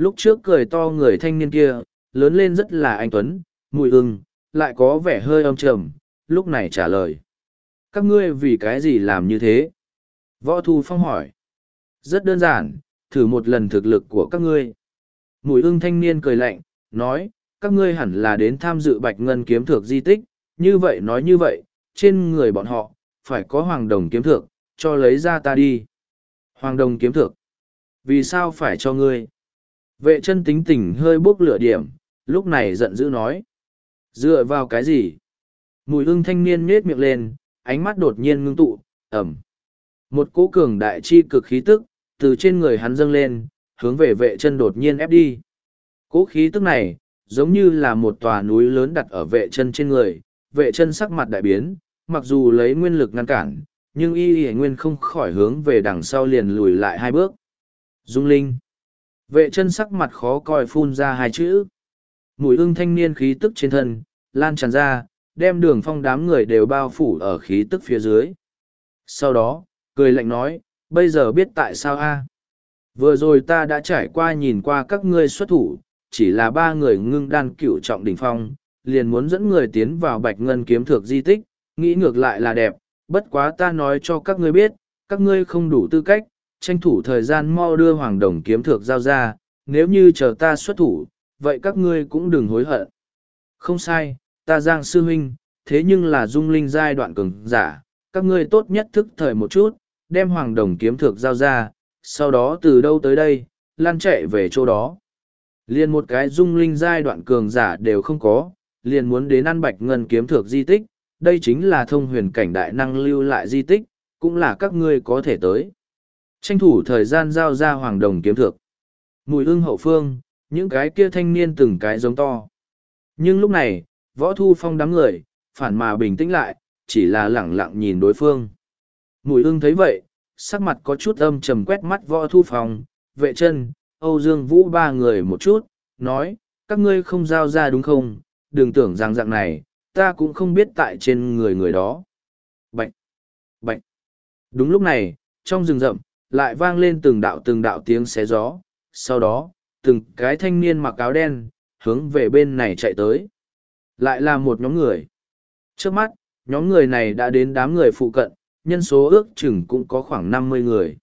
[SPEAKER 1] Lúc trước cười to người thanh niên kia, lớn lên rất là anh Tuấn, mùi ưng, lại có vẻ hơi âm trầm, lúc này trả lời. Các ngươi vì cái gì làm như thế? Võ Thu Phong hỏi. Rất đơn giản, thử một lần thực lực của các ngươi. Mùi ưng thanh niên cười lạnh, nói, các ngươi hẳn là đến tham dự bạch ngân kiếm thược di tích, như vậy nói như vậy, trên người bọn họ, phải có hoàng đồng kiếm thược, cho lấy ra ta đi. Hoàng đồng kiếm thược. Vì sao phải cho ngươi? Vệ chân tính tình hơi bốc lửa điểm, lúc này giận dữ nói. Dựa vào cái gì? Mùi hương thanh niên nết miệng lên, ánh mắt đột nhiên ngưng tụ, ẩm. Một cỗ cường đại chi cực khí tức, từ trên người hắn dâng lên, hướng về vệ chân đột nhiên ép đi. Cỗ khí tức này, giống như là một tòa núi lớn đặt ở vệ chân trên người, vệ chân sắc mặt đại biến, mặc dù lấy nguyên lực ngăn cản, nhưng y y nguyên không khỏi hướng về đằng sau liền lùi lại hai bước. Dung Linh. Vệ chân sắc mặt khó coi phun ra hai chữ. Mùi ưng thanh niên khí tức trên thân, lan tràn ra, đem đường phong đám người đều bao phủ ở khí tức phía dưới. Sau đó, cười lạnh nói, bây giờ biết tại sao a Vừa rồi ta đã trải qua nhìn qua các ngươi xuất thủ, chỉ là ba người ngưng đan cửu trọng đỉnh phong, liền muốn dẫn người tiến vào bạch ngân kiếm thược di tích, nghĩ ngược lại là đẹp, bất quá ta nói cho các ngươi biết, các ngươi không đủ tư cách, tranh thủ thời gian mau đưa hoàng đồng kiếm thược giao ra, nếu như chờ ta xuất thủ, vậy các ngươi cũng đừng hối hận. Không sai, ta Giang Sư Huynh, thế nhưng là dung linh giai đoạn cường giả, các ngươi tốt nhất thức thời một chút, đem hoàng đồng kiếm thược giao ra, sau đó từ đâu tới đây, lan chạy về chỗ đó. Liền một cái dung linh giai đoạn cường giả đều không có, liền muốn đến ăn bạch ngân kiếm thược di tích, đây chính là thông huyền cảnh đại năng lưu lại di tích, cũng là các ngươi có thể tới. Tranh thủ thời gian giao ra hoàng đồng kiếm thực. Mùi hương hậu phương, những cái kia thanh niên từng cái giống to. Nhưng lúc này, võ thu phong đám người, phản mà bình tĩnh lại, chỉ là lẳng lặng nhìn đối phương. Mùi hương thấy vậy, sắc mặt có chút âm trầm quét mắt võ thu phong, vệ chân, Âu Dương Vũ ba người một chút, nói, các ngươi không giao ra đúng không, đừng tưởng rằng dạng này, ta cũng không biết tại trên người người đó. bệnh bệnh Đúng lúc này, trong rừng rậm, lại vang lên từng đạo từng đạo tiếng xé gió, sau đó, từng cái thanh niên mặc áo đen, hướng về bên này chạy tới. Lại là một nhóm người. Trước mắt, nhóm người này đã đến đám người phụ cận, nhân số ước chừng cũng có khoảng năm mươi người.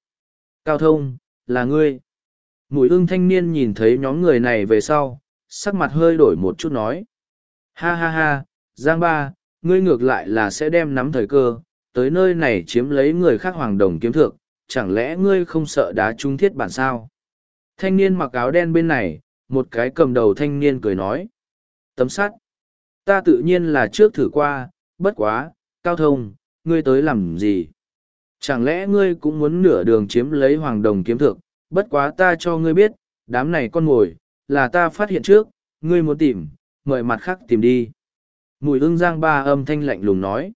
[SPEAKER 1] Cao thông, là ngươi. Mùi ưng thanh niên nhìn thấy nhóm người này về sau, sắc mặt hơi đổi một chút nói. Ha ha ha, Giang Ba, ngươi ngược lại là sẽ đem nắm thời cơ, tới nơi này chiếm lấy người khác hoàng đồng kiếm thượng, chẳng lẽ ngươi không sợ đá trung thiết bản sao? Thanh niên mặc áo đen bên này, một cái cầm đầu thanh niên cười nói. Tấm sắt. Ta tự nhiên là trước thử qua, bất quá, cao thông, ngươi tới làm gì? Chẳng lẽ ngươi cũng muốn nửa đường chiếm lấy hoàng đồng kiếm thực, bất quá ta cho ngươi biết, đám này con ngồi, là ta phát hiện trước, ngươi muốn tìm, mời mặt khác tìm đi. Mùi ưng Giang Ba âm thanh lạnh lùng nói.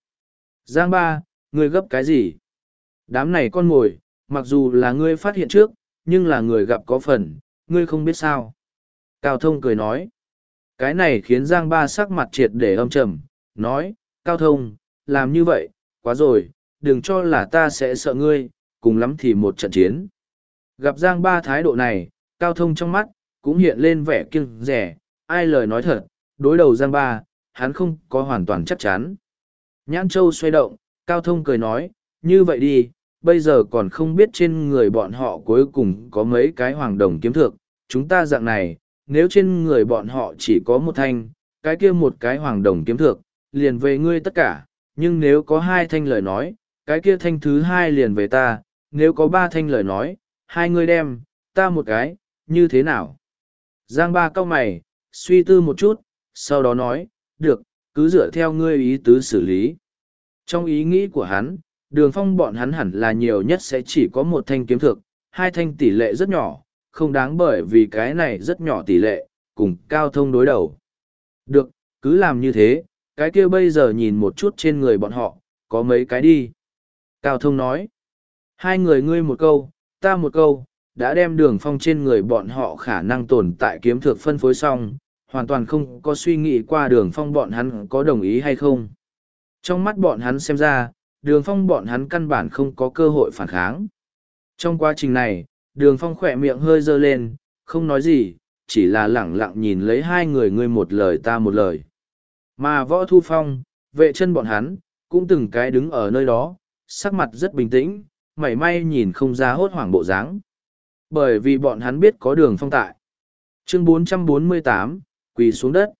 [SPEAKER 1] Giang Ba, ngươi gấp cái gì? Đám này con mồi, mặc dù là ngươi phát hiện trước, nhưng là người gặp có phần, ngươi không biết sao. Cao Thông cười nói. Cái này khiến Giang Ba sắc mặt triệt để âm trầm, nói, Cao Thông, làm như vậy, quá rồi, đừng cho là ta sẽ sợ ngươi, cùng lắm thì một trận chiến. Gặp Giang Ba thái độ này, Cao Thông trong mắt, cũng hiện lên vẻ kiêng rẻ, ai lời nói thật, đối đầu Giang Ba, hắn không có hoàn toàn chắc chắn. Nhãn Châu xoay động, Cao Thông cười nói, như vậy đi, bây giờ còn không biết trên người bọn họ cuối cùng có mấy cái hoàng đồng kiếm thược, chúng ta dạng này, nếu trên người bọn họ chỉ có một thanh, cái kia một cái hoàng đồng kiếm thược, liền về ngươi tất cả, nhưng nếu có hai thanh lời nói, cái kia thanh thứ hai liền về ta, nếu có ba thanh lời nói, hai ngươi đem, ta một cái, như thế nào? Giang ba cao mày, suy tư một chút, sau đó nói, được, cứ dựa theo ngươi ý tứ xử lý. Trong ý nghĩ của hắn, đường phong bọn hắn hẳn là nhiều nhất sẽ chỉ có một thanh kiếm thực, hai thanh tỷ lệ rất nhỏ, không đáng bởi vì cái này rất nhỏ tỷ lệ, cùng cao thông đối đầu. Được, cứ làm như thế, cái kia bây giờ nhìn một chút trên người bọn họ, có mấy cái đi. Cao thông nói, hai người ngươi một câu, ta một câu, đã đem đường phong trên người bọn họ khả năng tồn tại kiếm thực phân phối xong, hoàn toàn không có suy nghĩ qua đường phong bọn hắn có đồng ý hay không. Trong mắt bọn hắn xem ra, đường phong bọn hắn căn bản không có cơ hội phản kháng. Trong quá trình này, đường phong khỏe miệng hơi dơ lên, không nói gì, chỉ là lẳng lặng nhìn lấy hai người ngươi một lời ta một lời. Mà võ thu phong, vệ chân bọn hắn, cũng từng cái đứng ở nơi đó, sắc mặt rất bình tĩnh, mảy may nhìn không ra hốt hoảng bộ dáng. Bởi vì bọn hắn biết có đường phong tại. Chương 448, quỳ xuống đất.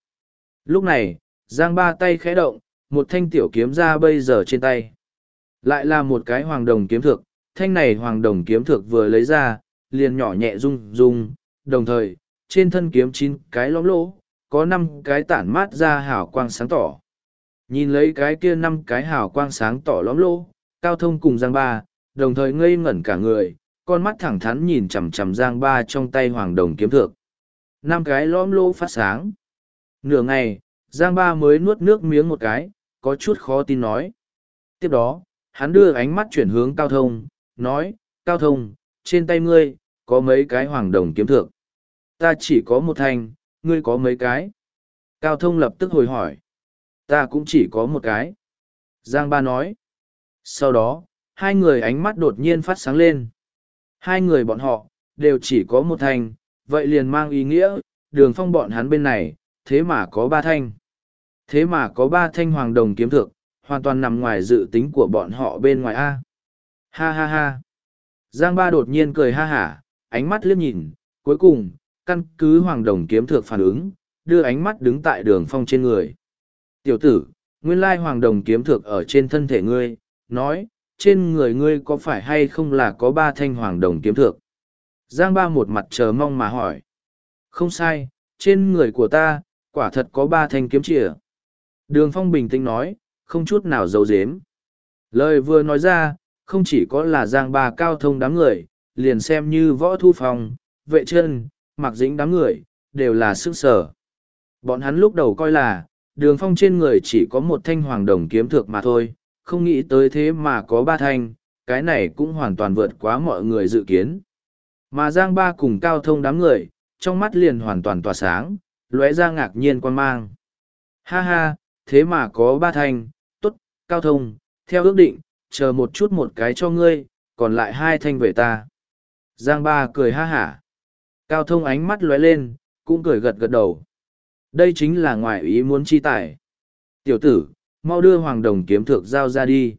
[SPEAKER 1] Lúc này, Giang ba tay khẽ động, một thanh tiểu kiếm ra bây giờ trên tay. Lại là một cái hoàng đồng kiếm thực, thanh này hoàng đồng kiếm thực vừa lấy ra, liền nhỏ nhẹ rung rung, đồng thời, trên thân kiếm chín cái lõm lỗ, có năm cái tản mát ra hào quang sáng tỏ. Nhìn lấy cái kia năm cái hào quang sáng tỏ lõm lỗ, cao thông cùng Giang Ba, đồng thời ngây ngẩn cả người, con mắt thẳng thắn nhìn chằm chằm Giang Ba trong tay hoàng đồng kiếm thực. Năm cái lõm lỗ phát sáng. Nửa ngày, Giang Ba mới nuốt nước miếng một cái, có chút khó tin nói. Tiếp đó, hắn đưa ánh mắt chuyển hướng Cao Thông, nói, Cao Thông, trên tay ngươi, có mấy cái hoàng đồng kiếm thượng. Ta chỉ có một thanh, ngươi có mấy cái. Cao Thông lập tức hồi hỏi. Ta cũng chỉ có một cái. Giang Ba nói. Sau đó, hai người ánh mắt đột nhiên phát sáng lên. Hai người bọn họ, đều chỉ có một thanh, vậy liền mang ý nghĩa, đường phong bọn hắn bên này, thế mà có ba thanh. Thế mà có ba thanh hoàng đồng kiếm thượng, hoàn toàn nằm ngoài dự tính của bọn họ bên ngoài A. Ha ha ha. Giang ba đột nhiên cười ha hả, ánh mắt liếc nhìn, cuối cùng, căn cứ hoàng đồng kiếm thược phản ứng, đưa ánh mắt đứng tại đường phong trên người. Tiểu tử, nguyên lai hoàng đồng kiếm thược ở trên thân thể ngươi, nói, trên người ngươi có phải hay không là có ba thanh hoàng đồng kiếm thược? Giang ba một mặt chờ mong mà hỏi. Không sai, trên người của ta, quả thật có ba thanh kiếm chìa. Đường phong bình tĩnh nói, không chút nào giấu dếm. Lời vừa nói ra, không chỉ có là giang ba cao thông đám người, liền xem như võ thu phòng, vệ chân, mặc dĩnh đám người, đều là sức sở. Bọn hắn lúc đầu coi là, đường phong trên người chỉ có một thanh hoàng đồng kiếm thược mà thôi, không nghĩ tới thế mà có ba thanh, cái này cũng hoàn toàn vượt quá mọi người dự kiến. Mà Giang Ba cùng cao thông đám người, trong mắt liền hoàn toàn tỏa sáng, lóe ra ngạc nhiên quan mang. Ha ha, thế mà có ba thanh, tốt, cao thông, theo ước định, chờ một chút một cái cho ngươi, còn lại hai thanh về ta. Giang Ba cười ha hả. Cao thông ánh mắt lóe lên, cũng cười gật gật đầu. Đây chính là ngoại ý muốn chi tải Tiểu tử, mau đưa hoàng đồng kiếm thược giao ra đi.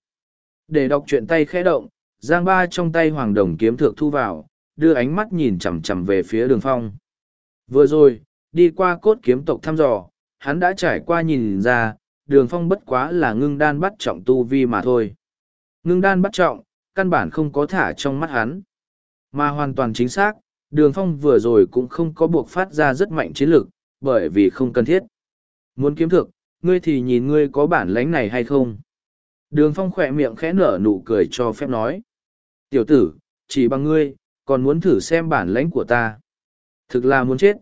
[SPEAKER 1] Để đọc truyện tay khẽ động, Giang Ba trong tay hoàng đồng kiếm thược thu vào, đưa ánh mắt nhìn chằm chằm về phía đường phong. Vừa rồi, đi qua cốt kiếm tộc thăm dò, hắn đã trải qua nhìn ra, đường phong bất quá là ngưng đan bắt trọng tu vi mà thôi. Ngưng đan bắt trọng, căn bản không có thả trong mắt hắn. Mà hoàn toàn chính xác, đường phong vừa rồi cũng không có buộc phát ra rất mạnh chiến lược, bởi vì không cần thiết. Muốn kiếm thực, ngươi thì nhìn ngươi có bản lãnh này hay không. Đường phong khỏe miệng khẽ nở nụ cười cho phép nói. Tiểu tử, chỉ bằng ngươi, còn muốn thử xem bản lãnh của ta. Thực là muốn chết.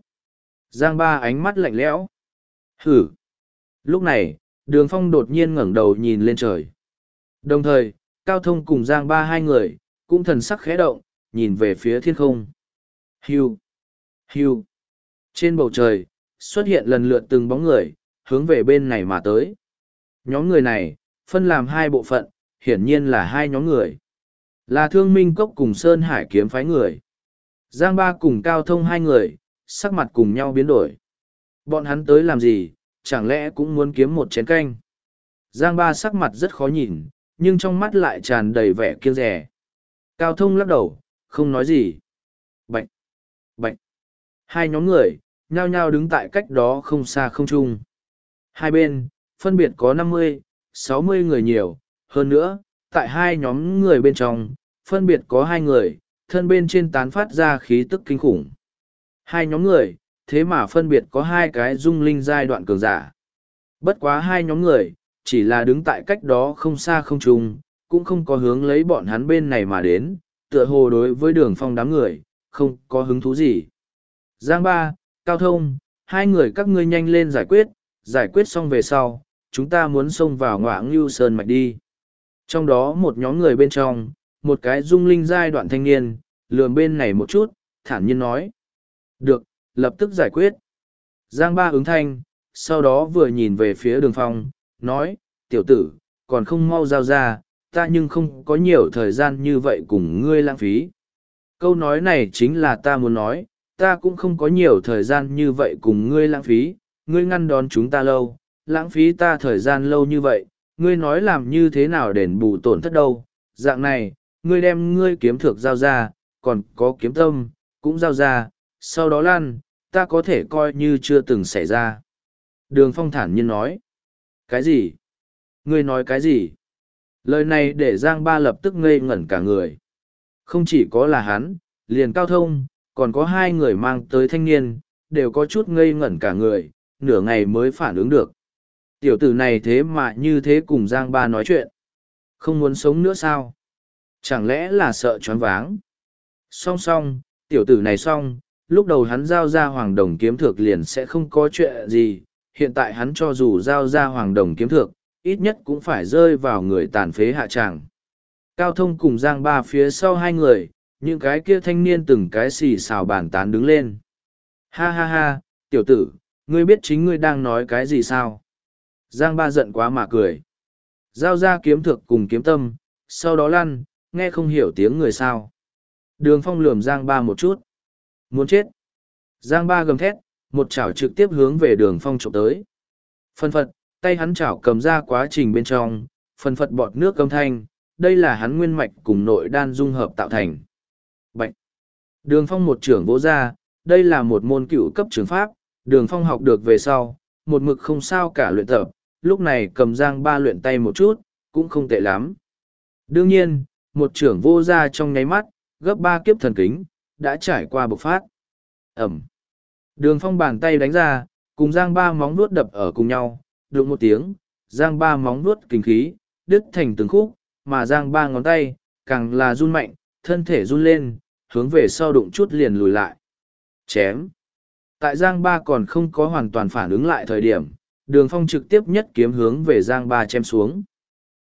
[SPEAKER 1] Giang ba ánh mắt lạnh lẽo. Hử. Lúc này, đường phong đột nhiên ngẩng đầu nhìn lên trời. Đồng thời, Cao Thông cùng Giang ba hai người, cũng thần sắc khẽ động, nhìn về phía thiên không. Hiu. Hiu. Trên bầu trời, xuất hiện lần lượt từng bóng người, hướng về bên này mà tới. Nhóm người này, phân làm hai bộ phận, hiển nhiên là hai nhóm người. Là thương minh cốc cùng Sơn Hải kiếm phái người. Giang ba cùng Cao Thông hai người, sắc mặt cùng nhau biến đổi. Bọn hắn tới làm gì, chẳng lẽ cũng muốn kiếm một chén canh. Giang ba sắc mặt rất khó nhìn, nhưng trong mắt lại tràn đầy vẻ kiêng rẻ. Cao Thông lắc đầu, không nói gì. Bạch! Bạch! Hai nhóm người, nhao nhao đứng tại cách đó không xa không trung. Hai bên, phân biệt có năm mươi, sáu mươi người nhiều, hơn nữa, tại hai nhóm người bên trong, phân biệt có hai người, thân bên trên tán phát ra khí tức kinh khủng. Hai nhóm người, thế mà phân biệt có hai cái dung linh giai đoạn cường giả. Bất quá hai nhóm người, chỉ là đứng tại cách đó không xa không trung, cũng không có hướng lấy bọn hắn bên này mà đến, tựa hồ đối với đường phong đám người, không có hứng thú gì. Giang ba, Cao Thông, hai người các ngươi nhanh lên giải quyết, giải quyết xong về sau, chúng ta muốn xông vào ngọa ngưu sơn mạch đi. Trong đó một nhóm người bên trong, một cái dung linh giai đoạn thanh niên, lườm bên này một chút, thản nhiên nói. Được, lập tức giải quyết. Giang ba ứng thanh, sau đó vừa nhìn về phía đường phong, nói, tiểu tử, còn không mau giao ra, ta nhưng không có nhiều thời gian như vậy cùng ngươi lãng phí. Câu nói này chính là ta muốn nói, ta cũng không có nhiều thời gian như vậy cùng ngươi lãng phí, ngươi ngăn đón chúng ta lâu, lãng phí ta thời gian lâu như vậy, ngươi nói làm như thế nào đền bù tổn thất đâu, dạng này, ngươi đem ngươi kiếm thược giao ra, còn có kiếm tâm, cũng giao ra, sau đó lan, ta có thể coi như chưa từng xảy ra. Đường phong thản nhiên nói, cái gì? Ngươi nói cái gì? Lời này để Giang Ba lập tức ngây ngẩn cả người. Không chỉ có là hắn, liền cao thông, còn có hai người mang tới thanh niên, đều có chút ngây ngẩn cả người, nửa ngày mới phản ứng được. Tiểu tử này thế mà như thế cùng Giang Ba nói chuyện. Không muốn sống nữa sao? Chẳng lẽ là sợ choáng váng? Song song, tiểu tử này xong, lúc đầu hắn giao ra hoàng đồng kiếm thược liền sẽ không có chuyện gì. Hiện tại hắn cho dù giao ra hoàng đồng kiếm thược, ít nhất cũng phải rơi vào người tàn phế hạ tràng. Cao thông cùng Giang Ba phía sau hai người, những cái kia thanh niên từng cái xì xào bàn tán đứng lên. Ha ha ha, tiểu tử, ngươi biết chính ngươi đang nói cái gì sao? Giang ba giận quá mà cười. Giao ra kiếm thược cùng kiếm tâm, sau đó lăn, nghe không hiểu tiếng người sao. Đường phong lườm Giang ba một chút. Muốn chết. Giang ba gầm thét, một chảo trực tiếp hướng về đường phong trộm tới. Phân phật, tay hắn chảo cầm ra quá trình bên trong, phân phật bọt nước cầm thanh, đây là hắn nguyên mạch cùng nội đan dung hợp tạo thành. Bạch! Đường phong một trưởng vỗ ra, đây là một môn cựu cấp trường pháp, đường phong học được về sau, một mực không sao cả luyện tập, lúc này cầm giang ba luyện tay một chút, cũng không tệ lắm. Đương nhiên, một trưởng vô ra trong nháy mắt, gấp ba kiếp thần kính, đã trải qua bộc phát. Ẩm. Đường phong bàn tay đánh ra, cùng giang ba móng nuốt đập ở cùng nhau, được một tiếng, giang ba móng nuốt kinh khí, đứt thành từng khúc, mà giang ba ngón tay, càng là run mạnh, thân thể run lên, hướng về sau đụng chút liền lùi lại. Chém. Tại giang ba còn không có hoàn toàn phản ứng lại thời điểm, đường phong trực tiếp nhất kiếm hướng về giang ba chém xuống.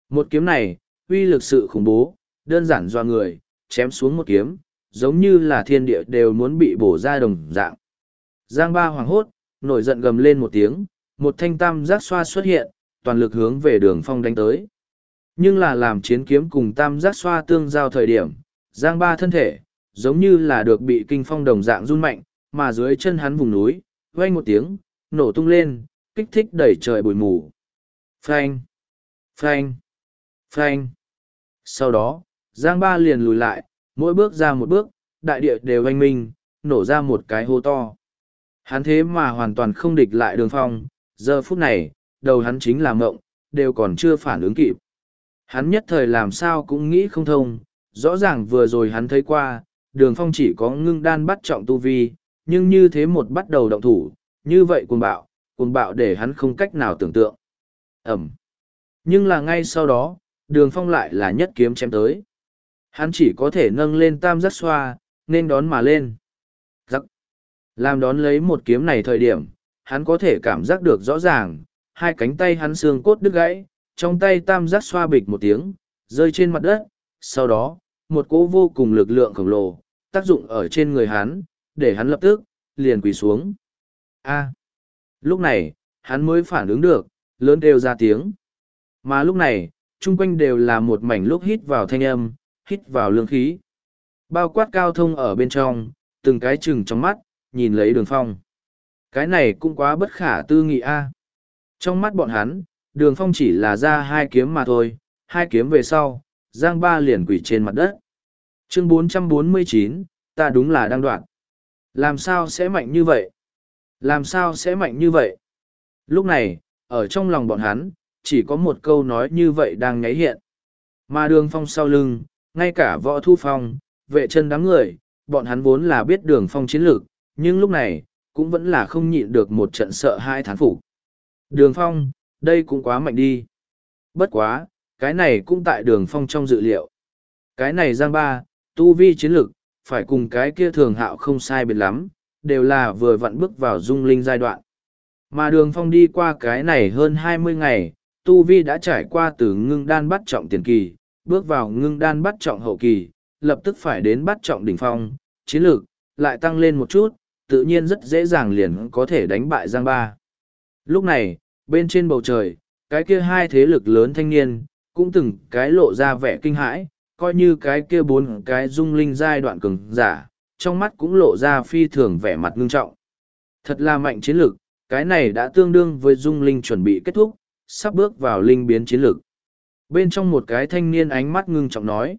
[SPEAKER 1] Một kiếm này, uy lực sự khủng bố, đơn giản do người, chém xuống một kiếm, giống như là thiên địa đều muốn bị bổ ra đồng dạng. Giang ba hoàng hốt, nổi giận gầm lên một tiếng, một thanh tam giác xoa xuất hiện, toàn lực hướng về đường phong đánh tới. Nhưng là làm chiến kiếm cùng tam giác xoa tương giao thời điểm, giang ba thân thể, giống như là được bị kinh phong đồng dạng run mạnh, mà dưới chân hắn vùng núi, vang một tiếng, nổ tung lên, kích thích đẩy trời bụi mù. Phanh! Phanh! Phanh! Sau đó, Giang Ba liền lùi lại, mỗi bước ra một bước, đại địa đều anh minh, nổ ra một cái hô to. Hắn thế mà hoàn toàn không địch lại đường phong, giờ phút này, đầu hắn chính là mộng, đều còn chưa phản ứng kịp. Hắn nhất thời làm sao cũng nghĩ không thông, rõ ràng vừa rồi hắn thấy qua, đường phong chỉ có ngưng đan bắt trọng tu vi, nhưng như thế một bắt đầu động thủ, như vậy cuồng bạo, cuồng bạo để hắn không cách nào tưởng tượng. Ẩm. Nhưng là ngay sau đó, đường phong lại là nhất kiếm chém tới. Hắn chỉ có thể nâng lên tam giác xoa, nên đón mà lên. Giặc. Làm đón lấy một kiếm này thời điểm, hắn có thể cảm giác được rõ ràng, hai cánh tay hắn xương cốt đứt gãy, trong tay tam giác xoa bịch một tiếng, rơi trên mặt đất, sau đó, một cỗ vô cùng lực lượng khổng lồ, tác dụng ở trên người hắn, để hắn lập tức, liền quỳ xuống. A. Lúc này, hắn mới phản ứng được, lớn đều ra tiếng. Mà lúc này, chung quanh đều là một mảnh lúc hít vào thanh âm, hít vào lương khí. Bao quát cao thông ở bên trong, từng cái chừng trong mắt, nhìn lấy đường phong. Cái này cũng quá bất khả tư nghị a. Trong mắt bọn hắn, đường phong chỉ là ra hai kiếm mà thôi, hai kiếm về sau, giang ba liền quỷ trên mặt đất. Chương 449, ta đúng là đang đoạn. Làm sao sẽ mạnh như vậy? Làm sao sẽ mạnh như vậy? Lúc này, ở trong lòng bọn hắn, chỉ có một câu nói như vậy đang nháy hiện. Mà đường phong sau lưng, ngay cả võ thu phong, vệ chân đám người, bọn hắn vốn là biết đường phong chiến lược, nhưng lúc này, cũng vẫn là không nhịn được một trận sợ hai thán phục. Đường phong, đây cũng quá mạnh đi. Bất quá, cái này cũng tại đường phong trong dự liệu. Cái này giang ba, tu vi chiến lược, phải cùng cái kia thường hạo không sai biệt lắm, đều là vừa vặn bước vào dung linh giai đoạn. Mà đường phong đi qua cái này hơn hai mươi ngày, Tu Vi đã trải qua từ ngưng đan bắt trọng tiền kỳ, bước vào ngưng đan bắt trọng hậu kỳ, lập tức phải đến bắt trọng đỉnh phong, chiến lược, lại tăng lên một chút, tự nhiên rất dễ dàng liền có thể đánh bại Giang Ba. Lúc này, bên trên bầu trời, cái kia hai thế lực lớn thanh niên, cũng từng cái lộ ra vẻ kinh hãi, coi như cái kia bốn cái dung linh giai đoạn cường giả, trong mắt cũng lộ ra phi thường vẻ mặt ngưng trọng. Thật là mạnh chiến lược, cái này đã tương đương với dung linh chuẩn bị kết thúc, sắp bước vào linh biến chiến lược. Bên trong một cái thanh niên ánh mắt ngưng trọng nói.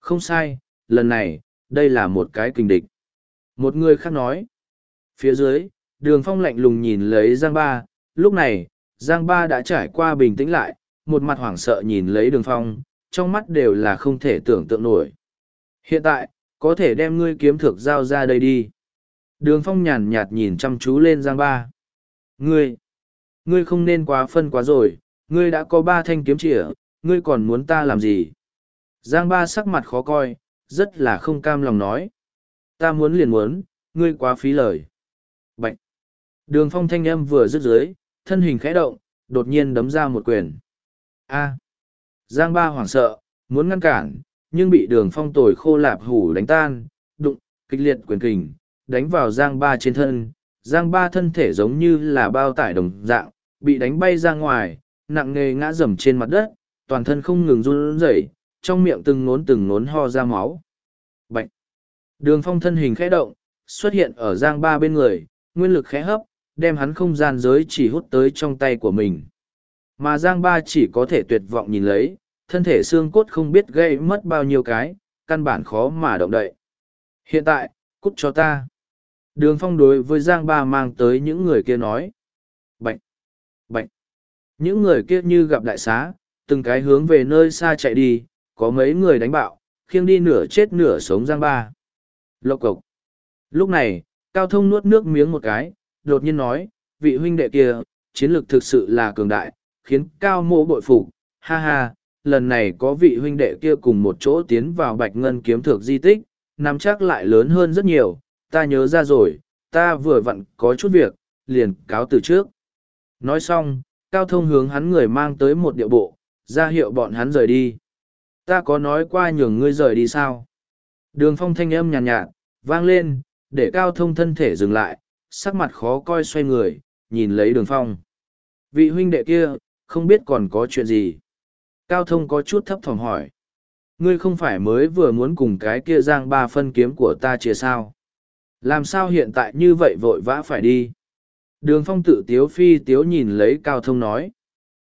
[SPEAKER 1] Không sai, lần này, đây là một cái kình địch. Một người khác nói. Phía dưới, đường phong lạnh lùng nhìn lấy Giang Ba, lúc này, Giang Ba đã trải qua bình tĩnh lại, một mặt hoảng sợ nhìn lấy đường phong, trong mắt đều là không thể tưởng tượng nổi. Hiện tại, có thể đem ngươi kiếm thực giao ra đây đi. Đường phong nhàn nhạt nhìn chăm chú lên Giang Ba. Ngươi, ngươi không nên quá phân quá rồi, ngươi đã có ba thanh kiếm chĩa, ngươi còn muốn ta làm gì? Giang Ba sắc mặt khó coi, rất là không cam lòng nói. Ta muốn liền muốn, ngươi quá phí lời. Bạch! Đường phong thanh âm vừa dứt dưới, thân hình khẽ động, đột nhiên đấm ra một quyền. A! Giang Ba hoảng sợ, muốn ngăn cản, nhưng bị đường phong tồi khô lạp hủ đánh tan, đụng, kịch liệt quyền kình, đánh vào Giang Ba trên thân. Giang Ba thân thể giống như là bao tải đồng dạng, bị đánh bay ra ngoài, nặng nề ngã rầm trên mặt đất, toàn thân không ngừng run rẩy, trong miệng từng nốn từng nốn ho ra máu. Bạch! Đường phong thân hình khẽ động, xuất hiện ở Giang Ba bên người, nguyên lực khẽ hấp, đem hắn không gian giới chỉ hút tới trong tay của mình. Mà Giang Ba chỉ có thể tuyệt vọng nhìn lấy, thân thể xương cốt không biết gây mất bao nhiêu cái, căn bản khó mà động đậy. Hiện tại, cút cho ta. Đường phong đối với Giang Ba mang tới những người kia nói. bệnh, bệnh. Những người kia như gặp đại xá, từng cái hướng về nơi xa chạy đi, có mấy người đánh bạo, khiêng đi nửa chết nửa sống Giang Ba. Lộc cộc! Lúc này, Cao Thông nuốt nước miếng một cái, đột nhiên nói, vị huynh đệ kia, chiến lược thực sự là cường đại, khiến Cao mộ bội phục ha ha, lần này có vị huynh đệ kia cùng một chỗ tiến vào bạch ngân kiếm thược di tích, nắm chắc lại lớn hơn rất nhiều, ta nhớ ra rồi, ta vừa vặn có chút việc, liền cáo từ trước. Nói xong, Cao Thông hướng hắn người mang tới một địa bộ, ra hiệu bọn hắn rời đi. Ta có nói qua nhường ngươi rời đi sao? Đường phong thanh âm nhàn nhạt, nhạt, vang lên, để Cao Thông thân thể dừng lại, sắc mặt khó coi xoay người, nhìn lấy đường phong. Vị huynh đệ kia, không biết còn có chuyện gì. Cao Thông có chút thấp thỏm hỏi. Ngươi không phải mới vừa muốn cùng cái kia giang ba phân kiếm của ta chia sao? Làm sao hiện tại như vậy vội vã phải đi? Đường phong tự tiếu phi tiếu nhìn lấy Cao Thông nói.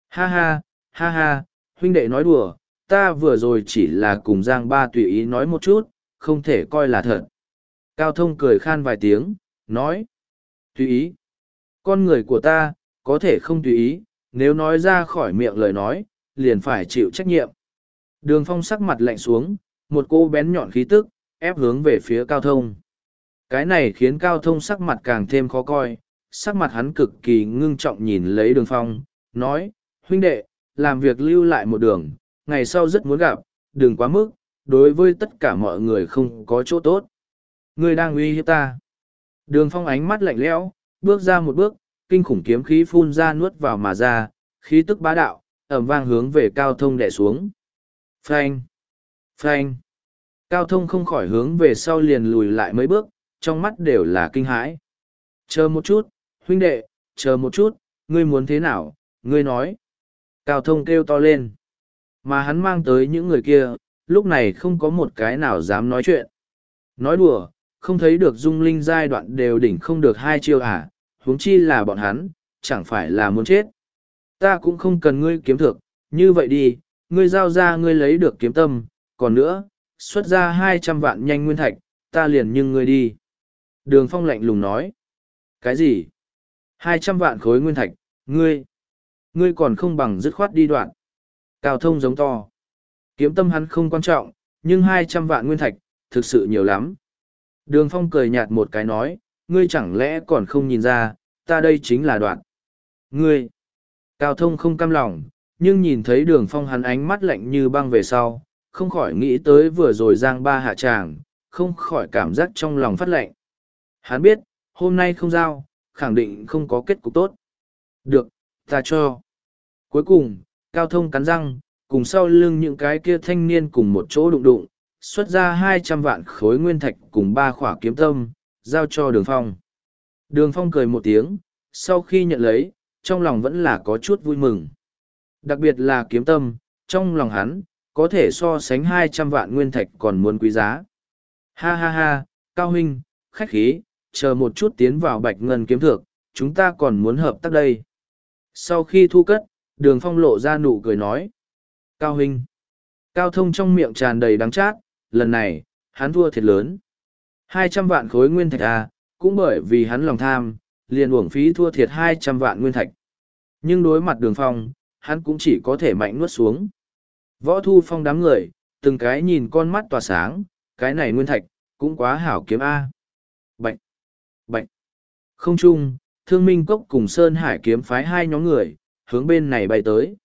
[SPEAKER 1] Ha ha, ha ha, huynh đệ nói đùa, ta vừa rồi chỉ là cùng giang ba tùy ý nói một chút, không thể coi là thật. Cao Thông cười khan vài tiếng, nói. Tùy ý. Con người của ta, có thể không tùy ý, nếu nói ra khỏi miệng lời nói, liền phải chịu trách nhiệm. Đường phong sắc mặt lạnh xuống, một cô bén nhọn khí tức, ép hướng về phía cao thông. Cái này khiến cao thông sắc mặt càng thêm khó coi, sắc mặt hắn cực kỳ ngưng trọng nhìn lấy đường phong, nói, huynh đệ, làm việc lưu lại một đường, ngày sau rất muốn gặp, đừng quá mức, đối với tất cả mọi người không có chỗ tốt. Ngươi đang uy hiếp ta. Đường phong ánh mắt lạnh lẽo, bước ra một bước, kinh khủng kiếm khí phun ra nuốt vào mà ra, khí tức bá đạo, ẩm vang hướng về cao thông đẻ xuống. Phanh! Phanh! Cao thông không khỏi hướng về sau liền lùi lại mấy bước, trong mắt đều là kinh hãi. Chờ một chút, huynh đệ, chờ một chút, ngươi muốn thế nào, ngươi nói. Cao thông kêu to lên. Mà hắn mang tới những người kia, lúc này không có một cái nào dám nói chuyện. Nói đùa, không thấy được dung linh giai đoạn đều đỉnh không được hai chiêu à, huống chi là bọn hắn, chẳng phải là muốn chết. Ta cũng không cần ngươi kiếm thực, như vậy đi, ngươi giao ra ngươi lấy được kiếm tâm, còn nữa, xuất ra hai trăm vạn nhanh nguyên thạch, ta liền nhưng ngươi đi. Đường phong lạnh lùng nói. Cái gì? hai trăm vạn khối nguyên thạch, ngươi, ngươi còn không bằng dứt khoát đi đoạn. Cao thông giống to. Kiếm tâm hắn không quan trọng, nhưng hai trăm vạn nguyên thạch, thực sự nhiều lắm. Đường phong cười nhạt một cái nói, ngươi chẳng lẽ còn không nhìn ra, ta đây chính là đoạn. Ngươi, cao thông không cam lòng, nhưng nhìn thấy đường phong hắn ánh mắt lạnh như băng về sau, không khỏi nghĩ tới vừa rồi giang ba hạ tràng, không khỏi cảm giác trong lòng phát lạnh. Hắn biết, hôm nay không giao, khẳng định không có kết cục tốt. Được, ta cho. Cuối cùng, cao thông cắn răng, cùng sau lưng những cái kia thanh niên cùng một chỗ đụng đụng, xuất ra hai trăm vạn khối nguyên thạch cùng ba khỏa kiếm tâm, giao cho đường phong. Đường phong cười một tiếng, sau khi nhận lấy, trong lòng vẫn là có chút vui mừng. Đặc biệt là kiếm tâm, trong lòng hắn, có thể so sánh hai trăm vạn nguyên thạch còn muốn quý giá. Ha ha ha, Cao Huynh, khách khí, chờ một chút tiến vào bạch ngân kiếm thược, chúng ta còn muốn hợp tác đây. Sau khi thu cất, đường phong lộ ra nụ cười nói. Cao Huynh, Cao Thông trong miệng tràn đầy đắng chát, lần này, hắn thua thiệt lớn. Hai trăm vạn khối nguyên thạch à, cũng bởi vì hắn lòng tham, liền uổng phí thua thiệt hai trăm vạn nguyên thạch. Nhưng đối mặt đường phong, hắn cũng chỉ có thể mạnh nuốt xuống. Võ thu phong đám người, từng cái nhìn con mắt tỏa sáng, cái này nguyên thạch, cũng quá hảo kiếm A. bệnh, bệnh, Không chung, thương minh cốc cùng Sơn Hải kiếm phái hai nhóm người, hướng bên này bay tới.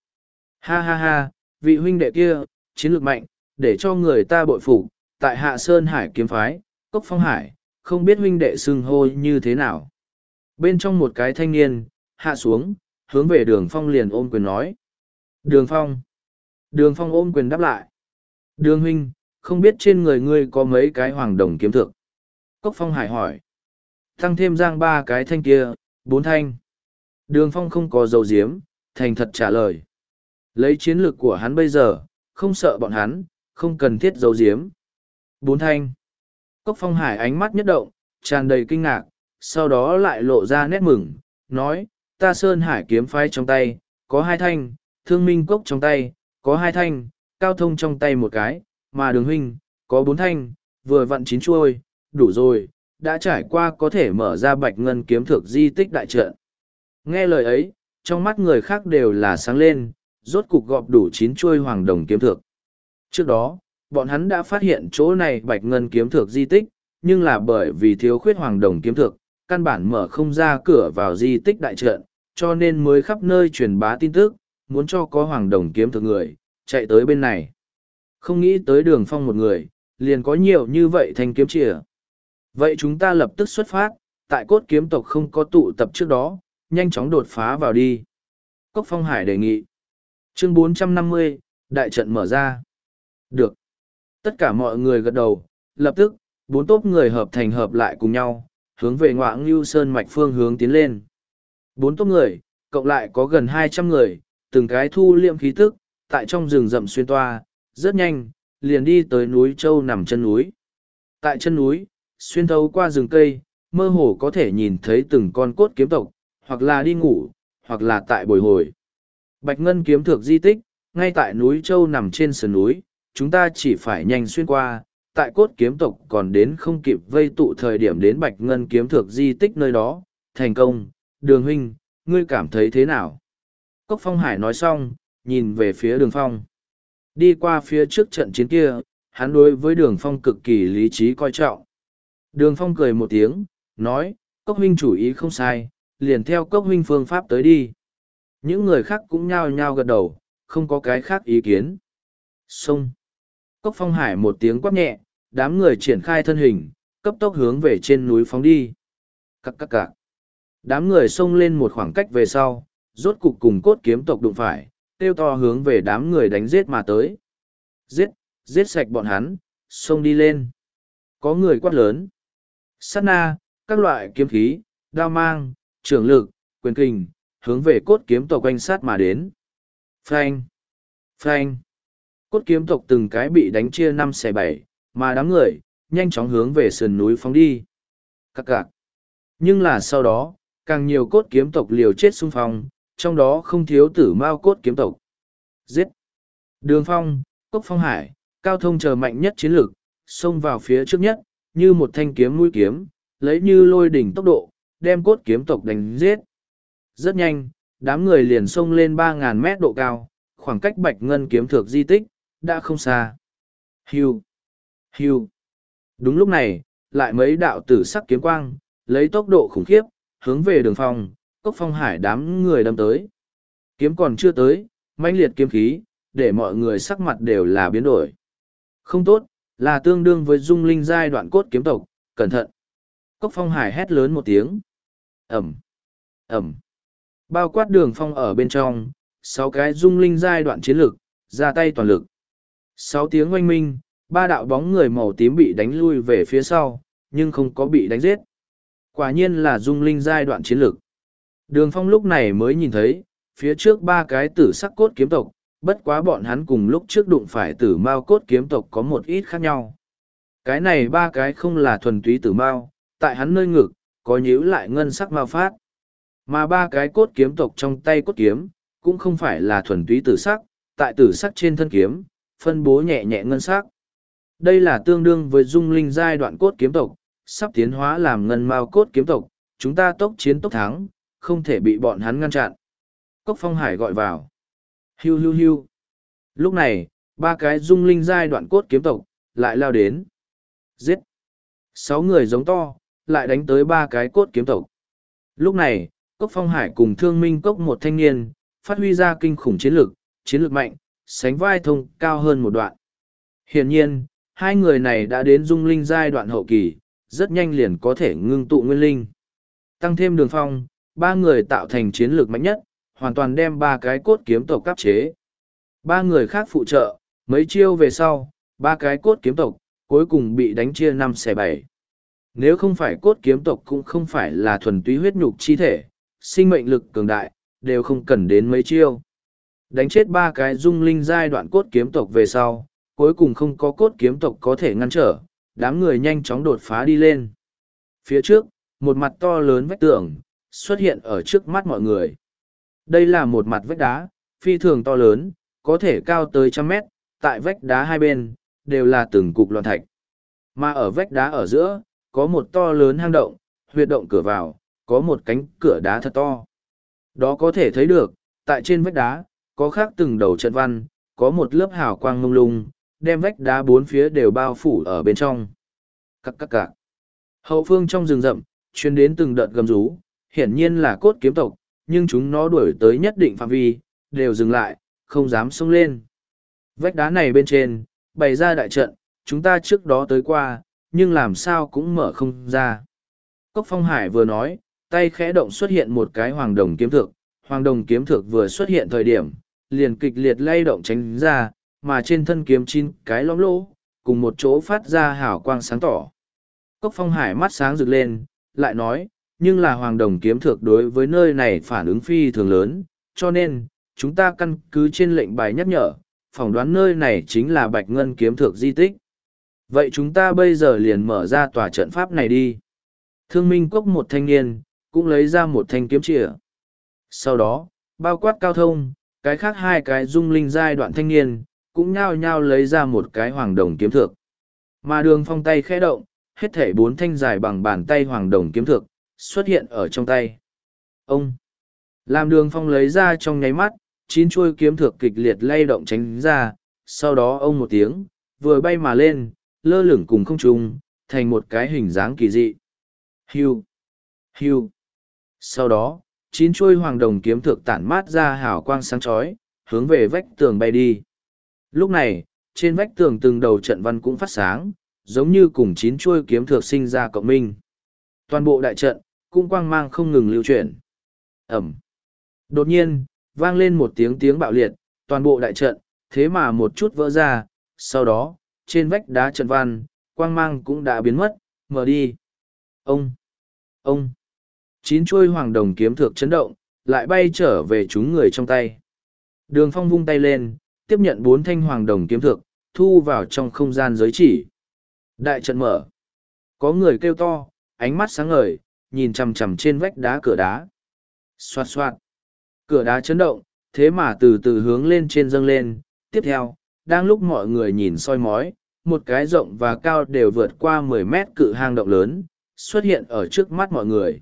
[SPEAKER 1] Ha ha ha, vị huynh đệ kia, chiến lược mạnh, để cho người ta bội phục tại hạ Sơn Hải kiếm phái, cốc phong hải, không biết huynh đệ xưng hô như thế nào. Bên trong một cái thanh niên, hạ xuống, hướng về đường phong liền ôm quyền nói. Đường phong. Đường phong ôm quyền đáp lại. Đường huynh, không biết trên người ngươi có mấy cái hoàng đồng kiếm thực. Cốc phong hải hỏi. Tăng thêm giang ba cái thanh kia, bốn thanh. Đường phong không có dầu diếm, thành thật trả lời. Lấy chiến lược của hắn bây giờ, không sợ bọn hắn, không cần thiết dầu diếm. Bốn thanh. Cốc phong hải ánh mắt nhất động, tràn đầy kinh ngạc, sau đó lại lộ ra nét mừng, nói, ta sơn hải kiếm phái trong tay, có hai thanh, thương minh cốc trong tay, có hai thanh, cao thông trong tay một cái, mà đường huynh, có bốn thanh, vừa vặn chín chuôi, đủ rồi, đã trải qua có thể mở ra bạch ngân kiếm thực di tích đại trận. Nghe lời ấy, trong mắt người khác đều là sáng lên, rốt cục gọp đủ chín chuôi hoàng đồng kiếm thực. Trước đó, bọn hắn đã phát hiện chỗ này bạch ngân kiếm thực di tích, nhưng là bởi vì thiếu khuyết hoàng đồng kiếm thực, căn bản mở không ra cửa vào di tích đại trận, cho nên mới khắp nơi truyền bá tin tức, muốn cho có hoàng đồng kiếm thực người, chạy tới bên này. Không nghĩ tới đường phong một người, liền có nhiều như vậy thanh kiếm chìa. Vậy chúng ta lập tức xuất phát, tại cốt kiếm tộc không có tụ tập trước đó, nhanh chóng đột phá vào đi. Cốc Phong Hải đề nghị. Chương 450, đại trận mở ra. Được. Tất cả mọi người gật đầu, lập tức, bốn tốp người hợp thành hợp lại cùng nhau, hướng về ngoại ngưu sơn mạch phương hướng tiến lên. Bốn tốp người, cộng lại có gần hai trăm người, từng cái thu liệm khí tức, tại trong rừng rậm xuyên toa, rất nhanh, liền đi tới núi Châu nằm chân núi. Tại chân núi, xuyên thấu qua rừng cây, mơ hồ có thể nhìn thấy từng con cốt kiếm tộc, hoặc là đi ngủ, hoặc là tại bồi hồi. Bạch Ngân kiếm thược di tích, ngay tại núi Châu nằm trên sườn núi, chúng ta chỉ phải nhanh xuyên qua, tại cốt kiếm tộc còn đến không kịp vây tụ thời điểm đến Bạch Ngân kiếm thược di tích nơi đó, thành công, đường huynh, ngươi cảm thấy thế nào? Cốc Phong Hải nói xong, nhìn về phía đường phong. Đi qua phía trước trận chiến kia, hắn đối với đường phong cực kỳ lý trí coi trọng. Đường phong cười một tiếng, nói, cốc huynh chủ ý không sai, liền theo cốc huynh phương pháp tới đi. Những người khác cũng nhao nhao gật đầu, không có cái khác ý kiến. Xông. Cốc phong hải một tiếng quát nhẹ, đám người triển khai thân hình, cấp tốc hướng về trên núi phóng đi. Cắc cắc cạc. Đám người xông lên một khoảng cách về sau, rốt cục cùng cốt kiếm tộc đụng phải, tiêu to hướng về đám người đánh giết mà tới. Giết, giết sạch bọn hắn, xông đi lên. Có người quát lớn. Sát na, các loại kiếm khí, đao mang, trường lực, quyền kình, hướng về cốt kiếm tộc quanh sát mà đến. Phanh! Phanh! Cốt kiếm tộc từng cái bị đánh chia năm xẻ bảy, mà đám người, nhanh chóng hướng về sườn núi phóng đi. Các cạc! Nhưng là sau đó, càng nhiều cốt kiếm tộc liều chết xung phong, trong đó không thiếu tử mao cốt kiếm tộc. Giết! Đường phong, cốc phong hải, cao thông chờ mạnh nhất chiến lược, xông vào phía trước nhất, như một thanh kiếm mũi kiếm, lấy như lôi đỉnh tốc độ, đem cốt kiếm tộc đánh giết. Rất nhanh, đám người liền xông lên ba ngàn mét độ cao, khoảng cách bạch ngân kiếm thược di tích, đã không xa. Hiu! Hiu! Đúng lúc này, lại mấy đạo tử sắc kiếm quang, lấy tốc độ khủng khiếp, hướng về đường phong, cốc phong hải đám người đâm tới. Kiếm còn chưa tới, mãnh liệt kiếm khí, để mọi người sắc mặt đều là biến đổi. Không tốt, là tương đương với dung linh giai đoạn cốt kiếm tộc, cẩn thận. Cốc phong hải hét lớn một tiếng. Ẩm, Ẩm. Bao quát đường phong ở bên trong, sáu cái dung linh giai đoạn chiến lực, ra tay toàn lực. Sáu tiếng oanh minh, ba đạo bóng người màu tím bị đánh lui về phía sau, nhưng không có bị đánh giết. Quả nhiên là dung linh giai đoạn chiến lực. Đường phong lúc này mới nhìn thấy, phía trước ba cái tử sắc cốt kiếm tộc, bất quá bọn hắn cùng lúc trước đụng phải tử mao cốt kiếm tộc có một ít khác nhau. Cái này ba cái không là thuần túy tử mao, tại hắn nơi ngực, có nhíu lại ngân sắc mao phát. Mà ba cái cốt kiếm tộc trong tay cốt kiếm, cũng không phải là thuần túy tử sắc, tại tử sắc trên thân kiếm, phân bố nhẹ nhẹ ngân sắc. Đây là tương đương với dung linh giai đoạn cốt kiếm tộc, sắp tiến hóa làm ngân mao cốt kiếm tộc, chúng ta tốc chiến tốc thắng, không thể bị bọn hắn ngăn chặn. Cốc Phong Hải gọi vào. Hiu hiu hiu. Lúc này, ba cái dung linh giai đoạn cốt kiếm tộc, lại lao đến. Giết. Sáu người giống to, lại đánh tới ba cái cốt kiếm tộc. Lúc này, Cốc Phong Hải cùng Thương Minh Cốc một thanh niên, phát huy ra kinh khủng chiến lược, chiến lược mạnh, sánh vai thông cao hơn một đoạn. Hiển nhiên, hai người này đã đến dung linh giai đoạn hậu kỳ, rất nhanh liền có thể ngưng tụ nguyên linh. Tăng thêm đường phong, ba người tạo thành chiến lược mạnh nhất, hoàn toàn đem ba cái cốt kiếm tộc cắp chế. Ba người khác phụ trợ, mấy chiêu về sau, ba cái cốt kiếm tộc, cuối cùng bị đánh chia năm xẻ bảy. Nếu không phải cốt kiếm tộc cũng không phải là thuần túy huyết nhục chi thể, sinh mệnh lực cường đại, đều không cần đến mấy chiêu. Đánh chết ba cái dung linh giai đoạn cốt kiếm tộc về sau, cuối cùng không có cốt kiếm tộc có thể ngăn trở, đám người nhanh chóng đột phá đi lên. Phía trước, một mặt to lớn vách tường, xuất hiện ở trước mắt mọi người. Đây là một mặt vách đá, phi thường to lớn, có thể cao tới trăm mét, tại vách đá hai bên, đều là từng cục loạn thạch. Mà ở vách đá ở giữa, có một to lớn hang động, huyệt động cửa vào, có một cánh cửa đá thật to. Đó có thể thấy được, tại trên vách đá, có khác từng đầu trận văn, có một lớp hào quang mông lung, đem vách đá bốn phía đều bao phủ ở bên trong. Cắc cắc cạc. Hậu phương trong rừng rậm, chuyên đến từng đợt gầm rú, hiển nhiên là cốt kiếm tộc, nhưng chúng nó đuổi tới nhất định phạm vi, đều dừng lại, không dám xông lên. Vách đá này bên trên, bày ra đại trận, chúng ta trước đó tới qua, nhưng làm sao cũng mở không ra. Cốc Phong Hải vừa nói, tay khẽ động xuất hiện một cái hoàng đồng kiếm thực, hoàng đồng kiếm thực vừa xuất hiện thời điểm, liền kịch liệt lay động tránh ra, mà trên thân kiếm chín cái lõm lỗ, cùng một chỗ phát ra hào quang sáng tỏ. Cốc Phong Hải mắt sáng rực lên, lại nói, nhưng là hoàng đồng kiếm thược đối với nơi này phản ứng phi thường lớn, cho nên, chúng ta căn cứ trên lệnh bài nhắc nhở, phỏng đoán nơi này chính là bạch ngân kiếm thược di tích. Vậy chúng ta bây giờ liền mở ra tòa trận pháp này đi. Thương minh cốc một thanh niên, cũng lấy ra một thanh kiếm chìa. Sau đó, bao quát cao thông, cái khác hai cái dung linh giai đoạn thanh niên, cũng nhao nhao lấy ra một cái hoàng đồng kiếm thược. Mà đường phong tay khẽ động, hết thể bốn thanh dài bằng bàn tay hoàng đồng kiếm thược, xuất hiện ở trong tay. Ông! Làm đường phong lấy ra trong nháy mắt, chín chuôi kiếm thược kịch liệt lay động tránh ra, sau đó ông một tiếng, vừa bay mà lên, lơ lửng cùng không trung, thành một cái hình dáng kỳ dị. Hưu! Hưu! Sau đó, chín chuôi hoàng đồng kiếm thược tản mát ra hào quang sáng chói hướng về vách tường bay đi. Lúc này, trên vách tường từng đầu trận văn cũng phát sáng, giống như cùng chín chuôi kiếm thược sinh ra cộng minh. Toàn bộ đại trận, cũng quang mang không ngừng lưu chuyển. Ẩm. Đột nhiên, vang lên một tiếng tiếng bạo liệt, toàn bộ đại trận, thế mà một chút vỡ ra, sau đó, trên vách đá trận văn, quang mang cũng đã biến mất, mở đi. Ông! Ông! Chín chuôi hoàng đồng kiếm thược chấn động, lại bay trở về chúng người trong tay. Đường phong vung tay lên, tiếp nhận bốn thanh hoàng đồng kiếm thược, thu vào trong không gian giới chỉ. Đại trận mở. Có người kêu to, ánh mắt sáng ngời, nhìn chằm chằm trên vách đá cửa đá. Xoạt xoạt. Cửa đá chấn động, thế mà từ từ hướng lên trên dâng lên. Tiếp theo, đang lúc mọi người nhìn soi mói, một cái rộng và cao đều vượt qua mười mét cự hang động lớn, xuất hiện ở trước mắt mọi người.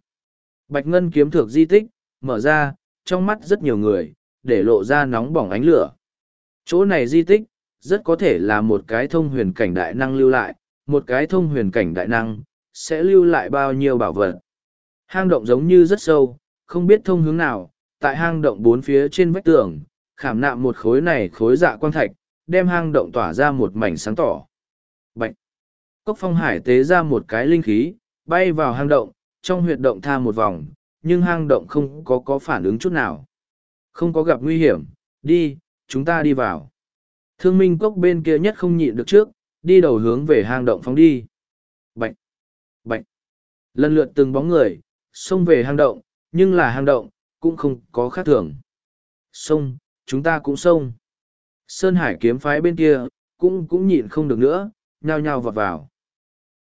[SPEAKER 1] Bạch Ngân kiếm thược di tích, mở ra, trong mắt rất nhiều người, để lộ ra nóng bỏng ánh lửa. Chỗ này di tích, rất có thể là một cái thông huyền cảnh đại năng lưu lại, một cái thông huyền cảnh đại năng, sẽ lưu lại bao nhiêu bảo vật. Hang động giống như rất sâu, không biết thông hướng nào, tại hang động bốn phía trên vách tường, khảm nạm một khối này khối dạ quang thạch, đem hang động tỏa ra một mảnh sáng tỏ. Bạch! Cốc phong hải tế ra một cái linh khí, bay vào hang động, trong huyệt động tha một vòng, nhưng hang động không có có phản ứng chút nào. Không có gặp nguy hiểm, đi, chúng ta đi vào. Thương minh cốc bên kia nhất không nhịn được trước, đi đầu hướng về hang động phóng đi. Bạch! Bạch! Lần lượt từng bóng người, xông về hang động, nhưng là hang động, cũng không có khác thường. Xông, chúng ta cũng xông. Sơn Hải kiếm phái bên kia, cũng cũng nhịn không được nữa, nhao nhao vọt vào.